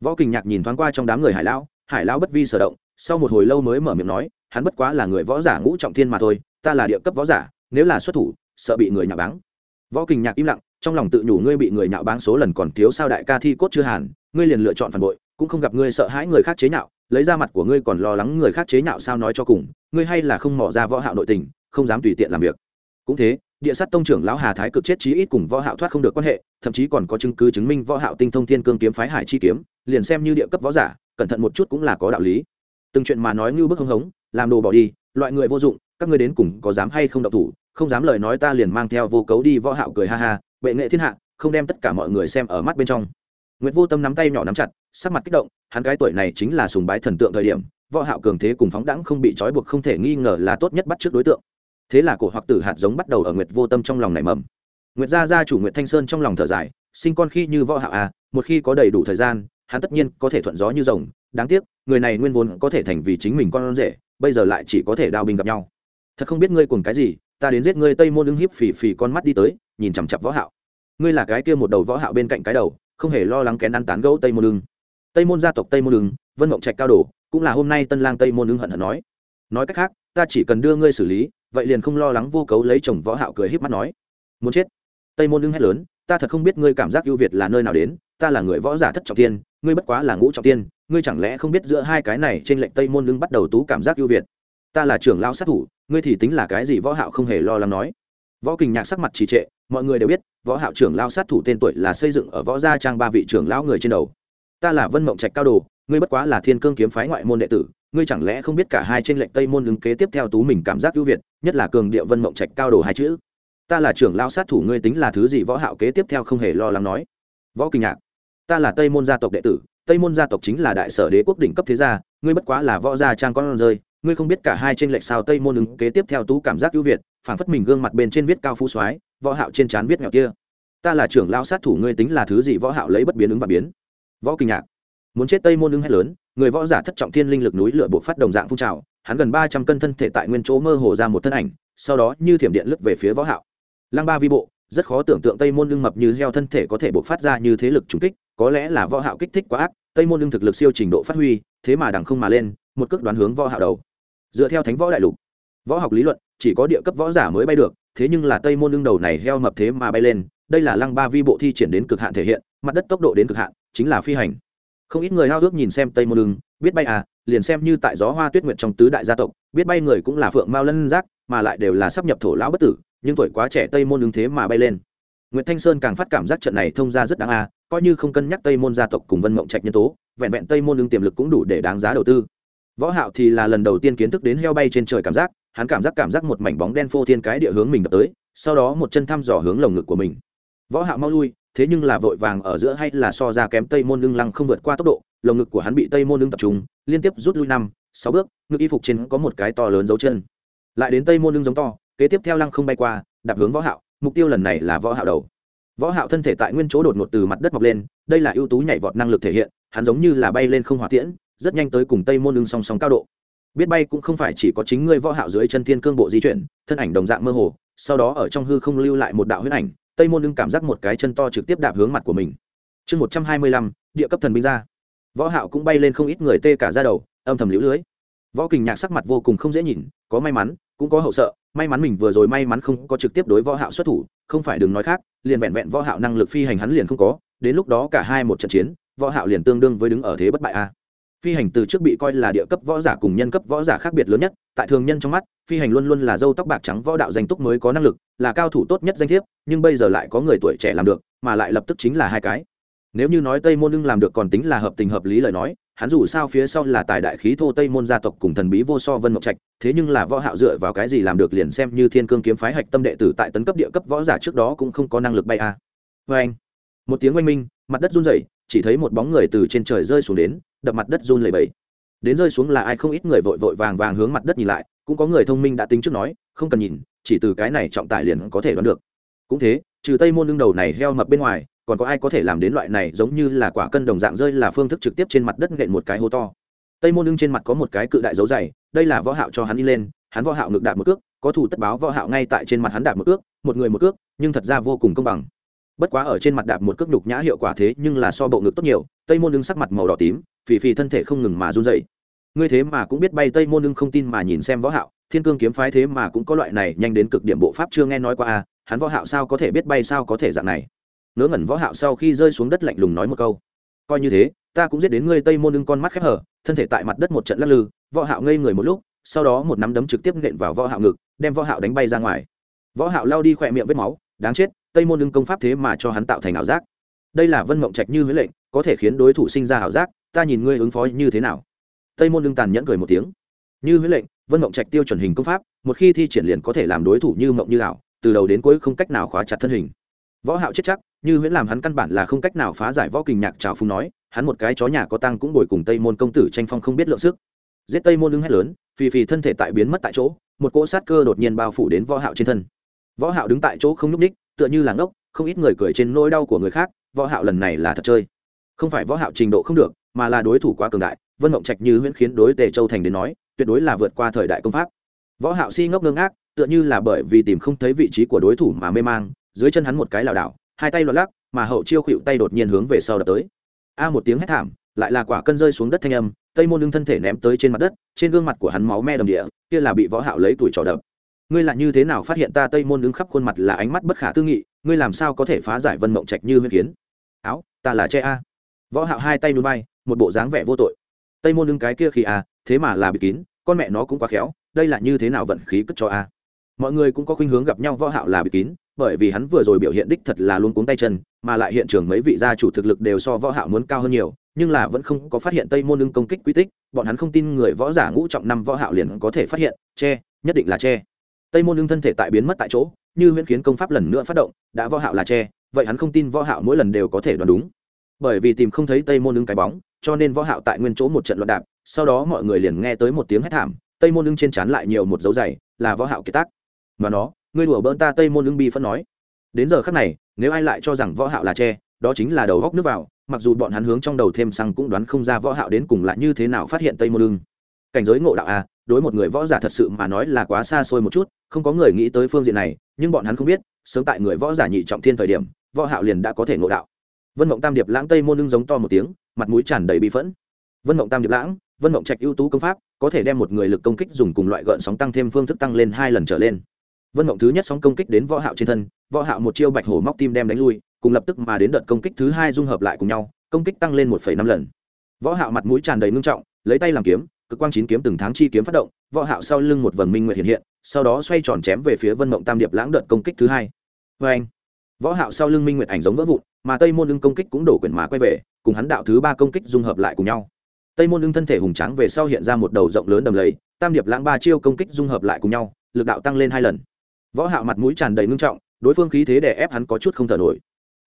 Võ kình nhạc nhìn thoáng qua trong đám người hải lão hải lão bất vi sở động, sau một hồi lâu mới mở miệng nói, hắn bất quá là người võ giả ngũ trọng thiên mà thôi, ta là địa cấp võ giả, nếu là xuất thủ, sợ bị người nhạo báng. Võ kình nhạc im lặng, trong lòng tự nhủ ngươi bị người nhạo báng số lần còn thiếu sao đại ca thi cốt chưa hàn ngươi liền lựa chọn phản bội, cũng không gặp ngươi sợ hãi người khác chế nhạo, lấy ra mặt của ngươi còn lo lắng người khác chế nhạo sao nói cho cùng, ngươi hay là không mỏ ra võ hạo nội tình, không dám tùy tiện làm việc. Cũng thế, địa sát tông trưởng lão hà thái cực chết chí ít cùng võ hạo thoát không được quan hệ, thậm chí còn có chứng cứ chứng minh võ hạo tinh thông thiên cương kiếm phái hải chi kiếm, liền xem như địa cấp võ giả cẩn thận một chút cũng là có đạo lý từng chuyện mà nói như bức hưng hống làm đồ bỏ đi loại người vô dụng các ngươi đến cùng có dám hay không động thủ không dám lời nói ta liền mang theo vô cấu đi võ hạo cười ha ha bệ nghệ thiên hạ không đem tất cả mọi người xem ở mắt bên trong Nguyệt Vô Tâm nắm tay nhỏ nắm chặt, sắc mặt kích động, hắn cái tuổi này chính là sùng bái thần tượng thời điểm, võ hạo cường thế cùng phóng đẳng không bị trói buộc không thể nghi ngờ là tốt nhất bắt trước đối tượng. Thế là cổ hoặc tử hạt giống bắt đầu ở Nguyệt Vô Tâm trong lòng nảy mầm. Nguyệt gia gia chủ Nguyệt Thanh Sơn trong lòng thở dài, sinh con khi như võ hạo à, một khi có đầy đủ thời gian, hắn tất nhiên có thể thuận gió như rồng, đáng tiếc, người này nguyên vốn có thể thành vì chính mình con rể, bây giờ lại chỉ có thể đao binh gặp nhau. Thật không biết ngươi cuồng cái gì, ta đến giết ngươi Tây Môn ứng hiếp phì phì con mắt đi tới, nhìn chằm chặp võ hạo. Ngươi là cái kia một đầu võ hạo bên cạnh cái đầu, không hề lo lắng kén ăn tán gẫu tây môn lưng tây môn gia tộc tây môn lưng vân mộng trạch cao đổ, cũng là hôm nay tân lang tây môn lưng hận hận nói nói cách khác ta chỉ cần đưa ngươi xử lý vậy liền không lo lắng vô cấu lấy chồng võ hạo cười híp mắt nói muốn chết tây môn lưng hét lớn ta thật không biết ngươi cảm giác ưu việt là nơi nào đến ta là người võ giả thất trọng thiên ngươi bất quá là ngũ trọng tiên, ngươi chẳng lẽ không biết giữa hai cái này trên lệnh tây môn lưng bắt đầu tú cảm giác ưu việt? Ta là trưởng lao sát thủ, ngươi thì tính là cái gì võ hạo không hề lo lắng nói. Võ kình nhạc sắc mặt trì trệ, mọi người đều biết, võ hạo trưởng lao sát thủ tên tuổi là xây dựng ở võ gia trang ba vị trưởng lão người trên đầu. Ta là vân mộng trạch cao đồ, ngươi bất quá là thiên cương kiếm phái ngoại môn đệ tử, ngươi chẳng lẽ không biết cả hai trên lệnh tây môn lưng kế tiếp theo tú mình cảm giác ưu việt, nhất là cường địa vân mộng trạch cao đồ hai chữ? Ta là trưởng lao sát thủ, ngươi tính là thứ gì võ hạo kế tiếp theo không hề lo lắng nói. Võ kinh nhạc ta là tây môn gia tộc đệ tử, tây môn gia tộc chính là đại sở đế quốc đỉnh cấp thế gia, ngươi bất quá là võ gia trang con rơi, ngươi không biết cả hai trên lệch sao tây môn ứng kế tiếp theo tú cảm giác ưu việt phản phất mình gương mặt bên trên viết cao phú soái, võ hạo trên trán viết nghèo kia ta là trưởng lão sát thủ, ngươi tính là thứ gì võ hạo lấy bất biến ứng và biến. Võ kinh ngạc muốn chết tây môn ứng hết lớn, người võ giả thất trọng thiên linh lực núi lửa bộ phát đồng dạng phun trào, hắn gần 300 cân thân thể tại nguyên chỗ mơ hồ ra một thân ảnh, sau đó như thiểm điện lướt về phía võ hạo. Lăng ba vi bộ, rất khó tưởng tượng tây môn lưng mập như heo thân thể có thể bộc phát ra như thế lực trùng kích có lẽ là võ hạo kích thích quá ác, tây môn lưng thực lực siêu trình độ phát huy, thế mà đằng không mà lên, một cước đoán hướng võ hạo đầu. Dựa theo thánh võ đại lục, võ học lý luận, chỉ có địa cấp võ giả mới bay được, thế nhưng là tây môn lưng đầu này heo mập thế mà bay lên, đây là lăng ba vi bộ thi triển đến cực hạn thể hiện, mặt đất tốc độ đến cực hạn, chính là phi hành. Không ít người hao ước nhìn xem tây môn lưng biết bay à liền xem như tại gió hoa tuyết nguyệt trong tứ đại gia tộc, biết bay người cũng là phượng mao lân giác, mà lại đều là sắp nhập thổ lão bất tử, nhưng tuổi quá trẻ tây môn lưng thế mà bay lên. Nguyệt Thanh Sơn càng phát cảm giác trận này thông ra rất đáng a, coi như không cân nhắc Tây Môn gia tộc cùng Vân Mộng Trạch nhân tố, vẹn vẹn Tây Môn ứng tiềm lực cũng đủ để đáng giá đầu tư. Võ Hạo thì là lần đầu tiên kiến thức đến heo bay trên trời cảm giác, hắn cảm giác cảm giác một mảnh bóng đen phô thiên cái địa hướng mình đập tới, sau đó một chân thăm dò hướng lồng ngực của mình. Võ Hạo mau lui, thế nhưng là vội vàng ở giữa hay là so ra kém Tây Môn Lưng Lăng không vượt qua tốc độ, lồng ngực của hắn bị Tây Môn Lưng tập trung, liên tiếp rút lui năm, sáu bước, ngực y phục trên có một cái to lớn dấu chân. Lại đến Tây Môn Lưng giống to, kế tiếp theo Lăng không bay qua, đạp hướng Võ Hạo, mục tiêu lần này là võ hạo đầu. Võ hạo thân thể tại nguyên chỗ đột ngột từ mặt đất mọc lên đây là ưu tú nhảy vọt năng lực thể hiện hắn giống như là bay lên không hỏa tiễn rất nhanh tới cùng tây môn ưng song song cao độ. Biết bay cũng không phải chỉ có chính ngươi võ hạo dưới chân thiên cương bộ di chuyển thân ảnh đồng dạng mơ hồ sau đó ở trong hư không lưu lại một đạo huyết ảnh tây môn ưng cảm giác một cái chân to trực tiếp đạp hướng mặt của mình. Chương 125, địa cấp thần binh ra. Võ hạo cũng bay lên không ít người tê cả da đầu âm thầm liễu lưới. Võ kình nhạc sắc mặt vô cùng không dễ nhìn có may mắn cũng có hậu sợ may mắn mình vừa rồi may mắn không có trực tiếp đối võ hạo xuất thủ, không phải đừng nói khác, liền vẹn vẹn võ hạo năng lực phi hành hắn liền không có, đến lúc đó cả hai một trận chiến, võ hạo liền tương đương với đứng ở thế bất bại a. Phi hành từ trước bị coi là địa cấp võ giả cùng nhân cấp võ giả khác biệt lớn nhất, tại thường nhân trong mắt, phi hành luôn luôn là dâu tóc bạc trắng võ đạo danh túc mới có năng lực, là cao thủ tốt nhất danh thiếp, nhưng bây giờ lại có người tuổi trẻ làm được, mà lại lập tức chính là hai cái nếu như nói tây môn ưng làm được còn tính là hợp tình hợp lý lời nói, hắn dù sao phía sau là tài đại khí thô tây môn gia tộc cùng thần bí vô so vân mộc trạch, thế nhưng là võ hạo dựa vào cái gì làm được liền xem như thiên cương kiếm phái hạch tâm đệ tử tại tấn cấp địa cấp võ giả trước đó cũng không có năng lực bay a à. với anh, một tiếng oanh minh, mặt đất run rẩy, chỉ thấy một bóng người từ trên trời rơi xuống đến, đập mặt đất run lẩy bẩy đến rơi xuống là ai không ít người vội vội vàng vàng hướng mặt đất nhìn lại, cũng có người thông minh đã tính trước nói, không cần nhìn, chỉ từ cái này trọng tải liền có thể đoán được cũng thế, trừ tây môn lưng đầu này heo mập bên ngoài còn có ai có thể làm đến loại này giống như là quả cân đồng dạng rơi là phương thức trực tiếp trên mặt đất nện một cái hố to. Tây môn lưng trên mặt có một cái cự đại dấu dày, đây là võ hạo cho hắn đi lên, hắn võ hạo ngược đạp một cước, có thủ tất báo võ hạo ngay tại trên mặt hắn đạp một cước, một người một cước, nhưng thật ra vô cùng công bằng. Bất quá ở trên mặt đạp một cước nhục nhã hiệu quả thế nhưng là so bộ ngực tốt nhiều, tây môn lưng sắc mặt màu đỏ tím, phì phì thân thể không ngừng mà run rẩy. Ngươi thế mà cũng biết bay tây môn lưng không tin mà nhìn xem võ hạo, thiên cương kiếm phái thế mà cũng có loại này nhanh đến cực điểm bộ pháp chưa nghe nói qua à hắn võ hạo sao có thể biết bay sao có thể dạng này? Ngớ ngẩn võ hạo sau khi rơi xuống đất lạnh lùng nói một câu. Coi như thế, ta cũng giết đến ngươi tây môn đương con mắt khép hở, thân thể tại mặt đất một trận lắc lư, võ hạo ngây người một lúc, sau đó một nắm đấm trực tiếp nện vào võ hạo ngực, đem võ hạo đánh bay ra ngoài. Võ hạo lao đi khỏe miệng vết máu, đáng chết, tây môn đương công pháp thế mà cho hắn tạo thành ảo giác. Đây là vân mộng trạch như huế lệnh, có thể khiến đối thủ sinh ra ảo giác, ta nhìn ngươi ứng phó như thế nào. Tây môn đương tàn nhẫn cười một tiếng. Như huế lệnh, vân mộng trạch tiêu chuẩn hình công pháp, một khi thi triển liền có thể làm đối thủ như mộng như ảo, từ đầu đến cuối không cách nào khóa chặt thân hình võ hạo chết chắc, như huyễn làm hắn căn bản là không cách nào phá giải võ kình nhạc trào phung nói, hắn một cái chó nhà có tăng cũng bồi cùng tây môn công tử tranh phong không biết lượng sức. Giết tây môn lưng hét lớn, phì phì thân thể tại biến mất tại chỗ, một cỗ sát cơ đột nhiên bao phủ đến võ hạo trên thân. Võ hạo đứng tại chỗ không nhúc ních tựa như là ngốc, không ít người cười trên nỗi đau của người khác, võ hạo lần này là thật chơi. Không phải võ hạo trình độ không được, mà là đối thủ quá cường đại, vân mộng trạch như huyễn khiến đối tề châu thành đến nói, tuyệt đối là vượt qua thời đại công pháp. Võ hạo si ngốc ngơ ngác, tựa như là bởi vì tìm không thấy vị trí của đối thủ mà mê mang dưới chân hắn một cái lảo đảo, hai tay loạn lắc, mà hậu chiêu khuỵu tay đột nhiên hướng về sau đập tới. A một tiếng hét thảm, lại là quả cân rơi xuống đất thanh âm, tây môn lưng thân thể ném tới trên mặt đất, trên gương mặt của hắn máu me đầm địa, kia là bị võ hạo lấy tuổi trò đập. Ngươi là như thế nào phát hiện ta tây môn lưng khắp khuôn mặt là ánh mắt bất khả tư nghị, ngươi làm sao có thể phá giải vân mộng trạch như huyết kiến? Áo, ta là che a. Võ hạo hai tay núi bay, một bộ dáng vẻ vô tội. Tây môn lưng cái kia khi a, thế mà là bị kín, con mẹ nó cũng quá khéo, đây là như thế nào vận khí cất cho a. Mọi người cũng có khuynh hướng gặp nhau, võ hạo là bị kín bởi vì hắn vừa rồi biểu hiện đích thật là luôn cuống tay chân, mà lại hiện trường mấy vị gia chủ thực lực đều so võ hạo muốn cao hơn nhiều, nhưng là vẫn không có phát hiện tây môn ưng công kích quy tích, bọn hắn không tin người võ giả ngũ trọng năm võ hạo liền có thể phát hiện, che, nhất định là che. Tây môn ưng thân thể tại biến mất tại chỗ, như huyễn khiến công pháp lần nữa phát động, đã võ hạo là che, vậy hắn không tin võ hạo mỗi lần đều có thể đoán đúng. Bởi vì tìm không thấy tây môn ưng cái bóng, cho nên võ hạo tại nguyên chỗ một trận loạn đạp, sau đó mọi người liền nghe tới một tiếng hét thảm, tây môn ưng trên trán lại nhiều một dấu dày, là võ hạo kiệt tác. Mà nó ngươi đùa bỡn ta tây môn ưng bi phân nói. Đến giờ khắc này, nếu ai lại cho rằng võ hạo là che, đó chính là đầu góc nước vào, mặc dù bọn hắn hướng trong đầu thêm xăng cũng đoán không ra võ hạo đến cùng là như thế nào phát hiện tây môn ưng cảnh giới ngộ đạo a đối một người võ giả thật sự mà nói là quá xa xôi một chút, không có người nghĩ tới phương diện này, nhưng bọn hắn không biết, sớm tại người võ giả nhị trọng thiên thời điểm, võ hạo liền đã có thể ngộ đạo. Vân mộng tam điệp lãng tây môn ưng giống to một tiếng, mặt mũi tràn đầy bi phẫn. Vân mộng tam điệp lãng, vân mộng trạch ưu tú công pháp, có thể đem một người lực công kích dùng cùng loại gợn sóng tăng thêm phương thức tăng lên hai lần trở lên vân mộng thứ nhất sóng công kích đến võ hạo trên thân võ hạo một chiêu bạch hổ móc tim đem đánh lui cùng lập tức mà đến đợt công kích thứ hai dung hợp lại cùng nhau công kích tăng lên 1,5 lần. Võ hạo mặt mũi tràn đầy ngưng trọng lấy tay làm kiếm cực quang chín kiếm từng tháng chi kiếm phát động võ hạo sau lưng một vầng minh nguyệt hiện hiện sau đó xoay tròn chém về phía vân mộng tam điệp lãng đợt công kích thứ hai. Với anh võ hạo sau lưng minh nguyệt ảnh giống vỡ vụn mà tây môn lưng công kích cũng đổ quyển mà quay về cùng hắn đạo thứ ba công kích dung hợp lại cùng nhau. Tây môn lưng thân thể hùng tráng về sau hiện ra một đầu rộng lớn đầm lầy tam điệp lãng ba chiêu công kích dung hợp lại cùng nhau lực đạo tăng lên hai lần võ hạo mặt mũi tràn đầy ngưng trọng, đối phương khí thế đè ép hắn có chút không thở nổi.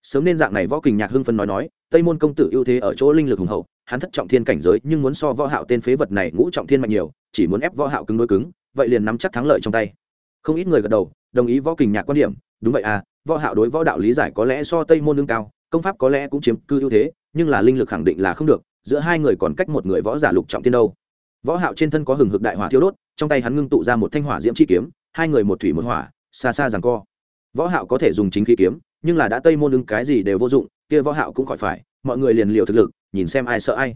Sớm nên dạng này võ kình nhạc hưng phân nói nói, tây môn công tử ưu thế ở chỗ linh lực hùng hậu, hắn thất trọng thiên cảnh giới nhưng muốn so võ hạo tên phế vật này ngũ trọng thiên mạnh nhiều, chỉ muốn ép võ hạo cứng đối cứng, vậy liền nắm chắc thắng lợi trong tay. Không ít người gật đầu, đồng ý võ kình nhạc quan điểm, đúng vậy à võ hạo đối võ đạo lý giải có lẽ so tây môn nâng cao, công pháp có lẽ cũng chiếm cư ưu thế, nhưng là linh lực khẳng định là không được, giữa hai người còn cách một người võ giả lục trọng thiên đâu. Võ hạo trên thân có hừng hực đại hỏa thiêu đốt, trong tay hắn ngưng tụ ra một thanh hỏa diễm chi kiếm, hai người một thủy một hỏa xa xa rằng co. Võ hạo có thể dùng chính khí kiếm, nhưng là đã tây môn ứng cái gì đều vô dụng, kia võ hạo cũng khỏi phải, mọi người liền liều thực lực, nhìn xem ai sợ ai.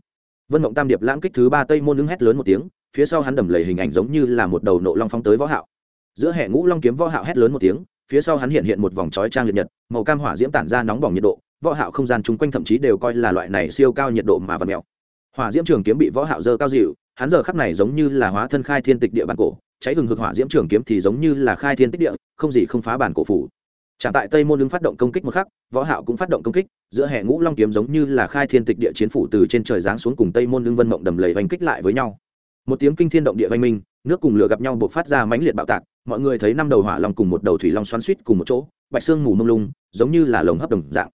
Vân mộng tam điệp lãng kích thứ ba tây môn ứng hét lớn một tiếng, phía sau hắn đầm lầy hình ảnh giống như là một đầu nộ long phóng tới võ hạo. Giữa hệ ngũ long kiếm võ hạo hét lớn một tiếng, phía sau hắn hiện hiện một vòng chói trang liệt nhật, màu cam hỏa diễm tản ra nóng bỏng nhiệt độ, võ hạo không gian chung quanh thậm chí đều coi là loại này siêu cao nhiệt độ mà vật mèo. Hỏa diễm trường kiếm bị võ hạo dơ cao dịu, hắn giờ khắc này giống như là hóa thân khai thiên tịch địa bản cổ cháy hừng hực hỏa diễm trường kiếm thì giống như là khai thiên tích địa không gì không phá bản cổ phủ Chẳng tại Tây Môn ứng phát động công kích một khắc, Võ Hạo cũng phát động công kích, giữa hệ ngũ long kiếm giống như là khai thiên tịch địa chiến phủ từ trên trời giáng xuống cùng Tây Môn ứng vân mộng đầm lầy vành kích lại với nhau. Một tiếng kinh thiên động địa vang minh, nước cùng lửa gặp nhau bộc phát ra mãnh liệt bạo tạc, mọi người thấy năm đầu hỏa long cùng một đầu thủy long xoắn xuýt cùng một chỗ, bạch xương mù mông lung, giống như là lồng hấp đồng dạng.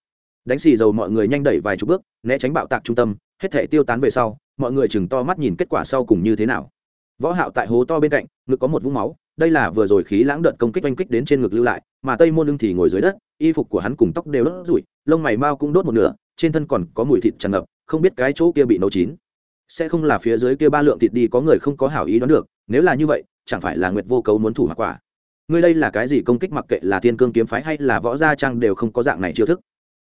Đánh xì dầu mọi người nhanh đẩy vài chục bước, né tránh bạo tạc trung tâm, hết thể tiêu tán về sau, mọi người chừng to mắt nhìn kết quả sau cùng như thế nào. Võ Hạo tại hố to bên cạnh, ngực có một vũng máu, đây là vừa rồi khí lãng đợt công kích oanh kích đến trên ngực lưu lại, mà Tây Môn Lưng thì ngồi dưới đất, y phục của hắn cùng tóc đều đốt rủi, lông mày mau cũng đốt một nửa, trên thân còn có mùi thịt tràn ngập, không biết cái chỗ kia bị nấu chín. Sẽ không là phía dưới kia ba lượng thịt đi có người không có hảo ý đoán được, nếu là như vậy, chẳng phải là Nguyệt Vô Cấu muốn thủ hoặc quả. Ngươi đây là cái gì công kích mặc kệ là Thiên Cương kiếm phái hay là võ gia trang đều không có dạng này chiêu thức.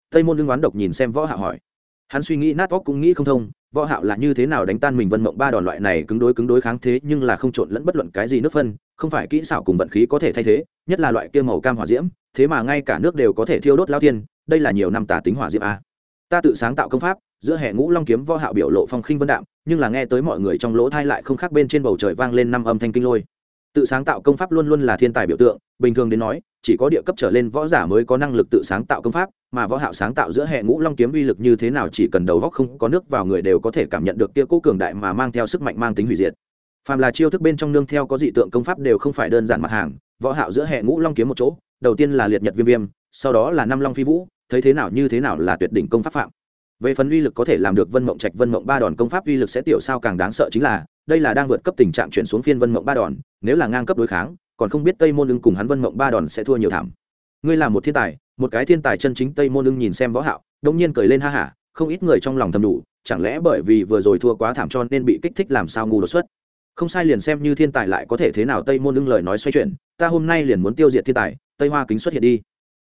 Tây Môn Lưng oán độc nhìn xem võ hạ hỏi. Hắn suy nghĩ nát óc cũng nghĩ không thông, võ hạo là như thế nào đánh tan mình vân mộng ba đòn loại này cứng đối cứng đối kháng thế nhưng là không trộn lẫn bất luận cái gì nước phân không phải kỹ xảo cùng vận khí có thể thay thế nhất là loại kia màu cam hỏa diễm thế mà ngay cả nước đều có thể thiêu đốt lao thiên, đây là nhiều năm tả tính hỏa diễm a. Ta tự sáng tạo công pháp giữa hệ ngũ long kiếm võ hạo biểu lộ phong khinh vân đạm nhưng là nghe tới mọi người trong lỗ thay lại không khác bên trên bầu trời vang lên năm âm thanh kinh lôi. Tự sáng tạo công pháp luôn luôn là thiên tài biểu tượng bình thường đến nói chỉ có địa cấp trở lên võ giả mới có năng lực tự sáng tạo công pháp, mà võ hạo sáng tạo giữa hệ ngũ long kiếm uy lực như thế nào chỉ cần đầu góc không có nước vào người đều có thể cảm nhận được kia cố cường đại mà mang theo sức mạnh mang tính hủy diệt. Phàm là chiêu thức bên trong nương theo có dị tượng công pháp đều không phải đơn giản mặt hàng, võ hạo giữa hệ ngũ long kiếm một chỗ, đầu tiên là liệt nhật viêm viêm, sau đó là năm long phi vũ, thấy thế nào như thế nào là tuyệt đỉnh công pháp phạm. Về phần uy lực có thể làm được vân mộng trạch, vân mộng ba đòn công pháp uy lực sẽ tiểu sao càng đáng sợ chính là, đây là đang vượt cấp tình trạng chuyển xuống phiên vân mộng ba đòn, nếu là ngang cấp đối kháng còn không biết tây môn ưng cùng hắn vân mộng ba đòn sẽ thua nhiều thảm. Ngươi là một thiên tài một cái thiên tài chân chính tây môn ưng nhìn xem võ hạo đông nhiên cười lên ha ha, không ít người trong lòng thầm đủ chẳng lẽ bởi vì vừa rồi thua quá thảm cho nên bị kích thích làm sao ngu đột xuất? Không sai liền xem như thiên tài lại có thể thế nào tây môn ưng lời nói xoay chuyển ta hôm nay liền muốn tiêu diệt thiên tài tây hoa kính xuất hiện đi.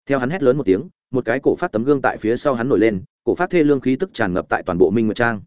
Theo hắn hét lớn một tiếng một cái cổ phát tấm gương tại phía sau hắn nổi lên cổ phát thê lương khí tức tràn ngập tại toàn bộ minh nguyệt trang.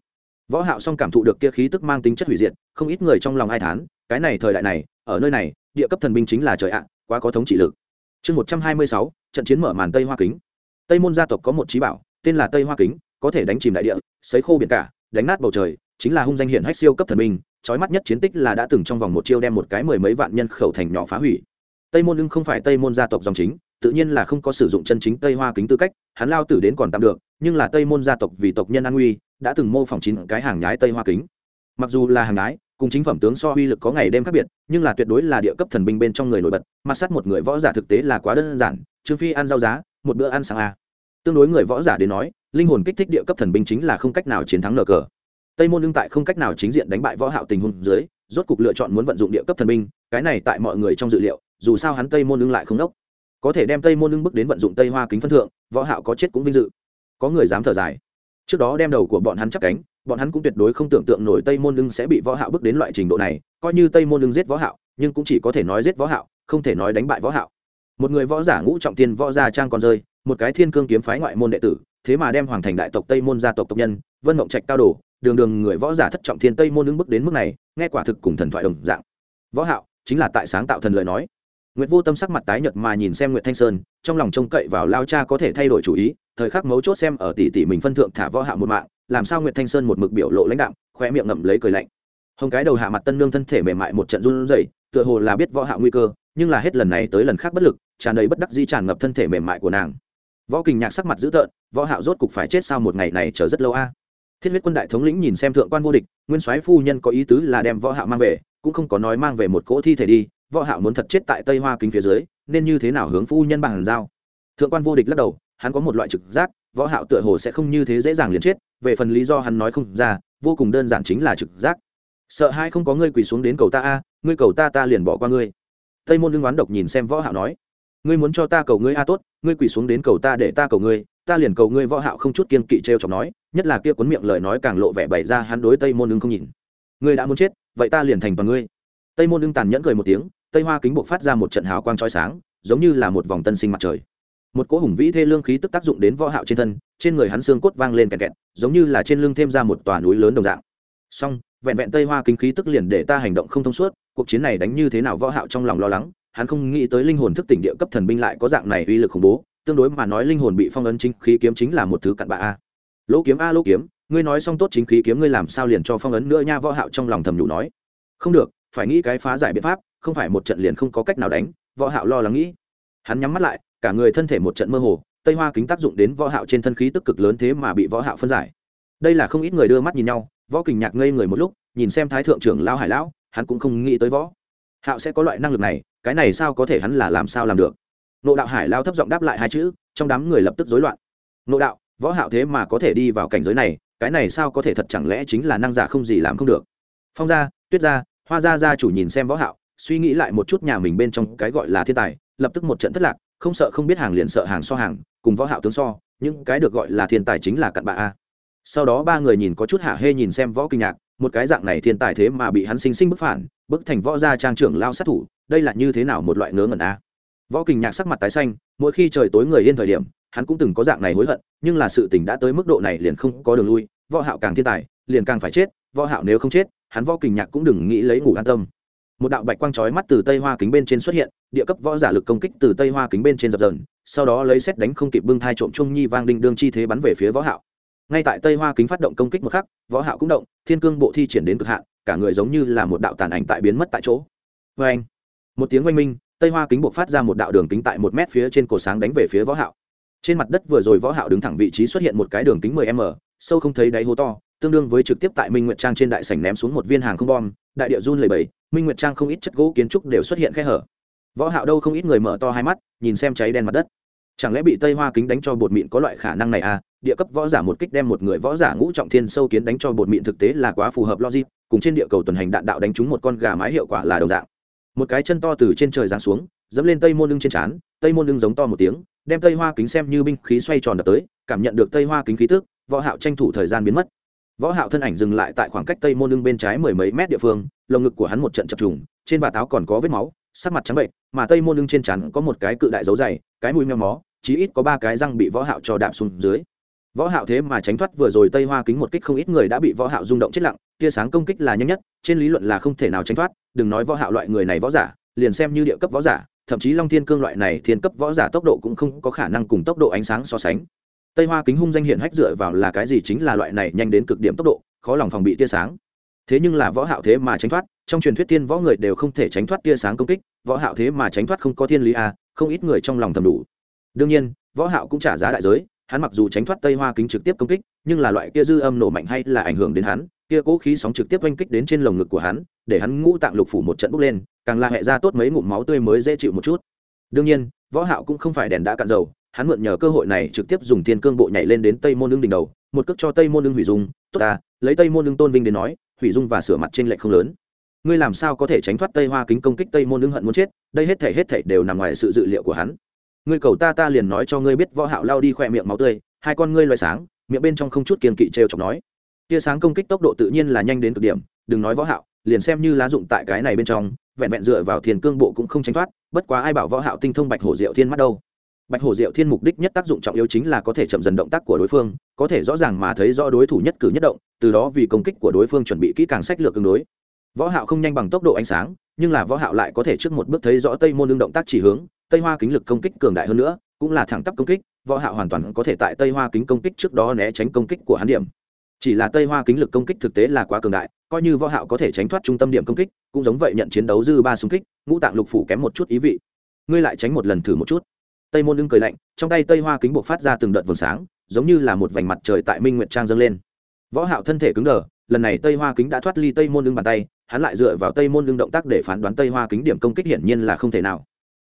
Võ hạo song cảm thụ được kia khí tức mang tính chất hủy diệt không ít người trong lòng ai thán cái này thời đại này ở nơi này, địa cấp thần binh chính là trời ạ, quá có thống trị lực. Chương một trăm hai mươi sáu, trận chiến mở màn tây hoa kính. Tây môn gia tộc có một trí bảo, tên là tây hoa kính, có thể đánh chìm đại địa sấy khô biển cả, đánh nát bầu trời, chính là hung danh hiển hách siêu cấp thần binh, trói mắt nhất chiến tích là đã từng trong vòng một chiêu đem một cái mười mấy vạn nhân khẩu thành nhỏ phá hủy. Tây môn ưng không phải tây môn gia tộc dòng chính, tự nhiên là không có sử dụng chân chính tây hoa kính tư cách, hắn lao tử đến còn tạm được, nhưng là tây môn gia tộc vì tộc nhân an nguy, đã từng mô phỏng chín cái hàng nhái tây hoa kính. Mặc dù là hàng nhái cùng chính phẩm tướng so uy lực có ngày đêm khác biệt, nhưng là tuyệt đối là địa cấp thần binh bên trong người nổi bật mặt sát một người võ giả thực tế là quá đơn giản trương phi ăn rau giá, một bữa ăn sáng a. Tương đối người võ giả đến nói, linh hồn kích thích địa cấp thần binh chính là không cách nào chiến thắng nở cờ. Tây môn lương tại không cách nào chính diện đánh bại võ hạo tình huống dưới, rốt cục lựa chọn muốn vận dụng địa cấp thần binh, cái này tại mọi người trong dự liệu, dù sao hắn tây môn lương lại không đốc. Có thể đem tây môn lương bước đến vận dụng tây hoa kính phân thượng, võ hạo có chết cũng vinh dự. Có người dám thở dài. Trước đó đem đầu của bọn hắn chắc cánh bọn hắn cũng tuyệt đối không tưởng tượng nổi tây môn lưng sẽ bị võ hạo bước đến loại trình độ này coi như tây môn lưng giết võ hạo nhưng cũng chỉ có thể nói giết võ hạo không thể nói đánh bại võ hạo. Một người võ giả ngũ trọng tiên võ gia trang còn rơi một cái thiên cương kiếm phái ngoại môn đệ tử thế mà đem hoàng thành đại tộc tây môn gia tộc tộc nhân vân mộng trạch cao đồ đường đường người võ giả thất trọng thiên tây môn lưng bước đến mức này nghe quả thực cùng thần thoại đồng dạng. Võ hạo chính là tại sáng tạo thần lời nói. Nguyệt Vô Tâm sắc mặt tái nhợt mà nhìn xem Nguyệt Thanh Sơn, trong lòng trông cậy vào lao cha có thể thay đổi chủ ý, thời khắc mấu chốt xem ở tỷ tỷ mình phân thượng thả võ hạo một mạng, làm sao Nguyệt Thanh Sơn một mực biểu lộ lãnh đạm, khoe miệng ngậm lấy cười lạnh. Hồng cái đầu hạ mặt tân nương thân thể mềm mại một trận run rẩy, tựa hồ là biết võ hạ nguy cơ, nhưng là hết lần này tới lần khác bất lực, tràn đầy bất đắc dĩ tràn ngập thân thể mềm mại của nàng. Võ Kình Nhạc sắc mặt dữ tợn, võ hạo rốt cục phải chết sao một ngày này chờ rất lâu a. Thiết huyết quân đại thống lĩnh nhìn xem thượng quan vô địch, nguyên soái phu nhân có ý tứ là đem võ hạo mang về, cũng không có nói mang về một cỗ thi thể đi, võ hạo muốn thật chết tại Tây Hoa kính phía dưới, nên như thế nào hướng phu nhân bằng giao. Thượng quan vô địch lắc đầu, hắn có một loại trực giác, võ hạo tựa hồ sẽ không như thế dễ dàng liền chết, về phần lý do hắn nói không ra, vô cùng đơn giản chính là trực giác. Sợ hai không có ngươi quỳ xuống đến cầu ta a, ngươi cầu ta ta liền bỏ qua ngươi. Tây môn lương oán độc nhìn xem võ hạo nói, ngươi muốn cho ta cầu ngươi a tốt ngươi quỳ xuống đến cầu ta để ta cầu ngươi ta liền cầu ngươi võ hạo không chút kiên kỵ treo chọc nói nhất là kia cuốn miệng lời nói càng lộ vẻ bày ra hắn đối tây môn ưng không nhìn ngươi đã muốn chết vậy ta liền thành toàn ngươi tây môn ưng tàn nhẫn cười một tiếng tây hoa kính bộ phát ra một trận hào quang chói sáng giống như là một vòng tân sinh mặt trời một cỗ hùng vĩ thê lương khí tức tác dụng đến võ hạo trên thân, trên người hắn xương cốt vang lên kẹt kẹt, giống như là trên lưng thêm ra một tòa núi lớn đồng dạng. Song vẹn vẹn tây hoa kinh khí tức liền để ta hành động không thông suốt, cuộc chiến này đánh như thế nào võ hạo trong lòng lo lắng, hắn không nghĩ tới linh hồn thức tỉnh địa cấp thần binh lại có dạng này uy lực khủng bố, tương đối mà nói linh hồn bị phong ấn chính khí kiếm chính là một thứ cặn bạ a. Lỗ kiếm a, lỗ kiếm, ngươi nói xong tốt chính khí kiếm ngươi làm sao liền cho phong ấn nữa nha, võ hạo trong lòng thầm nhủ nói. Không được, phải nghĩ cái phá giải biện pháp, không phải một trận liền không có cách nào đánh, võ hạo lo lắng nghĩ. Hắn nhắm mắt lại cả người thân thể một trận mơ hồ, tây hoa kính tác dụng đến võ hạo trên thân khí tức cực lớn thế mà bị võ hạo phân giải. Đây là không ít người đưa mắt nhìn nhau, võ kình nhạc ngây người một lúc, nhìn xem thái thượng trưởng lao hải lão, hắn cũng không nghĩ tới võ hạo sẽ có loại năng lực này, cái này sao có thể hắn là làm sao làm được? Nộ đạo hải lao thấp giọng đáp lại hai chữ, trong đám người lập tức rối loạn. Nộ đạo, võ hạo thế mà có thể đi vào cảnh giới này, cái này sao có thể thật chẳng lẽ chính là năng giả không gì làm không được? Phong gia, tuyết gia, hoa gia gia chủ nhìn xem võ hạo, suy nghĩ lại một chút nhà mình bên trong cái gọi là thiên tài, lập tức một trận thất lạc không sợ không biết hàng liền sợ hàng so hàng, cùng võ hạo tướng so, những cái được gọi là thiên tài chính là cặn bạ a. Sau đó ba người nhìn có chút hạ hê nhìn xem võ kinh nhạc, một cái dạng này thiên tài thế mà bị hắn sinh sinh bức phản, bức thành võ gia trang trưởng lao sát thủ, đây là như thế nào một loại ngớ ngẩn a. Võ kinh nhạc sắc mặt tái xanh, mỗi khi trời tối người yên thời điểm, hắn cũng từng có dạng này hối hận, nhưng là sự tình đã tới mức độ này liền không có đường lui, võ hạo càng thiên tài, liền càng phải chết, võ hạo nếu không chết, hắn võ kinh nhạc cũng đừng nghĩ lấy ngủ an tâm. Một đạo bạch quang chói mắt từ tây hoa kính bên trên xuất hiện địa cấp võ giả lực công kích từ tây hoa kính bên trên dập dờn, sau đó lấy xét đánh không kịp bưng thai trộm trung nhi vang đinh đương chi thế bắn về phía võ hạo. Ngay tại tây hoa kính phát động công kích một khắc, võ hạo cũng động, thiên cương bộ thi triển đến cực hạn, cả người giống như là một đạo tàn ảnh tại biến mất tại chỗ. Với anh, một tiếng oanh minh, tây hoa kính buộc phát ra một đạo đường kính tại một mét phía trên cổ sáng đánh về phía võ hạo. Trên mặt đất vừa rồi võ hạo đứng thẳng vị trí xuất hiện một cái đường kính 10 m, sâu không thấy đáy hố to, tương đương với trực tiếp tại minh nguyệt trang trên đại sảnh ném xuống một viên hàng không bom, đại địa run lẩy bẩy, minh nguyệt trang không ít chất gỗ kiến trúc đều xuất hiện khe hở võ hạo đâu không ít người mở to hai mắt, nhìn xem cháy đen mặt đất. Chẳng lẽ bị tây hoa kính đánh cho bột mịn có loại khả năng này à? Địa cấp võ giả một kích đem một người võ giả ngũ trọng thiên sâu kiến đánh cho bột mịn thực tế là quá phù hợp logic, cùng trên địa cầu tuần hành đạn đạo đánh trúng một con gà mái hiệu quả là đồng dạng. Một cái chân to từ trên trời giáng xuống, dẫm lên tây môn lưng trên trán, tây môn lưng giống to một tiếng, đem tây hoa kính xem như binh khí xoay tròn đập tới, cảm nhận được tây hoa kính khí tức, võ hạo tranh thủ thời gian biến mất. Võ hạo thân ảnh dừng lại tại khoảng cách tây môn lưng bên trái mười mấy mét địa phương, lồng ngực của hắn một trận chập trùng, trên và táo còn có vết máu, sắc mặt trắng bệnh mà tây môn lưng trên trán có một cái cự đại dấu dày, cái mũi meo mó, chí ít có ba cái răng bị võ hạo cho đạp xuống dưới. Võ hạo thế mà tránh thoát vừa rồi tây hoa kính một kích không ít người đã bị võ hạo rung động chết lặng, tia sáng công kích là nhanh nhất, trên lý luận là không thể nào tránh thoát, đừng nói võ hạo loại người này võ giả, liền xem như địa cấp võ giả, thậm chí long thiên cương loại này thiên cấp võ giả tốc độ cũng không có khả năng cùng tốc độ ánh sáng so sánh. Tây hoa kính hung danh hiện hách dựa vào là cái gì chính là loại này nhanh đến cực điểm tốc độ, khó lòng phòng bị tia sáng. Thế nhưng là võ hạo thế mà tránh thoát trong truyền thuyết tiên võ người đều không thể tránh thoát tia sáng công kích võ hạo thế mà tránh thoát không có thiên lý a à, không ít người trong lòng thầm đủ. Đương nhiên võ hạo cũng trả giá đại giới hắn mặc dù tránh thoát tây hoa kính trực tiếp công kích nhưng là loại kia dư âm nổ mạnh hay là ảnh hưởng đến hắn kia cố khí sóng trực tiếp oanh kích đến trên lồng ngực của hắn để hắn ngũ tạng lục phủ một trận bốc lên càng là hệ ra tốt mấy ngụm máu tươi mới dễ chịu một chút. Đương nhiên võ hạo cũng không phải đèn đã cạn dầu hắn mượn nhờ cơ hội này trực tiếp dùng thiên cương bộ nhảy lên đến tây môn lưng đỉnh đầu một cước cho tây môn lưng hủy dung. Tốt ta lấy tây môn lưng tôn vinh đến nói hủy dung và sửa mặt trên lệch không lớn ngươi làm sao có thể tránh thoát tây hoa kính công kích tây môn lương hận muốn chết, đây hết thảy hết thảy đều nằm ngoài sự dự liệu của hắn. Ngươi cầu ta ta liền nói cho ngươi biết võ hạo lao đi khoe miệng máu tươi, hai con ngươi loài sáng, miệng bên trong không chút kiên kỵ trêu chọc nói. Tia sáng công kích tốc độ tự nhiên là nhanh đến cực điểm, đừng nói võ hạo, liền xem như lá dụng tại cái này bên trong, vẹn vẹn dựa vào thiền cương bộ cũng không tránh thoát, bất quá ai bảo võ hạo tinh thông bạch hổ diệu thiên mắt đâu. Bạch hổ diệu thiên mục đích nhất tác dụng trọng yếu chính là có thể chậm dần động tác của đối phương, có thể rõ ràng mà thấy rõ đối thủ nhất cử nhất động, từ đó vì công kích của đối phương chuẩn bị kỹ càng sách lược tương đối võ hạo không nhanh bằng tốc độ ánh sáng, nhưng là võ hạo lại có thể trước một bước thấy rõ tây môn đương động tác chỉ hướng, tây hoa kính lực công kích cường đại hơn nữa, cũng là thẳng tắp công kích, võ hạo hoàn toàn có thể tại tây hoa kính công kích trước đó né tránh công kích của hắn điểm. Chỉ là tây hoa kính lực công kích thực tế là quá cường đại, coi như võ hạo có thể tránh thoát trung tâm điểm công kích, cũng giống vậy nhận chiến đấu dư ba xung kích, ngũ tạng lục phủ kém một chút ý vị. Ngươi lại tránh một lần thử một chút. Tây môn đương cười lạnh, trong tay tây hoa kính buộc phát ra từng đợt vầng sáng, giống như là một vành mặt trời tại minh nguyệt trang dâng lên. Võ hạo thân thể cứng đờ, lần này tây hoa kính đã thoát ly tây môn đương bàn tay hắn lại dựa vào tây môn đương động tác để phán đoán tây hoa kính điểm công kích hiển nhiên là không thể nào.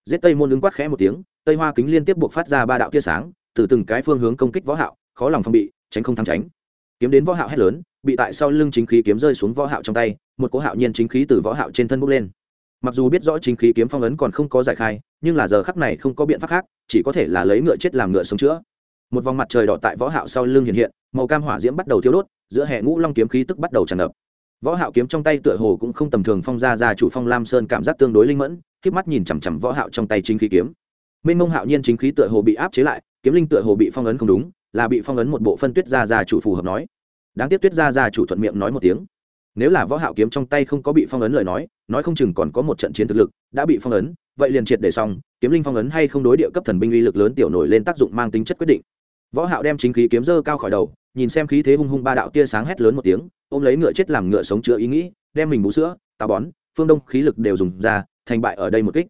Giết tây môn đương quát khẽ một tiếng, tây hoa kính liên tiếp buộc phát ra ba đạo tia sáng, từ từng cái phương hướng công kích võ hạo, khó lòng phòng bị, tránh không thắng tránh. Kiếm đến võ hạo hét lớn, bị tại sau lưng chính khí kiếm rơi xuống võ hạo trong tay, một cỗ hạo nhiên chính khí từ võ hạo trên thân bốc lên. Mặc dù biết rõ chính khí kiếm phong ấn còn không có giải khai, nhưng là giờ khắc này không có biện pháp khác, chỉ có thể là lấy ngựa chết làm ngựa sống chữa. Một vòng mặt trời đỏ tại võ hạo sau lưng hiện hiện, màu cam hỏa diễm bắt đầu thiêu đốt, giữa hệ ngũ long kiếm khí tức bắt đầu tràn ngập võ hạo kiếm trong tay tựa hồ cũng không tầm thường phong ra ra chủ phong lam sơn cảm giác tương đối linh mẫn kiếp mắt nhìn chằm chằm võ hạo trong tay chính khí kiếm. Mênh mông hạo nhiên chính khí tựa hồ bị áp chế lại, kiếm linh tựa hồ bị phong ấn không đúng, là bị phong ấn một bộ phân tuyết ra ra chủ phù hợp nói. Đáng tiếc tuyết ra ra chủ thuận miệng nói một tiếng. Nếu là võ hạo kiếm trong tay không có bị phong ấn lời nói nói không chừng còn có một trận chiến thực lực, đã bị phong ấn, vậy liền triệt để xong, kiếm linh phong ấn hay không đối địa cấp thần binh uy lực lớn tiểu nổi lên tác dụng mang tính chất quyết định võ hạo đem chính khí kiếm dơ cao khỏi đầu nhìn xem khí thế hung hung ba đạo tia sáng hét lớn một tiếng ôm lấy ngựa chết làm ngựa sống chữa ý nghĩ đem mình bú sữa táo bón phương đông khí lực đều dùng ra thành bại ở đây một kích.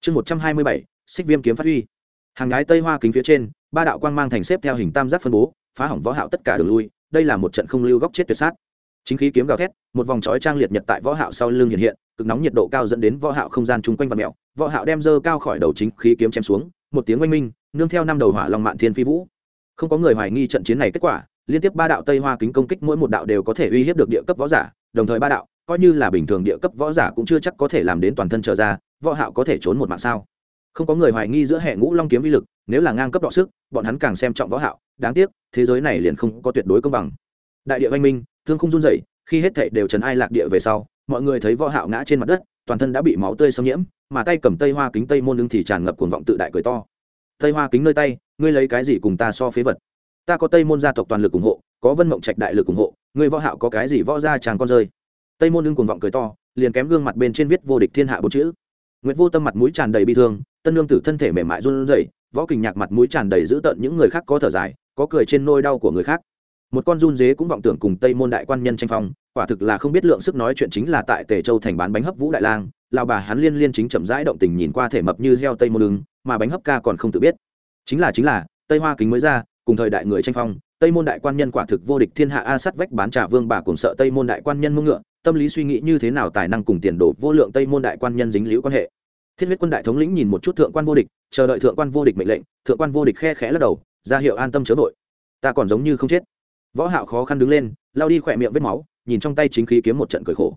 Chương 127, xích viêm kiếm phát huy. Hàng gái tây hoa kính phía trên ba đạo quang mang thành xếp theo hình tam giác phân bố phá hỏng võ hạo tất cả đường lui đây là một trận không lưu góc chết tuyệt sát. Chính khí kiếm gào thét một vòng chói trang liệt nhật tại võ hạo sau lưng hiện hiện cực nóng nhiệt độ cao dẫn đến võ hạo không gian chung quanh vặn mèo. Võ hạo đem dơ cao khỏi đầu chính khí kiếm chém xuống một tiếng oanh minh nương theo năm đầu hỏa long mạn thiên phi vũ không có người hoài nghi trận chiến này kết quả, liên tiếp ba đạo tây hoa kính công kích mỗi một đạo đều có thể uy hiếp được địa cấp võ giả, đồng thời ba đạo, coi như là bình thường địa cấp võ giả cũng chưa chắc có thể làm đến toàn thân trở ra, võ hạo có thể trốn một mạng sao? Không có người hoài nghi giữa hệ ngũ long kiếm uy lực, nếu là ngang cấp đọ sức, bọn hắn càng xem trọng võ hạo, đáng tiếc, thế giới này liền không có tuyệt đối công bằng. Đại địa văn minh, thương không run rẩy, khi hết thảy đều trần ai lạc địa về sau, mọi người thấy võ hạo ngã trên mặt đất, toàn thân đã bị máu tươi xâm nhiễm, mà tay cầm tây hoa kính tây môn lưng thì tràn ngập cuồng vọng tự đại cười to. Tây hoa kính nơi tay ngươi lấy cái gì cùng ta so phế vật? Ta có tây môn gia tộc toàn lực ủng hộ, có vân mộng trạch đại lực ủng hộ, ngươi võ hạo có cái gì võ gia chàng con rơi? Tây môn ưng cuồng vọng cười to, liền kém gương mặt bên trên viết vô địch thiên hạ bốn chữ. Nguyệt vô tâm mặt mũi tràn đầy bi thương, tân lương tử thân thể mềm mại run rẩy, võ kình nhạc mặt mũi tràn đầy dữ tợn những người khác có thở dài, có cười trên nôi đau của người khác. Một con run dế cũng vọng tưởng cùng tây môn đại quan nhân tranh phong, quả thực là không biết lượng sức nói chuyện chính là tại tề châu thành bán bánh hấp vũ đại lang lao bà hắn liên liên chính chậm rãi động tình nhìn qua thể mập như heo tây môn ứng mà bánh hấp ca còn không tự biết chính là chính là, tây hoa kính mới ra, cùng thời đại người tranh phong, tây môn đại quan nhân quả thực vô địch thiên hạ a sắt vách bán trà vương bà cùng sợ tây môn đại quan nhân mông ngựa, tâm lý suy nghĩ như thế nào tài năng cùng tiền đổ vô lượng tây môn đại quan nhân dính liễu quan hệ. Thiết huyết quân đại thống lĩnh nhìn một chút thượng quan vô địch, chờ đợi thượng quan vô địch mệnh lệnh, thượng quan vô địch khe khẽ lắc đầu, ra hiệu an tâm chớ vội. Ta còn giống như không chết. Võ hạo khó khăn đứng lên lao đi khỏe miệng vết máu, nhìn trong tay chính khí kiếm một trận cười khổ.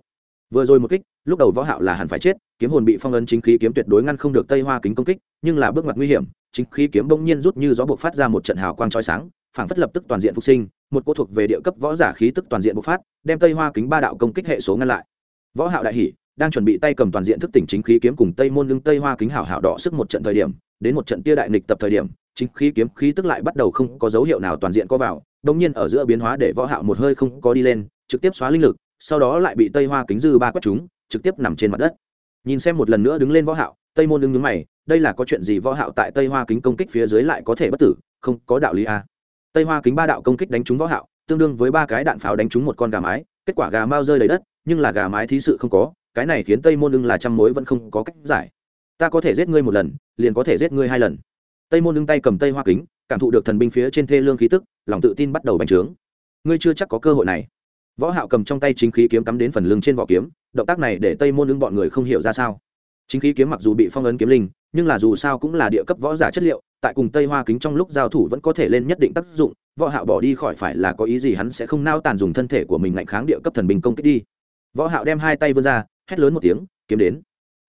Vừa rồi một kích, lúc đầu võ hạo là hẳn phải chết, kiếm hồn bị phong ấn chính khí kiếm tuyệt đối ngăn không được tây hoa kính công kích, nhưng là bước ngoặt nguy hiểm chính khí kiếm bỗng nhiên rút như gió buộc phát ra một trận hào quang chói sáng, phảng phất lập tức toàn diện phục sinh, một cô thuộc về địa cấp võ giả khí tức toàn diện bộc phát, đem tây hoa kính ba đạo công kích hệ số ngăn lại. Võ hạo đại hỉ đang chuẩn bị tay cầm toàn diện thức tỉnh chính khí kiếm cùng tây môn lưng tây hoa kính hảo hảo đỏ sức một trận thời điểm, đến một trận tia đại nghịch tập thời điểm, chính khí kiếm khí tức lại bắt đầu không có dấu hiệu nào toàn diện có vào đồng nhiên ở giữa biến hóa để võ hạo một hơi không có đi lên, trực tiếp xóa linh lực, sau đó lại bị tây hoa kính dư ba quét chúng trực tiếp nằm trên mặt đất. Nhìn xem một lần nữa đứng lên võ hạo, tây môn lưng nhướng mày đây là có chuyện gì võ hạo tại tây hoa kính công kích phía dưới lại có thể bất tử? Không, có đạo lý à. Tây hoa kính ba đạo công kích đánh trúng võ hạo, tương đương với ba cái đạn pháo đánh trúng một con gà mái, kết quả gà mau rơi đầy đất, nhưng là gà mái thí sự không có, cái này khiến tây môn ưng là trăm mối vẫn không có cách giải. Ta có thể giết ngươi một lần, liền có thể giết ngươi hai lần. Tây môn ưng tay cầm tây hoa kính, cảm thụ được thần binh phía trên thê lương khí tức, lòng tự tin bắt đầu bành trướng. Ngươi chưa chắc có cơ hội này. Võ hạo cầm trong tay chính khí kiếm cắm đến phần lưng trên vỏ kiếm, động tác này để tây môn ưng bọn người không hiểu ra sao. Chính khí kiếm mặc dù bị phong ấn kiếm linh nhưng là dù sao cũng là địa cấp võ giả chất liệu, tại cùng tây hoa kính trong lúc giao thủ vẫn có thể lên nhất định tác dụng, võ hạo bỏ đi khỏi phải là có ý gì hắn sẽ không nao tàn dùng thân thể của mình ngạnh kháng địa cấp thần binh công kích đi. Võ hạo đem hai tay vươn ra, hét lớn một tiếng, kiếm đến.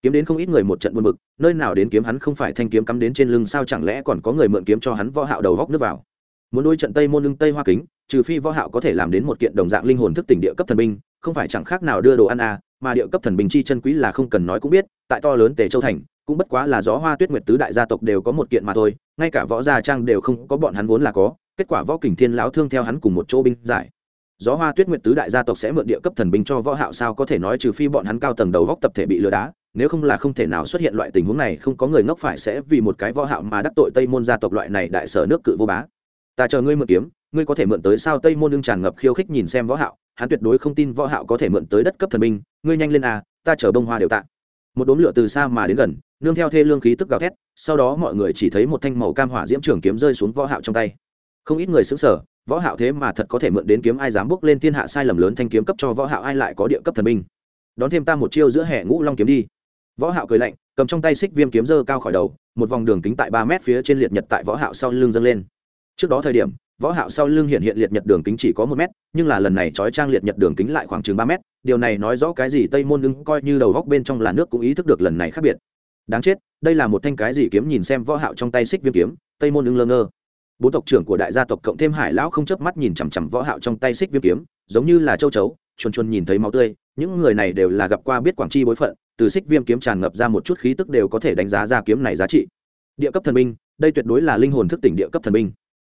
Kiếm đến không ít người một trận buồn bực, nơi nào đến kiếm hắn không phải thanh kiếm cắm đến trên lưng sao chẳng lẽ còn có người mượn kiếm cho hắn võ hạo đầu góc nước vào. Muốn đối trận tây môn lưng tây hoa kính, trừ phi võ hạo có thể làm đến một kiện đồng dạng linh hồn thức tỉnh địa cấp thần binh, không phải chẳng khác nào đưa đồ ăn à mà địa cấp thần binh chi chân quý là không cần nói cũng biết, tại to lớn tề châu thành cũng bất quá là gió hoa tuyết nguyệt tứ đại gia tộc đều có một kiện mà thôi, ngay cả võ gia trang đều không có bọn hắn vốn là có, kết quả võ kình thiên lão thương theo hắn cùng một chỗ binh giải. Gió hoa tuyết nguyệt tứ đại gia tộc sẽ mượn địa cấp thần binh cho võ hạo sao có thể nói trừ phi bọn hắn cao tầng đầu góc tập thể bị lừa đá, nếu không là không thể nào xuất hiện loại tình huống này, không có người ngốc phải sẽ vì một cái võ hạo mà đắc tội tây môn gia tộc loại này đại sở nước cự vô bá. Ta chờ ngươi mượn kiếm, ngươi có thể mượn tới sao? Tây môn đương tràn ngập khiêu khích nhìn xem võ hạo, hắn tuyệt đối không tin võ hạo có thể mượn tới đất cấp thần binh, ngươi nhanh lên à ta chờ bông hoa đều tạ một đốm lửa từ xa mà đến gần, nương theo thê lương khí tức gào thét, sau đó mọi người chỉ thấy một thanh màu cam hỏa diễm trường kiếm rơi xuống võ hạo trong tay. Không ít người sững sờ, võ hạo thế mà thật có thể mượn đến kiếm ai dám bước lên thiên hạ sai lầm lớn thanh kiếm cấp cho võ hạo ai lại có địa cấp thần binh. Đón thêm ta một chiêu giữa hệ ngũ long kiếm đi. Võ hạo cười lạnh, cầm trong tay xích viêm kiếm dơ cao khỏi đầu, một vòng đường kính tại ba mét phía trên liệt nhật tại võ hạo sau lưng dâng lên. Trước đó thời điểm, võ hạo sau lưng hiện hiện liệt nhật đường kính chỉ có một mét, nhưng là lần này chói trang liệt nhật đường kính lại khoảng chừng ba mét điều này nói rõ cái gì tây môn ưng coi như đầu góc bên trong là nước cũng ý thức được lần này khác biệt. Đáng chết, đây là một thanh cái gì kiếm nhìn xem võ hạo trong tay xích viêm kiếm, tây môn ưng lơ ngơ. Bốn tộc trưởng của đại gia tộc cộng thêm hải lão không chớp mắt nhìn chằm chằm võ hạo trong tay xích viêm kiếm, giống như là châu chấu, chuồn chuồn nhìn thấy máu tươi, những người này đều là gặp qua biết quảng chi bối phận, từ xích viêm kiếm tràn ngập ra một chút khí tức đều có thể đánh giá ra kiếm này giá trị. Địa cấp thần binh, đây tuyệt đối là linh hồn thức tỉnh địa cấp thần binh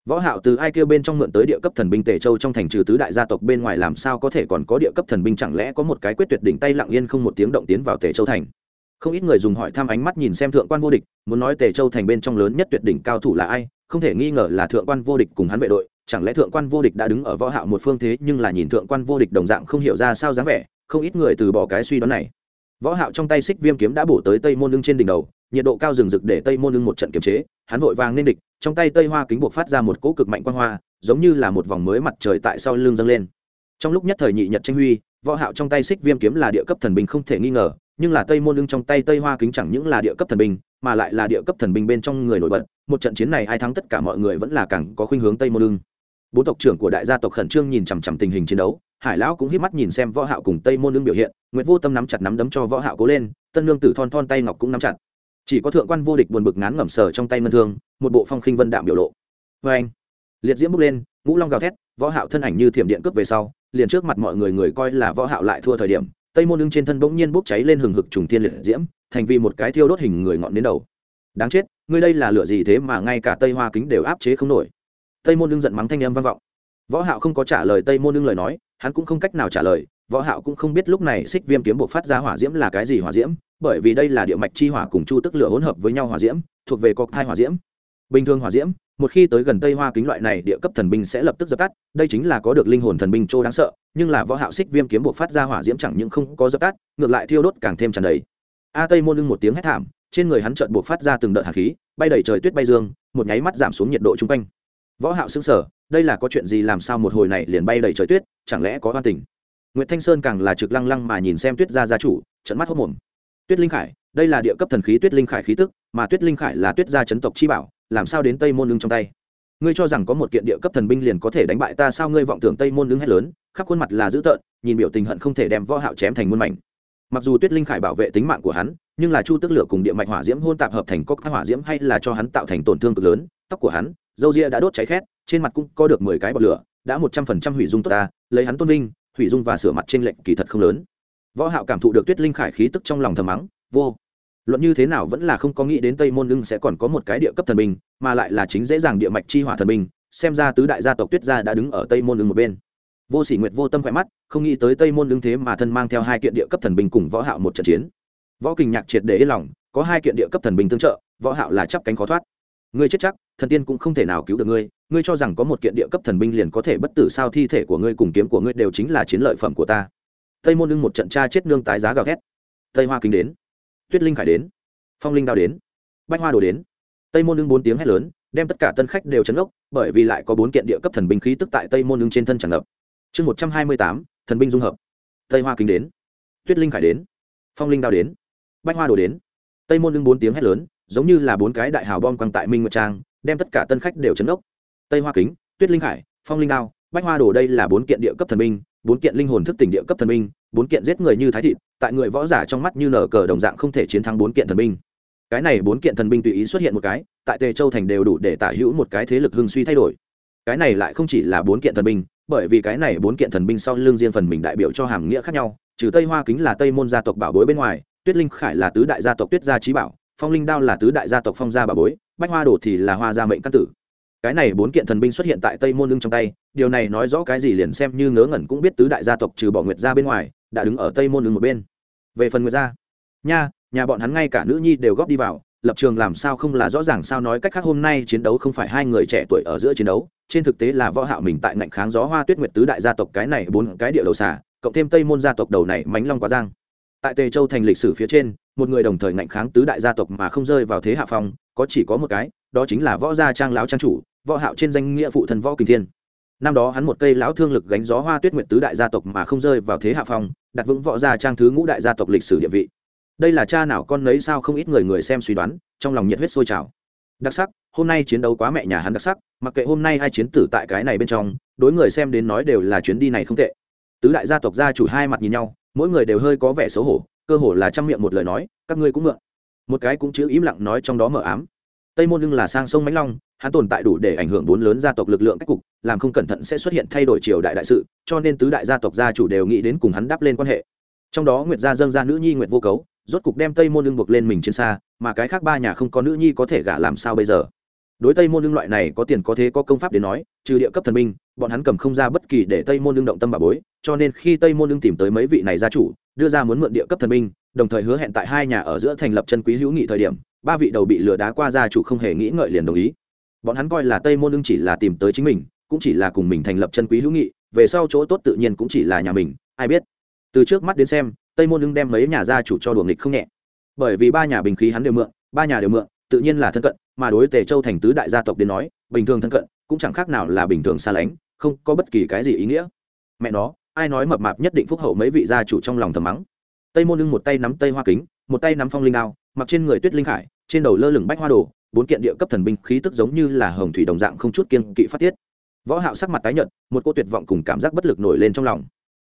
võ hạo từ ai kia bên trong mượn tới địa cấp thần binh tề châu trong thành trừ tứ đại gia tộc bên ngoài làm sao có thể còn có địa cấp thần binh? Chẳng lẽ có một cái quyết tuyệt đỉnh tay lặng yên không một tiếng động tiến vào tề châu thành? Không ít người dùng hỏi thăm ánh mắt nhìn xem thượng quan vô địch, muốn nói tề châu thành bên trong lớn nhất tuyệt đỉnh cao thủ là ai, không thể nghi ngờ là thượng quan vô địch cùng hắn vệ đội. Chẳng lẽ thượng quan vô địch đã đứng ở võ hạo một phương thế nhưng là nhìn thượng quan vô địch đồng dạng không hiểu ra sao dáng vẻ? Không ít người từ bỏ cái suy đoán này. Võ hạo trong tay xích viêm kiếm đã bổ tới tây môn lưng trên đỉnh đầu nhiệt độ cao rừng rực để tây môn lưng một trận kiềm chế, hắn vội vàng nên địch, trong tay tây hoa kính buộc phát ra một cỗ cực mạnh quang hoa, giống như là một vòng mới mặt trời tại sau lưng dâng lên. Trong lúc nhất thời nhị nhật tranh huy, võ hạo trong tay xích viêm kiếm là địa cấp thần binh không thể nghi ngờ, nhưng là tây môn lưng trong tay tây hoa kính chẳng những là địa cấp thần binh, mà lại là địa cấp thần binh bên trong người nổi bật. Một trận chiến này ai thắng tất cả mọi người vẫn là càng có khuynh hướng tây môn lưng. Bốn tộc trưởng của đại gia tộc khẩn trương nhìn chằm chằm tình hình chiến đấu, hải lão cũng híp mắt nhìn xem võ hạo cùng tây môn lưng biểu hiện, nguyệt vô tâm nắm chặt nắm đấm cho võ hạo cố lên, tân lương tử thon thon tay ngọc cũng nắm chặt chỉ có thượng quan vô địch buồn bực ngán ngẩm sờ trong tay ngân thương, một bộ phong khinh vân đạm biểu lộ. Với anh. Liệt diễm bước lên, ngũ long gào thét, võ hạo thân ảnh như thiểm điện cướp về sau, liền trước mặt mọi người người coi là võ hạo lại thua thời điểm, tây môn lưng trên thân bỗng nhiên bốc cháy lên hừng hực trùng thiên liệt diễm, thành vì một cái thiêu đốt hình người ngọn đến đầu. Đáng chết, ngươi đây là lửa gì thế mà ngay cả tây hoa kính đều áp chế không nổi. Tây môn lưng giận mắng thanh âm vang vọng. Võ hạo không có trả lời tây môn lưng lời nói, hắn cũng không cách nào trả lời võ hạo cũng không biết lúc này xích viêm kiếm bộ phát ra hỏa diễm là cái gì hỏa diễm, bởi vì đây là địa mạch chi hỏa cùng chu tức lửa hỗn hợp với nhau hỏa diễm, thuộc về cọc thai hỏa diễm. Bình thường hỏa diễm, một khi tới gần tây hoa kính loại này, địa cấp thần binh sẽ lập tức dập tắt, đây chính là có được linh hồn thần binh trô đáng sợ, nhưng là võ hạo xích viêm kiếm bộ phát ra hỏa diễm chẳng những không có dập tắt, ngược lại thiêu đốt càng thêm tràn đầy. A tây môn lưng một tiếng hét thảm, trên người hắn chợt buộc phát ra từng đợt hàn khí, bay đầy trời tuyết bay dương, một nháy mắt giảm xuống nhiệt độ trung quanh. Võ hạo sững sờ, đây là có chuyện gì làm sao một hồi này liền bay đầy trời tuyết, chẳng lẽ có oan tình? Nguyệt Thanh Sơn càng là trực lăng lăng mà nhìn xem Tuyết gia gia chủ, trận mắt hốt mồm. Tuyết Linh Khải, đây là địa cấp thần khí Tuyết Linh Khải khí tức, mà Tuyết Linh Khải là Tuyết gia chấn tộc chi bảo, làm sao đến Tây Môn Lưng trong tay? Ngươi cho rằng có một kiện địa cấp thần binh liền có thể đánh bại ta sao ngươi vọng tưởng Tây Môn Lưng hét lớn, khắp khuôn mặt là dữ tợn, nhìn biểu tình hận không thể đem Võ Hạo chém thành muôn mảnh. Mặc dù Tuyết Linh Khải bảo vệ tính mạng của hắn, nhưng là chu tức lửa cùng địa mạch hỏa diễm hôn tạp hợp thành cốc hỏa diễm hay là cho hắn tạo thành tổn thương cực lớn, tóc của hắn, râu ria đã đốt cháy khét, trên mặt cũng có được mười cái bọt lửa, đã một trăm phần trăm hủy dung tốt ta, lấy hắn tôn vinh, hủy dung và sửa mặt trên lệnh kỳ thật không lớn. Võ hạo cảm thụ được tuyết linh khải khí tức trong lòng thầm mắng, vô, luận như thế nào vẫn là không có nghĩ đến tây môn lưng sẽ còn có một cái địa cấp thần binh, mà lại là chính dễ dàng địa mạch chi hỏa thần binh, xem ra tứ đại gia tộc tuyết gia đã đứng ở tây môn lưng một bên. Vô sỉ nguyệt vô tâm khỏe mắt, không nghĩ tới tây môn lưng thế mà thân mang theo hai kiện địa cấp thần binh cùng võ hạo một trận chiến. Võ kình nhạc triệt để yên lòng, có hai kiện địa cấp thần binh tương trợ, võ hạo là chắp cánh khó thoát ngươi chết chắc, thần tiên cũng không thể nào cứu được ngươi ngươi cho rằng có một kiện địa cấp thần binh liền có thể bất tử sao thi thể của ngươi cùng kiếm của ngươi đều chính là chiến lợi phẩm của ta. Tây môn lưng một trận cha chết nương tái giá gào ghét tây hoa kính đến. Tuyết linh khải đến. Phong linh đao đến. Bách hoa đồ đến. Tây môn lưng bốn tiếng hét lớn, đem tất cả tân khách đều chấn ốc, bởi vì lại có bốn kiện địa cấp thần binh khí tức tại tây môn lưng trên thân tràn ngập. Chương một trăm hai mươi tám, thần binh dung hợp. Tây hoa kính đến. Tuyết linh khải đến. Phong linh đao đến. Bách hoa đồ đến. Tây môn lưng bốn tiếng hét lớn giống như là bốn cái đại hào bom quăng tại minh nguyệt trang đem tất cả tân khách đều chấn ốc tây hoa kính tuyết linh Hải, phong linh đao bách hoa đồ đây là bốn kiện địa cấp thần minh, bốn kiện linh hồn thức tỉnh địa cấp thần minh, bốn kiện giết người như thái thịt tại người võ giả trong mắt như nở cờ đồng dạng không thể chiến thắng bốn kiện thần minh. cái này bốn kiện thần binh tùy ý xuất hiện một cái tại tề châu thành đều đủ để tả hữu một cái thế lực hưng suy thay đổi cái này lại không chỉ là bốn kiện thần binh bởi vì cái này bốn kiện thần binh sau lưng riêng phần mình đại biểu cho hàm nghĩa khác nhau trừ tây hoa kính là tây môn gia tộc bảo bối bên ngoài tuyết linh khải là tứ đại gia tộc tuyết gia trí bảo phong linh đao là tứ đại gia tộc phong gia bà bối, bách hoa đồ thì là hoa gia mệnh căn tử. Cái này bốn kiện thần binh xuất hiện tại tây môn lưng trong tay, điều này nói rõ cái gì liền xem như ngớ ngẩn cũng biết tứ đại gia tộc trừ bỏ nguyệt gia bên ngoài, đã đứng ở tây môn lưng một bên. Về phần nguyệt gia, nha, nhà bọn hắn ngay cả nữ nhi đều góp đi vào, lập trường làm sao không là rõ ràng sao nói cách khác hôm nay chiến đấu không phải hai người trẻ tuổi ở giữa chiến đấu, trên thực tế là võ hạo mình tại ngạnh kháng gió hoa tuyết nguyệt tứ đại gia tộc cái này bốn cái địa đầu xả cộng thêm tây môn gia tộc đầu này mánh long quá giang. Tại tề châu thành lịch sử phía trên một người đồng thời ngạnh kháng tứ đại gia tộc mà không rơi vào thế hạ phong, có chỉ có một cái, đó chính là võ gia trang lão trang chủ, võ hạo trên danh nghĩa phụ thần võ kình thiên. Năm đó hắn một cây lão thương lực gánh gió hoa tuyết nguyệt tứ đại gia tộc mà không rơi vào thế hạ phong, đặt vững võ gia trang thứ ngũ đại gia tộc lịch sử địa vị. Đây là cha nào con nấy sao không ít người người xem suy đoán, trong lòng nhiệt huyết sôi trào. Đặc sắc, hôm nay chiến đấu quá mẹ nhà hắn đặc sắc, mặc kệ hôm nay hai chiến tử tại cái này bên trong, đối người xem đến nói đều là chuyến đi này không tệ. Tứ đại gia tộc gia chủ hai mặt nhìn nhau, mỗi người đều hơi có vẻ xấu hổ cơ hồ là trăm miệng một lời nói, các ngươi cũng mượn. Một cái cũng chữ im lặng nói trong đó mở ám. Tây môn lưng là sang sông mãnh long, hắn tồn tại đủ để ảnh hưởng bốn lớn gia tộc lực lượng cách cục, làm không cẩn thận sẽ xuất hiện thay đổi triều đại đại sự, cho nên tứ đại gia tộc gia chủ đều nghĩ đến cùng hắn đáp lên quan hệ. Trong đó nguyệt gia dâng ra nữ nhi nguyệt vô cấu, rốt cục đem tây môn lưng buộc lên mình trên xa, mà cái khác ba nhà không có nữ nhi có thể gả làm sao bây giờ? Đối tây môn lưng loại này có tiền có thế có công pháp để nói, trừ địa cấp thần minh bọn hắn cầm không ra bất kỳ để tây môn lưng động tâm bà bối, cho nên khi tây môn lưng tìm tới mấy vị này gia chủ đưa ra muốn mượn địa cấp thần minh đồng thời hứa hẹn tại hai nhà ở giữa thành lập chân quý hữu nghị thời điểm, ba vị đầu bị lừa đá qua gia chủ không hề nghĩ ngợi liền đồng ý. Bọn hắn coi là tây môn ưng chỉ là tìm tới chính mình, cũng chỉ là cùng mình thành lập chân quý hữu nghị, về sau chỗ tốt tự nhiên cũng chỉ là nhà mình, ai biết. Từ trước mắt đến xem, tây môn ưng đem mấy nhà gia chủ cho đùa nghịch không nhẹ. Bởi vì ba nhà bình khí hắn đều mượn, ba nhà đều mượn, tự nhiên là thân cận, mà đối tề châu thành tứ đại gia tộc đến nói, bình thường thân cận, cũng chẳng khác nào là bình thường xa lánh, không có bất kỳ cái gì ý nghĩa. Mẹ nó ai nói mập mạp nhất định phúc hậu mấy vị gia chủ trong lòng thầm mắng. Tây môn lưng một tay nắm tây hoa kính, một tay nắm phong linh đao, mặc trên người tuyết linh khải, trên đầu lơ lửng bách hoa đồ, bốn kiện địa cấp thần binh khí tức giống như là hồng thủy đồng dạng không chút kiên kỵ phát tiết. Võ hạo sắc mặt tái nhợt, một cô tuyệt vọng cùng cảm giác bất lực nổi lên trong lòng.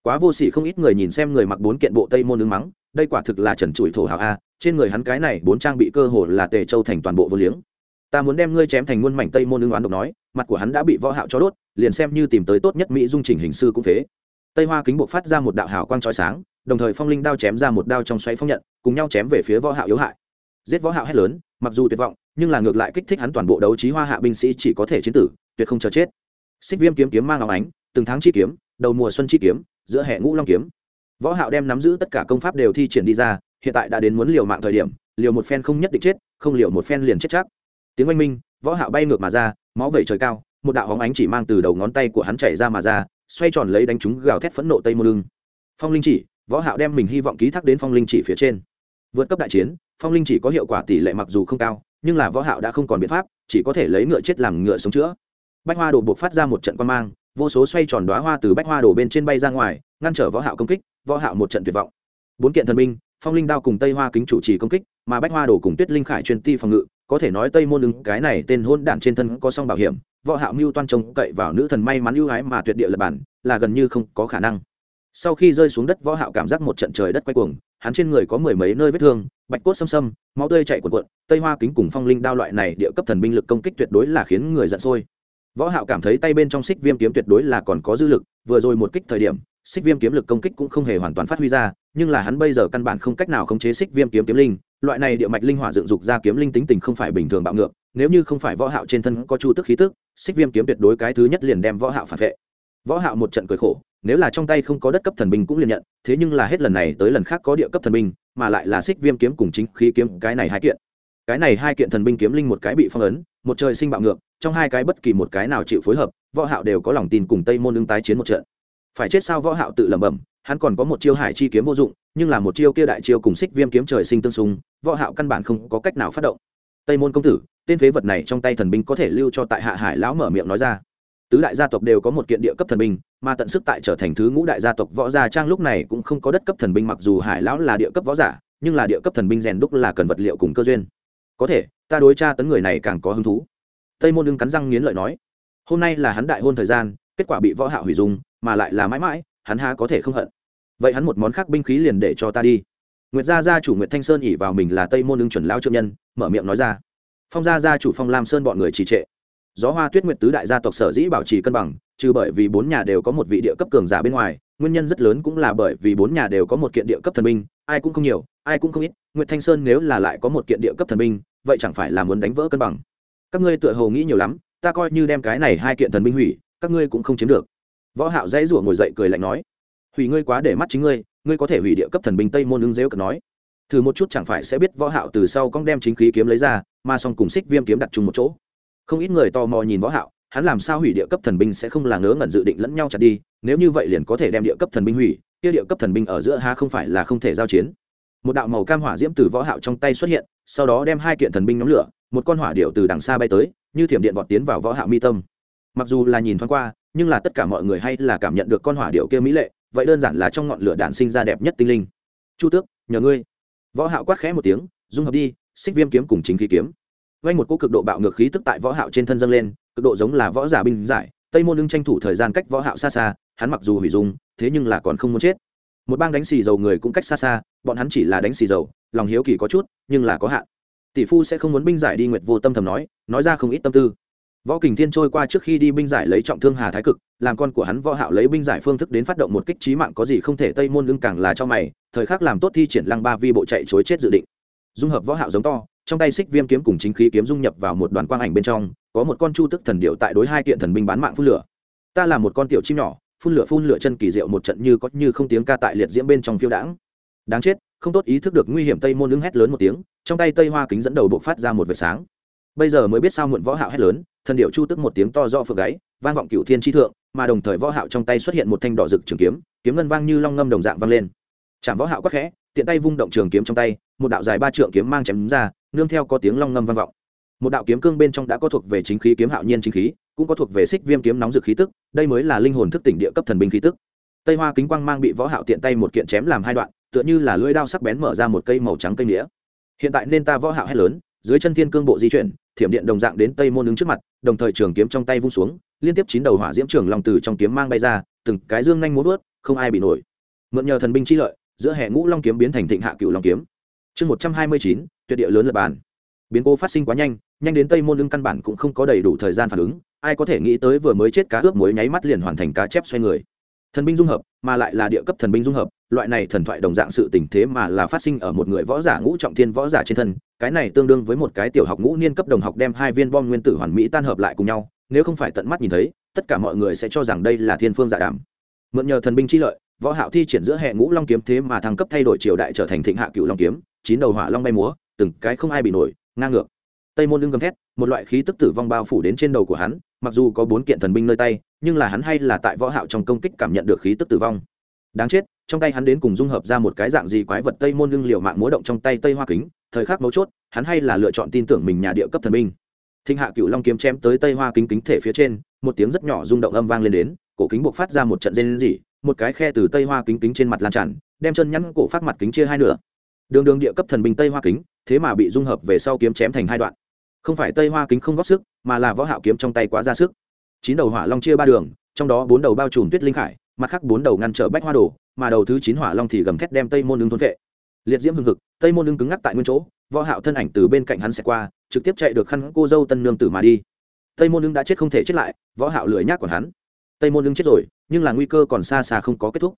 Quá vô sỉ không ít người nhìn xem người mặc bốn kiện bộ tây môn ứng mắng, đây quả thực là trần trụi thổ hào a, trên người hắn cái này bốn trang bị cơ hồ là tề châu thành toàn bộ vô liếng. Ta muốn đem ngươi chém thành muôn mảnh tây môn ứng oán độc nói, mặt của hắn đã bị võ hạo cho đốt, liền xem như tìm tới tốt nhất mỹ dung trình hình sư cũng phế tây hoa kính bộ phát ra một đạo hào quang chói sáng, đồng thời phong linh đao chém ra một đao trong xoáy phong nhận, cùng nhau chém về phía võ hạo yếu hại. Giết võ hạo hét lớn, mặc dù tuyệt vọng, nhưng là ngược lại kích thích hắn toàn bộ đấu trí hoa hạ binh sĩ chỉ có thể chiến tử, tuyệt không chờ chết. Xích viêm kiếm kiếm mang áo ánh, từng tháng chi kiếm, đầu mùa xuân chi kiếm, giữa hệ ngũ long kiếm. Võ hạo đem nắm giữ tất cả công pháp đều thi triển đi ra, hiện tại đã đến muốn liều mạng thời điểm, liều một phen không nhất định chết, không liều một phen liền chết chắc. Tiếng oanh minh, võ hạo bay ngược mà ra, máu vẩy trời cao, một đạo hóng ánh chỉ mang từ đầu ngón tay của hắn chảy ra mà ra xoay tròn lấy đánh chúng gào thét phẫn nộ tây môn lưng phong linh chỉ, võ hạo đem mình hy vọng ký thác đến phong linh chỉ phía trên. Vượt cấp đại chiến, phong linh chỉ có hiệu quả tỷ lệ mặc dù không cao, nhưng là võ hạo đã không còn biện pháp, chỉ có thể lấy ngựa chết làm ngựa sống chữa. Bách hoa đồ buộc phát ra một trận quan mang, vô số xoay tròn đóa hoa từ bách hoa đồ bên trên bay ra ngoài, ngăn trở võ hạo công kích, võ hạo một trận tuyệt vọng. Bốn kiện thần binh, phong linh đao cùng tây hoa kính chủ trì công kích, mà bách hoa đồ cùng tuyết linh khải truyền ti phòng ngự, có thể nói tây môn ứng cái này tên hôn đản trên thân có song bảo hiểm võ hạo mưu toan trông cậy vào nữ thần may mắn ưu ái mà tuyệt địa lập bản, là gần như không có khả năng. Sau khi rơi xuống đất, võ hạo cảm giác một trận trời đất quay cuồng, hắn trên người có mười mấy nơi vết thương, bạch cốt xâm xâm, máu tươi chảy cuộn cuộn, tây hoa kính cùng phong linh đao loại này địa cấp thần binh lực công kích tuyệt đối là khiến người giận sôi. Võ hạo cảm thấy tay bên trong xích viêm kiếm tuyệt đối là còn có dư lực, vừa rồi một kích thời điểm, xích viêm kiếm lực công kích cũng không hề hoàn toàn phát huy ra, nhưng là hắn bây giờ căn bản không cách nào khống chế xích viêm kiếm kiếm linh loại này địa mạch linh hỏa dựng dục ra kiếm linh tính tình không phải bình thường bạo ngược, nếu như không phải võ hạo trên thân có chu tức khí tức, xích viêm kiếm tuyệt đối cái thứ nhất liền đem võ hạo phản vệ. Võ hạo một trận cười khổ, nếu là trong tay không có đất cấp thần binh cũng liền nhận, thế nhưng là hết lần này tới lần khác có địa cấp thần binh, mà lại là xích viêm kiếm cùng chính khí kiếm, cái này hai kiện. Cái này hai kiện thần binh kiếm linh một cái bị phong ấn, một trời sinh bạo ngược, trong hai cái bất kỳ một cái nào chịu phối hợp, võ hạo đều có lòng tin cùng tây môn đương tái chiến một trận. Phải chết sao võ hạo tự lẩm bẩm hắn còn có một chiêu hải chi kiếm vô dụng, nhưng là một chiêu kia đại chiêu cùng xích viêm kiếm trời sinh tương xung, võ hạo căn bản không có cách nào phát động. Tây môn công tử, tên phế vật này trong tay thần binh có thể lưu cho tại hạ hải lão mở miệng nói ra. Tứ đại gia tộc đều có một kiện địa cấp thần binh, mà tận sức tại trở thành thứ ngũ đại gia tộc võ gia trang lúc này cũng không có đất cấp thần binh mặc dù hải lão là địa cấp võ giả, nhưng là địa cấp thần binh rèn đúc là cần vật liệu cùng cơ duyên. Có thể, ta đối tra tấn người này càng có hứng thú. Tây môn đương cắn răng nghiến lợi nói, hôm nay là hắn đại hôn thời gian, kết quả bị võ hạo hủy dung, mà lại là mãi mãi hắn há có thể không hận. Vậy hắn một món khác binh khí liền để cho ta đi. Nguyệt gia gia chủ nguyệt thanh sơn ỉ vào mình là tây môn đương chuẩn lao trượng nhân, mở miệng nói ra. Phong gia gia chủ phong lam sơn bọn người trì trệ. Gió hoa tuyết nguyệt tứ đại gia tộc sở dĩ bảo trì cân bằng, trừ bởi vì bốn nhà đều có một vị địa cấp cường giả bên ngoài, nguyên nhân rất lớn cũng là bởi vì bốn nhà đều có một kiện địa cấp thần binh, ai cũng không nhiều, ai cũng không ít, nguyệt thanh sơn nếu là lại có một kiện địa cấp thần binh, vậy chẳng phải là muốn đánh vỡ cân bằng. Các ngươi tựa hồ nghĩ nhiều lắm, ta coi như đem cái này hai kiện thần binh hủy, các ngươi cũng không chiếm được võ hạo dãy rủa ngồi dậy cười lạnh nói, hủy ngươi quá để mắt chính ngươi ngươi có thể hủy địa cấp thần binh tây môn ứng dễu cật nói. Thử một chút chẳng phải sẽ biết võ hạo từ sau con đem chính khí kiếm lấy ra, mà song cùng xích viêm kiếm đặt chung một chỗ. Không ít người tò mò nhìn võ hạo, hắn làm sao hủy địa cấp thần binh sẽ không là ngớ ngẩn dự định lẫn nhau chặt đi, nếu như vậy liền có thể đem địa cấp thần binh hủy, kia địa cấp thần binh ở giữa ha không phải là không thể giao chiến. Một đạo màu cam hỏa diễm từ võ hạo trong tay xuất hiện, sau đó đem hai kiện thần binh nhóm lửa, một con hỏa điểu từ đằng xa bay tới, như thiểm điện vọt tiến vào võ hạo mi tâm. Mặc dù là nhìn thoáng qua nhưng là tất cả mọi người hay là cảm nhận được con hỏa điệu kia mỹ lệ, vậy đơn giản là trong ngọn lửa đạn sinh ra đẹp nhất tinh linh. Chu tước, nhờ ngươi. Võ hạo quát khẽ một tiếng, dung hợp đi, xích viêm kiếm cùng chính khí kiếm. Vang một cú cực độ bạo ngược khí tức tại võ hạo trên thân dâng lên, cực độ giống là võ giả binh giải, tây môn lưng tranh thủ thời gian cách võ hạo xa xa, hắn mặc dù hủy dung, thế nhưng là còn không muốn chết. Một bang đánh xì dầu người cũng cách xa xa, bọn hắn chỉ là đánh xì dầu, lòng hiếu kỳ có chút, nhưng là có hạn. Tỷ phu sẽ không muốn binh giải đi nguyệt vô tâm thầm nói nói ra không ít tâm tư võ kình thiên trôi qua trước khi đi binh giải lấy trọng thương hà thái cực, làm con của hắn võ hạo lấy binh giải phương thức đến phát động một kích trí mạng có gì không thể tây môn lưng càng là cho mày, thời khắc làm tốt thi triển lăng ba vi bộ chạy chối chết dự định. Dung hợp võ hạo giống to, trong tay xích viêm kiếm cùng chính khí kiếm dung nhập vào một đoàn quang ảnh bên trong, có một con chu tức thần điệu tại đối hai kiện thần binh bán mạng phun lửa. Ta là một con tiểu chim nhỏ, phun lửa phun lửa chân kỳ diệu một trận như có như không tiếng ca tại liệt diễm bên trong phiêu đãng. Đáng chết, không tốt ý thức được nguy hiểm tây môn lưng hét lớn một tiếng, trong tay tây hoa kính dẫn đầu bộ phát ra một vệt sáng. Bây giờ mới biết sao muộn võ hạo hét lớn thần điệu chu tức một tiếng to do phượng gáy, vang vọng cựu thiên chi thượng, mà đồng thời võ hạo trong tay xuất hiện một thanh đỏ rực trường kiếm kiếm ngân vang như long ngâm đồng dạng vang lên. Chạm võ hạo quắc khẽ, tiện tay vung động trường kiếm trong tay, một đạo dài ba trượng kiếm mang chém ra, nương theo có tiếng long ngâm vang vọng. Một đạo kiếm cương bên trong đã có thuộc về chính khí kiếm hạo nhiên chính khí, cũng có thuộc về xích viêm kiếm nóng rực khí tức, đây mới là linh hồn thức tỉnh địa cấp thần binh khí tức. Tây hoa kính quang mang bị võ hạo tiện tay một kiện chém làm hai đoạn, tựa như là lưỡi đao sắc bén mở ra một cây màu trắng cây nghĩa. Hiện tại nên ta võ hạo hét lớn dưới chân thiên cương bộ di chuyển, thiểm điện đồng dạng đến tây môn đứng trước mặt, đồng thời trường kiếm trong tay vung xuống, liên tiếp chín đầu hỏa diễm trường long từ trong kiếm mang bay ra, từng cái dương nhanh muốn vớt không ai bị nổi. Mượn nhờ thần binh chi lợi, giữa hệ ngũ long kiếm biến thành thịnh hạ cựu long kiếm. Chương một trăm hai mươi chín, tuyệt địa lớn lập bàn biến cố phát sinh quá nhanh nhanh đến tây môn lưng căn bản cũng không có đầy đủ thời gian phản ứng, ai có thể nghĩ tới vừa mới chết cá ướp muối nháy mắt liền hoàn thành cá chép xoay người. Thần binh dung hợp mà lại là địa cấp thần binh dung hợp, loại này thần thoại đồng dạng sự tình thế mà là phát sinh ở một người võ giả ngũ trọng thiên võ giả trên thân, cái này tương đương với một cái tiểu học ngũ niên cấp đồng học đem hai viên bom nguyên tử hoàn mỹ tan hợp lại cùng nhau, nếu không phải tận mắt nhìn thấy, tất cả mọi người sẽ cho rằng đây là thiên phương giả đảm mượn nhờ thần binh chi lợi, võ hạo thi triển giữa hệ ngũ long kiếm thế mà thăng cấp thay đổi triều đại trở thành thịnh hạ cựu long kiếm, chín đầu hỏa long bay múa, từng cái không ai bị nổi, ngang ngược tây môn đương gầm thét, một loại khí tức tử vong bao phủ đến trên đầu của hắn, mặc dù có bốn kiện thần binh nơi tay, nhưng là hắn hay là tại võ hạo trong công kích cảm nhận được khí tức tử vong. Đáng chết, trong tay hắn đến cùng dung hợp ra một cái dạng gì quái vật tây môn đương liều mạng múa động trong tay tây hoa kính, thời khắc mấu chốt, hắn hay là lựa chọn tin tưởng mình nhà địa cấp thần binh. Thinh hạ cựu long kiếm chém tới tây hoa kính kính thể phía trên, một tiếng rất nhỏ rung động âm vang lên đến, cổ kính buộc phát ra một trận rên rỉ, một cái khe từ tây hoa kính kính trên mặt lan tràn, đem chân nhăn cổ phát mặt kính chia hai nửa. Đường đường địa cấp thần binh tây hoa kính, thế mà bị dung hợp về sau kiếm chém thành hai đoạn không phải tây hoa kính không góp sức, mà là võ hạo kiếm trong tay quá ra sức. Chín đầu hỏa long chia ba đường, trong đó bốn đầu bao trùm tuyết linh khải, mặt khác bốn đầu ngăn trở bách hoa đồ, mà đầu thứ chín hỏa long thì gầm thét đem tây môn ứng thuẫn vệ. Liệt diễm hưng hực, tây môn ứng cứng ngắc tại nguyên chỗ, võ hạo thân ảnh từ bên cạnh hắn sẽ qua, trực tiếp chạy được khăn cô dâu tân nương tử mà đi. Tây môn ứng đã chết không thể chết lại, võ hạo lười nhác còn hắn. Tây môn ứng chết rồi, nhưng là nguy cơ còn xa xa không có kết thúc.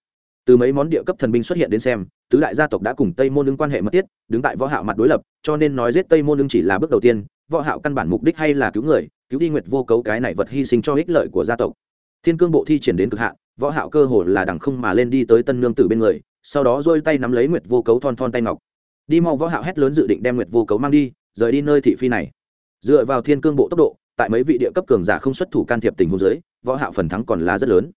Từ mấy món địa cấp thần binh xuất hiện đến xem, tứ đại gia tộc đã cùng tây môn ứng quan hệ mật thiết, đứng tại võ hạo mặt đối lập, cho nên nói giết tây môn ứng chỉ là bước đầu tiên võ hạo căn bản mục đích hay là cứu người, cứu đi nguyệt vô cấu cái này vật hy sinh cho ích lợi của gia tộc. Thiên cương bộ thi triển đến cực hạn, võ hạo cơ hồ là đằng không mà lên đi tới tân nương tử bên người, sau đó duỗi tay nắm lấy nguyệt vô cấu thon thon tay ngọc. Đi mau võ hạo hét lớn dự định đem nguyệt vô cấu mang đi, rời đi nơi thị phi này. Dựa vào thiên cương bộ tốc độ, tại mấy vị địa cấp cường giả không xuất thủ can thiệp tình huống dưới, võ hạo phần thắng còn là rất lớn.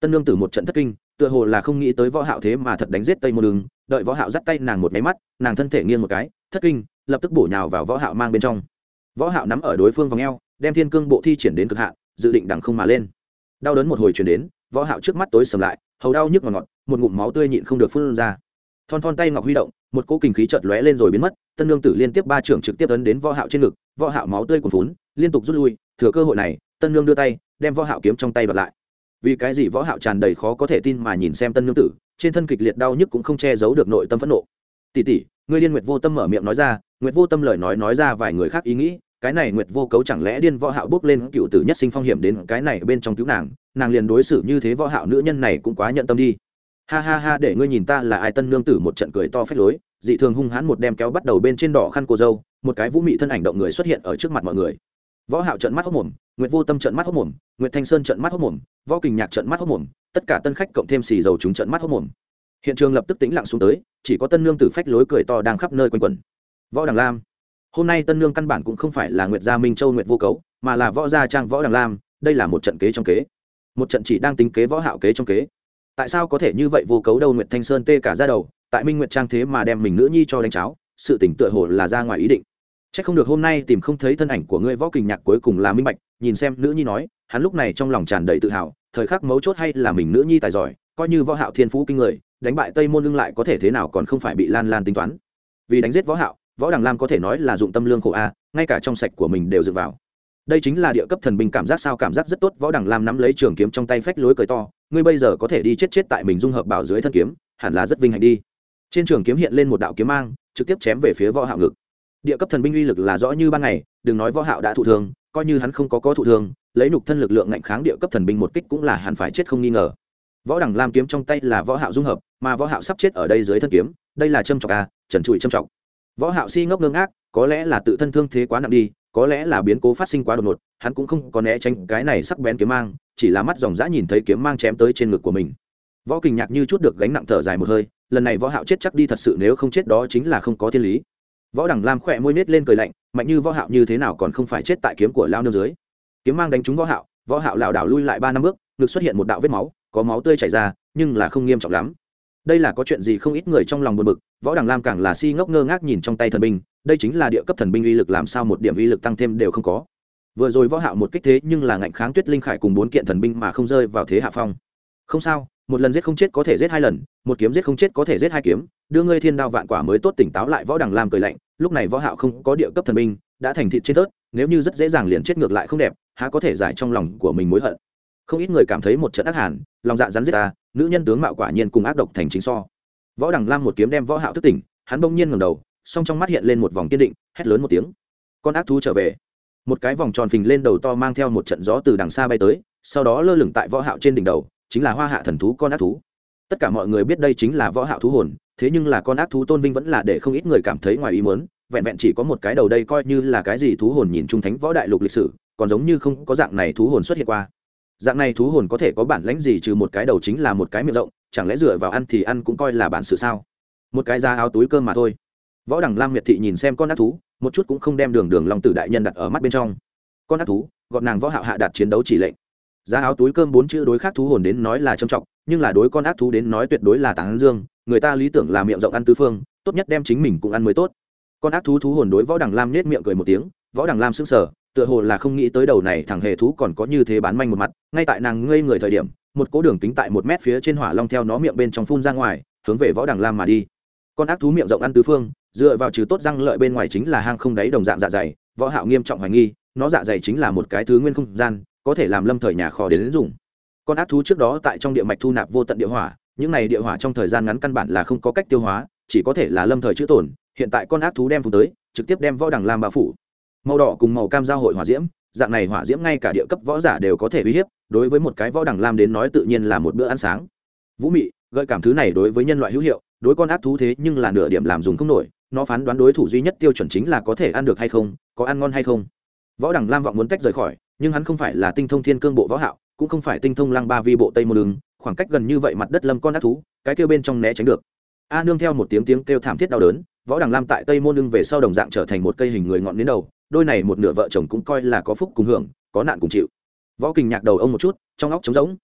Tân nương tử một trận thất kinh, tựa hồ là không nghĩ tới võ hạo thế mà thật đánh giết tây môn đường, đợi võ hạo dắt tay nàng một máy mắt, nàng thân thể nghiêng một cái, thất kinh, lập tức bổ nhào vào võ hạo mang bên trong võ hạo nắm ở đối phương vòng eo, đem thiên cương bộ thi triển đến cực hạn, dự định đằng không mà lên. Đau đớn một hồi truyền đến, võ hạo trước mắt tối sầm lại, hầu đau nhức ngọt ngọt, một ngụm máu tươi nhịn không được phun ra. Thon thon tay ngọc huy động, một cỗ kinh khí chợt lóe lên rồi biến mất, tân nương tử liên tiếp ba trưởng trực tiếp ấn đến võ hạo trên ngực, võ hạo máu tươi cuồn phún liên tục rút lui, thừa cơ hội này, tân nương đưa tay, đem võ hạo kiếm trong tay bật lại. Vì cái gì võ hạo tràn đầy khó có thể tin mà nhìn xem tân nương tử, trên thân kịch liệt đau nhức cũng không che giấu được nội tâm phẫn nộ. Tỷ tỷ, ngươi liên nguyệt vô tâm mở miệng nói ra, nguyệt vô tâm lời nói nói ra vài người khác ý nghĩ cái này nguyệt vô cấu chẳng lẽ điên võ hạo bước lên cựu tử nhất sinh phong hiểm đến cái này bên trong cứu nàng nàng liền đối xử như thế võ hạo nữ nhân này cũng quá nhận tâm đi. Ha ha ha, để ngươi nhìn ta là ai, tân nương tử một trận cười to phết lối, dị thường hung hãn một đem kéo bắt đầu bên trên đỏ khăn cô dâu, một cái vũ mị thân ảnh động người xuất hiện ở trước mặt mọi người. Võ hạo trận mắt hốc mồm, nguyệt vô tâm trận mắt hốc mồm, nguyệt thanh sơn trận mắt hốc mồm, võ kình nhạc trận mắt hốc mồm, tất cả tân khách cộng thêm xì dầu chúng trận mắt hốc mồm. Hiện trường lập tức tĩnh lặng xuống tới, chỉ có tân nương tử phách lối cười to đang khắp nơi quanh quẩn. Võ đằng lam hôm nay tân nương căn bản cũng không phải là nguyệt gia minh châu nguyệt vô cấu, mà là võ gia trang võ đằng lam, đây là một trận kế trong kế. Một trận chỉ đang tính kế võ hạo kế trong kế. Tại sao có thể như vậy vô cấu đâu nguyệt thanh sơn tê cả ra đầu, tại minh nguyệt trang thế mà đem mình nữ nhi cho đánh cháo, sự tỉnh tựa hồ là ra ngoài ý định. Chắc không được hôm nay tìm không thấy thân ảnh của ngươi võ kình nhạc cuối cùng là minh bạch, nhìn xem nữ nhi nói, hắn lúc này trong lòng tràn đầy tự hào, thời khắc mấu chốt hay là mình nữ nhi tài giỏi, coi như võ hạo thiên phú kinh người, đánh bại tây môn lưng lại có thể thế nào còn không phải bị lan lan tính toán. Vì đánh giết võ hạo võ đằng lam có thể nói là dụng tâm lương khổ a, ngay cả trong sạch của mình đều dựa vào. Đây chính là địa cấp thần binh cảm giác sao cảm giác rất tốt, võ đằng lam nắm lấy trường kiếm trong tay phách lối cười to, ngươi bây giờ có thể đi chết chết tại mình dung hợp bảo dưới thân kiếm, hẳn là rất vinh hạnh đi. Trên trường kiếm hiện lên một đạo kiếm mang, trực tiếp chém về phía võ hạo ngực. Địa cấp thần binh uy lực là rõ như ban ngày, đừng nói võ hạo đã thụ thương, coi như hắn không có có thụ thương, lấy nục thân lực lượng ngạnh kháng địa cấp thần binh một kích cũng là hắn phải chết không nghi ngờ. Võ Đằng lam kiếm trong tay là võ hạo dung hợp, mà võ hạo sắp chết ở đây dưới thân kiếm, đây là châm trọng a, trần trụi châm trọng võ hạo si ngốc ngơ ngác, có lẽ là tự thân thương thế quá nặng đi, có lẽ là biến cố phát sinh quá đột ngột, hắn cũng không có né tránh cái này sắc bén kiếm mang, chỉ là mắt dòng dã nhìn thấy kiếm mang chém tới trên ngực của mình. Võ kình nhạc như chút được gánh nặng thở dài một hơi, lần này võ hạo chết chắc đi thật sự nếu không chết đó chính là không có thiên lý. Võ đẳng lam khỏe môi nết lên cười lạnh, mạnh như võ hạo như thế nào còn không phải chết tại kiếm của lao nương dưới. Kiếm mang đánh trúng võ hạo võ hạo lảo đảo lui lại ba năm bước, ngực xuất hiện một đạo vết máu, có máu tươi chảy ra, nhưng là không nghiêm trọng lắm đây là có chuyện gì không ít người trong lòng buồn bực, võ đằng lam càng là si ngốc ngơ ngác nhìn trong tay thần binh, đây chính là địa cấp thần binh uy lực làm sao một điểm uy lực tăng thêm đều không có. Vừa rồi võ hạo một kích thế nhưng là ngạnh kháng tuyết linh khải cùng bốn kiện thần binh mà không rơi vào thế hạ phong. Không sao, một lần giết không chết có thể giết hai lần, một kiếm giết không chết có thể giết hai kiếm, đưa ngươi thiên đao vạn quả mới tốt tỉnh táo lại võ đằng lam cười lạnh, lúc này võ hạo không có địa cấp thần binh, đã thành thịt trên tớt nếu như rất dễ dàng liền chết ngược lại không đẹp, há có thể giải trong lòng của mình mối hận không ít người cảm thấy một trận ác hàn, lòng dạ rắn giết ta, nữ nhân tướng mạo quả nhiên cùng ác độc thành chính so. Võ đằng lam một kiếm đem võ hạo thức tỉnh, hắn bỗng nhiên ngẩng đầu, song trong mắt hiện lên một vòng kiên định, hét lớn một tiếng. Con ác thú trở về. Một cái vòng tròn phình lên đầu to mang theo một trận gió từ đằng xa bay tới, sau đó lơ lửng tại võ hạo trên đỉnh đầu, chính là hoa hạ thần thú con ác thú. Tất cả mọi người biết đây chính là võ hạo thú hồn, thế nhưng là con ác thú tôn vinh vẫn là để không ít người cảm thấy ngoài ý muốn, vẹn vẹn chỉ có một cái đầu đây coi như là cái gì thú hồn nhìn trung thánh võ đại lục lịch sử, còn giống như không có dạng này thú hồn xuất hiện qua dạng này thú hồn có thể có bản lãnh gì trừ một cái đầu chính là một cái miệng rộng, chẳng lẽ dựa vào ăn thì ăn cũng coi là bản sự sao? Một cái da áo túi cơm mà thôi. Võ đẳng lam miệt thị nhìn xem con ác thú, một chút cũng không đem đường đường long tử đại nhân đặt ở mắt bên trong. Con ác thú gọn nàng võ hạo hạ đạt chiến đấu chỉ lệnh. Giá áo túi cơm bốn chữ đối khác thú hồn đến nói là trầm trọng, nhưng là đối con ác thú đến nói tuyệt đối là tán dương, người ta lý tưởng là miệng rộng ăn tứ phương, tốt nhất đem chính mình cũng ăn mới tốt. Con ác thú thú hồn đối võ đằng lam nết miệng cười một tiếng, võ đằng lam sững sờ tựa hồ là không nghĩ tới đầu này thằng hề thú còn có như thế bán manh một mặt ngay tại nàng ngây người thời điểm một cỗ đường tính tại một mét phía trên hỏa long theo nó miệng bên trong phun ra ngoài hướng về võ đằng lam mà đi. Con ác thú miệng rộng ăn tứ phương dựa vào trừ tốt răng lợi bên ngoài chính là hang không đáy đồng dạng dạ dày võ hạo nghiêm trọng hoài nghi nó dạ dày chính là một cái thứ nguyên không gian có thể làm lâm thời nhà kho đến, đến dùng. Con ác thú trước đó tại trong địa mạch thu nạp vô tận địa hỏa những này địa hỏa trong thời gian ngắn căn bản là không có cách tiêu hóa chỉ có thể là lâm thời chữa tổn hiện tại con ác thú đem phù tới trực tiếp đem võ đằng lam bao phủ màu đỏ cùng màu cam giao hội hỏa diễm, dạng này hỏa diễm ngay cả địa cấp võ giả đều có thể uy hiếp, đối với một cái võ đẳng lam đến nói tự nhiên là một bữa ăn sáng. Vũ mị, gợi cảm thứ này đối với nhân loại hữu hiệu, đối con ác thú thế nhưng là nửa điểm làm dùng không nổi, nó phán đoán đối thủ duy nhất tiêu chuẩn chính là có thể ăn được hay không, có ăn ngon hay không. Võ đẳng lam vọng muốn tách rời khỏi, nhưng hắn không phải là tinh thông thiên cương bộ võ hạo, cũng không phải tinh thông lăng ba vi bộ tây môn đường khoảng cách gần như vậy mặt đất lâm con ác thú, cái kêu bên trong né tránh được. A nương theo một tiếng tiếng kêu thảm thiết đau đớn, võ đằng lam tại tây môn ưng về sau đồng dạng trở thành một cây hình người ngọn đến đầu đôi này một nửa vợ chồng cũng coi là có phúc cùng hưởng, có nạn cùng chịu. Võ kình nhạc đầu ông một chút, trong óc trống rỗng.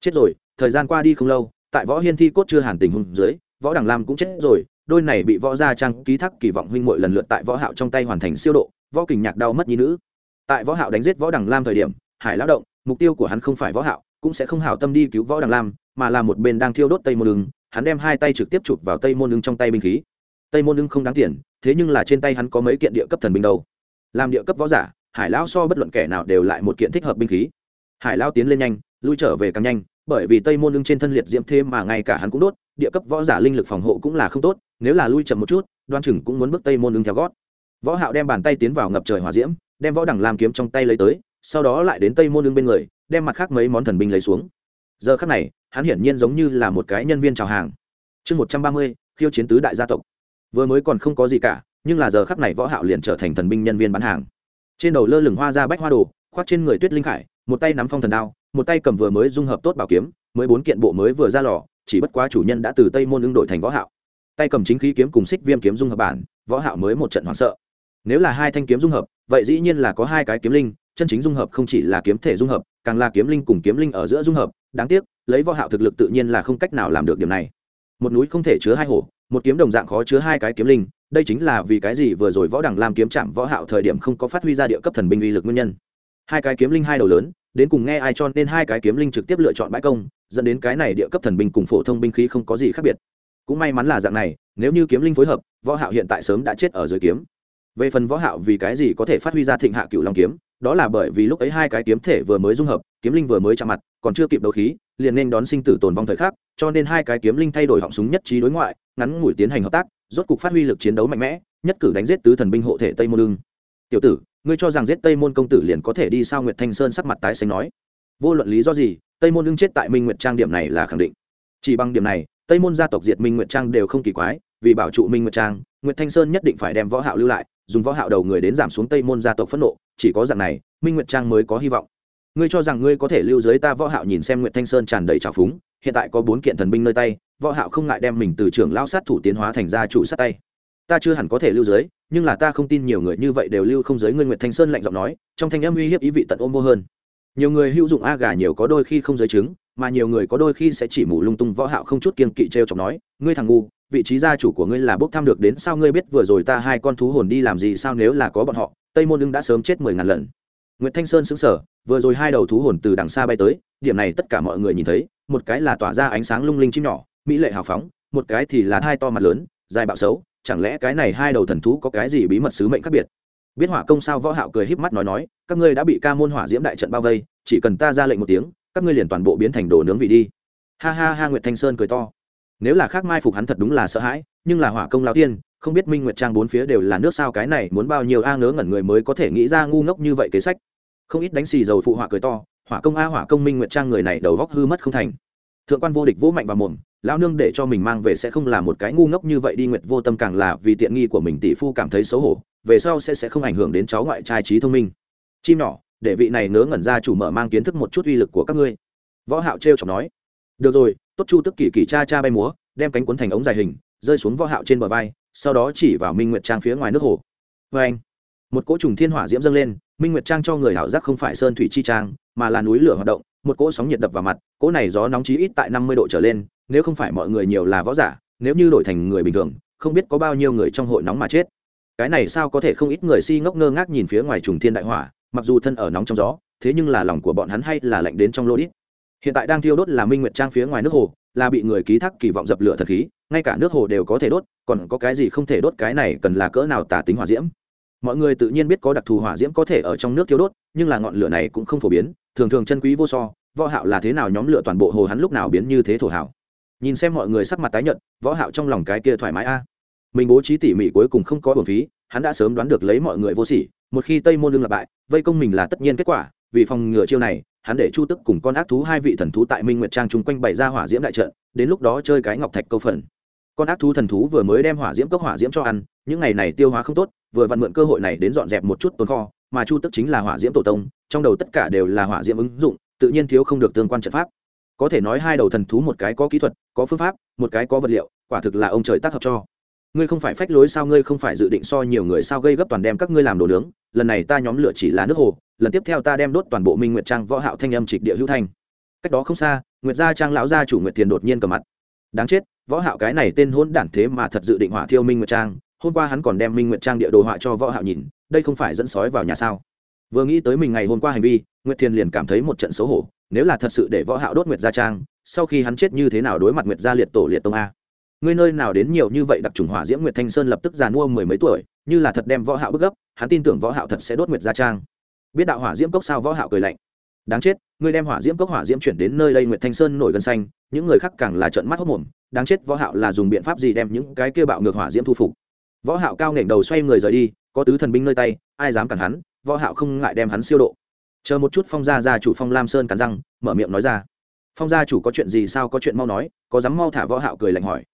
Chết rồi, thời gian qua đi không lâu, tại võ hiên thi cốt chưa hàn tình hùng dưới, võ đằng lam cũng chết rồi, đôi này bị võ gia trang ký thác kỳ vọng huynh muội lần lượt tại võ hạo trong tay hoàn thành siêu độ, võ kình nhạc đau mất nhi nữ. Tại võ hạo đánh giết võ đằng lam thời điểm, hải lão động, mục tiêu của hắn không phải võ hạo, cũng sẽ không hảo tâm đi cứu võ đằng lam, mà là một bên đang thiêu đốt tây môn lưng hắn đem hai tay trực tiếp chụp vào tây môn lưng trong tay binh khí. Tây môn lưng không đáng tiền, thế nhưng là trên tay hắn có mấy kiện địa cấp thần binh đâu làm địa cấp võ giả, hải lão so bất luận kẻ nào đều lại một kiện thích hợp binh khí. Hải lão tiến lên nhanh, lui trở về càng nhanh, bởi vì tây môn lưng trên thân liệt diễm thêm mà ngay cả hắn cũng đốt, địa cấp võ giả linh lực phòng hộ cũng là không tốt, nếu là lui chậm một chút, đoan chừng cũng muốn bước tây môn lưng theo gót. Võ hạo đem bàn tay tiến vào ngập trời hỏa diễm, đem võ đẳng làm kiếm trong tay lấy tới, sau đó lại đến tây môn lưng bên người, đem mặt khác mấy món thần binh lấy xuống. Giờ khắc này, hắn hiển nhiên giống như là một cái nhân viên chào hàng. Chương một trăm ba mươi, khiêu chiến tứ đại gia tộc. Vừa mới còn không có gì cả nhưng là giờ khắc này võ hạo liền trở thành thần binh nhân viên bán hàng. Trên đầu lơ lửng hoa ra bách hoa đồ, khoác trên người tuyết linh khải, một tay nắm phong thần đao, một tay cầm vừa mới dung hợp tốt bảo kiếm, mới bốn kiện bộ mới vừa ra lò, chỉ bất quá chủ nhân đã từ tây môn ứng đổi thành võ hạo. Tay cầm chính khí kiếm cùng xích viêm kiếm dung hợp bản, võ hạo mới một trận hoảng sợ. Nếu là hai thanh kiếm dung hợp, vậy dĩ nhiên là có hai cái kiếm linh, chân chính dung hợp không chỉ là kiếm thể dung hợp, càng là kiếm linh cùng kiếm linh ở giữa dung hợp, đáng tiếc, lấy võ hạo thực lực tự nhiên là không cách nào làm được điểm này. Một núi không thể chứa hai hổ, một kiếm đồng dạng khó chứa hai cái kiếm linh đây chính là vì cái gì vừa rồi võ đằng làm kiếm chạm võ hạo thời điểm không có phát huy ra địa cấp thần binh uy lực nguyên nhân. Hai cái kiếm linh hai đầu lớn, đến cùng nghe ai cho nên hai cái kiếm linh trực tiếp lựa chọn bãi công, dẫn đến cái này địa cấp thần binh cùng phổ thông binh khí không có gì khác biệt. Cũng may mắn là dạng này, nếu như kiếm linh phối hợp, võ hạo hiện tại sớm đã chết ở dưới kiếm. Về phần võ hạo vì cái gì có thể phát huy ra thịnh hạ cửu long kiếm, đó là bởi vì lúc ấy hai cái kiếm thể vừa mới dung hợp, kiếm linh vừa mới chạm mặt, còn chưa kịp đấu khí, liền nên đón sinh tử tồn vong thời khắc, cho nên hai cái kiếm linh thay đổi họng súng nhất trí đối ngoại, ngắn ngủi tiến hành hợp tác rốt cục phát huy lực chiến đấu mạnh mẽ, nhất cử đánh giết tứ thần binh hộ thể tây môn lương tiểu tử, ngươi cho rằng giết tây môn công tử liền có thể đi sao? Nguyệt thanh sơn sắc mặt tái xanh nói. Vô luận lý do gì, tây môn lương chết tại minh nguyệt trang điểm này là khẳng định. Chỉ bằng điểm này, tây môn gia tộc diệt minh nguyệt trang đều không kỳ quái, vì bảo trụ minh nguyệt trang, nguyệt thanh sơn nhất định phải đem võ hạo lưu lại, dùng võ hạo đầu người đến giảm xuống tây môn gia tộc phẫn nộ, chỉ có dạng này, minh nguyệt trang mới có hy vọng ngươi cho rằng ngươi có thể lưu dưới ta võ hạo nhìn xem nguyệt thanh sơn tràn đầy trào phúng, hiện tại có bốn kiện thần binh nơi tay, võ hạo không ngại đem mình từ trưởng lão sát thủ tiến hóa thành gia chủ sát tay. Ta chưa hẳn có thể lưu dưới, nhưng là ta không tin nhiều người như vậy đều lưu không giới ngươi nguyệt thanh sơn lạnh giọng nói, trong thanh âm uy hiếp ý vị tận ôm vô hơn. Nhiều người hữu dụng a gà nhiều có đôi khi không giới chứng mà nhiều người có đôi khi sẽ chỉ mù lung tung võ hạo không chút kiên kỵ treo chọc nói, ngươi thằng ngu, vị trí gia chủ của ngươi là bốc tham được đến sao ngươi biết vừa rồi ta hai con thú hồn đi làm gì sao nếu là có bọn họ, tây môn ưng đã sớm chết mười ngàn lần. Nguyệt Thanh Sơn sững sờ, vừa rồi hai đầu thú hồn từ đằng xa bay tới, điểm này tất cả mọi người nhìn thấy, một cái là tỏa ra ánh sáng lung linh chim nhỏ, mỹ lệ hào phóng, một cái thì là hai to mặt lớn, dài bạo xấu, chẳng lẽ cái này hai đầu thần thú có cái gì bí mật sứ mệnh khác biệt? Biết Hỏa Công sao Võ Hạo cười híp mắt nói nói, các ngươi đã bị Ca môn Hỏa Diễm đại trận bao vây, chỉ cần ta ra lệnh một tiếng, các ngươi liền toàn bộ biến thành đồ nướng vị đi. Ha ha ha Nguyệt Thanh Sơn cười to. Nếu là khác mai phục hắn thật đúng là sợ hãi, nhưng là Hỏa Công lão tiên, không biết Minh Nguyệt Trang bốn phía đều là nước sao cái này muốn bao nhiêu a ngớ ngẩn người mới có thể nghĩ ra ngu ngốc như vậy kế sách. Không ít đánh xì dầu phụ họa cười to hỏa công a hỏa công minh nguyệt trang người này đầu góc hư mất không thành. Thượng quan vô địch vỗ mạnh vào mồm lão nương để cho mình mang về sẽ không là một cái ngu ngốc như vậy đi nguyệt vô tâm càng là vì tiện nghi của mình tỷ phu cảm thấy xấu hổ về sau sẽ sẽ không ảnh hưởng đến cháu ngoại trai trí thông minh. Chim nhỏ để vị này ngớ ngẩn ra chủ mở mang kiến thức một chút uy lực của các ngươi. Võ hạo trêu chọc nói được rồi tốt chu tức kỳ kỳ cha cha bay múa đem cánh cuốn thành ống dài hình rơi xuống võ hạo trên bờ vai, sau đó chỉ vào minh nguyệt trang phía ngoài nước hồ. Với anh, một cỗ trùng thiên hỏa diễm dâng lên, minh nguyệt trang cho người hảo giác không phải sơn thủy chi trang, mà là núi lửa hoạt động, một cỗ sóng nhiệt đập vào mặt, cỗ này gió nóng chí ít tại năm mươi độ trở lên, nếu không phải mọi người nhiều là võ giả, nếu như đổi thành người bình thường, không biết có bao nhiêu người trong hội nóng mà chết. Cái này sao có thể không ít người si ngốc ngơ ngác nhìn phía ngoài trùng thiên đại hỏa, mặc dù thân ở nóng trong gió, thế nhưng là lòng của bọn hắn hay là lạnh đến trong lô đít. Hiện tại đang thiêu đốt là minh nguyệt trang phía ngoài nước hồ, là bị người ký thác kỳ vọng dập lửa thật khí ngay cả nước hồ đều có thể đốt, còn có cái gì không thể đốt, cái này cần là cỡ nào tả tính hỏa diễm? Mọi người tự nhiên biết có đặc thù hỏa diễm có thể ở trong nước thiếu đốt, nhưng là ngọn lửa này cũng không phổ biến, thường thường chân quý vô so, võ hạo là thế nào nhóm lửa toàn bộ hồ hắn lúc nào biến như thế thổ hảo? Nhìn xem mọi người sắc mặt tái nhợt, võ hạo trong lòng cái kia thoải mái a. Mình bố trí tỉ mỉ cuối cùng không có bổn phí, hắn đã sớm đoán được lấy mọi người vô sỉ, một khi tây môn lương lập bại, vây công mình là tất nhiên kết quả, vì phòng ngừa chiêu này, hắn để chu tức cùng con ác thú hai vị thần thú tại minh nguyệt trang chung quanh bày ra hỏa diễm đại trận, đến lúc đó chơi cái ngọc thạch câu phần con ác thú thần thú vừa mới đem hỏa diễm cốc hỏa diễm cho ăn, những ngày này tiêu hóa không tốt, vừa vặn mượn cơ hội này đến dọn dẹp một chút tồn kho, mà chu tức chính là hỏa diễm tổ tông, trong đầu tất cả đều là hỏa diễm ứng dụng, tự nhiên thiếu không được tương quan trận pháp. Có thể nói hai đầu thần thú một cái có kỹ thuật, có phương pháp, một cái có vật liệu, quả thực là ông trời tác hợp cho. Ngươi không phải phách lối sao, ngươi không phải dự định so nhiều người sao gây gấp toàn đem các ngươi làm đồ nướng, lần này ta nhóm lửa chỉ là nước hồ, lần tiếp theo ta đem đốt toàn bộ minh nguyệt trang võ hạo thanh âm trịch địa hữu thanh. Cách đó không xa, nguyệt gia trang lão gia chủ nguyệt tiền đột nhiên cầm mặt. Đáng chết võ hạo cái này tên hôn đản thế mà thật dự định hỏa thiêu minh nguyệt trang, hôm qua hắn còn đem minh nguyệt trang địa đồ họa cho võ hạo nhìn, đây không phải dẫn sói vào nhà sao? Vừa nghĩ tới mình ngày hôm qua hành vi, nguyệt thiên liền cảm thấy một trận xấu hổ, nếu là thật sự để võ hạo đốt nguyệt gia trang, sau khi hắn chết như thế nào đối mặt nguyệt gia liệt tổ liệt tông a? Ngươi nơi nào đến nhiều như vậy đặc trùng hỏa diễm nguyệt thanh sơn lập tức già mua mười mấy tuổi, như là thật đem võ hạo bức gấp, hắn tin tưởng võ hạo thật sẽ đốt nguyệt gia trang. Biết đạo hỏa diễm cốc sao võ hạo cười lạnh đáng chết, ngươi đem hỏa diễm cốc hỏa diễm chuyển đến nơi đây nguyệt thanh sơn nổi gân xanh, những người khác càng là trợn mắt hốc mồm, đáng chết, võ hạo là dùng biện pháp gì đem những cái kia bạo ngược hỏa diễm thu phục? Võ hạo cao nghển đầu xoay người rời đi, có tứ thần binh nơi tay, ai dám cản hắn, võ hạo không ngại đem hắn siêu độ. Chờ một chút phong gia gia chủ phong lam sơn cắn răng, mở miệng nói ra. Phong gia chủ có chuyện gì sao có chuyện mau nói, có dám mau thả võ hạo cười lạnh hỏi.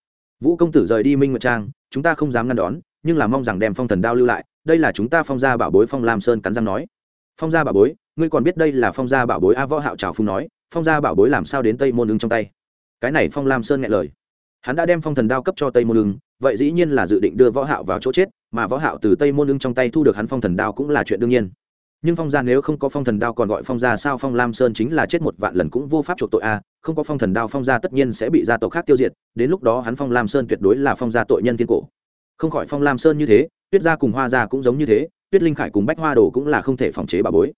Vũ công tử rời đi minh nguyệt trang, chúng ta không dám ngăn đón, nhưng là mong rằng đem phong thần đao lưu lại, đây là chúng ta phong gia bảo bối phong lam sơn cắn răng nói. Phong gia bảo bối ngươi còn biết đây là phong gia bảo bối a võ hạo trào phung nói, phong gia bảo bối làm sao đến tây môn ứng trong tay? Cái này phong lam sơn nghe lời. Hắn đã đem phong thần đao cấp cho tây môn ứng vậy dĩ nhiên là dự định đưa võ hạo vào chỗ chết, mà võ hạo từ tây môn ứng trong tay thu được hắn phong thần đao cũng là chuyện đương nhiên. Nhưng phong gia nếu không có phong thần đao còn gọi phong gia sao? Phong lam sơn chính là chết một vạn lần cũng vô pháp chuộc tội a, không có phong thần đao phong gia tất nhiên sẽ bị gia tộc khác tiêu diệt, đến lúc đó hắn phong lam sơn tuyệt đối là phong gia tội nhân thiên cổ. Không khỏi phong lam sơn như thế, tuyết gia cùng hoa gia cũng giống như thế, tuyết linh khải cùng bách hoa đồ cũng là không thể phòng chế bà bối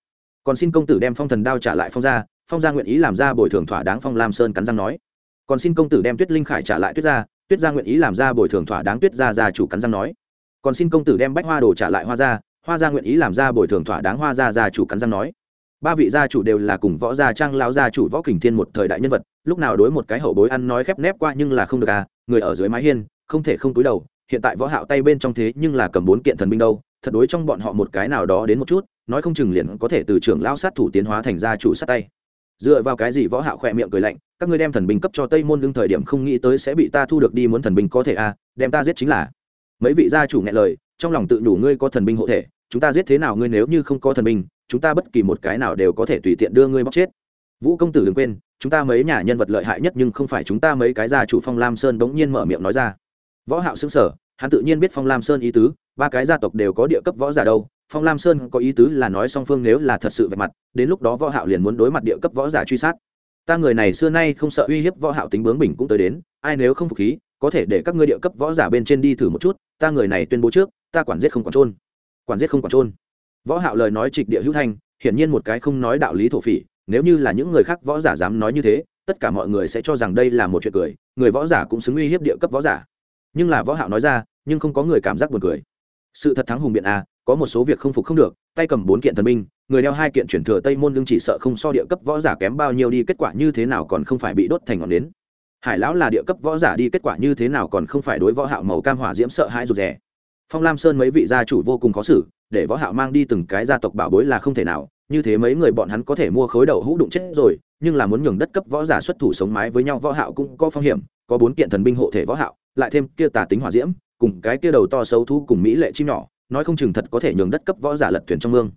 còn xin công tử đem phong thần đao trả lại phong gia phong gia nguyện ý làm ra bồi thường thỏa đáng phong lam sơn cắn răng nói. còn xin công tử đem tuyết linh khải trả lại tuyết gia tuyết gia nguyện ý làm ra bồi thường thỏa đáng tuyết gia gia chủ cắn răng nói. còn xin công tử đem bách hoa đồ trả lại hoa gia hoa gia nguyện ý làm ra bồi thường thỏa đáng hoa gia gia chủ cắn răng nói. ba vị gia chủ đều là cùng võ gia trang lão gia chủ võ kình thiên một thời đại nhân vật, lúc nào đối một cái hậu bối ăn nói khép nép qua nhưng là không được à người ở dưới mái hiên, không thể không túi đầu, hiện tại võ hạo tay bên trong thế nhưng là cầm bốn kiện thần binh đâu, thật đối trong bọn họ một cái nào đó đến một chút nói không chừng liền có thể từ trưởng lao sát thủ tiến hóa thành gia chủ sát tay. Dựa vào cái gì võ hạo khỏe miệng cười lạnh, các ngươi đem thần binh cấp cho tây môn lương thời điểm không nghĩ tới sẽ bị ta thu được đi muốn thần binh có thể à đem ta giết chính là. Mấy vị gia chủ nghe lời, trong lòng tự đủ ngươi có thần binh hộ thể, chúng ta giết thế nào ngươi nếu như không có thần binh, chúng ta bất kỳ một cái nào đều có thể tùy tiện đưa ngươi bóc chết. Vũ công tử đừng quên, chúng ta mấy nhà nhân vật lợi hại nhất nhưng không phải chúng ta mấy cái gia chủ phong lam sơn bỗng nhiên mở miệng nói ra. Võ hạo sững sờ, hắn tự nhiên biết phong lam sơn ý tứ, ba cái gia tộc đều có địa cấp võ giả đâu phong lam sơn có ý tứ là nói song phương nếu là thật sự vạch mặt, đến lúc đó võ hạo liền muốn đối mặt địa cấp võ giả truy sát. Ta người này xưa nay không sợ uy hiếp võ hạo tính bướng bỉnh cũng tới đến, ai nếu không phục khí, có thể để các ngươi địa cấp võ giả bên trên đi thử một chút, ta người này tuyên bố trước, ta quản giết không quản trôn quản giết không quản trôn võ hạo lời nói trịch địa hữu thanh, hiển nhiên một cái không nói đạo lý thổ phỉ, nếu như là những người khác võ giả dám nói như thế, tất cả mọi người sẽ cho rằng đây là một chuyện cười, người võ giả cũng xứng uy hiếp địa cấp võ giả. Nhưng là võ hạo nói ra, nhưng không có người cảm giác buồn cười. Sự thật thắng hùng biện a có một số việc không phục không được, tay cầm bốn kiện thần binh, người đeo hai kiện chuyển thừa tây môn lương chỉ sợ không so địa cấp võ giả kém bao nhiêu đi, kết quả như thế nào còn không phải bị đốt thành ngọn nến. Hải lão là địa cấp võ giả đi, kết quả như thế nào còn không phải đối võ hạo màu cam hỏa diễm sợ hãi rụt rè. Phong lam sơn mấy vị gia chủ vô cùng khó xử, để võ hạo mang đi từng cái gia tộc bảo bối là không thể nào, như thế mấy người bọn hắn có thể mua khối đầu hũ đụng chết rồi, nhưng là muốn nhường đất cấp võ giả xuất thủ sống mái với nhau võ hạo cũng có phong hiểm, có bốn kiện thần binh hộ thể võ hạo, lại thêm kia tà tính hỏa diễm, cùng cái kia đầu to xấu thú cùng mỹ lệ chim nhỏ nói không chừng thật có thể nhường đất cấp võ giả lật thuyền trong mương.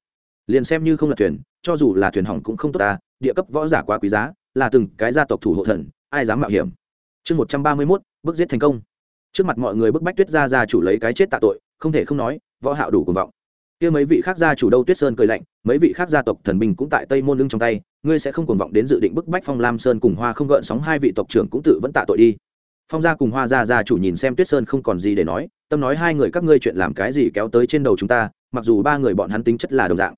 Liền xem như không lật thuyền, cho dù là thuyền hỏng cũng không tốt ta, địa cấp võ giả quá quý giá, là từng cái gia tộc thủ hộ thần, ai dám mạo hiểm. Chương một trăm ba mươi mốt, bước giết thành công. Trước mặt mọi người bức bách tuyết gia gia chủ lấy cái chết tạ tội, không thể không nói, võ hạo đủ cuồng vọng. Kia mấy vị khác gia chủ đâu, tuyết sơn cười lạnh, mấy vị khác gia tộc thần binh cũng tại tây môn lưng trong tay, ngươi sẽ không cuồng vọng đến dự định bức bách phong lam sơn cùng hoa không gợn sóng hai vị tộc trưởng cũng tự vẫn tạ tội đi. Phong gia cùng hoa gia gia chủ nhìn xem tuyết sơn không còn gì để nói tâm nói hai người các ngươi chuyện làm cái gì kéo tới trên đầu chúng ta, mặc dù ba người bọn hắn tính chất là đồng dạng,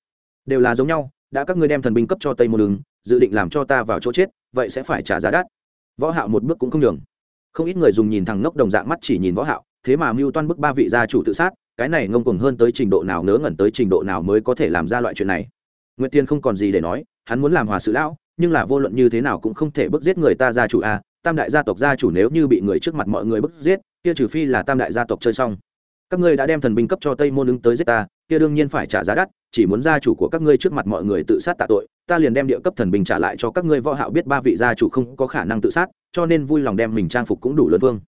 đều là giống nhau, đã các ngươi đem thần binh cấp cho tây môn đường dự định làm cho ta vào chỗ chết, vậy sẽ phải trả giá đắt. Võ hạo một bước cũng không nhường. Không ít người dùng nhìn thằng ngốc đồng dạng mắt chỉ nhìn võ hạo, thế mà mưu toan bức ba vị gia chủ tự sát, cái này ngông cuồng hơn tới trình độ nào ngớ ngẩn tới trình độ nào mới có thể làm ra loại chuyện này. Nguyệt tiên không còn gì để nói, hắn muốn làm hòa sự lão nhưng là vô luận như thế nào cũng không thể bức giết người ta gia chủ a. Tam đại gia tộc gia chủ nếu như bị người trước mặt mọi người bức giết, kia trừ phi là tam đại gia tộc chơi xong. Các ngươi đã đem thần binh cấp cho tây môn ứng tới giết ta, kia đương nhiên phải trả giá đắt, chỉ muốn gia chủ của các ngươi trước mặt mọi người tự sát tạ tội, ta liền đem địa cấp thần binh trả lại cho các ngươi võ hạo biết ba vị gia chủ không có khả năng tự sát, cho nên vui lòng đem mình trang phục cũng đủ lớn vương.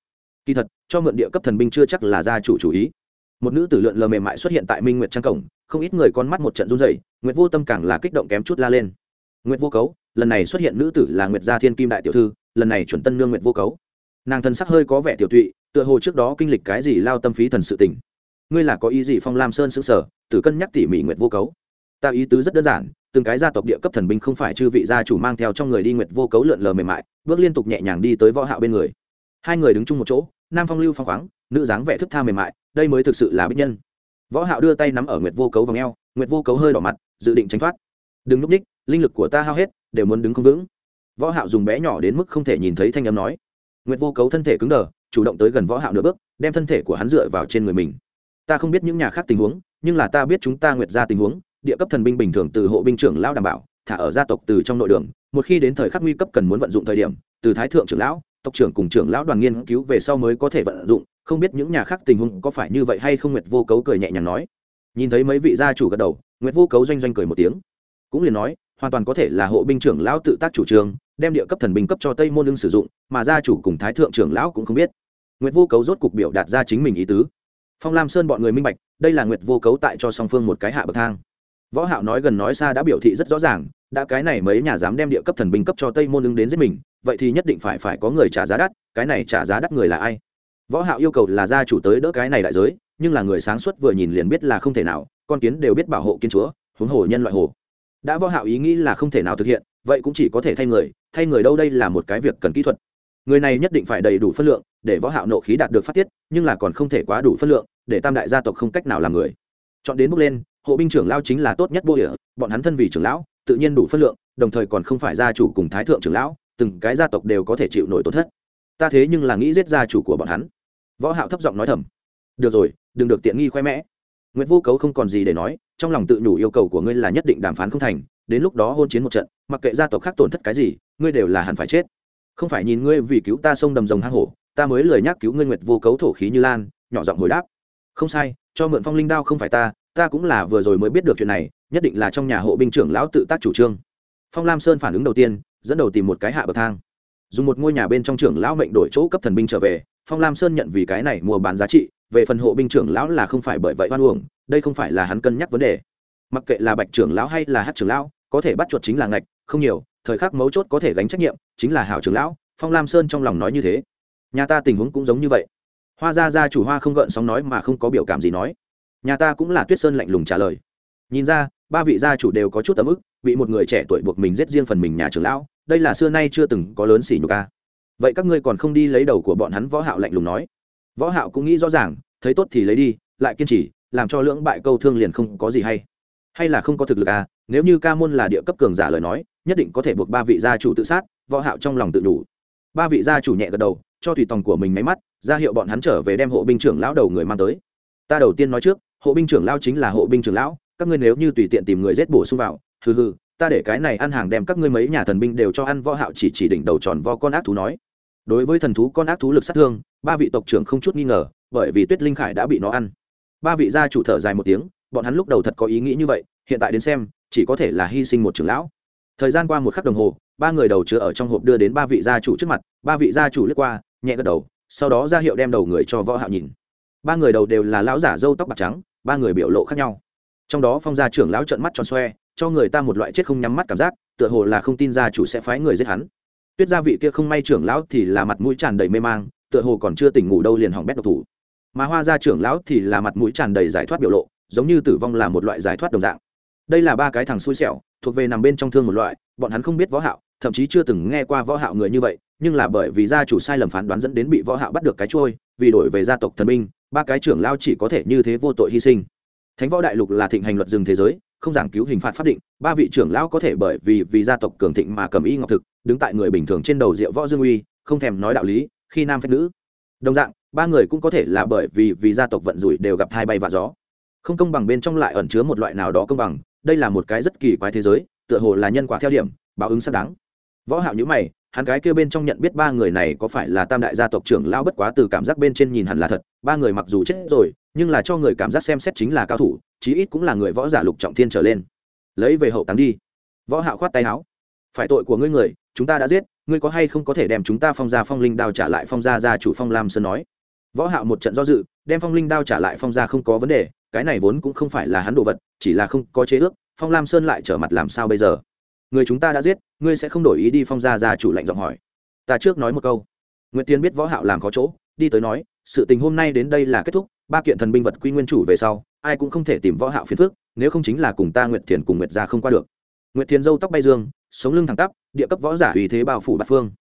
Kỳ thật, cho mượn địa cấp thần binh chưa chắc là gia chủ chủ ý. Một nữ tử lượn lờ mềm mại xuất hiện tại minh nguyệt trang cổng, không ít người con mắt một trận run rẩy, nguyệt vô tâm càng là kích động kém chút la lên. Nguyệt vô cấu lần này xuất hiện nữ tử là nguyệt gia thiên kim đại tiểu thư, lần này chuẩn tân nương nguyệt vô cấu. Nàng thân sắc hơi có vẻ tiểu tụy, tựa hồ trước đó kinh lịch cái gì lao tâm phí thần sự tình. Ngươi là có ý gì phong lam sơn xứng sở tử cân nhắc tỉ mỉ nguyệt vô cấu? Ta ý tứ rất đơn giản, từng cái gia tộc địa cấp thần binh không phải chư vị gia chủ mang theo trong người đi nguyệt vô cấu lượn lờ mềm mại, bước liên tục nhẹ nhàng đi tới võ hạo bên người. Hai người đứng chung một chỗ, nam phong lưu phong khoáng, nữ dáng vẻ thức tha mềm mại, đây mới thực sự là bích nhân. Võ hạo đưa tay nắm ở nguyệt vô cấu vòng eo, nguyệt vô cấu hơi đỏ mặt, dự định tránh thoát đừng núp đích linh lực của ta hao hết, đều muốn đứng không vững. Võ hạo dùng bé nhỏ đến mức không thể nhìn thấy thanh âm nói. Nguyệt vô cấu thân thể cứng đờ, chủ động tới gần võ hạo nửa bước, đem thân thể của hắn dựa vào trên người mình. Ta không biết những nhà khác tình huống, nhưng là ta biết chúng ta nguyệt gia tình huống, địa cấp thần binh bình thường từ hộ binh trưởng lão đảm bảo, thả ở gia tộc từ trong nội đường, một khi đến thời khắc nguy cấp cần muốn vận dụng thời điểm, từ thái thượng trưởng lão, tộc trưởng cùng trưởng lão đoàn nghiên cứu về sau mới có thể vận dụng, không biết những nhà khác tình huống có phải như vậy hay không, nguyệt vô cấu cười nhẹ nhàng nói. Nhìn thấy mấy vị gia chủ gật đầu, nguyệt vô cấu doanh doanh cười một tiếng cũng liền nói, hoàn toàn có thể là hộ binh trưởng lão tự tác chủ trương, đem địa cấp thần binh cấp cho tây môn lương sử dụng, mà gia chủ cùng thái thượng trưởng lão cũng không biết. Nguyệt vô cấu rốt cục biểu đạt ra chính mình ý tứ. Phong lam sơn bọn người minh bạch, đây là nguyệt vô cấu tại cho song phương một cái hạ bậc thang. Võ hạo nói gần nói xa đã biểu thị rất rõ ràng, đã cái này mấy nhà dám đem địa cấp thần binh cấp cho tây môn lương đến giết mình, vậy thì nhất định phải phải có người trả giá đắt, cái này trả giá đắt người là ai? Võ hạo yêu cầu là gia chủ tới đỡ cái này đại giới, nhưng là người sáng suốt vừa nhìn liền biết là không thể nào, con kiến đều biết bảo hộ kiến chúa, huống hồ nhân loại hồ đã võ hạo ý nghĩ là không thể nào thực hiện, vậy cũng chỉ có thể thay người thay người đâu đây là một cái việc cần kỹ thuật. Người này nhất định phải đầy đủ phân lượng để võ hạo nộ khí đạt được phát tiết, nhưng là còn không thể quá đủ phân lượng để tam đại gia tộc không cách nào làm người. Chọn đến bước lên, hộ binh trưởng lão chính là tốt nhất bộ địa, bọn hắn thân vì trưởng lão, tự nhiên đủ phân lượng, đồng thời còn không phải gia chủ cùng thái thượng trưởng lão, từng cái gia tộc đều có thể chịu nổi tổn thất. Ta thế nhưng là nghĩ giết gia chủ của bọn hắn. Võ hạo thấp giọng nói thầm. Được rồi, đừng được tiện nghi khoe mẽ. Nguyệt vô cấu không còn gì để nói trong lòng tự nhủ yêu cầu của ngươi là nhất định đàm phán không thành, đến lúc đó hôn chiến một trận, mặc kệ gia tộc khác tổn thất cái gì, ngươi đều là hẳn phải chết. Không phải nhìn ngươi vì cứu ta sông đầm rồng hang hổ, ta mới lời nhắc cứu ngươi nguyệt vô cấu thổ khí như lan, nhỏ giọng hồi đáp. Không sai, cho mượn phong linh đao không phải ta ta cũng là vừa rồi mới biết được chuyện này, nhất định là trong nhà hộ binh trưởng lão tự tác chủ trương. Phong lam sơn phản ứng đầu tiên, dẫn đầu tìm một cái hạ bậc thang. Dùng một ngôi nhà bên trong trưởng lão mệnh đổi chỗ cấp thần binh trở về, phong lam sơn nhận vì cái này mua bán giá trị về phần hộ binh trưởng lão là không phải bởi vậy oan uổng, đây không phải là hắn cân nhắc vấn đề. Mặc kệ là bạch trưởng lão hay là hát trưởng lão, có thể bắt chuột chính là ngạch, không nhiều, thời khắc mấu chốt có thể gánh trách nhiệm chính là hảo trưởng lão, phong lam sơn trong lòng nói như thế. Nhà ta tình huống cũng giống như vậy. Hoa gia gia chủ hoa không gợn sóng nói mà không có biểu cảm gì nói. Nhà ta cũng là tuyết sơn lạnh lùng trả lời. Nhìn ra, ba vị gia chủ đều có chút ấm ức, bị một người trẻ tuổi buộc mình giết riêng phần mình nhà trưởng lão, đây là xưa nay chưa từng có lớn xỉ nhục ca vậy các ngươi còn không đi lấy đầu của bọn hắn võ hạo lạnh lùng nói võ hạo cũng nghĩ rõ ràng, thấy tốt thì lấy đi, lại kiên trì, làm cho lưỡng bại câu thương liền không có gì hay. Hay là không có thực lực à nếu như ca môn là địa cấp cường giả lời nói, nhất định có thể buộc ba vị gia chủ tự sát, võ hạo trong lòng tự đủ. Ba vị gia chủ nhẹ gật đầu, cho tùy tòng của mình máy mắt, ra hiệu bọn hắn trở về đem hộ binh trưởng lão đầu người mang tới. Ta đầu tiên nói trước, hộ binh trưởng lão chính là hộ binh trưởng lão, các ngươi nếu như tùy tiện tìm người giết bổ sung vào, hừ hừ, ta để cái này ăn hàng đem các ngươi mấy nhà thần binh đều cho ăn, võ hạo chỉ chỉ đỉnh đầu tròn vo con ác thú nói đối với thần thú con ác thú lực sát thương, ba vị tộc trưởng không chút nghi ngờ, bởi vì tuyết linh khải đã bị nó ăn. Ba vị gia chủ thở dài một tiếng, bọn hắn lúc đầu thật có ý nghĩ như vậy, hiện tại đến xem, chỉ có thể là hy sinh một trưởng lão. Thời gian qua một khắc đồng hồ, ba người đầu chứa ở trong hộp đưa đến ba vị gia chủ trước mặt, ba vị gia chủ lướt qua, nhẹ gật đầu, sau đó ra hiệu đem đầu người cho võ hạo nhìn. Ba người đầu đều là lão giả râu tóc bạc trắng, ba người biểu lộ khác nhau. Trong đó phong gia trưởng lão trợn mắt tròn xoe, cho người ta một loại chết không nhắm mắt cảm giác, tựa hồ là không tin gia chủ sẽ phái người giết hắn tuyết gia vị kia không may trưởng lão thì là mặt mũi tràn đầy mê mang, tựa hồ còn chưa tỉnh ngủ đâu liền hỏng bét độc thủ. Mà hoa gia trưởng lão thì là mặt mũi tràn đầy giải thoát biểu lộ, giống như tử vong là một loại giải thoát đồng dạng. Đây là ba cái thằng xui xẻo, thuộc về nằm bên trong thương một loại, bọn hắn không biết võ hạo, thậm chí chưa từng nghe qua võ hạo người như vậy, nhưng là bởi vì gia chủ sai lầm phán đoán dẫn đến bị võ hạo bắt được cái trôi, vì đổi về gia tộc thần minh ba cái trưởng lao chỉ có thể như thế vô tội hy sinh. Thánh võ đại lục là thịnh hành luật dừng thế giới không giảng cứu hình phạt pháp định, ba vị trưởng lão có thể bởi vì vì gia tộc cường thịnh mà cầm y ngọc thực, đứng tại người bình thường trên đầu rượu võ dương uy, không thèm nói đạo lý, khi nam phép nữ. Đồng dạng, ba người cũng có thể là bởi vì vì gia tộc vận rủi đều gặp thai bay và gió. Không công bằng bên trong lại ẩn chứa một loại nào đó công bằng, đây là một cái rất kỳ quái thế giới, tựa hồ là nhân quả theo điểm, báo ứng xác đáng. Võ hạo nhíu mày, hắn gái kia bên trong nhận biết ba người này có phải là tam đại gia tộc trưởng lão bất quá từ cảm giác bên trên nhìn hẳn là thật, ba người mặc dù chết rồi nhưng là cho người cảm giác xem xét chính là cao thủ, chí ít cũng là người võ giả lục trọng thiên trở lên. Lấy về hậu táng đi. Võ hạo khoát tay áo. Phải tội của ngươi người, chúng ta đã giết, ngươi có hay không có thể đem chúng ta phong gia phong linh đao trả lại phong gia gia chủ phong lam sơn nói. Võ hạo một trận do dự, đem phong linh đao trả lại phong gia không có vấn đề, cái này vốn cũng không phải là hắn đồ vật, chỉ là không có chế ước, phong lam sơn lại trở mặt làm sao bây giờ? Người chúng ta đã giết, ngươi sẽ không đổi ý đi phong gia gia chủ lạnh giọng hỏi. Ta trước nói một câu. Nguyệt tiên biết võ hạo làm có chỗ, đi tới nói, sự tình hôm nay đến đây là kết thúc ba kiện thần binh vật quy nguyên chủ về sau, ai cũng không thể tìm võ hạo phiền phức, nếu không chính là cùng ta nguyệt thiền cùng nguyệt gia không qua được. Nguyệt thiền dâu tóc bay dương, sống lưng thẳng tắp, địa cấp võ giả uy thế bao phủ bát phương.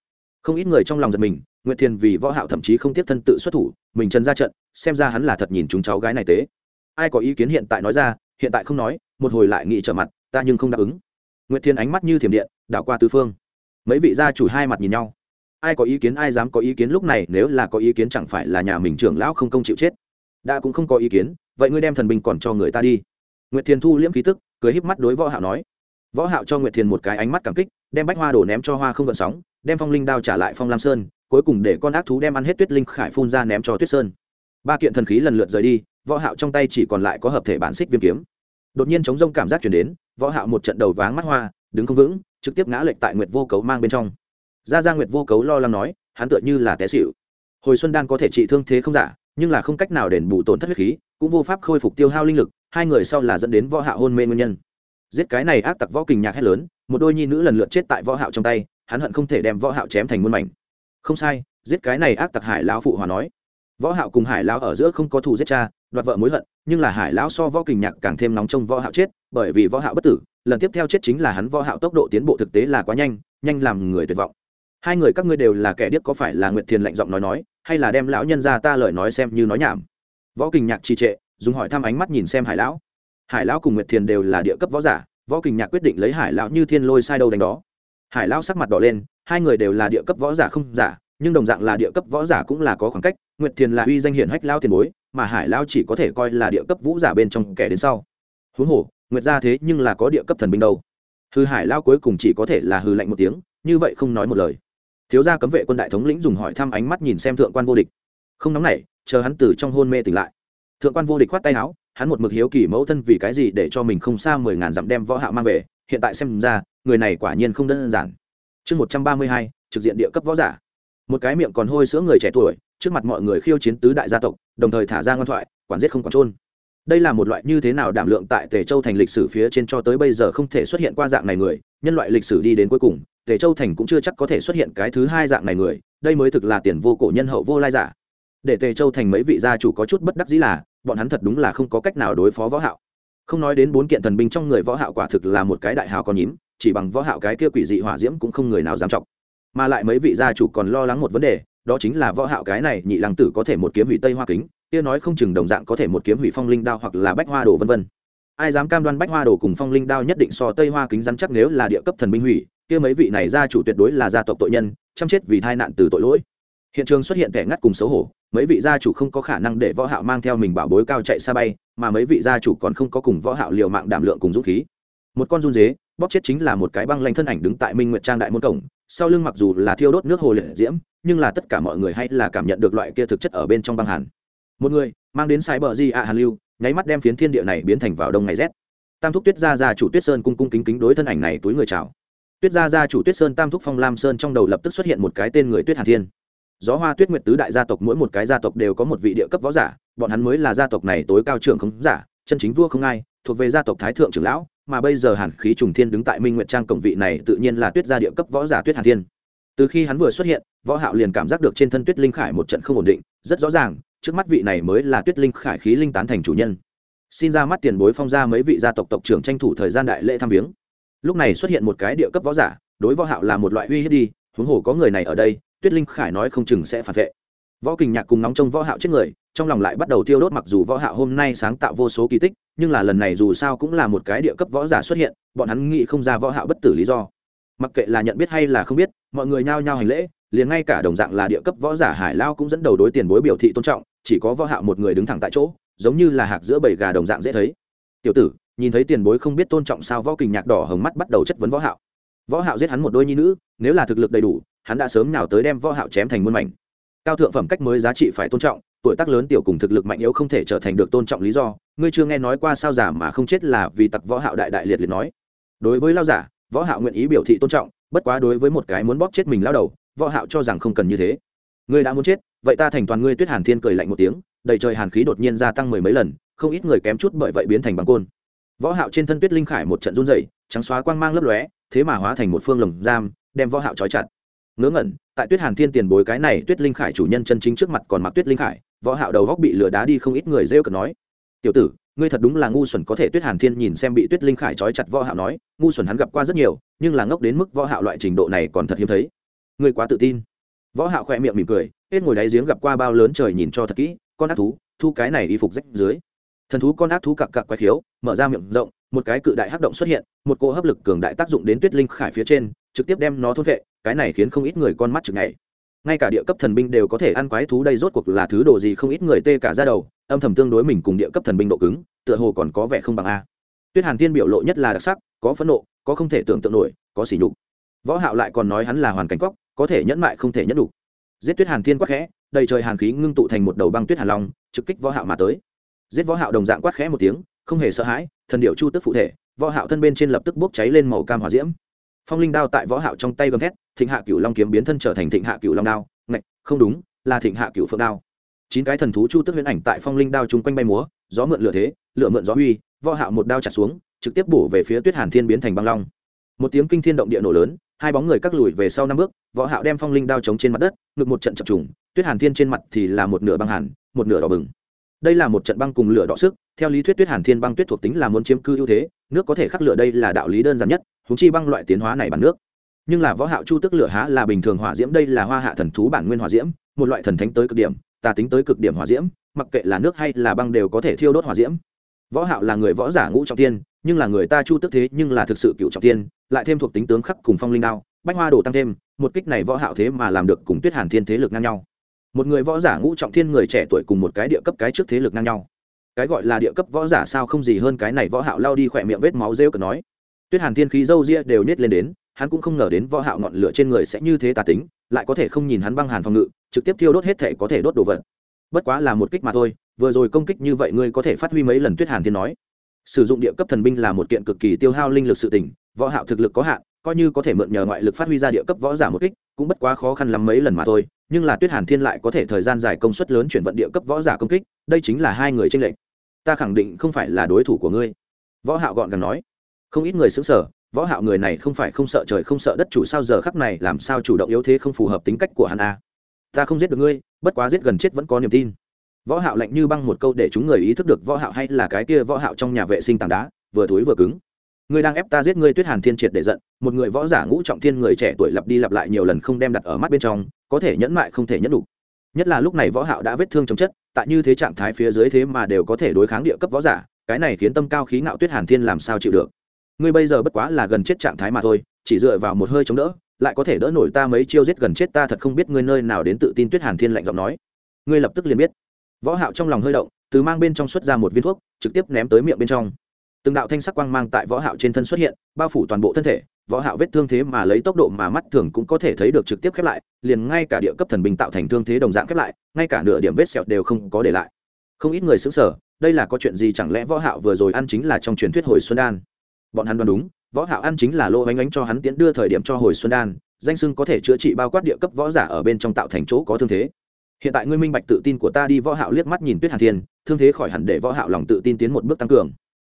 Không ít người trong lòng giật mình, nguyệt thiền vì võ hạo thậm chí không tiếp thân tự xuất thủ, mình trần ra trận, xem ra hắn là thật nhìn chúng cháu gái này tế. Ai có ý kiến hiện tại nói ra, hiện tại không nói, một hồi lại nghĩ trở mặt, ta nhưng không đáp ứng. Nguyệt thiền ánh mắt như thiểm điện, đảo qua tứ phương. Mấy vị gia chủ hai mặt nhìn nhau. Ai có ý kiến, ai dám có ý kiến, lúc này nếu là có ý kiến chẳng phải là nhà mình trưởng lão không công chịu chết đã cũng không có ý kiến, vậy ngươi đem thần binh còn cho người ta đi. Nguyệt thiền thu liễm khí tức, cười híp mắt đối võ hạo nói. Võ hạo cho nguyệt thiền một cái ánh mắt cảm kích, đem bách hoa đổ ném cho hoa không gợn sóng, đem phong linh đao trả lại phong lam sơn, cuối cùng để con ác thú đem ăn hết tuyết linh khải phun ra ném cho tuyết sơn. Ba kiện thần khí lần lượt rời đi, võ hạo trong tay chỉ còn lại có hợp thể bản xích viêm kiếm. Đột nhiên chống rông cảm giác truyền đến, võ hạo một trận đầu váng mắt hoa, đứng không vững, trực tiếp ngã lệch tại nguyệt vô cấu mang bên trong. Gia gia nguyệt vô cấu lo lắng nói, hắn tựa như là té xỉu. Hồi xuân đan có thể trị thương thế không giả nhưng là không cách nào đền bù tổn thất huyết khí, cũng vô pháp khôi phục tiêu hao linh lực, hai người sau là dẫn đến võ hạo hôn mê nguyên nhân. Giết cái này ác tặc võ kình nhạc hết lớn, một đôi nhi nữ lần lượt chết tại võ hạo trong tay, hắn hận không thể đem võ hạo chém thành muôn mảnh. Không sai, giết cái này ác tặc hải lão phụ hòa nói. Võ hạo cùng hải lão ở giữa không có thù giết cha, đoạt vợ mối hận, nhưng là hải lão so võ kình nhạc càng thêm nóng trong võ hạo chết, bởi vì võ hạo bất tử, lần tiếp theo chết chính là hắn võ hạo tốc độ tiến bộ thực tế là quá nhanh nhanh làm người tuyệt vọng hai người các ngươi đều là kẻ điếc có phải là nguyệt thiền lạnh giọng nói nói, hay là đem lão nhân ra ta lời nói xem như nói nhảm? Võ kình nhạc trì trệ, dùng hỏi thăm ánh mắt nhìn xem hải lão. Hải lão cùng nguyệt thiền đều là địa cấp võ giả, võ kình nhạc quyết định lấy hải lão như thiên lôi sai đâu đánh đó. Hải lão sắc mặt đỏ lên, hai người đều là địa cấp võ giả không giả, nhưng đồng dạng là địa cấp võ giả cũng là có khoảng cách, nguyệt thiền là uy danh hiển hách lao tiền bối, mà hải lao chỉ có thể coi là địa cấp vũ giả bên trong kẻ đến sau. Huống hồ, nguyệt gia thế nhưng là có địa cấp thần binh đâu. Hư hải lao cuối cùng chỉ có thể là hư lạnh một tiếng, như vậy không nói một lời thiếu gia cấm vệ quân đại thống lĩnh dùng hỏi thăm ánh mắt nhìn xem thượng quan vô địch. Không nóng nảy, chờ hắn từ trong hôn mê tỉnh lại. Thượng quan vô địch khoát tay áo, hắn một mực hiếu kỳ mẫu thân vì cái gì để cho mình không xa mười ngàn dặm đem võ hạ mang về, hiện tại xem ra, người này quả nhiên không đơn giản. Chương một trăm ba mươi hai, trực diện địa cấp võ giả. Một cái miệng còn hôi sữa người trẻ tuổi, trước mặt mọi người khiêu chiến tứ đại gia tộc, đồng thời thả ra ngoan thoại, quản giết không quản trôn đây là một loại như thế nào đảm lượng tại tề châu thành lịch sử phía trên cho tới bây giờ không thể xuất hiện qua dạng này người, nhân loại lịch sử đi đến cuối cùng tề châu thành cũng chưa chắc có thể xuất hiện cái thứ hai dạng này người, đây mới thực là tiền vô cổ nhân hậu vô lai giả. Để tề châu thành mấy vị gia chủ có chút bất đắc dĩ là, bọn hắn thật đúng là không có cách nào đối phó võ hạo. Không nói đến bốn kiện thần binh trong người võ hạo quả thực là một cái đại hào con nhím, chỉ bằng võ hạo cái kia quỷ dị hỏa diễm cũng không người nào dám trọng mà lại mấy vị gia chủ còn lo lắng một vấn đề, đó chính là võ hạo cái này nhị lăng tử có thể một kiếm hủy tây hoa kính, kia nói không chừng đồng dạng có thể một kiếm hủy phong linh đao hoặc là bách hoa đồ vân vân. Ai dám cam đoan bách hoa đồ cùng phong linh đao nhất định so tây hoa kính rắn chắc nếu là địa cấp thần binh hủy kia mấy vị này gia chủ tuyệt đối là gia tộc tội nhân, chăm chết vì tai nạn từ tội lỗi. Hiện trường xuất hiện kẻ ngắt cùng xấu hổ, mấy vị gia chủ không có khả năng để võ hạo mang theo mình bảo bối cao chạy xa bay, mà mấy vị gia chủ còn không có cùng võ hạo liều mạng đảm lượng cùng dũng khí. Một con run dế, bóp chết chính là một cái băng lanh thân ảnh đứng tại minh nguyệt trang đại môn cổng, sau lưng mặc dù là thiêu đốt nước hồ liệt diễm, nhưng là tất cả mọi người hay là cảm nhận được loại kia thực chất ở bên trong băng hàn. Một người, mang đến sai bờ di a hàn lưu, nháy mắt đem phiến thiên địa này biến thành vào đông ngày rét. Tam thúc tuyết gia gia chủ tuyết sơn cung cung kính kính đối thân ảnh này túi người chào tuyết gia gia chủ tuyết sơn tam thúc phong lam sơn trong đầu lập tức xuất hiện một cái tên người tuyết hàn thiên. Gió hoa tuyết nguyệt tứ đại gia tộc mỗi một cái gia tộc đều có một vị địa cấp võ giả, bọn hắn mới là gia tộc này tối cao trưởng không giả, chân chính vua không ai, thuộc về gia tộc thái thượng trưởng lão, mà bây giờ hàn khí trùng thiên đứng tại minh nguyệt trang cổng vị này tự nhiên là tuyết gia địa cấp võ giả tuyết hàn thiên. Từ khi hắn vừa xuất hiện, võ hạo liền cảm giác được trên thân tuyết linh khải một trận không ổn định, rất rõ ràng, trước mắt vị này mới là tuyết linh khải khí linh tán thành chủ nhân. Xin ra mắt tiền bối phong ra mấy vị gia tộc tộc trưởng tranh thủ thời gian đại lễ thăm viếng lúc này xuất hiện một cái địa cấp võ giả, đối võ hạo là một loại uy hiếp đi, huống hồ có người này ở đây, tuyết linh khải nói không chừng sẽ phản vệ. Võ kình nhạc cùng nóng trong võ hạo chết người, trong lòng lại bắt đầu tiêu đốt mặc dù võ hạo hôm nay sáng tạo vô số kỳ tích, nhưng là lần này dù sao cũng là một cái địa cấp võ giả xuất hiện, bọn hắn nghĩ không ra võ hạo bất tử lý do. Mặc kệ là nhận biết hay là không biết, mọi người nhao nhao hành lễ, liền ngay cả đồng dạng là địa cấp võ giả hải lao cũng dẫn đầu đối tiền bối biểu thị tôn trọng, chỉ có võ hạo một người đứng thẳng tại chỗ, giống như là hạc giữa bầy gà đồng dạng dễ thấy. Tiểu tử nhìn thấy tiền bối không biết tôn trọng sao võ kình nhạc đỏ hồng mắt bắt đầu chất vấn võ hạo. Võ hạo giết hắn một đôi nhi nữ, nếu là thực lực đầy đủ, hắn đã sớm nào tới đem võ hạo chém thành muôn mảnh. Cao thượng phẩm cách mới giá trị phải tôn trọng, tuổi tác lớn tiểu cùng thực lực mạnh yếu không thể trở thành được tôn trọng lý do, ngươi chưa nghe nói qua sao giả mà không chết là vì tặc võ hạo đại đại liệt liệt nói. Đối với lao giả, võ hạo nguyện ý biểu thị tôn trọng, bất quá đối với một cái muốn bóp chết mình lao đầu, võ hạo cho rằng không cần như thế. Ngươi đã muốn chết, vậy ta thành toàn ngươi tuyết hàn thiên cười lạnh một tiếng, đầy trời hàn khí đột nhiên gia tăng mười mấy lần, không ít người kém chút bởi vậy biến thành băng côn võ hạo trên thân tuyết linh khải một trận run rẩy, trắng xóa quang mang lấp lóe, thế mà hóa thành một phương lồng giam, đem võ hạo trói chặt. Ngớ ngẩn, tại tuyết hàn thiên tiền bối cái này tuyết linh khải chủ nhân chân chính trước mặt còn mặc tuyết linh khải, võ hạo đầu góc bị lửa đá đi không ít người rêu cợt nói, tiểu tử, ngươi thật đúng là ngu xuẩn, có thể tuyết hàn thiên nhìn xem bị tuyết linh khải trói chặt võ hạo nói, ngu xuẩn hắn gặp qua rất nhiều, nhưng là ngốc đến mức võ hạo loại trình độ này còn thật hiếm thấy. Ngươi quá tự tin. Võ hạo khoe miệng mỉm cười, hết ngồi đáy giếng gặp qua bao lớn trời nhìn cho thật kỹ, con ác thú, thu cái này y phục rách dưới thần thú con ác thú cặc cặc quái khiếu, mở ra miệng rộng, một cái cự đại hắc động xuất hiện, một cỗ hấp lực cường đại tác dụng đến tuyết linh khải phía trên, trực tiếp đem nó thôn vệ cái này khiến không ít người con mắt chừng ngày ngay cả địa cấp thần binh đều có thể ăn quái thú đây rốt cuộc là thứ đồ gì không ít người tê cả ra đầu, âm thầm tương đối mình cùng địa cấp thần binh độ cứng, tựa hồ còn có vẻ không bằng a. Tuyết hàn tiên biểu lộ nhất là đặc sắc, có phẫn nộ, có không thể tưởng tượng nổi, có sỉ nhục. Võ hạo lại còn nói hắn là hoàn cảnh cóc có thể nhẫn mại không thể nhẫn đủ. Giết tuyết hàn tiên quá khẽ, đầy trời hàn khí ngưng tụ thành một đầu băng tuyết hàn long, trực kích võ hạo mà tới giết võ hạo đồng dạng quát khẽ một tiếng, không hề sợ hãi, thần điệu chu tức phụ thể, võ hạo thân bên trên lập tức bốc cháy lên màu cam hỏa diễm. Phong linh đao tại võ hạo trong tay gầm thét, thịnh hạ cửu long kiếm biến thân trở thành thịnh hạ cửu long đao. Ngạch, không đúng, là thịnh hạ cửu phượng đao. Chín cái thần thú chu tức huyễn ảnh tại phong linh đao chung quanh bay múa, gió mượn lửa thế, lửa mượn gió uy, võ hạo một đao chặt xuống, trực tiếp bổ về phía tuyết hàn thiên biến thành băng long. Một tiếng kinh thiên động địa nổ lớn, hai bóng người các lùi về sau năm bước, võ hạo đem phong linh đao chống trên mặt đất, ngực một trận chập trùng, tuyết hàn thiên trên mặt thì là một nửa băng hàn, một nửa đỏ bừng đây là một trận băng cùng lửa đỏ sức, theo lý thuyết tuyết hàn thiên băng tuyết thuộc tính là muốn chiếm cư ưu thế, nước có thể khắc lửa đây là đạo lý đơn giản nhất húng chi băng loại tiến hóa này bằng nước. Nhưng là võ hạo chu tức lửa há là bình thường hỏa diễm, đây là hoa hạ thần thú bản nguyên hỏa diễm, một loại thần thánh tới cực điểm ta tính tới cực điểm hỏa diễm, mặc kệ là nước hay là băng đều có thể thiêu đốt hỏa diễm. Võ hạo là người võ giả ngũ trọng thiên, nhưng là người ta chu tức thế nhưng là thực sự cựu trọng thiên, lại thêm thuộc tính tướng khắc cùng phong linh đao, bách hoa đổ tăng thêm, một kích này võ hạo thế mà làm được cùng tuyết hàn thiên thế lực ngang nhau một người võ giả ngũ trọng thiên người trẻ tuổi cùng một cái địa cấp cái trước thế lực ngang nhau. Cái gọi là địa cấp võ giả sao không gì hơn cái này võ hạo lao đi khỏe miệng vết máu rêu cần nói. Tuyết hàn thiên khí dâu ria đều nhét lên đến, hắn cũng không ngờ đến võ hạo ngọn lửa trên người sẽ như thế tà tính, lại có thể không nhìn hắn băng hàn phòng ngự, trực tiếp thiêu đốt hết thể có thể đốt đồ vật. Bất quá là một kích mà thôi, vừa rồi công kích như vậy ngươi có thể phát huy mấy lần tuyết hàn thiên nói. Sử dụng địa cấp thần binh là một kiện cực kỳ tiêu hao linh lực sự tỉnh võ hạo thực lực có hạn, coi như có thể mượn nhờ ngoại lực phát huy ra địa cấp võ giả một kích, cũng bất quá khó khăn lắm mấy lần mà thôi nhưng là tuyết hàn thiên lại có thể thời gian dài công suất lớn chuyển vận địa cấp võ giả công kích, đây chính là hai người tranh lệch. Ta khẳng định không phải là đối thủ của ngươi. Võ hạo gọn gàng nói. Không ít người sững sờ, võ hạo người này không phải không sợ trời không sợ đất chủ sao giờ khắc này làm sao chủ động yếu thế không phù hợp tính cách của hắn a à? ta không giết được ngươi, bất quá giết gần chết vẫn có niềm tin. Võ hạo lạnh như băng một câu để chúng người ý thức được võ hạo hay là cái kia võ hạo trong nhà vệ sinh tảng đá, vừa thối vừa cứng. Ngươi đang ép ta giết ngươi tuyết hàn thiên triệt để giận, một người võ giả ngũ trọng thiên người trẻ tuổi lặp đi lặp lại nhiều lần không đem đặt ở mắt bên trong có thể nhẫn mại không thể nhẫn đủ. Nhất là lúc này võ hạo đã vết thương chống chất, tại như thế trạng thái phía dưới thế mà đều có thể đối kháng địa cấp võ giả, cái này khiến tâm cao khí ngạo tuyết hàn thiên làm sao chịu được? Ngươi bây giờ bất quá là gần chết trạng thái mà thôi, chỉ dựa vào một hơi chống đỡ, lại có thể đỡ nổi ta mấy chiêu giết gần chết ta thật không biết ngươi nơi nào đến tự tin, tuyết hàn thiên lạnh giọng nói. Ngươi lập tức liền biết. Võ hạo trong lòng hơi động, từ mang bên trong xuất ra một viên thuốc, trực tiếp ném tới miệng bên trong. Từng đạo thanh sắc quang mang tại võ hạo trên thân xuất hiện, bao phủ toàn bộ thân thể võ hạo vết thương thế mà lấy tốc độ mà mắt thường cũng có thể thấy được trực tiếp khép lại, liền ngay cả địa cấp thần binh tạo thành thương thế đồng dạng khép lại, ngay cả nửa điểm vết sẹo đều không có để lại. Không ít người sững sờ, đây là có chuyện gì chẳng lẽ võ hạo vừa rồi ăn chính là trong truyền thuyết hồi xuân đan? Bọn hắn đoán đúng, võ hạo ăn chính là lô ánh ánh cho hắn tiến đưa thời điểm cho hồi xuân đan, danh xưng có thể chữa trị bao quát địa cấp võ giả ở bên trong tạo thành chỗ có thương thế. Hiện tại ngươi minh bạch tự tin của ta đi, võ hạo liếc mắt nhìn tuyết hàn thiên, thương thế khỏi hẳn để võ hạo lòng tự tin tiến một bước tăng cường.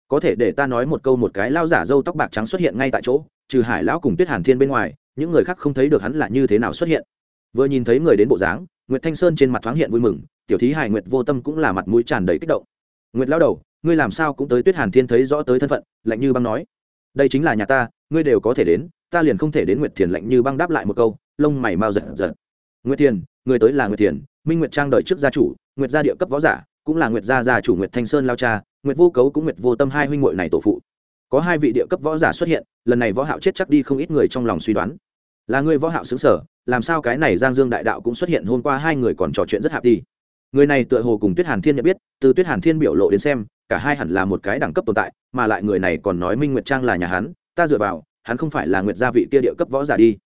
Có thể để ta nói một câu một cái lao giả râu tóc bạc trắng xuất hiện ngay tại chỗ trừ hải lão cùng tuyết hàn thiên bên ngoài, những người khác không thấy được hắn là như thế nào xuất hiện. Vừa nhìn thấy người đến bộ dáng, nguyệt thanh sơn trên mặt thoáng hiện vui mừng, tiểu thí hải nguyệt vô tâm cũng là mặt mũi tràn đầy kích động. Nguyệt lão đầu, ngươi làm sao cũng tới tuyết hàn thiên thấy rõ tới thân phận, lạnh như băng nói. Đây chính là nhà ta, ngươi đều có thể đến, ta liền không thể đến nguyệt thiền lạnh như băng đáp lại một câu, lông mày mau giật giật. Nguyệt thiền, người tới là nguyệt thiền, minh nguyệt trang đợi trước gia chủ, nguyệt gia địa cấp võ giả, cũng là nguyệt gia gia chủ nguyệt thanh sơn lao cha, nguyệt vô cấu cũng nguyệt vô tâm hai huynh muội này tổ phụ có hai vị địa cấp võ giả xuất hiện, lần này võ hạo chết chắc đi không ít người trong lòng suy đoán. Là người võ hạo xứng sở, làm sao cái này giang dương đại đạo cũng xuất hiện hôm qua hai người còn trò chuyện rất hạp đi. Người này tựa hồ cùng tuyết hàn thiên nhận biết, từ tuyết hàn thiên biểu lộ đến xem, cả hai hẳn là một cái đẳng cấp tồn tại, mà lại người này còn nói minh nguyệt trang là nhà hắn, ta dựa vào, hắn không phải là nguyệt gia vị kia địa cấp võ giả đi.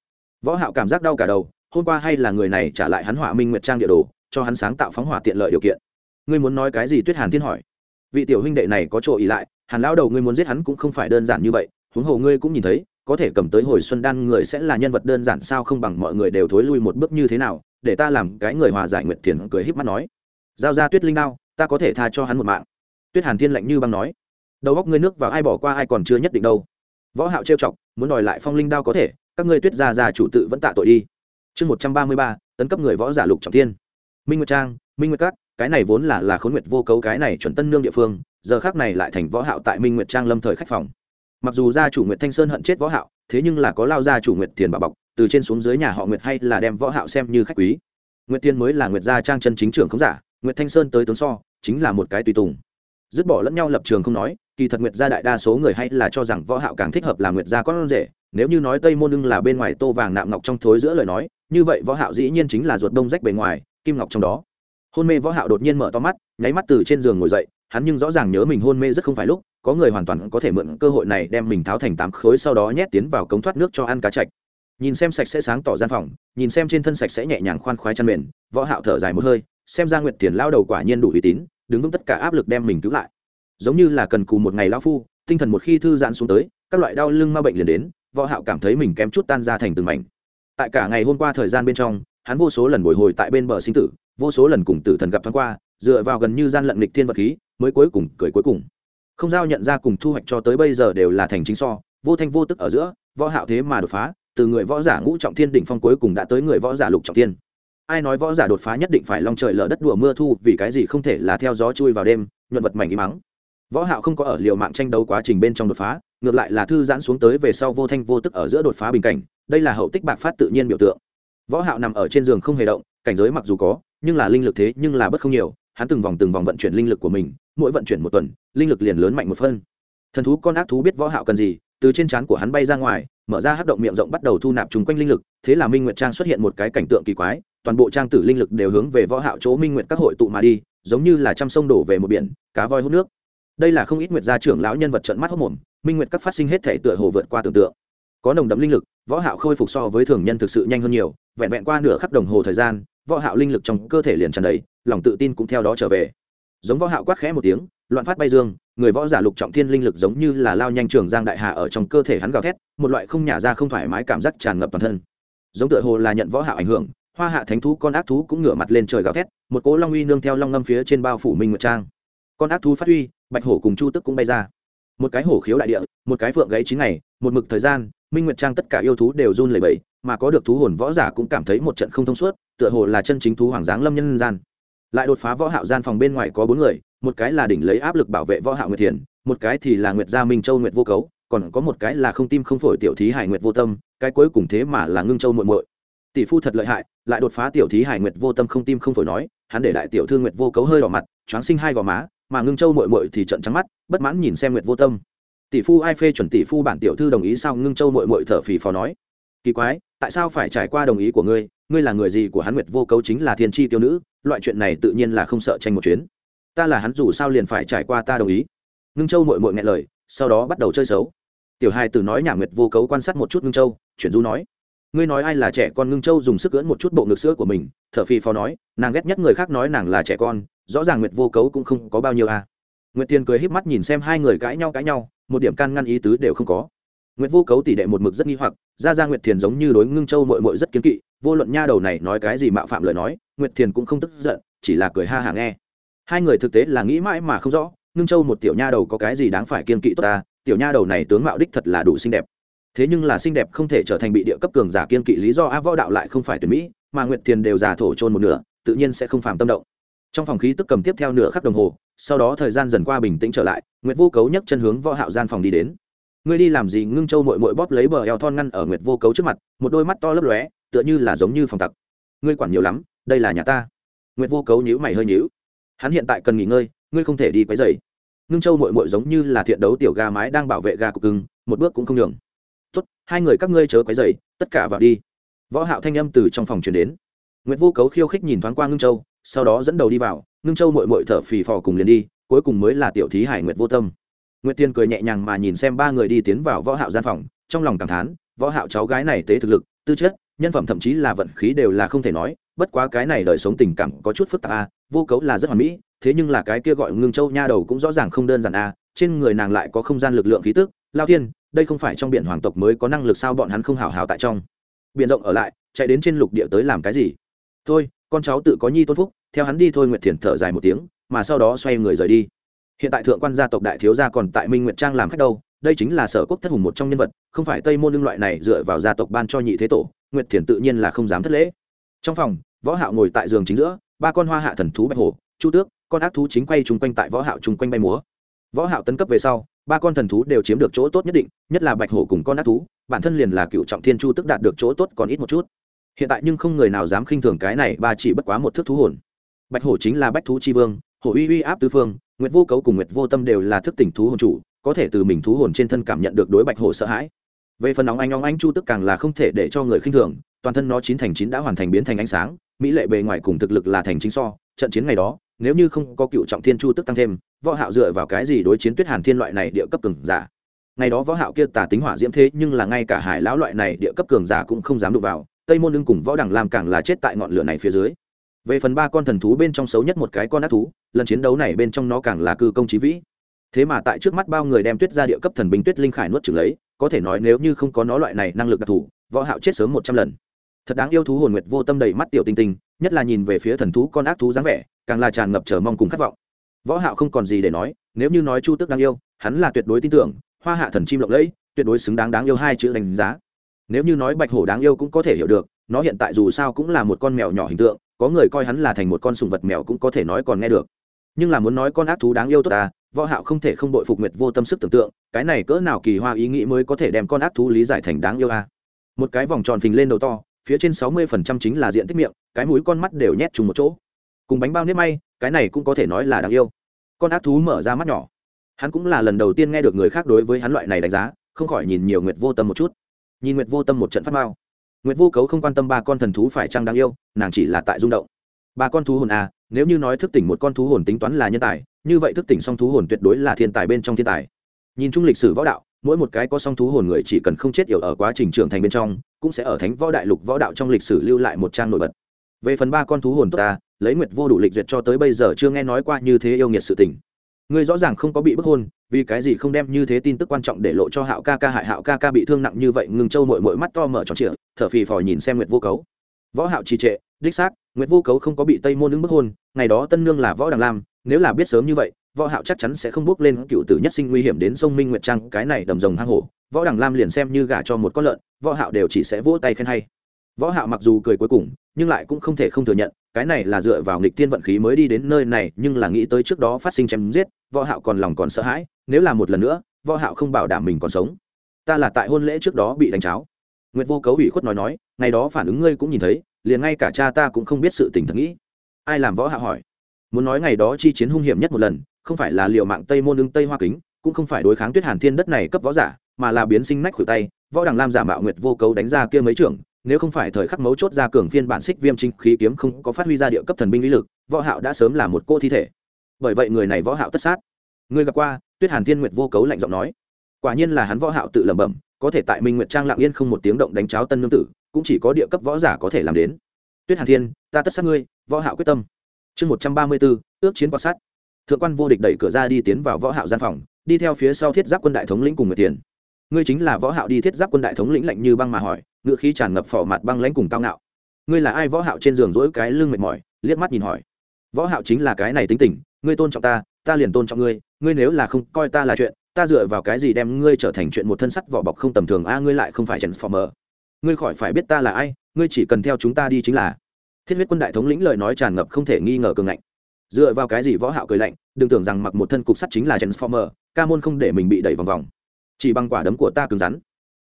Võ hạo cảm giác đau cả đầu, hôm qua hay là người này trả lại hắn hỏa minh nguyệt trang địa đồ, cho hắn sáng tạo phóng hỏa tiện lợi điều kiện. Ngươi muốn nói cái gì tuyết hàn thiên hỏi. Vị tiểu huynh đệ này có chỗ ý lại hàn lão đầu ngươi muốn giết hắn cũng không phải đơn giản như vậy, huống hồ ngươi cũng nhìn thấy, có thể cầm tới hồi xuân đan người sẽ là nhân vật đơn giản sao không bằng mọi người đều thối lui một bước như thế nào, để ta làm cái người hòa giải nguyệt thiền cười híp mắt nói. Giao ra tuyết linh đao, ta có thể tha cho hắn một mạng. Tuyết hàn thiên lạnh như băng nói. Đầu góc ngươi nước vào ai bỏ qua ai còn chưa nhất định đâu. Võ hạo trêu chọc, muốn đòi lại phong linh đao có thể, các ngươi tuyết gia gia chủ tự vẫn tạ tội đi. Chương một trăm ba mươi ba, tấn cấp người võ giả lục trọng thiên. Minh nguyệt trang, minh nguyệt cát cái này vốn là là khốn nguyệt vô cấu cái này chuẩn tân nương địa phương giờ khác này lại thành võ hạo tại minh nguyệt trang lâm thời khách phòng. Mặc dù gia chủ nguyệt thanh sơn hận chết võ hạo, thế nhưng là có lao gia chủ nguyệt tiền bà bọc, từ trên xuống dưới nhà họ nguyệt hay là đem võ hạo xem như khách quý. Nguyệt tiên mới là nguyệt gia trang chân chính trưởng không giả, nguyệt thanh sơn tới tướng so, chính là một cái tùy tùng. Dứt bỏ lẫn nhau lập trường không nói, kỳ thật nguyệt gia đại đa số người hay là cho rằng võ hạo càng thích hợp là nguyệt gia con rể, nếu như nói tây môn ưng là bên ngoài tô vàng nạm ngọc trong thối giữa lời nói, như vậy võ hạo dĩ nhiên chính là ruột đông rách bề ngoài, kim ngọc trong đó. Hôn mê võ hạo đột nhiên mở to mắt, nháy mắt từ trên giường ngồi dậy hắn nhưng rõ ràng nhớ mình hôn mê rất không phải lúc, có người hoàn toàn có thể mượn cơ hội này đem mình tháo thành tám khối sau đó nhét tiến vào cống thoát nước cho ăn cá chạch. Nhìn xem sạch sẽ sáng tỏ gian phòng, nhìn xem trên thân sạch sẽ nhẹ nhàng khoan khoái chăn mền, võ hạo thở dài một hơi, xem ra nguyệt tiền lao đầu quả nhiên đủ uy tín, đứng vững tất cả áp lực đem mình cứu lại. Giống như là cần cù một ngày lao phu, tinh thần một khi thư giãn xuống tới, các loại đau lưng ma bệnh liền đến, võ hạo cảm thấy mình kém chút tan ra thành từng mảnh. Tại cả ngày hôm qua thời gian bên trong, hắn vô số lần bồi hồi tại bên bờ sinh tử, vô số lần cùng tử thần gặp thoáng qua dựa vào gần như gian lận lịch thiên vật khí, mới cuối cùng cười cuối cùng. Không giao nhận ra cùng thu hoạch cho tới bây giờ đều là thành chính so, vô thanh vô tức ở giữa, võ hạo thế mà đột phá, từ người võ giả ngũ trọng thiên đỉnh phong cuối cùng đã tới người võ giả lục trọng thiên. Ai nói võ giả đột phá nhất định phải long trời lở đất đùa mưa thu, vì cái gì không thể là theo gió chui vào đêm, nhuận vật mảnh im mắng võ hạo không có ở liều mạng tranh đấu quá trình bên trong đột phá, ngược lại là thư giãn xuống tới về sau vô thanh vô tức ở giữa đột phá bình cảnh, đây là hậu tích bạc phát tự nhiên biểu tượng. Võ hạo nằm ở trên giường không hề động, cảnh giới mặc dù có, nhưng là linh lực thế nhưng là bất không nhiều hắn từng vòng từng vòng vận chuyển linh lực của mình, mỗi vận chuyển một tuần, linh lực liền lớn mạnh một phân. Thần thú con ác thú biết võ hạo cần gì, từ trên trán của hắn bay ra ngoài, mở ra hắc động miệng rộng bắt đầu thu nạp chung quanh linh lực, thế là minh nguyệt trang xuất hiện một cái cảnh tượng kỳ quái, toàn bộ trang tử linh lực đều hướng về võ hạo chỗ minh nguyệt các hội tụ mà đi, giống như là trăm sông đổ về một biển, cá voi hút nước. Đây là không ít nguyệt gia trưởng lão nhân vật trận mắt hốc mồm, minh nguyệt các phát sinh hết thể tựa hồ vượt qua tưởng tượng. Có nồng đậm linh lực, võ hạo khôi phục so với thường nhân thực sự nhanh hơn nhiều, vẹn vẹn qua nửa khắc đồng hồ thời gian võ hạo linh lực trong cơ thể liền tràn đầy lòng tự tin cũng theo đó trở về. Giống võ hạo quát khẽ một tiếng loạn phát bay dương người võ giả lục trọng thiên linh lực giống như là lao nhanh trường giang đại hà ở trong cơ thể hắn gào thét một loại không nhả ra không thoải mái cảm giác tràn ngập toàn thân. Giống tựa hồ là nhận võ hạo ảnh hưởng hoa hạ thánh thú con ác thú cũng ngửa mặt lên trời gào thét một cỗ long uy nương theo long ngâm phía trên bao phủ minh nguyệt trang. Con ác thú phát uy, bạch hổ cùng chu tức cũng bay ra. Một cái hổ khiếu đại địa một cái phượng gáy chín ngày một mực thời gian minh nguyệt trang tất cả yêu thú đều run lẩy bẩy mà có được thú hồn võ giả cũng cảm thấy một trận không thông suốt, tựa hồ là chân chính thú hoàng giáng lâm nhân gian. Lại đột phá võ hạo gian phòng bên ngoài có bốn người, một cái là đỉnh lấy áp lực bảo vệ võ hạo nguyệt thiền, một cái thì là nguyệt gia minh châu nguyệt vô cấu, còn có một cái là không tim không phổi tiểu thí hải nguyệt vô tâm, cái cuối cùng thế mà là ngưng châu muội muội. Tỷ phu thật lợi hại, lại đột phá tiểu thí hải nguyệt vô tâm không tim không phổi nói, hắn để đại tiểu thư nguyệt vô cấu hơi đỏ mặt, choáng sinh hai gò má, mà ngưng châu muội muội thì trận trắng mắt, bất mãn nhìn xem nguyệt vô tâm. Tỷ phu ai phê chuẩn tỷ phu bản tiểu thư đồng ý sao? Ngưng châu muội muội thở phì phò nói kỳ quái, tại sao phải trải qua đồng ý của ngươi? Ngươi là người gì của hắn nguyệt vô cấu chính là thiên tri tiêu nữ? Loại chuyện này tự nhiên là không sợ tranh một chuyến. Ta là hắn dù sao liền phải trải qua ta đồng ý. Ngưng châu mội mội nghe lời, sau đó bắt đầu chơi xấu. Tiểu hai từ nói nhà nguyệt vô cấu quan sát một chút ngưng châu, chuyển du nói. Ngươi nói ai là trẻ con ngưng châu dùng sức cưỡn một chút bộ ngực sữa của mình, thở Phi phò nói, nàng ghét nhất người khác nói nàng là trẻ con, rõ ràng nguyệt vô cấu cũng không có bao nhiêu à. nguyệt tiên cười híp mắt nhìn xem hai người cãi nhau cãi nhau, một điểm can ngăn ý tứ đều không có nguyệt vô cấu tỷ đệ một mực rất nghi hoặc ra ra nguyệt thiền giống như đối ngưng châu muội muội rất kiến kỵ, vô luận nha đầu này nói cái gì mạo phạm lời nói, nguyệt thiền cũng không tức giận, chỉ là cười ha hả nghe. Hai người thực tế là nghĩ mãi mà không rõ, ngưng châu một tiểu nha đầu có cái gì đáng phải kiên kỵ tốt ta, tiểu nha đầu này tướng mạo đích thật là đủ xinh đẹp. Thế nhưng là xinh đẹp không thể trở thành bị địa cấp cường giả kiên kỵ lý do a võ đạo lại không phải tuyển mỹ, mà nguyệt thiền đều giả thổ trôn một nửa, tự nhiên sẽ không phàm tâm động. Trong phòng khí tức cầm tiếp theo nửa khắc đồng hồ, sau đó thời gian dần qua bình tĩnh trở lại, nguyệt vô cấu nhấc chân hướng võ hạo gian phòng đi đến ngươi đi làm gì ngưng châu mội mội bóp lấy bờ eo thon ngăn ở nguyệt vô cấu trước mặt, một đôi mắt to lấp lóe, tựa như là giống như phòng tặc. Ngươi quản nhiều lắm, đây là nhà ta. Nguyệt vô cấu nhíu mày hơi nhíu. Hắn hiện tại cần nghỉ ngơi, ngươi không thể đi quấy rầy. Ngưng châu mội mội giống như là thiện đấu tiểu gà mái đang bảo vệ gà cục cưng, một bước cũng không nhường. Tốt, hai người các ngươi chớ quấy rầy, tất cả vào đi. Võ hạo thanh âm từ trong phòng truyền đến. Nguyệt vô cấu khiêu khích nhìn thoáng qua ngưng châu, sau đó dẫn đầu đi vào, ngưng châu mội mội thở phì phò cùng liền đi, cuối cùng mới là tiểu thí hải nguyệt vô tâm nguyệt tiên cười nhẹ nhàng mà nhìn xem ba người đi tiến vào võ hạo gian phòng, trong lòng cảm thán, võ hạo cháu gái này tế thực lực, tư chất, nhân phẩm thậm chí là vận khí đều là không thể nói, bất quá cái này đời sống tình cảm có chút phức tạp a vô cấu là rất hoàn mỹ, thế nhưng là cái kia gọi ngưng châu nha đầu cũng rõ ràng không đơn giản a trên người nàng lại có không gian lực lượng khí tức, lao thiên, đây không phải trong biển hoàng tộc mới có năng lực sao bọn hắn không hảo hảo tại trong. Biển rộng ở lại, chạy đến trên lục địa tới làm cái gì? Thôi, con cháu tự có nhi tôn phúc, theo hắn đi thôi nguyệt thiền thở dài một tiếng, mà sau đó xoay người rời đi hiện tại thượng quan gia tộc đại thiếu gia còn tại minh nguyệt trang làm khách đâu, đây chính là sở quốc thất hùng một trong nhân vật, không phải tây môn lương loại này dựa vào gia tộc ban cho nhị thế tổ, nguyệt thiền tự nhiên là không dám thất lễ. Trong phòng, võ hạo ngồi tại giường chính giữa, ba con hoa hạ thần thú bạch hổ, chu tước, con ác thú chính quay chung quanh tại võ hạo chung quanh bay múa. Võ hạo tấn cấp về sau, ba con thần thú đều chiếm được chỗ tốt nhất định, nhất là bạch hổ cùng con ác thú, bản thân liền là cựu trọng thiên chu tức đạt được chỗ tốt còn ít một chút. Hiện tại nhưng không người nào dám khinh thường cái này, ba chỉ bất quá một thước thú hồn. Bạch hổ chính là bách thú chi vương hổ uy uy áp tứ phương, nguyệt vô cấu cùng nguyệt vô tâm đều là thức tỉnh thú hồn chủ, có thể từ mình thú hồn trên thân cảm nhận được đối bạch hổ sợ hãi. Về phần nóng anh nóng anh chu tức càng là không thể để cho người khinh thường, toàn thân nó chín thành chín đã hoàn thành biến thành ánh sáng, mỹ lệ bề ngoài cùng thực lực là thành chính so, trận chiến ngày đó, nếu như không có cựu trọng thiên chu tức tăng thêm, võ hạo dựa vào cái gì đối chiến tuyết hàn thiên loại này địa cấp cường giả? Ngày đó võ hạo kia tà tính hỏa diễm thế nhưng là ngay cả hải lão loại này địa cấp cường giả cũng không dám đụng vào, tây môn lưng cùng võ đẳng làm càng là chết tại ngọn lửa này phía dưới về phần ba con thần thú bên trong xấu nhất một cái con ác thú, lần chiến đấu này bên trong nó càng là cư công trí vĩ. Thế mà tại trước mắt bao người đem tuyết ra địa cấp thần binh tuyết linh khải nuốt trừng lấy, có thể nói nếu như không có nó loại này năng lực đặc thù, võ hạo chết sớm một trăm lần. Thật đáng yêu thú hồn nguyệt vô tâm đầy mắt tiểu tinh tinh, nhất là nhìn về phía thần thú con ác thú dáng vẻ, càng là tràn ngập chờ mong cùng khát vọng. Võ hạo không còn gì để nói, nếu như nói chu tước đáng yêu, hắn là tuyệt đối tin tưởng, hoa hạ thần chim lộng lẫy, tuyệt đối xứng đáng đáng yêu hai chữ đánh giá. Nếu như nói bạch hổ đáng yêu cũng có thể hiểu được, nó hiện tại dù sao cũng là một con mèo nhỏ hình tượng có người coi hắn là thành một con sùng vật mèo cũng có thể nói còn nghe được. Nhưng là muốn nói con ác thú đáng yêu tốt ta, võ hạo không thể không đội phục nguyệt vô tâm sức tưởng tượng, cái này cỡ nào kỳ hoa ý nghĩ mới có thể đem con ác thú lý giải thành đáng yêu a. Một cái vòng tròn phình lên đầu to, phía trên 60% chính là diện tích miệng, cái mũi con mắt đều nhét chung một chỗ. Cùng bánh bao nếp may, cái này cũng có thể nói là đáng yêu. Con ác thú mở ra mắt nhỏ. Hắn cũng là lần đầu tiên nghe được người khác đối với hắn loại này đánh giá, không khỏi nhìn nhiều nguyệt vô tâm một chút. Nhìn nguyệt vô tâm một trận phát mao nguyệt vô cấu không quan tâm ba con thần thú phải chăng đáng yêu, nàng chỉ là tại rung động. Ba con thú hồn à nếu như nói thức tỉnh một con thú hồn tính toán là nhân tài, như vậy thức tỉnh song thú hồn tuyệt đối là thiên tài bên trong thiên tài. Nhìn chung lịch sử võ đạo, mỗi một cái có song thú hồn người chỉ cần không chết yểu ở quá trình trưởng thành bên trong, cũng sẽ ở thánh võ đại lục võ đạo trong lịch sử lưu lại một trang nổi bật. Về phần ba con thú hồn tốt ta lấy nguyệt vô đủ lịch duyệt cho tới bây giờ chưa nghe nói qua như thế yêu nghiệt sự tình ngươi rõ ràng không có bị bức hôn, vì cái gì không đem như thế tin tức quan trọng để lộ cho hạo ca ca hại hạo ca ca bị thương nặng như vậy ngừng châu mội mội mắt to mở tròn trịa, thở phì phò nhìn xem nguyệt vô cấu. Võ hạo trì trệ, đích xác, nguyệt vô cấu không có bị tây môn ứng bức hôn, ngày đó tân nương là võ đằng lam, nếu là biết sớm như vậy, võ hạo chắc chắn sẽ không bước lên cựu tử nhất sinh nguy hiểm đến sông minh nguyệt trang, cái này đầm rồng hang hổ. Võ đằng lam liền xem như gả cho một con lợn, võ hạo đều chỉ sẽ vỗ tay khen hay. Võ hạo mặc dù cười cuối cùng, nhưng lại cũng không thể không thừa nhận cái này là dựa vào nghịch tiên vận khí mới đi đến nơi này, nhưng là nghĩ tới trước đó phát sinh chém giết, võ hạo còn lòng còn sợ hãi, nếu là một lần nữa, võ hạo không bảo đảm mình còn sống. Ta là tại hôn lễ trước đó bị đánh cháo. Nguyệt vô cấu ủy khuất nói nói, ngày đó phản ứng ngươi cũng nhìn thấy, liền ngay cả cha ta cũng không biết sự tình thật nghĩ. Ai làm võ hạo hỏi. Muốn nói ngày đó chi chiến hung hiểm nhất một lần, không phải là liều mạng tây môn đương tây hoa kính, cũng không phải đối kháng tuyết hàn thiên đất này cấp võ giả, mà là biến sinh nách khuỷu tay, võ đằng lam giả mạo nguyệt vô cấu đánh ra kia mấy trưởng nếu không phải thời khắc mấu chốt ra cường phiên bản xích viêm chính khí kiếm không có phát huy ra địa cấp thần binh lý lực võ hạo đã sớm là một cô thi thể. Bởi vậy người này võ hạo tất sát. Người gặp qua tuyết hàn thiên nguyệt vô cấu lạnh giọng nói. Quả nhiên là hắn võ hạo tự lẩm bẩm có thể tại minh nguyệt trang lặng yên không một tiếng động đánh cháo tân nương tử cũng chỉ có địa cấp võ giả có thể làm đến. Tuyết hàn thiên ta tất sát ngươi võ hạo quyết tâm. Chương một trăm ba mươi 134, ước chiến quan sát. Thượng quan vô địch đẩy cửa ra đi tiến vào võ hạo gian phòng đi theo phía sau thiết giáp quân đại thống lĩnh cùng người tiền ngươi chính là võ hạo đi thiết giáp quân đại thống lĩnh lạnh như băng mà hỏi ngựa khí tràn ngập phò mặt băng lãnh cùng cao ngạo. Ngươi là ai võ hạo trên giường rũi cái lưng mệt mỏi, liếc mắt nhìn hỏi. Võ hạo chính là cái này tính tình, ngươi tôn trọng ta ta liền tôn trọng ngươi ngươi nếu là không coi ta là chuyện, ta dựa vào cái gì đem ngươi trở thành chuyện một thân sắt vỏ bọc không tầm thường, a, ngươi lại không phải transformer ngươi khỏi phải biết ta là ai, ngươi chỉ cần theo chúng ta đi chính là. Thiết huyết quân đại thống lĩnh lời nói tràn ngập không thể nghi ngờ cường ngạnh. Dựa vào cái gì võ hạo cười lạnh, đừng tưởng rằng mặc một thân cục sắt chính là transformer ca môn không để mình bị đẩy vòng vòng chỉ bằng quả đấm của ta cứng rắn.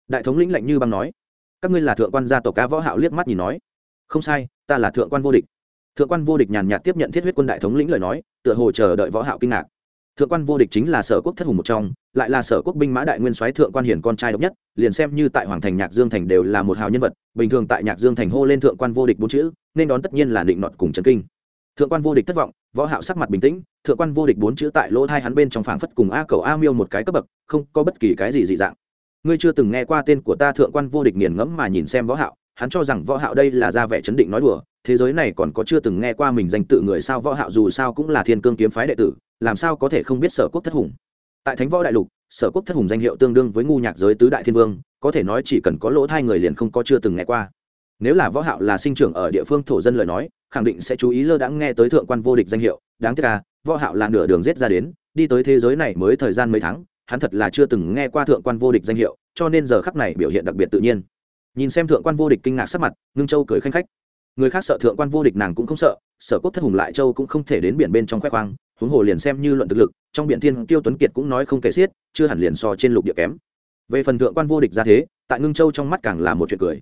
Đại thống lĩnh lạnh như băng nói. Các ngươi là thượng quan gia tộc ca võ hạo liếc mắt nhìn nói. Không sai, ta là thượng quan vô địch. Thượng quan vô địch nhàn nhạt tiếp nhận thiết huyết quân đại thống lĩnh lời nói, tựa hồ chờ đợi võ hạo kinh ngạc. Thượng quan vô địch chính là sở quốc thất hùng một trong, lại là sở quốc binh mã đại nguyên soái thượng quan hiển con trai độc nhất, liền xem như tại hoàng thành nhạc dương thành đều là một hào nhân vật, bình thường tại nhạc dương thành hô lên thượng quan vô địch bốn chữ, nên đón tất nhiên là định nọt cùng trấn kinh. Thượng quan vô địch thất vọng võ hạo sắc mặt bình tĩnh, thượng quan vô địch bốn chữ tại lỗ thai hắn bên trong phảng phất cùng a cầu a miêu một cái cấp bậc, không có bất kỳ cái gì dị dạng. Ngươi chưa từng nghe qua tên của ta thượng quan vô địch nghiền ngẫm mà nhìn xem võ hạo, hắn cho rằng võ hạo đây là ra vẻ chấn định nói đùa, thế giới này còn có chưa từng nghe qua mình danh tự người sao võ hạo dù sao cũng là thiên cương kiếm phái đệ tử, làm sao có thể không biết sở quốc thất hùng. Tại thánh võ đại lục, sở quốc thất hùng danh hiệu tương đương với ngu nhạc giới tứ đại thiên vương, có thể nói chỉ cần có lỗ thai người liền không có chưa từng nghe qua. Nếu là võ hạo là sinh trưởng ở địa phương thổ dân lời nói khẳng định sẽ chú ý lơ đãng nghe tới thượng quan vô địch danh hiệu, đáng tiếc là võ hạo là nửa đường giết ra đến, đi tới thế giới này mới thời gian mấy tháng, hắn thật là chưa từng nghe qua thượng quan vô địch danh hiệu, cho nên giờ khắc này biểu hiện đặc biệt tự nhiên. Nhìn xem thượng quan vô địch kinh ngạc sắc mặt, ngưng châu cười khanh khách. Người khác sợ thượng quan vô địch nàng cũng không sợ, sở cốt thất hùng lại châu cũng không thể đến biển bên trong khoe khoang, huống hồ liền xem như luận thực lực, trong biển thiên tiêu tuấn kiệt cũng nói không kể xiết, chưa hẳn liền so trên lục địa kém. Về phần thượng quan vô địch ra thế, tại ngưng châu trong mắt càng là một chuyện cười.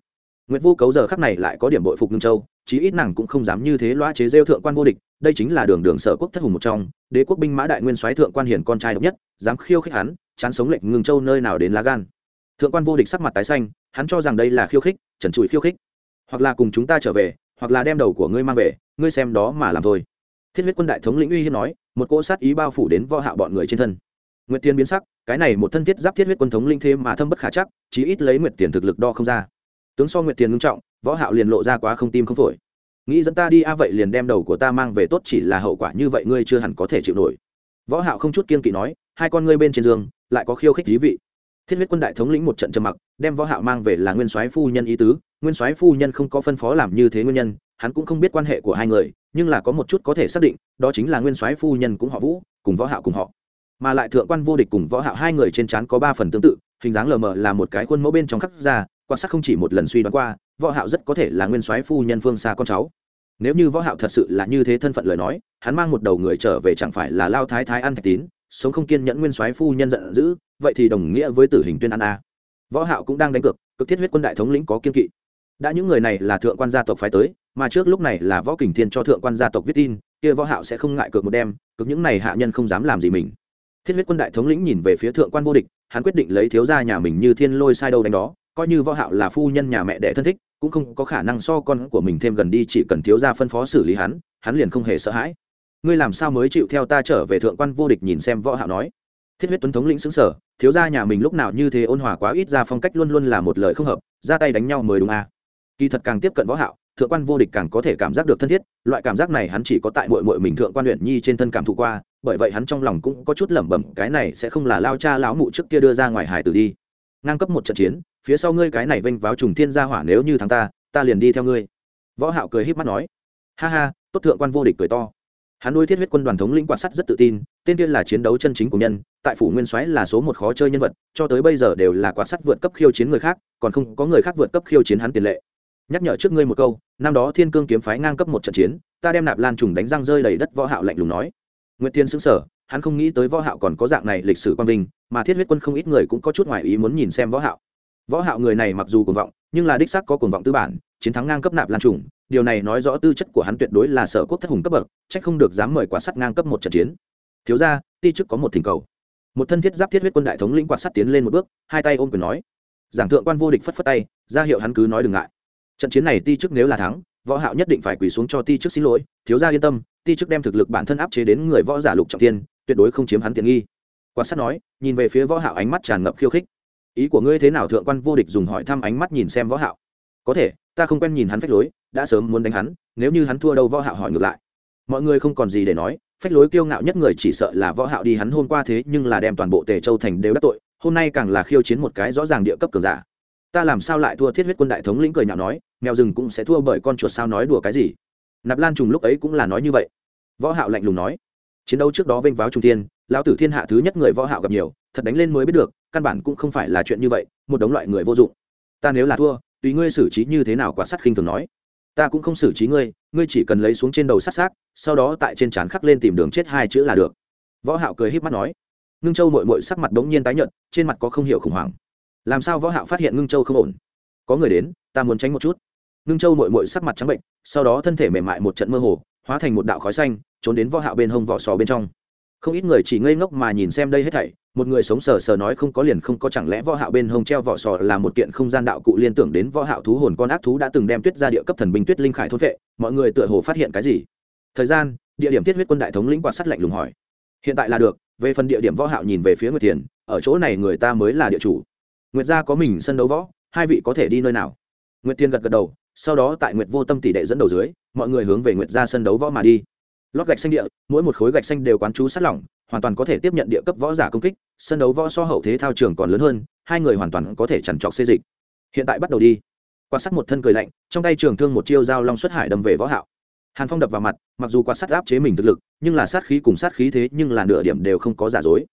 Nguyệt Vô Cấu giờ khắc này lại có điểm bội phục Ngưng Châu, chí ít nàng cũng không dám như thế loa chế rêu thượng quan vô địch, đây chính là đường đường sở quốc thất hùng một trong, đế quốc binh mã đại nguyên soái thượng quan hiển con trai độc nhất, dám khiêu khích hắn, chán sống lệnh Ngưng Châu nơi nào đến lá gan. Thượng quan vô địch sắc mặt tái xanh, hắn cho rằng đây là khiêu khích, trần trụi khiêu khích. Hoặc là cùng chúng ta trở về, hoặc là đem đầu của ngươi mang về, ngươi xem đó mà làm thôi. Thiết huyết quân đại thống lĩnh uy hiếp nói, một cỗ sát ý bao phủ đến võ hạ bọn người trên thân. Nguyệt Tiên biến sắc, cái này một thân thiết giáp thiết huyết quân thống linh thêm mà thâm bất khả chắc, chí ít lấy Nguyệt Tiền thực lực đo không ra. Tướng so Nguyệt Tiền ngưng trọng, võ hạo liền lộ ra quá không tim không phổi. Nghĩ dẫn ta đi a vậy liền đem đầu của ta mang về tốt chỉ là hậu quả như vậy ngươi chưa hẳn có thể chịu nổi. Võ hạo không chút kiên kỵ nói hai con ngươi bên trên giường lại có khiêu khích dí vị. Thiết huyết quân đại thống lĩnh một trận trầm mặc đem võ hạo mang về là nguyên soái phu nhân ý tứ. Nguyên soái phu nhân không có phân phó làm như thế nguyên nhân hắn cũng không biết quan hệ của hai người nhưng là có một chút có thể xác định đó chính là nguyên soái phu nhân cũng họ vũ cùng võ hạo cùng họ. Mà lại thượng quan vô địch cùng võ hạo hai người trên trán có ba phần tương tự hình dáng lờ mờ là một cái khuôn mẫu bên trong khắc ra quan sát không chỉ một lần suy đoán qua, võ hạo rất có thể là nguyên soái phu nhân phương xa con cháu. Nếu như võ hạo thật sự là như thế thân phận lời nói, hắn mang một đầu người trở về chẳng phải là lao thái thái ăn thạch tín, sống không kiên nhẫn nguyên soái phu nhân giận dữ, vậy thì đồng nghĩa với tử hình tuyên ăn a. Võ hạo cũng đang đánh cược, cực thiết huyết quân đại thống lĩnh có kiên kỵ. Đã những người này là thượng quan gia tộc phái tới, mà trước lúc này là võ kình thiên cho thượng quan gia tộc viết tin, kia võ hạo sẽ không ngại cược một đêm cực những này hạ nhân không dám làm gì mình. Thiết huyết quân đại thống lĩnh nhìn về phía thượng quan vô địch, hắn quyết định lấy thiếu gia nhà mình như thiên lôi sai đâu đánh đó coi như võ hạo là phu nhân nhà mẹ đẻ thân thích, cũng không có khả năng so con của mình thêm gần đi, chỉ cần thiếu gia phân phó xử lý hắn hắn liền không hề sợ hãi. Ngươi làm sao mới chịu theo ta trở về thượng quan vô địch nhìn xem võ hạo nói. Thiết huyết tuấn thống lĩnh xứng sở, thiếu gia nhà mình lúc nào như thế ôn hòa quá ít ra phong cách luôn luôn là một lời không hợp, ra tay đánh nhau mới đúng à. kỳ thật càng tiếp cận võ hạo, thượng quan vô địch càng có thể cảm giác được thân thiết, loại cảm giác này hắn chỉ có tại muội muội mình thượng quan luyện nhi trên thân cảm thụ qua, bởi vậy hắn trong lòng cũng có chút lẩm bẩm, cái này sẽ không là lao cha lão mụ trước kia đưa ra ngoài hải tử đi. Ngang cấp một trận chiến phía sau ngươi cái này vênh váo trùng thiên gia hỏa nếu như thắng ta ta liền đi theo ngươi. Võ hạo cười híp mắt nói. Ha ha, tốt thượng quan vô địch cười to. Hắn nuôi thiết huyết quân đoàn thống lĩnh quan sát rất tự tin, tên tiên là chiến đấu chân chính của nhân, tại phủ nguyên soái là số một khó chơi nhân vật, cho tới bây giờ đều là quan sát vượt cấp khiêu chiến người khác, còn không có người khác vượt cấp khiêu chiến hắn tiền lệ. Nhắc nhở trước ngươi một câu, năm đó thiên cương kiếm phái ngang cấp một trận chiến, ta đem nạp lan trùng đánh răng rơi đầy đất. Võ hạo lạnh lùng nói. Nguyệt thiên sững sờ, hắn không nghĩ tới võ hạo còn có dạng này lịch sử quan vinh, mà thiết huyết quân không ít người cũng có chút ngoài ý muốn nhìn xem võ hạo võ hạo người này mặc dù cuồng vọng, nhưng là đích xác có cuồng vọng tư bản, chiến thắng ngang cấp nạp lan trùng. Điều này nói rõ tư chất của hắn tuyệt đối là sở quốc thất hùng cấp bậc trách không được dám mời quả sắt ngang cấp một trận chiến. Thiếu gia, ti chức có một thỉnh cầu. Một thân thiết giáp thiết huyết quân đại thống lĩnh quạt sắt tiến lên một bước, hai tay ôm quyền nói. Giảng thượng quan vô địch phất phất tay, ra hiệu hắn cứ nói đừng ngại. Trận chiến này ti chức nếu là thắng, võ hạo nhất định phải quỳ xuống cho ti chức xin lỗi. Thiếu gia yên tâm, ti chức đem thực lực bản thân áp chế đến người võ giả lục trọng thiên, tuyệt đối không chiếm hắn tiện nghi. Quan sát nói, nhìn về phía võ hạo ánh mắt tràn ngập khiêu khích ý của ngươi thế nào, thượng quan vô địch dùng hỏi thăm ánh mắt nhìn xem võ hạo. Có thể, ta không quen nhìn hắn phách lối, đã sớm muốn đánh hắn, nếu như hắn thua đâu võ hạo hỏi ngược lại. Mọi người không còn gì để nói, phách lối kiêu ngạo nhất người chỉ sợ là võ hạo đi hắn hôm qua thế, nhưng là đem toàn bộ tề châu thành đều đắc tội, hôm nay càng là khiêu chiến một cái rõ ràng địa cấp cường giả. Ta làm sao lại thua thiết huyết quân đại thống lĩnh cười nhạo nói, mèo rừng cũng sẽ thua bởi con chuột sao nói đùa cái gì. Nạp lan trùng lúc ấy cũng là nói như vậy. Võ hạo lạnh lùng nói, chiến đấu trước đó vênh váo trung thiên, lão tử thiên hạ thứ nhất người võ hạo gặp nhiều, thật đánh lên mới biết được căn bản cũng không phải là chuyện như vậy, một đống loại người vô dụng. Ta nếu là thua, tùy ngươi xử trí như thế nào quả sắt khinh thường nói. Ta cũng không xử trí ngươi ngươi chỉ cần lấy xuống trên đầu sát xác sau đó tại trên trán khắc lên tìm đường chết hai chữ là được. Võ hạo cười híp mắt nói. Ngưng châu mội mội sắc mặt đống nhiên tái nhợt, trên mặt có không hiểu khủng hoảng. Làm sao võ hạo phát hiện ngưng châu không ổn? Có người đến, ta muốn tránh một chút. Ngưng châu mội mội sắc mặt trắng bệnh, sau đó thân thể mềm mại một trận mơ hồ, hóa thành một đạo khói xanh, trốn đến võ hạo bên hông vỏ sò bên trong không ít người chỉ ngây ngốc mà nhìn xem đây hết thảy, một người sống sờ sờ nói không có liền không có, chẳng lẽ võ hạo bên hông treo vỏ sò là một kiện không gian đạo cụ liên tưởng đến võ hạo thú hồn con ác thú đã từng đem tuyết ra địa cấp thần binh tuyết linh khải thôn vệ, mọi người tựa hồ phát hiện cái gì? Thời gian, địa điểm tiết huyết quân đại thống lĩnh quạt sắt lạnh lùng hỏi. Hiện tại là được, về phần địa điểm võ hạo nhìn về phía nguyệt thiền, ở chỗ này người ta mới là địa chủ. Nguyệt gia có mình sân đấu võ, hai vị có thể đi nơi nào? Nguyệt thiên gật gật đầu, sau đó tại nguyệt vô tâm tỷ đệ dẫn đầu dưới, mọi người hướng về nguyệt gia sân đấu võ mà đi lót gạch xanh địa, mỗi một khối gạch xanh đều quán chú sát lỏng, hoàn toàn có thể tiếp nhận địa cấp võ giả công kích, sân đấu võ so hậu thế thao trường còn lớn hơn, hai người hoàn toàn có thể chằn trọc xê dịch. Hiện tại bắt đầu đi. Quan sát một thân cười lạnh, trong tay trường thương một chiêu dao long xuất hải đâm về võ hạo. Hàn phong đập vào mặt, mặc dù quan sát áp chế mình thực lực, nhưng là sát khí cùng sát khí thế nhưng là nửa điểm đều không có giả dối.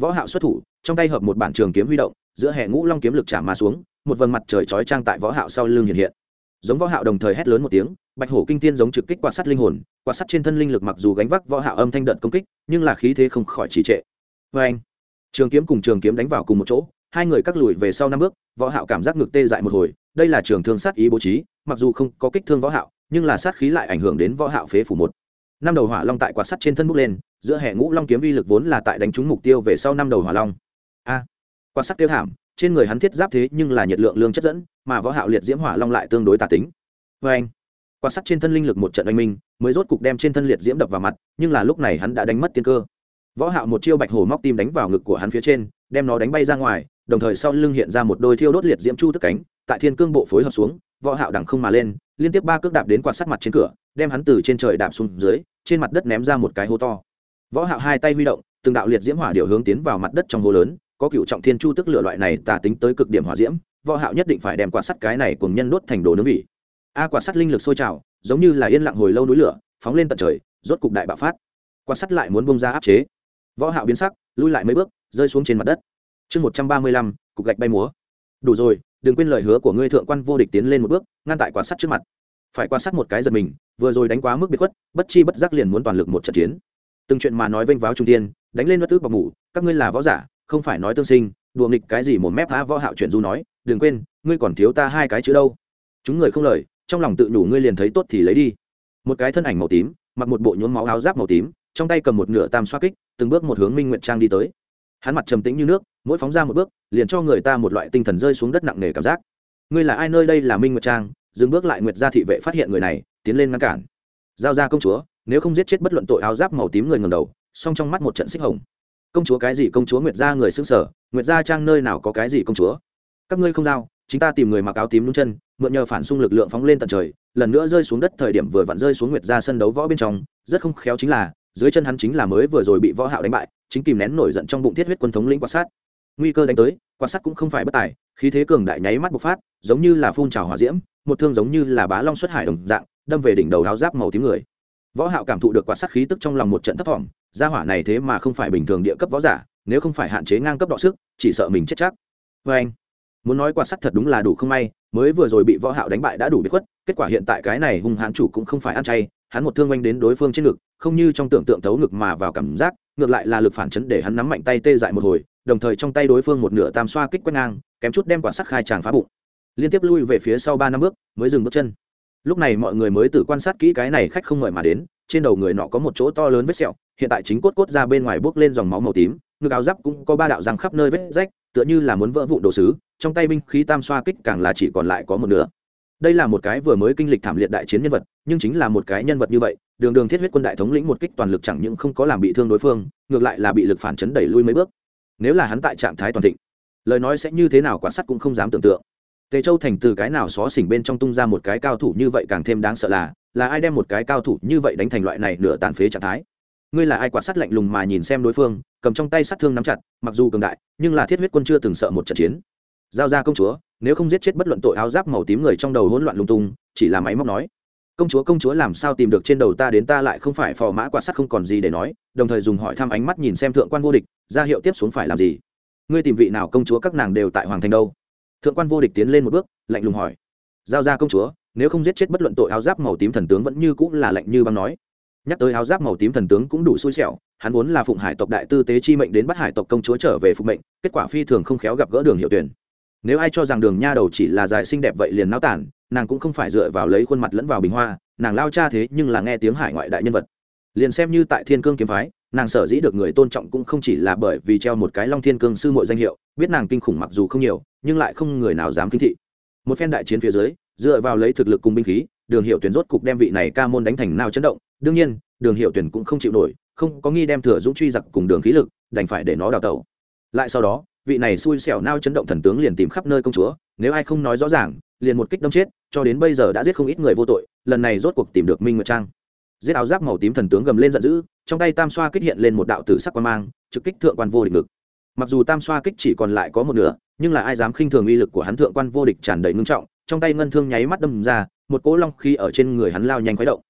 Võ hạo xuất thủ, trong tay hợp một bản trường kiếm huy động, giữa hệ ngũ long kiếm lực chạm mà xuống, một vầng mặt trời chói trang tại võ hạo sau lưng hiện hiện giống võ hạo đồng thời hét lớn một tiếng, bạch hổ kinh tiên giống trực kích quạt sắt linh hồn, quạt sắt trên thân linh lực mặc dù gánh vác võ hạo âm thanh đợt công kích, nhưng là khí thế không khỏi trì trệ. Với anh, trường kiếm cùng trường kiếm đánh vào cùng một chỗ, hai người cắt lùi về sau năm bước, võ hạo cảm giác ngực tê dại một hồi, đây là trường thương sát ý bố trí, mặc dù không có kích thương võ hạo, nhưng là sát khí lại ảnh hưởng đến võ hạo phế phủ một. Năm đầu hỏa long tại quạt sắt trên thân bốc lên, giữa hệ ngũ long kiếm vi lực vốn là tại đánh trúng mục tiêu về sau năm đầu hỏa long. A, quạt sắt tiêu thảm trên người hắn thiết giáp thế nhưng là nhiệt lượng lương chất dẫn, mà võ hạo liệt diễm hỏa long lại tương đối tà tính. Với anh, quan sát trên thân linh lực một trận anh minh, mới rốt cục đem trên thân liệt diễm đập vào mặt, nhưng là lúc này hắn đã đánh mất tiên cơ. Võ hạo một chiêu bạch hổ móc tim đánh vào ngực của hắn phía trên, đem nó đánh bay ra ngoài, đồng thời sau lưng hiện ra một đôi thiêu đốt liệt diễm chu tức cánh, tại thiên cương bộ phối hợp xuống, võ hạo đằng không mà lên, liên tiếp ba cước đạp đến quạt sắt mặt trên cửa, đem hắn từ trên trời đạp xuống dưới, trên mặt đất ném ra một cái hố to. Võ hạo hai tay huy động, từng đạo liệt diễm hỏa điều hướng tiến vào mặt đất trong hố lớn có cựu trọng thiên chu tức lửa loại này tà tính tới cực điểm hỏa diễm, võ hạo nhất định phải đem quạt sắt cái này cùng nhân đốt thành đồ nướng vị. A quạt sắt linh lực sôi trào, giống như là yên lặng hồi lâu núi lửa, phóng lên tận trời, rốt cục đại bạo phát. Quạt sắt lại muốn bung ra áp chế. Võ hạo biến sắc, lui lại mấy bước, rơi xuống trên mặt đất. Chương một trăm ba mươi lăm, cục gạch bay múa. Đủ rồi, đừng quên lời hứa của ngươi thượng quan vô địch tiến lên một bước, ngăn tại quạt sắt trước mặt. Phải quan sát một cái giật mình, vừa rồi đánh quá mức biệt khuất, bất chi bất giác liền muốn toàn lực một trận chiến. Từng chuyện mà nói vênh váo trung tiên đánh lên bất tức bọc mũ các ngươi là võ giả không phải nói tương sinh, đùa nghịch cái gì một mép há võ hạo chuyển du nói, đừng quên, ngươi còn thiếu ta hai cái chữ đâu. Chúng người không lời, trong lòng tự đủ ngươi liền thấy tốt thì lấy đi. Một cái thân ảnh màu tím, mặc một bộ nhuốm máu áo giáp màu tím, trong tay cầm một nửa tam xoa kích, từng bước một hướng minh nguyện trang đi tới. Hắn mặt trầm tĩnh như nước, mỗi phóng ra một bước, liền cho người ta một loại tinh thần rơi xuống đất nặng nề cảm giác. Ngươi là ai nơi đây là minh nguyệt trang? Dừng bước lại nguyệt gia thị vệ phát hiện người này, tiến lên ngăn cản. Giao ra công chúa, nếu không giết chết bất luận tội áo giáp màu tím người ngầm đầu, song trong mắt một trận xích hồng công chúa cái gì công chúa nguyệt gia người xứng sở, nguyệt gia trang nơi nào có cái gì công chúa? Các ngươi không giao chính ta tìm người mặc áo tím đúng chân, mượn nhờ phản xung lực lượng phóng lên tận trời, lần nữa rơi xuống đất thời điểm vừa vặn rơi xuống nguyệt gia sân đấu võ bên trong, rất không khéo chính là, dưới chân hắn chính là mới vừa rồi bị võ hạo đánh bại, chính kìm nén nổi giận trong bụng thiết huyết quân thống lĩnh quan sát. Nguy cơ đánh tới quan sát cũng không phải bất tài, khí thế cường đại nháy mắt bộc phát, giống như là phun trào hỏa diễm, một thương giống như là bá long xuất hải đồng dạng, đâm về đỉnh đầu áo giáp màu tím người võ hạo cảm thụ được quan sát khí tức trong lòng một trận thất vọng gia hỏa này thế mà không phải bình thường địa cấp võ giả, nếu không phải hạn chế ngang cấp đọ sức, chỉ sợ mình chết chắc. Với anh, muốn nói quan sát thật đúng là đủ không may, mới vừa rồi bị võ hạo đánh bại đã đủ biết khuất, kết quả hiện tại cái này hung hãn chủ cũng không phải ăn chay, hắn một thương oanh đến đối phương trên ngực, không như trong tưởng tượng thấu ngực mà vào cảm giác, ngược lại là lực phản chấn để hắn nắm mạnh tay tê dại một hồi, đồng thời trong tay đối phương một nửa tam xoa kích quét ngang, kém chút đem quạt sắt khai tràng phá bụng. Liên tiếp lui về phía sau ba năm bước, mới dừng bước chân lúc này mọi người mới tự quan sát kỹ cái này khách không mời mà đến, trên đầu người nọ có một chỗ to lớn vết sẹo, hiện tại chính cốt cốt ra bên ngoài bước lên dòng máu màu tím, ngực áo giáp cũng có ba đạo răng khắp nơi vết rách, tựa như là muốn vỡ vụ đồ sứ, trong tay binh khí tam xoa kích càng là chỉ còn lại có một nửa. Đây là một cái vừa mới kinh lịch thảm liệt đại chiến nhân vật, nhưng chính là một cái nhân vật như vậy, đường đường thiết huyết quân đại thống lĩnh một kích toàn lực chẳng những không có làm bị thương đối phương, ngược lại là bị lực phản chấn đẩy lui mấy bước. Nếu là hắn tại trạng thái toàn thịnh, lời nói sẽ như thế nào, quan sát cũng không dám tưởng tượng tề châu thành từ cái nào xó xỉnh bên trong tung ra một cái cao thủ như vậy càng thêm đáng sợ là là ai đem một cái cao thủ như vậy đánh thành loại này nửa tàn phế trạng thái? Ngươi là ai quan sát lạnh lùng mà nhìn xem đối phương, cầm trong tay sát thương nắm chặt, mặc dù cường đại, nhưng là thiết huyết quân chưa từng sợ một trận chiến. Giao ra công chúa, nếu không giết chết bất luận tội áo giáp màu tím người trong đầu hỗn loạn lung tung, chỉ là máy móc nói. Công chúa công chúa làm sao tìm được trên đầu ta đến ta lại không phải phò mã quạt sắt không còn gì để nói, đồng thời dùng hỏi thăm ánh mắt nhìn xem thượng quan vô địch, ra hiệu tiếp xuống phải làm gì? Ngươi tìm vị nào công chúa các nàng đều tại hoàng thành đâu? Thượng quan vô địch tiến lên một bước, lạnh lùng hỏi, giao ra công chúa, nếu không giết chết bất luận tội áo giáp màu tím thần tướng vẫn như cũng là lạnh như băng nói. Nhắc tới áo giáp màu tím thần tướng cũng đủ xui xẻo, hắn vốn là phụng hải tộc đại tư tế chi mệnh đến bắt hải tộc công chúa trở về phục mệnh, kết quả phi thường không khéo gặp gỡ đường hiệu tuyển nếu ai cho rằng đường nha đầu chỉ là dài xinh đẹp vậy liền náo tản, nàng cũng không phải dựa vào lấy khuôn mặt lẫn vào bình hoa, nàng lao cha thế nhưng là nghe tiếng hải ngoại đại nhân vật. Liền xem như tại thiên cương kiếm phái nàng sở dĩ được người tôn trọng cũng không chỉ là bởi vì treo một cái long thiên cương sư mội danh hiệu, biết nàng kinh khủng mặc dù không nhiều, nhưng lại không người nào dám kinh thị. Một phen đại chiến phía dưới, dựa vào lấy thực lực cùng binh khí, đường hiệu tuyển rốt cục đem vị này ca môn đánh thành nào chấn động. Đương nhiên, đường hiệu tuyển cũng không chịu nổi, không có nghi đem thừa dũng truy giặc cùng đường khí lực, đành phải để nó đào tẩu. Lại sau đó, vị này xui xẻo nao chấn động thần tướng liền tìm khắp nơi công chúa, nếu ai không nói rõ ràng, liền một kích đâm chết, cho đến bây giờ đã giết không ít người vô tội, lần này rốt cuộc tìm được minh nguyệt trang giết áo giáp màu tím thần tướng gầm lên giận dữ, trong tay tam xoa kích hiện lên một đạo tử sắc quan mang, trực kích thượng quan vô địch ngực. Mặc dù tam xoa kích chỉ còn lại có một nửa, nhưng là ai dám khinh thường uy lực của hắn thượng quan vô địch tràn đầy ngưng trọng, trong tay ngân thương nháy mắt đâm ra, một cỗ long khí ở trên người hắn lao nhanh khuấy động.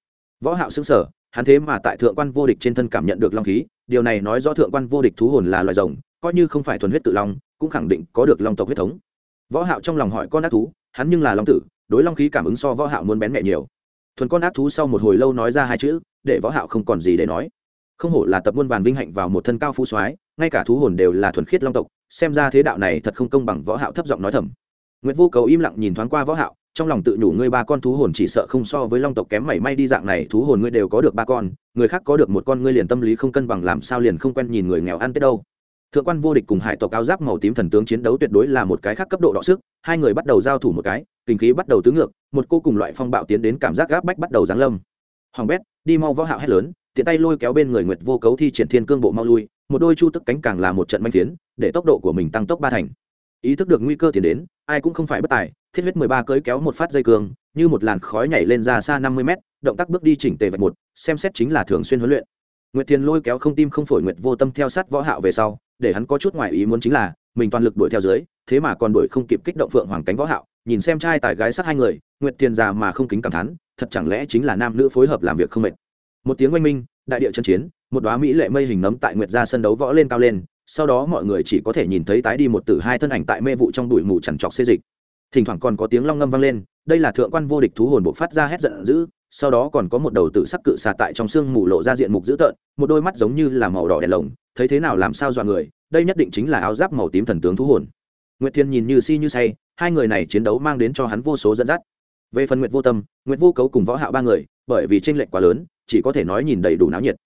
Võ hạo sững sờ, hắn thế mà tại thượng quan vô địch trên thân cảm nhận được long khí, điều này nói rõ thượng quan vô địch thú hồn là loài rồng, coi như không phải thuần huyết tự long, cũng khẳng định có được long tộc huyết thống. Võ hạo trong lòng hỏi con ác thú, hắn nhưng là long tử, đối long khí cảm ứng so võ hạo muốn bén mẹ nhiều thuần con ác thú sau một hồi lâu nói ra hai chữ, để võ hạo không còn gì để nói. Không hổ là tập muôn vàn vinh hạnh vào một thân cao phú soái, ngay cả thú hồn đều là thuần khiết long tộc, xem ra thế đạo này thật không công bằng võ hạo thấp giọng nói thầm. Nguyệt Vô Cầu im lặng nhìn thoáng qua võ hạo, trong lòng tự nhủ ngươi ba con thú hồn chỉ sợ không so với long tộc kém mảy may đi dạng này, thú hồn ngươi đều có được ba con, người khác có được một con ngươi liền tâm lý không cân bằng, làm sao liền không quen nhìn người nghèo ăn tết đâu thượng quan vô địch cùng hải tộc áo giáp màu tím thần tướng chiến đấu tuyệt đối là một cái khác cấp độ đọ sức hai người bắt đầu giao thủ một cái kinh khí bắt đầu tứ ngược một cô cùng loại phong bạo tiến đến cảm giác gáp bách bắt đầu giáng lâm. Hoàng bét đi mau võ hạo hét lớn tiện tay lôi kéo bên người nguyệt vô cấu thi triển thiên cương bộ mau lui một đôi chu tức cánh càng là một trận manh tiến để tốc độ của mình tăng tốc ba thành. Ý thức được nguy cơ tiến đến ai cũng không phải bất tài thiết huyết mười ba cưới kéo một phát dây cường, như một làn khói nhảy lên ra xa năm mươi mét động tác bước đi chỉnh tề vạch một xem xét chính là thường xuyên huấn luyện nguyệt thiên lôi kéo không tim không phổi nguyệt vô tâm theo sát võ hạo về sau, để hắn có chút ngoài ý muốn chính là, mình toàn lực đuổi theo dưới, thế mà còn đuổi không kịp kích động phượng hoàng cánh võ hạo, nhìn xem trai tài gái sát hai người, nguyệt thiên già mà không kính cảm thán, thật chẳng lẽ chính là nam nữ phối hợp làm việc không mệt. Một tiếng oanh minh, đại địa chân chiến, một đóa mỹ lệ mây hình nấm tại nguyệt gia sân đấu võ lên cao lên, sau đó mọi người chỉ có thể nhìn thấy tái đi một tử hai thân ảnh tại mê vụ trong bụi mù chằn trọc xê dịch. Thỉnh thoảng còn có tiếng long ngâm vang lên, đây là thượng quan vô địch thú hồn bộ phát ra hét giận dữ sau đó còn có một đầu tử sắc cự xà tại trong xương mù lộ ra diện mục dữ tợn, một đôi mắt giống như là màu đỏ đèn lồng, thấy thế nào làm sao dọa người, đây nhất định chính là áo giáp màu tím thần tướng thú hồn. Nguyệt thiên nhìn như si như say, hai người này chiến đấu mang đến cho hắn vô số dẫn dắt. Về phần nguyệt vô tâm, nguyệt vô cấu cùng võ hạo ba người, bởi vì tranh lệch quá lớn, chỉ có thể nói nhìn đầy đủ náo nhiệt.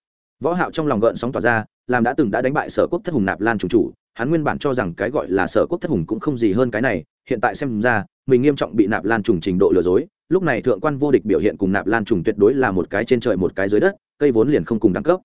Võ hạo trong lòng gợn sóng tỏa ra, làm đã từng đã đánh bại sở quốc thất hùng nạp lan chủ chủ, hắn nguyên bản cho rằng cái gọi là sở quốc thất hùng cũng không gì hơn cái này, hiện tại xem ra, mình nghiêm trọng bị nạp lan trùng trình độ lừa dối lúc này thượng quan vô địch biểu hiện cùng nạp lan trùng tuyệt đối là một cái trên trời một cái dưới đất, cây vốn liền không cùng đẳng cấp.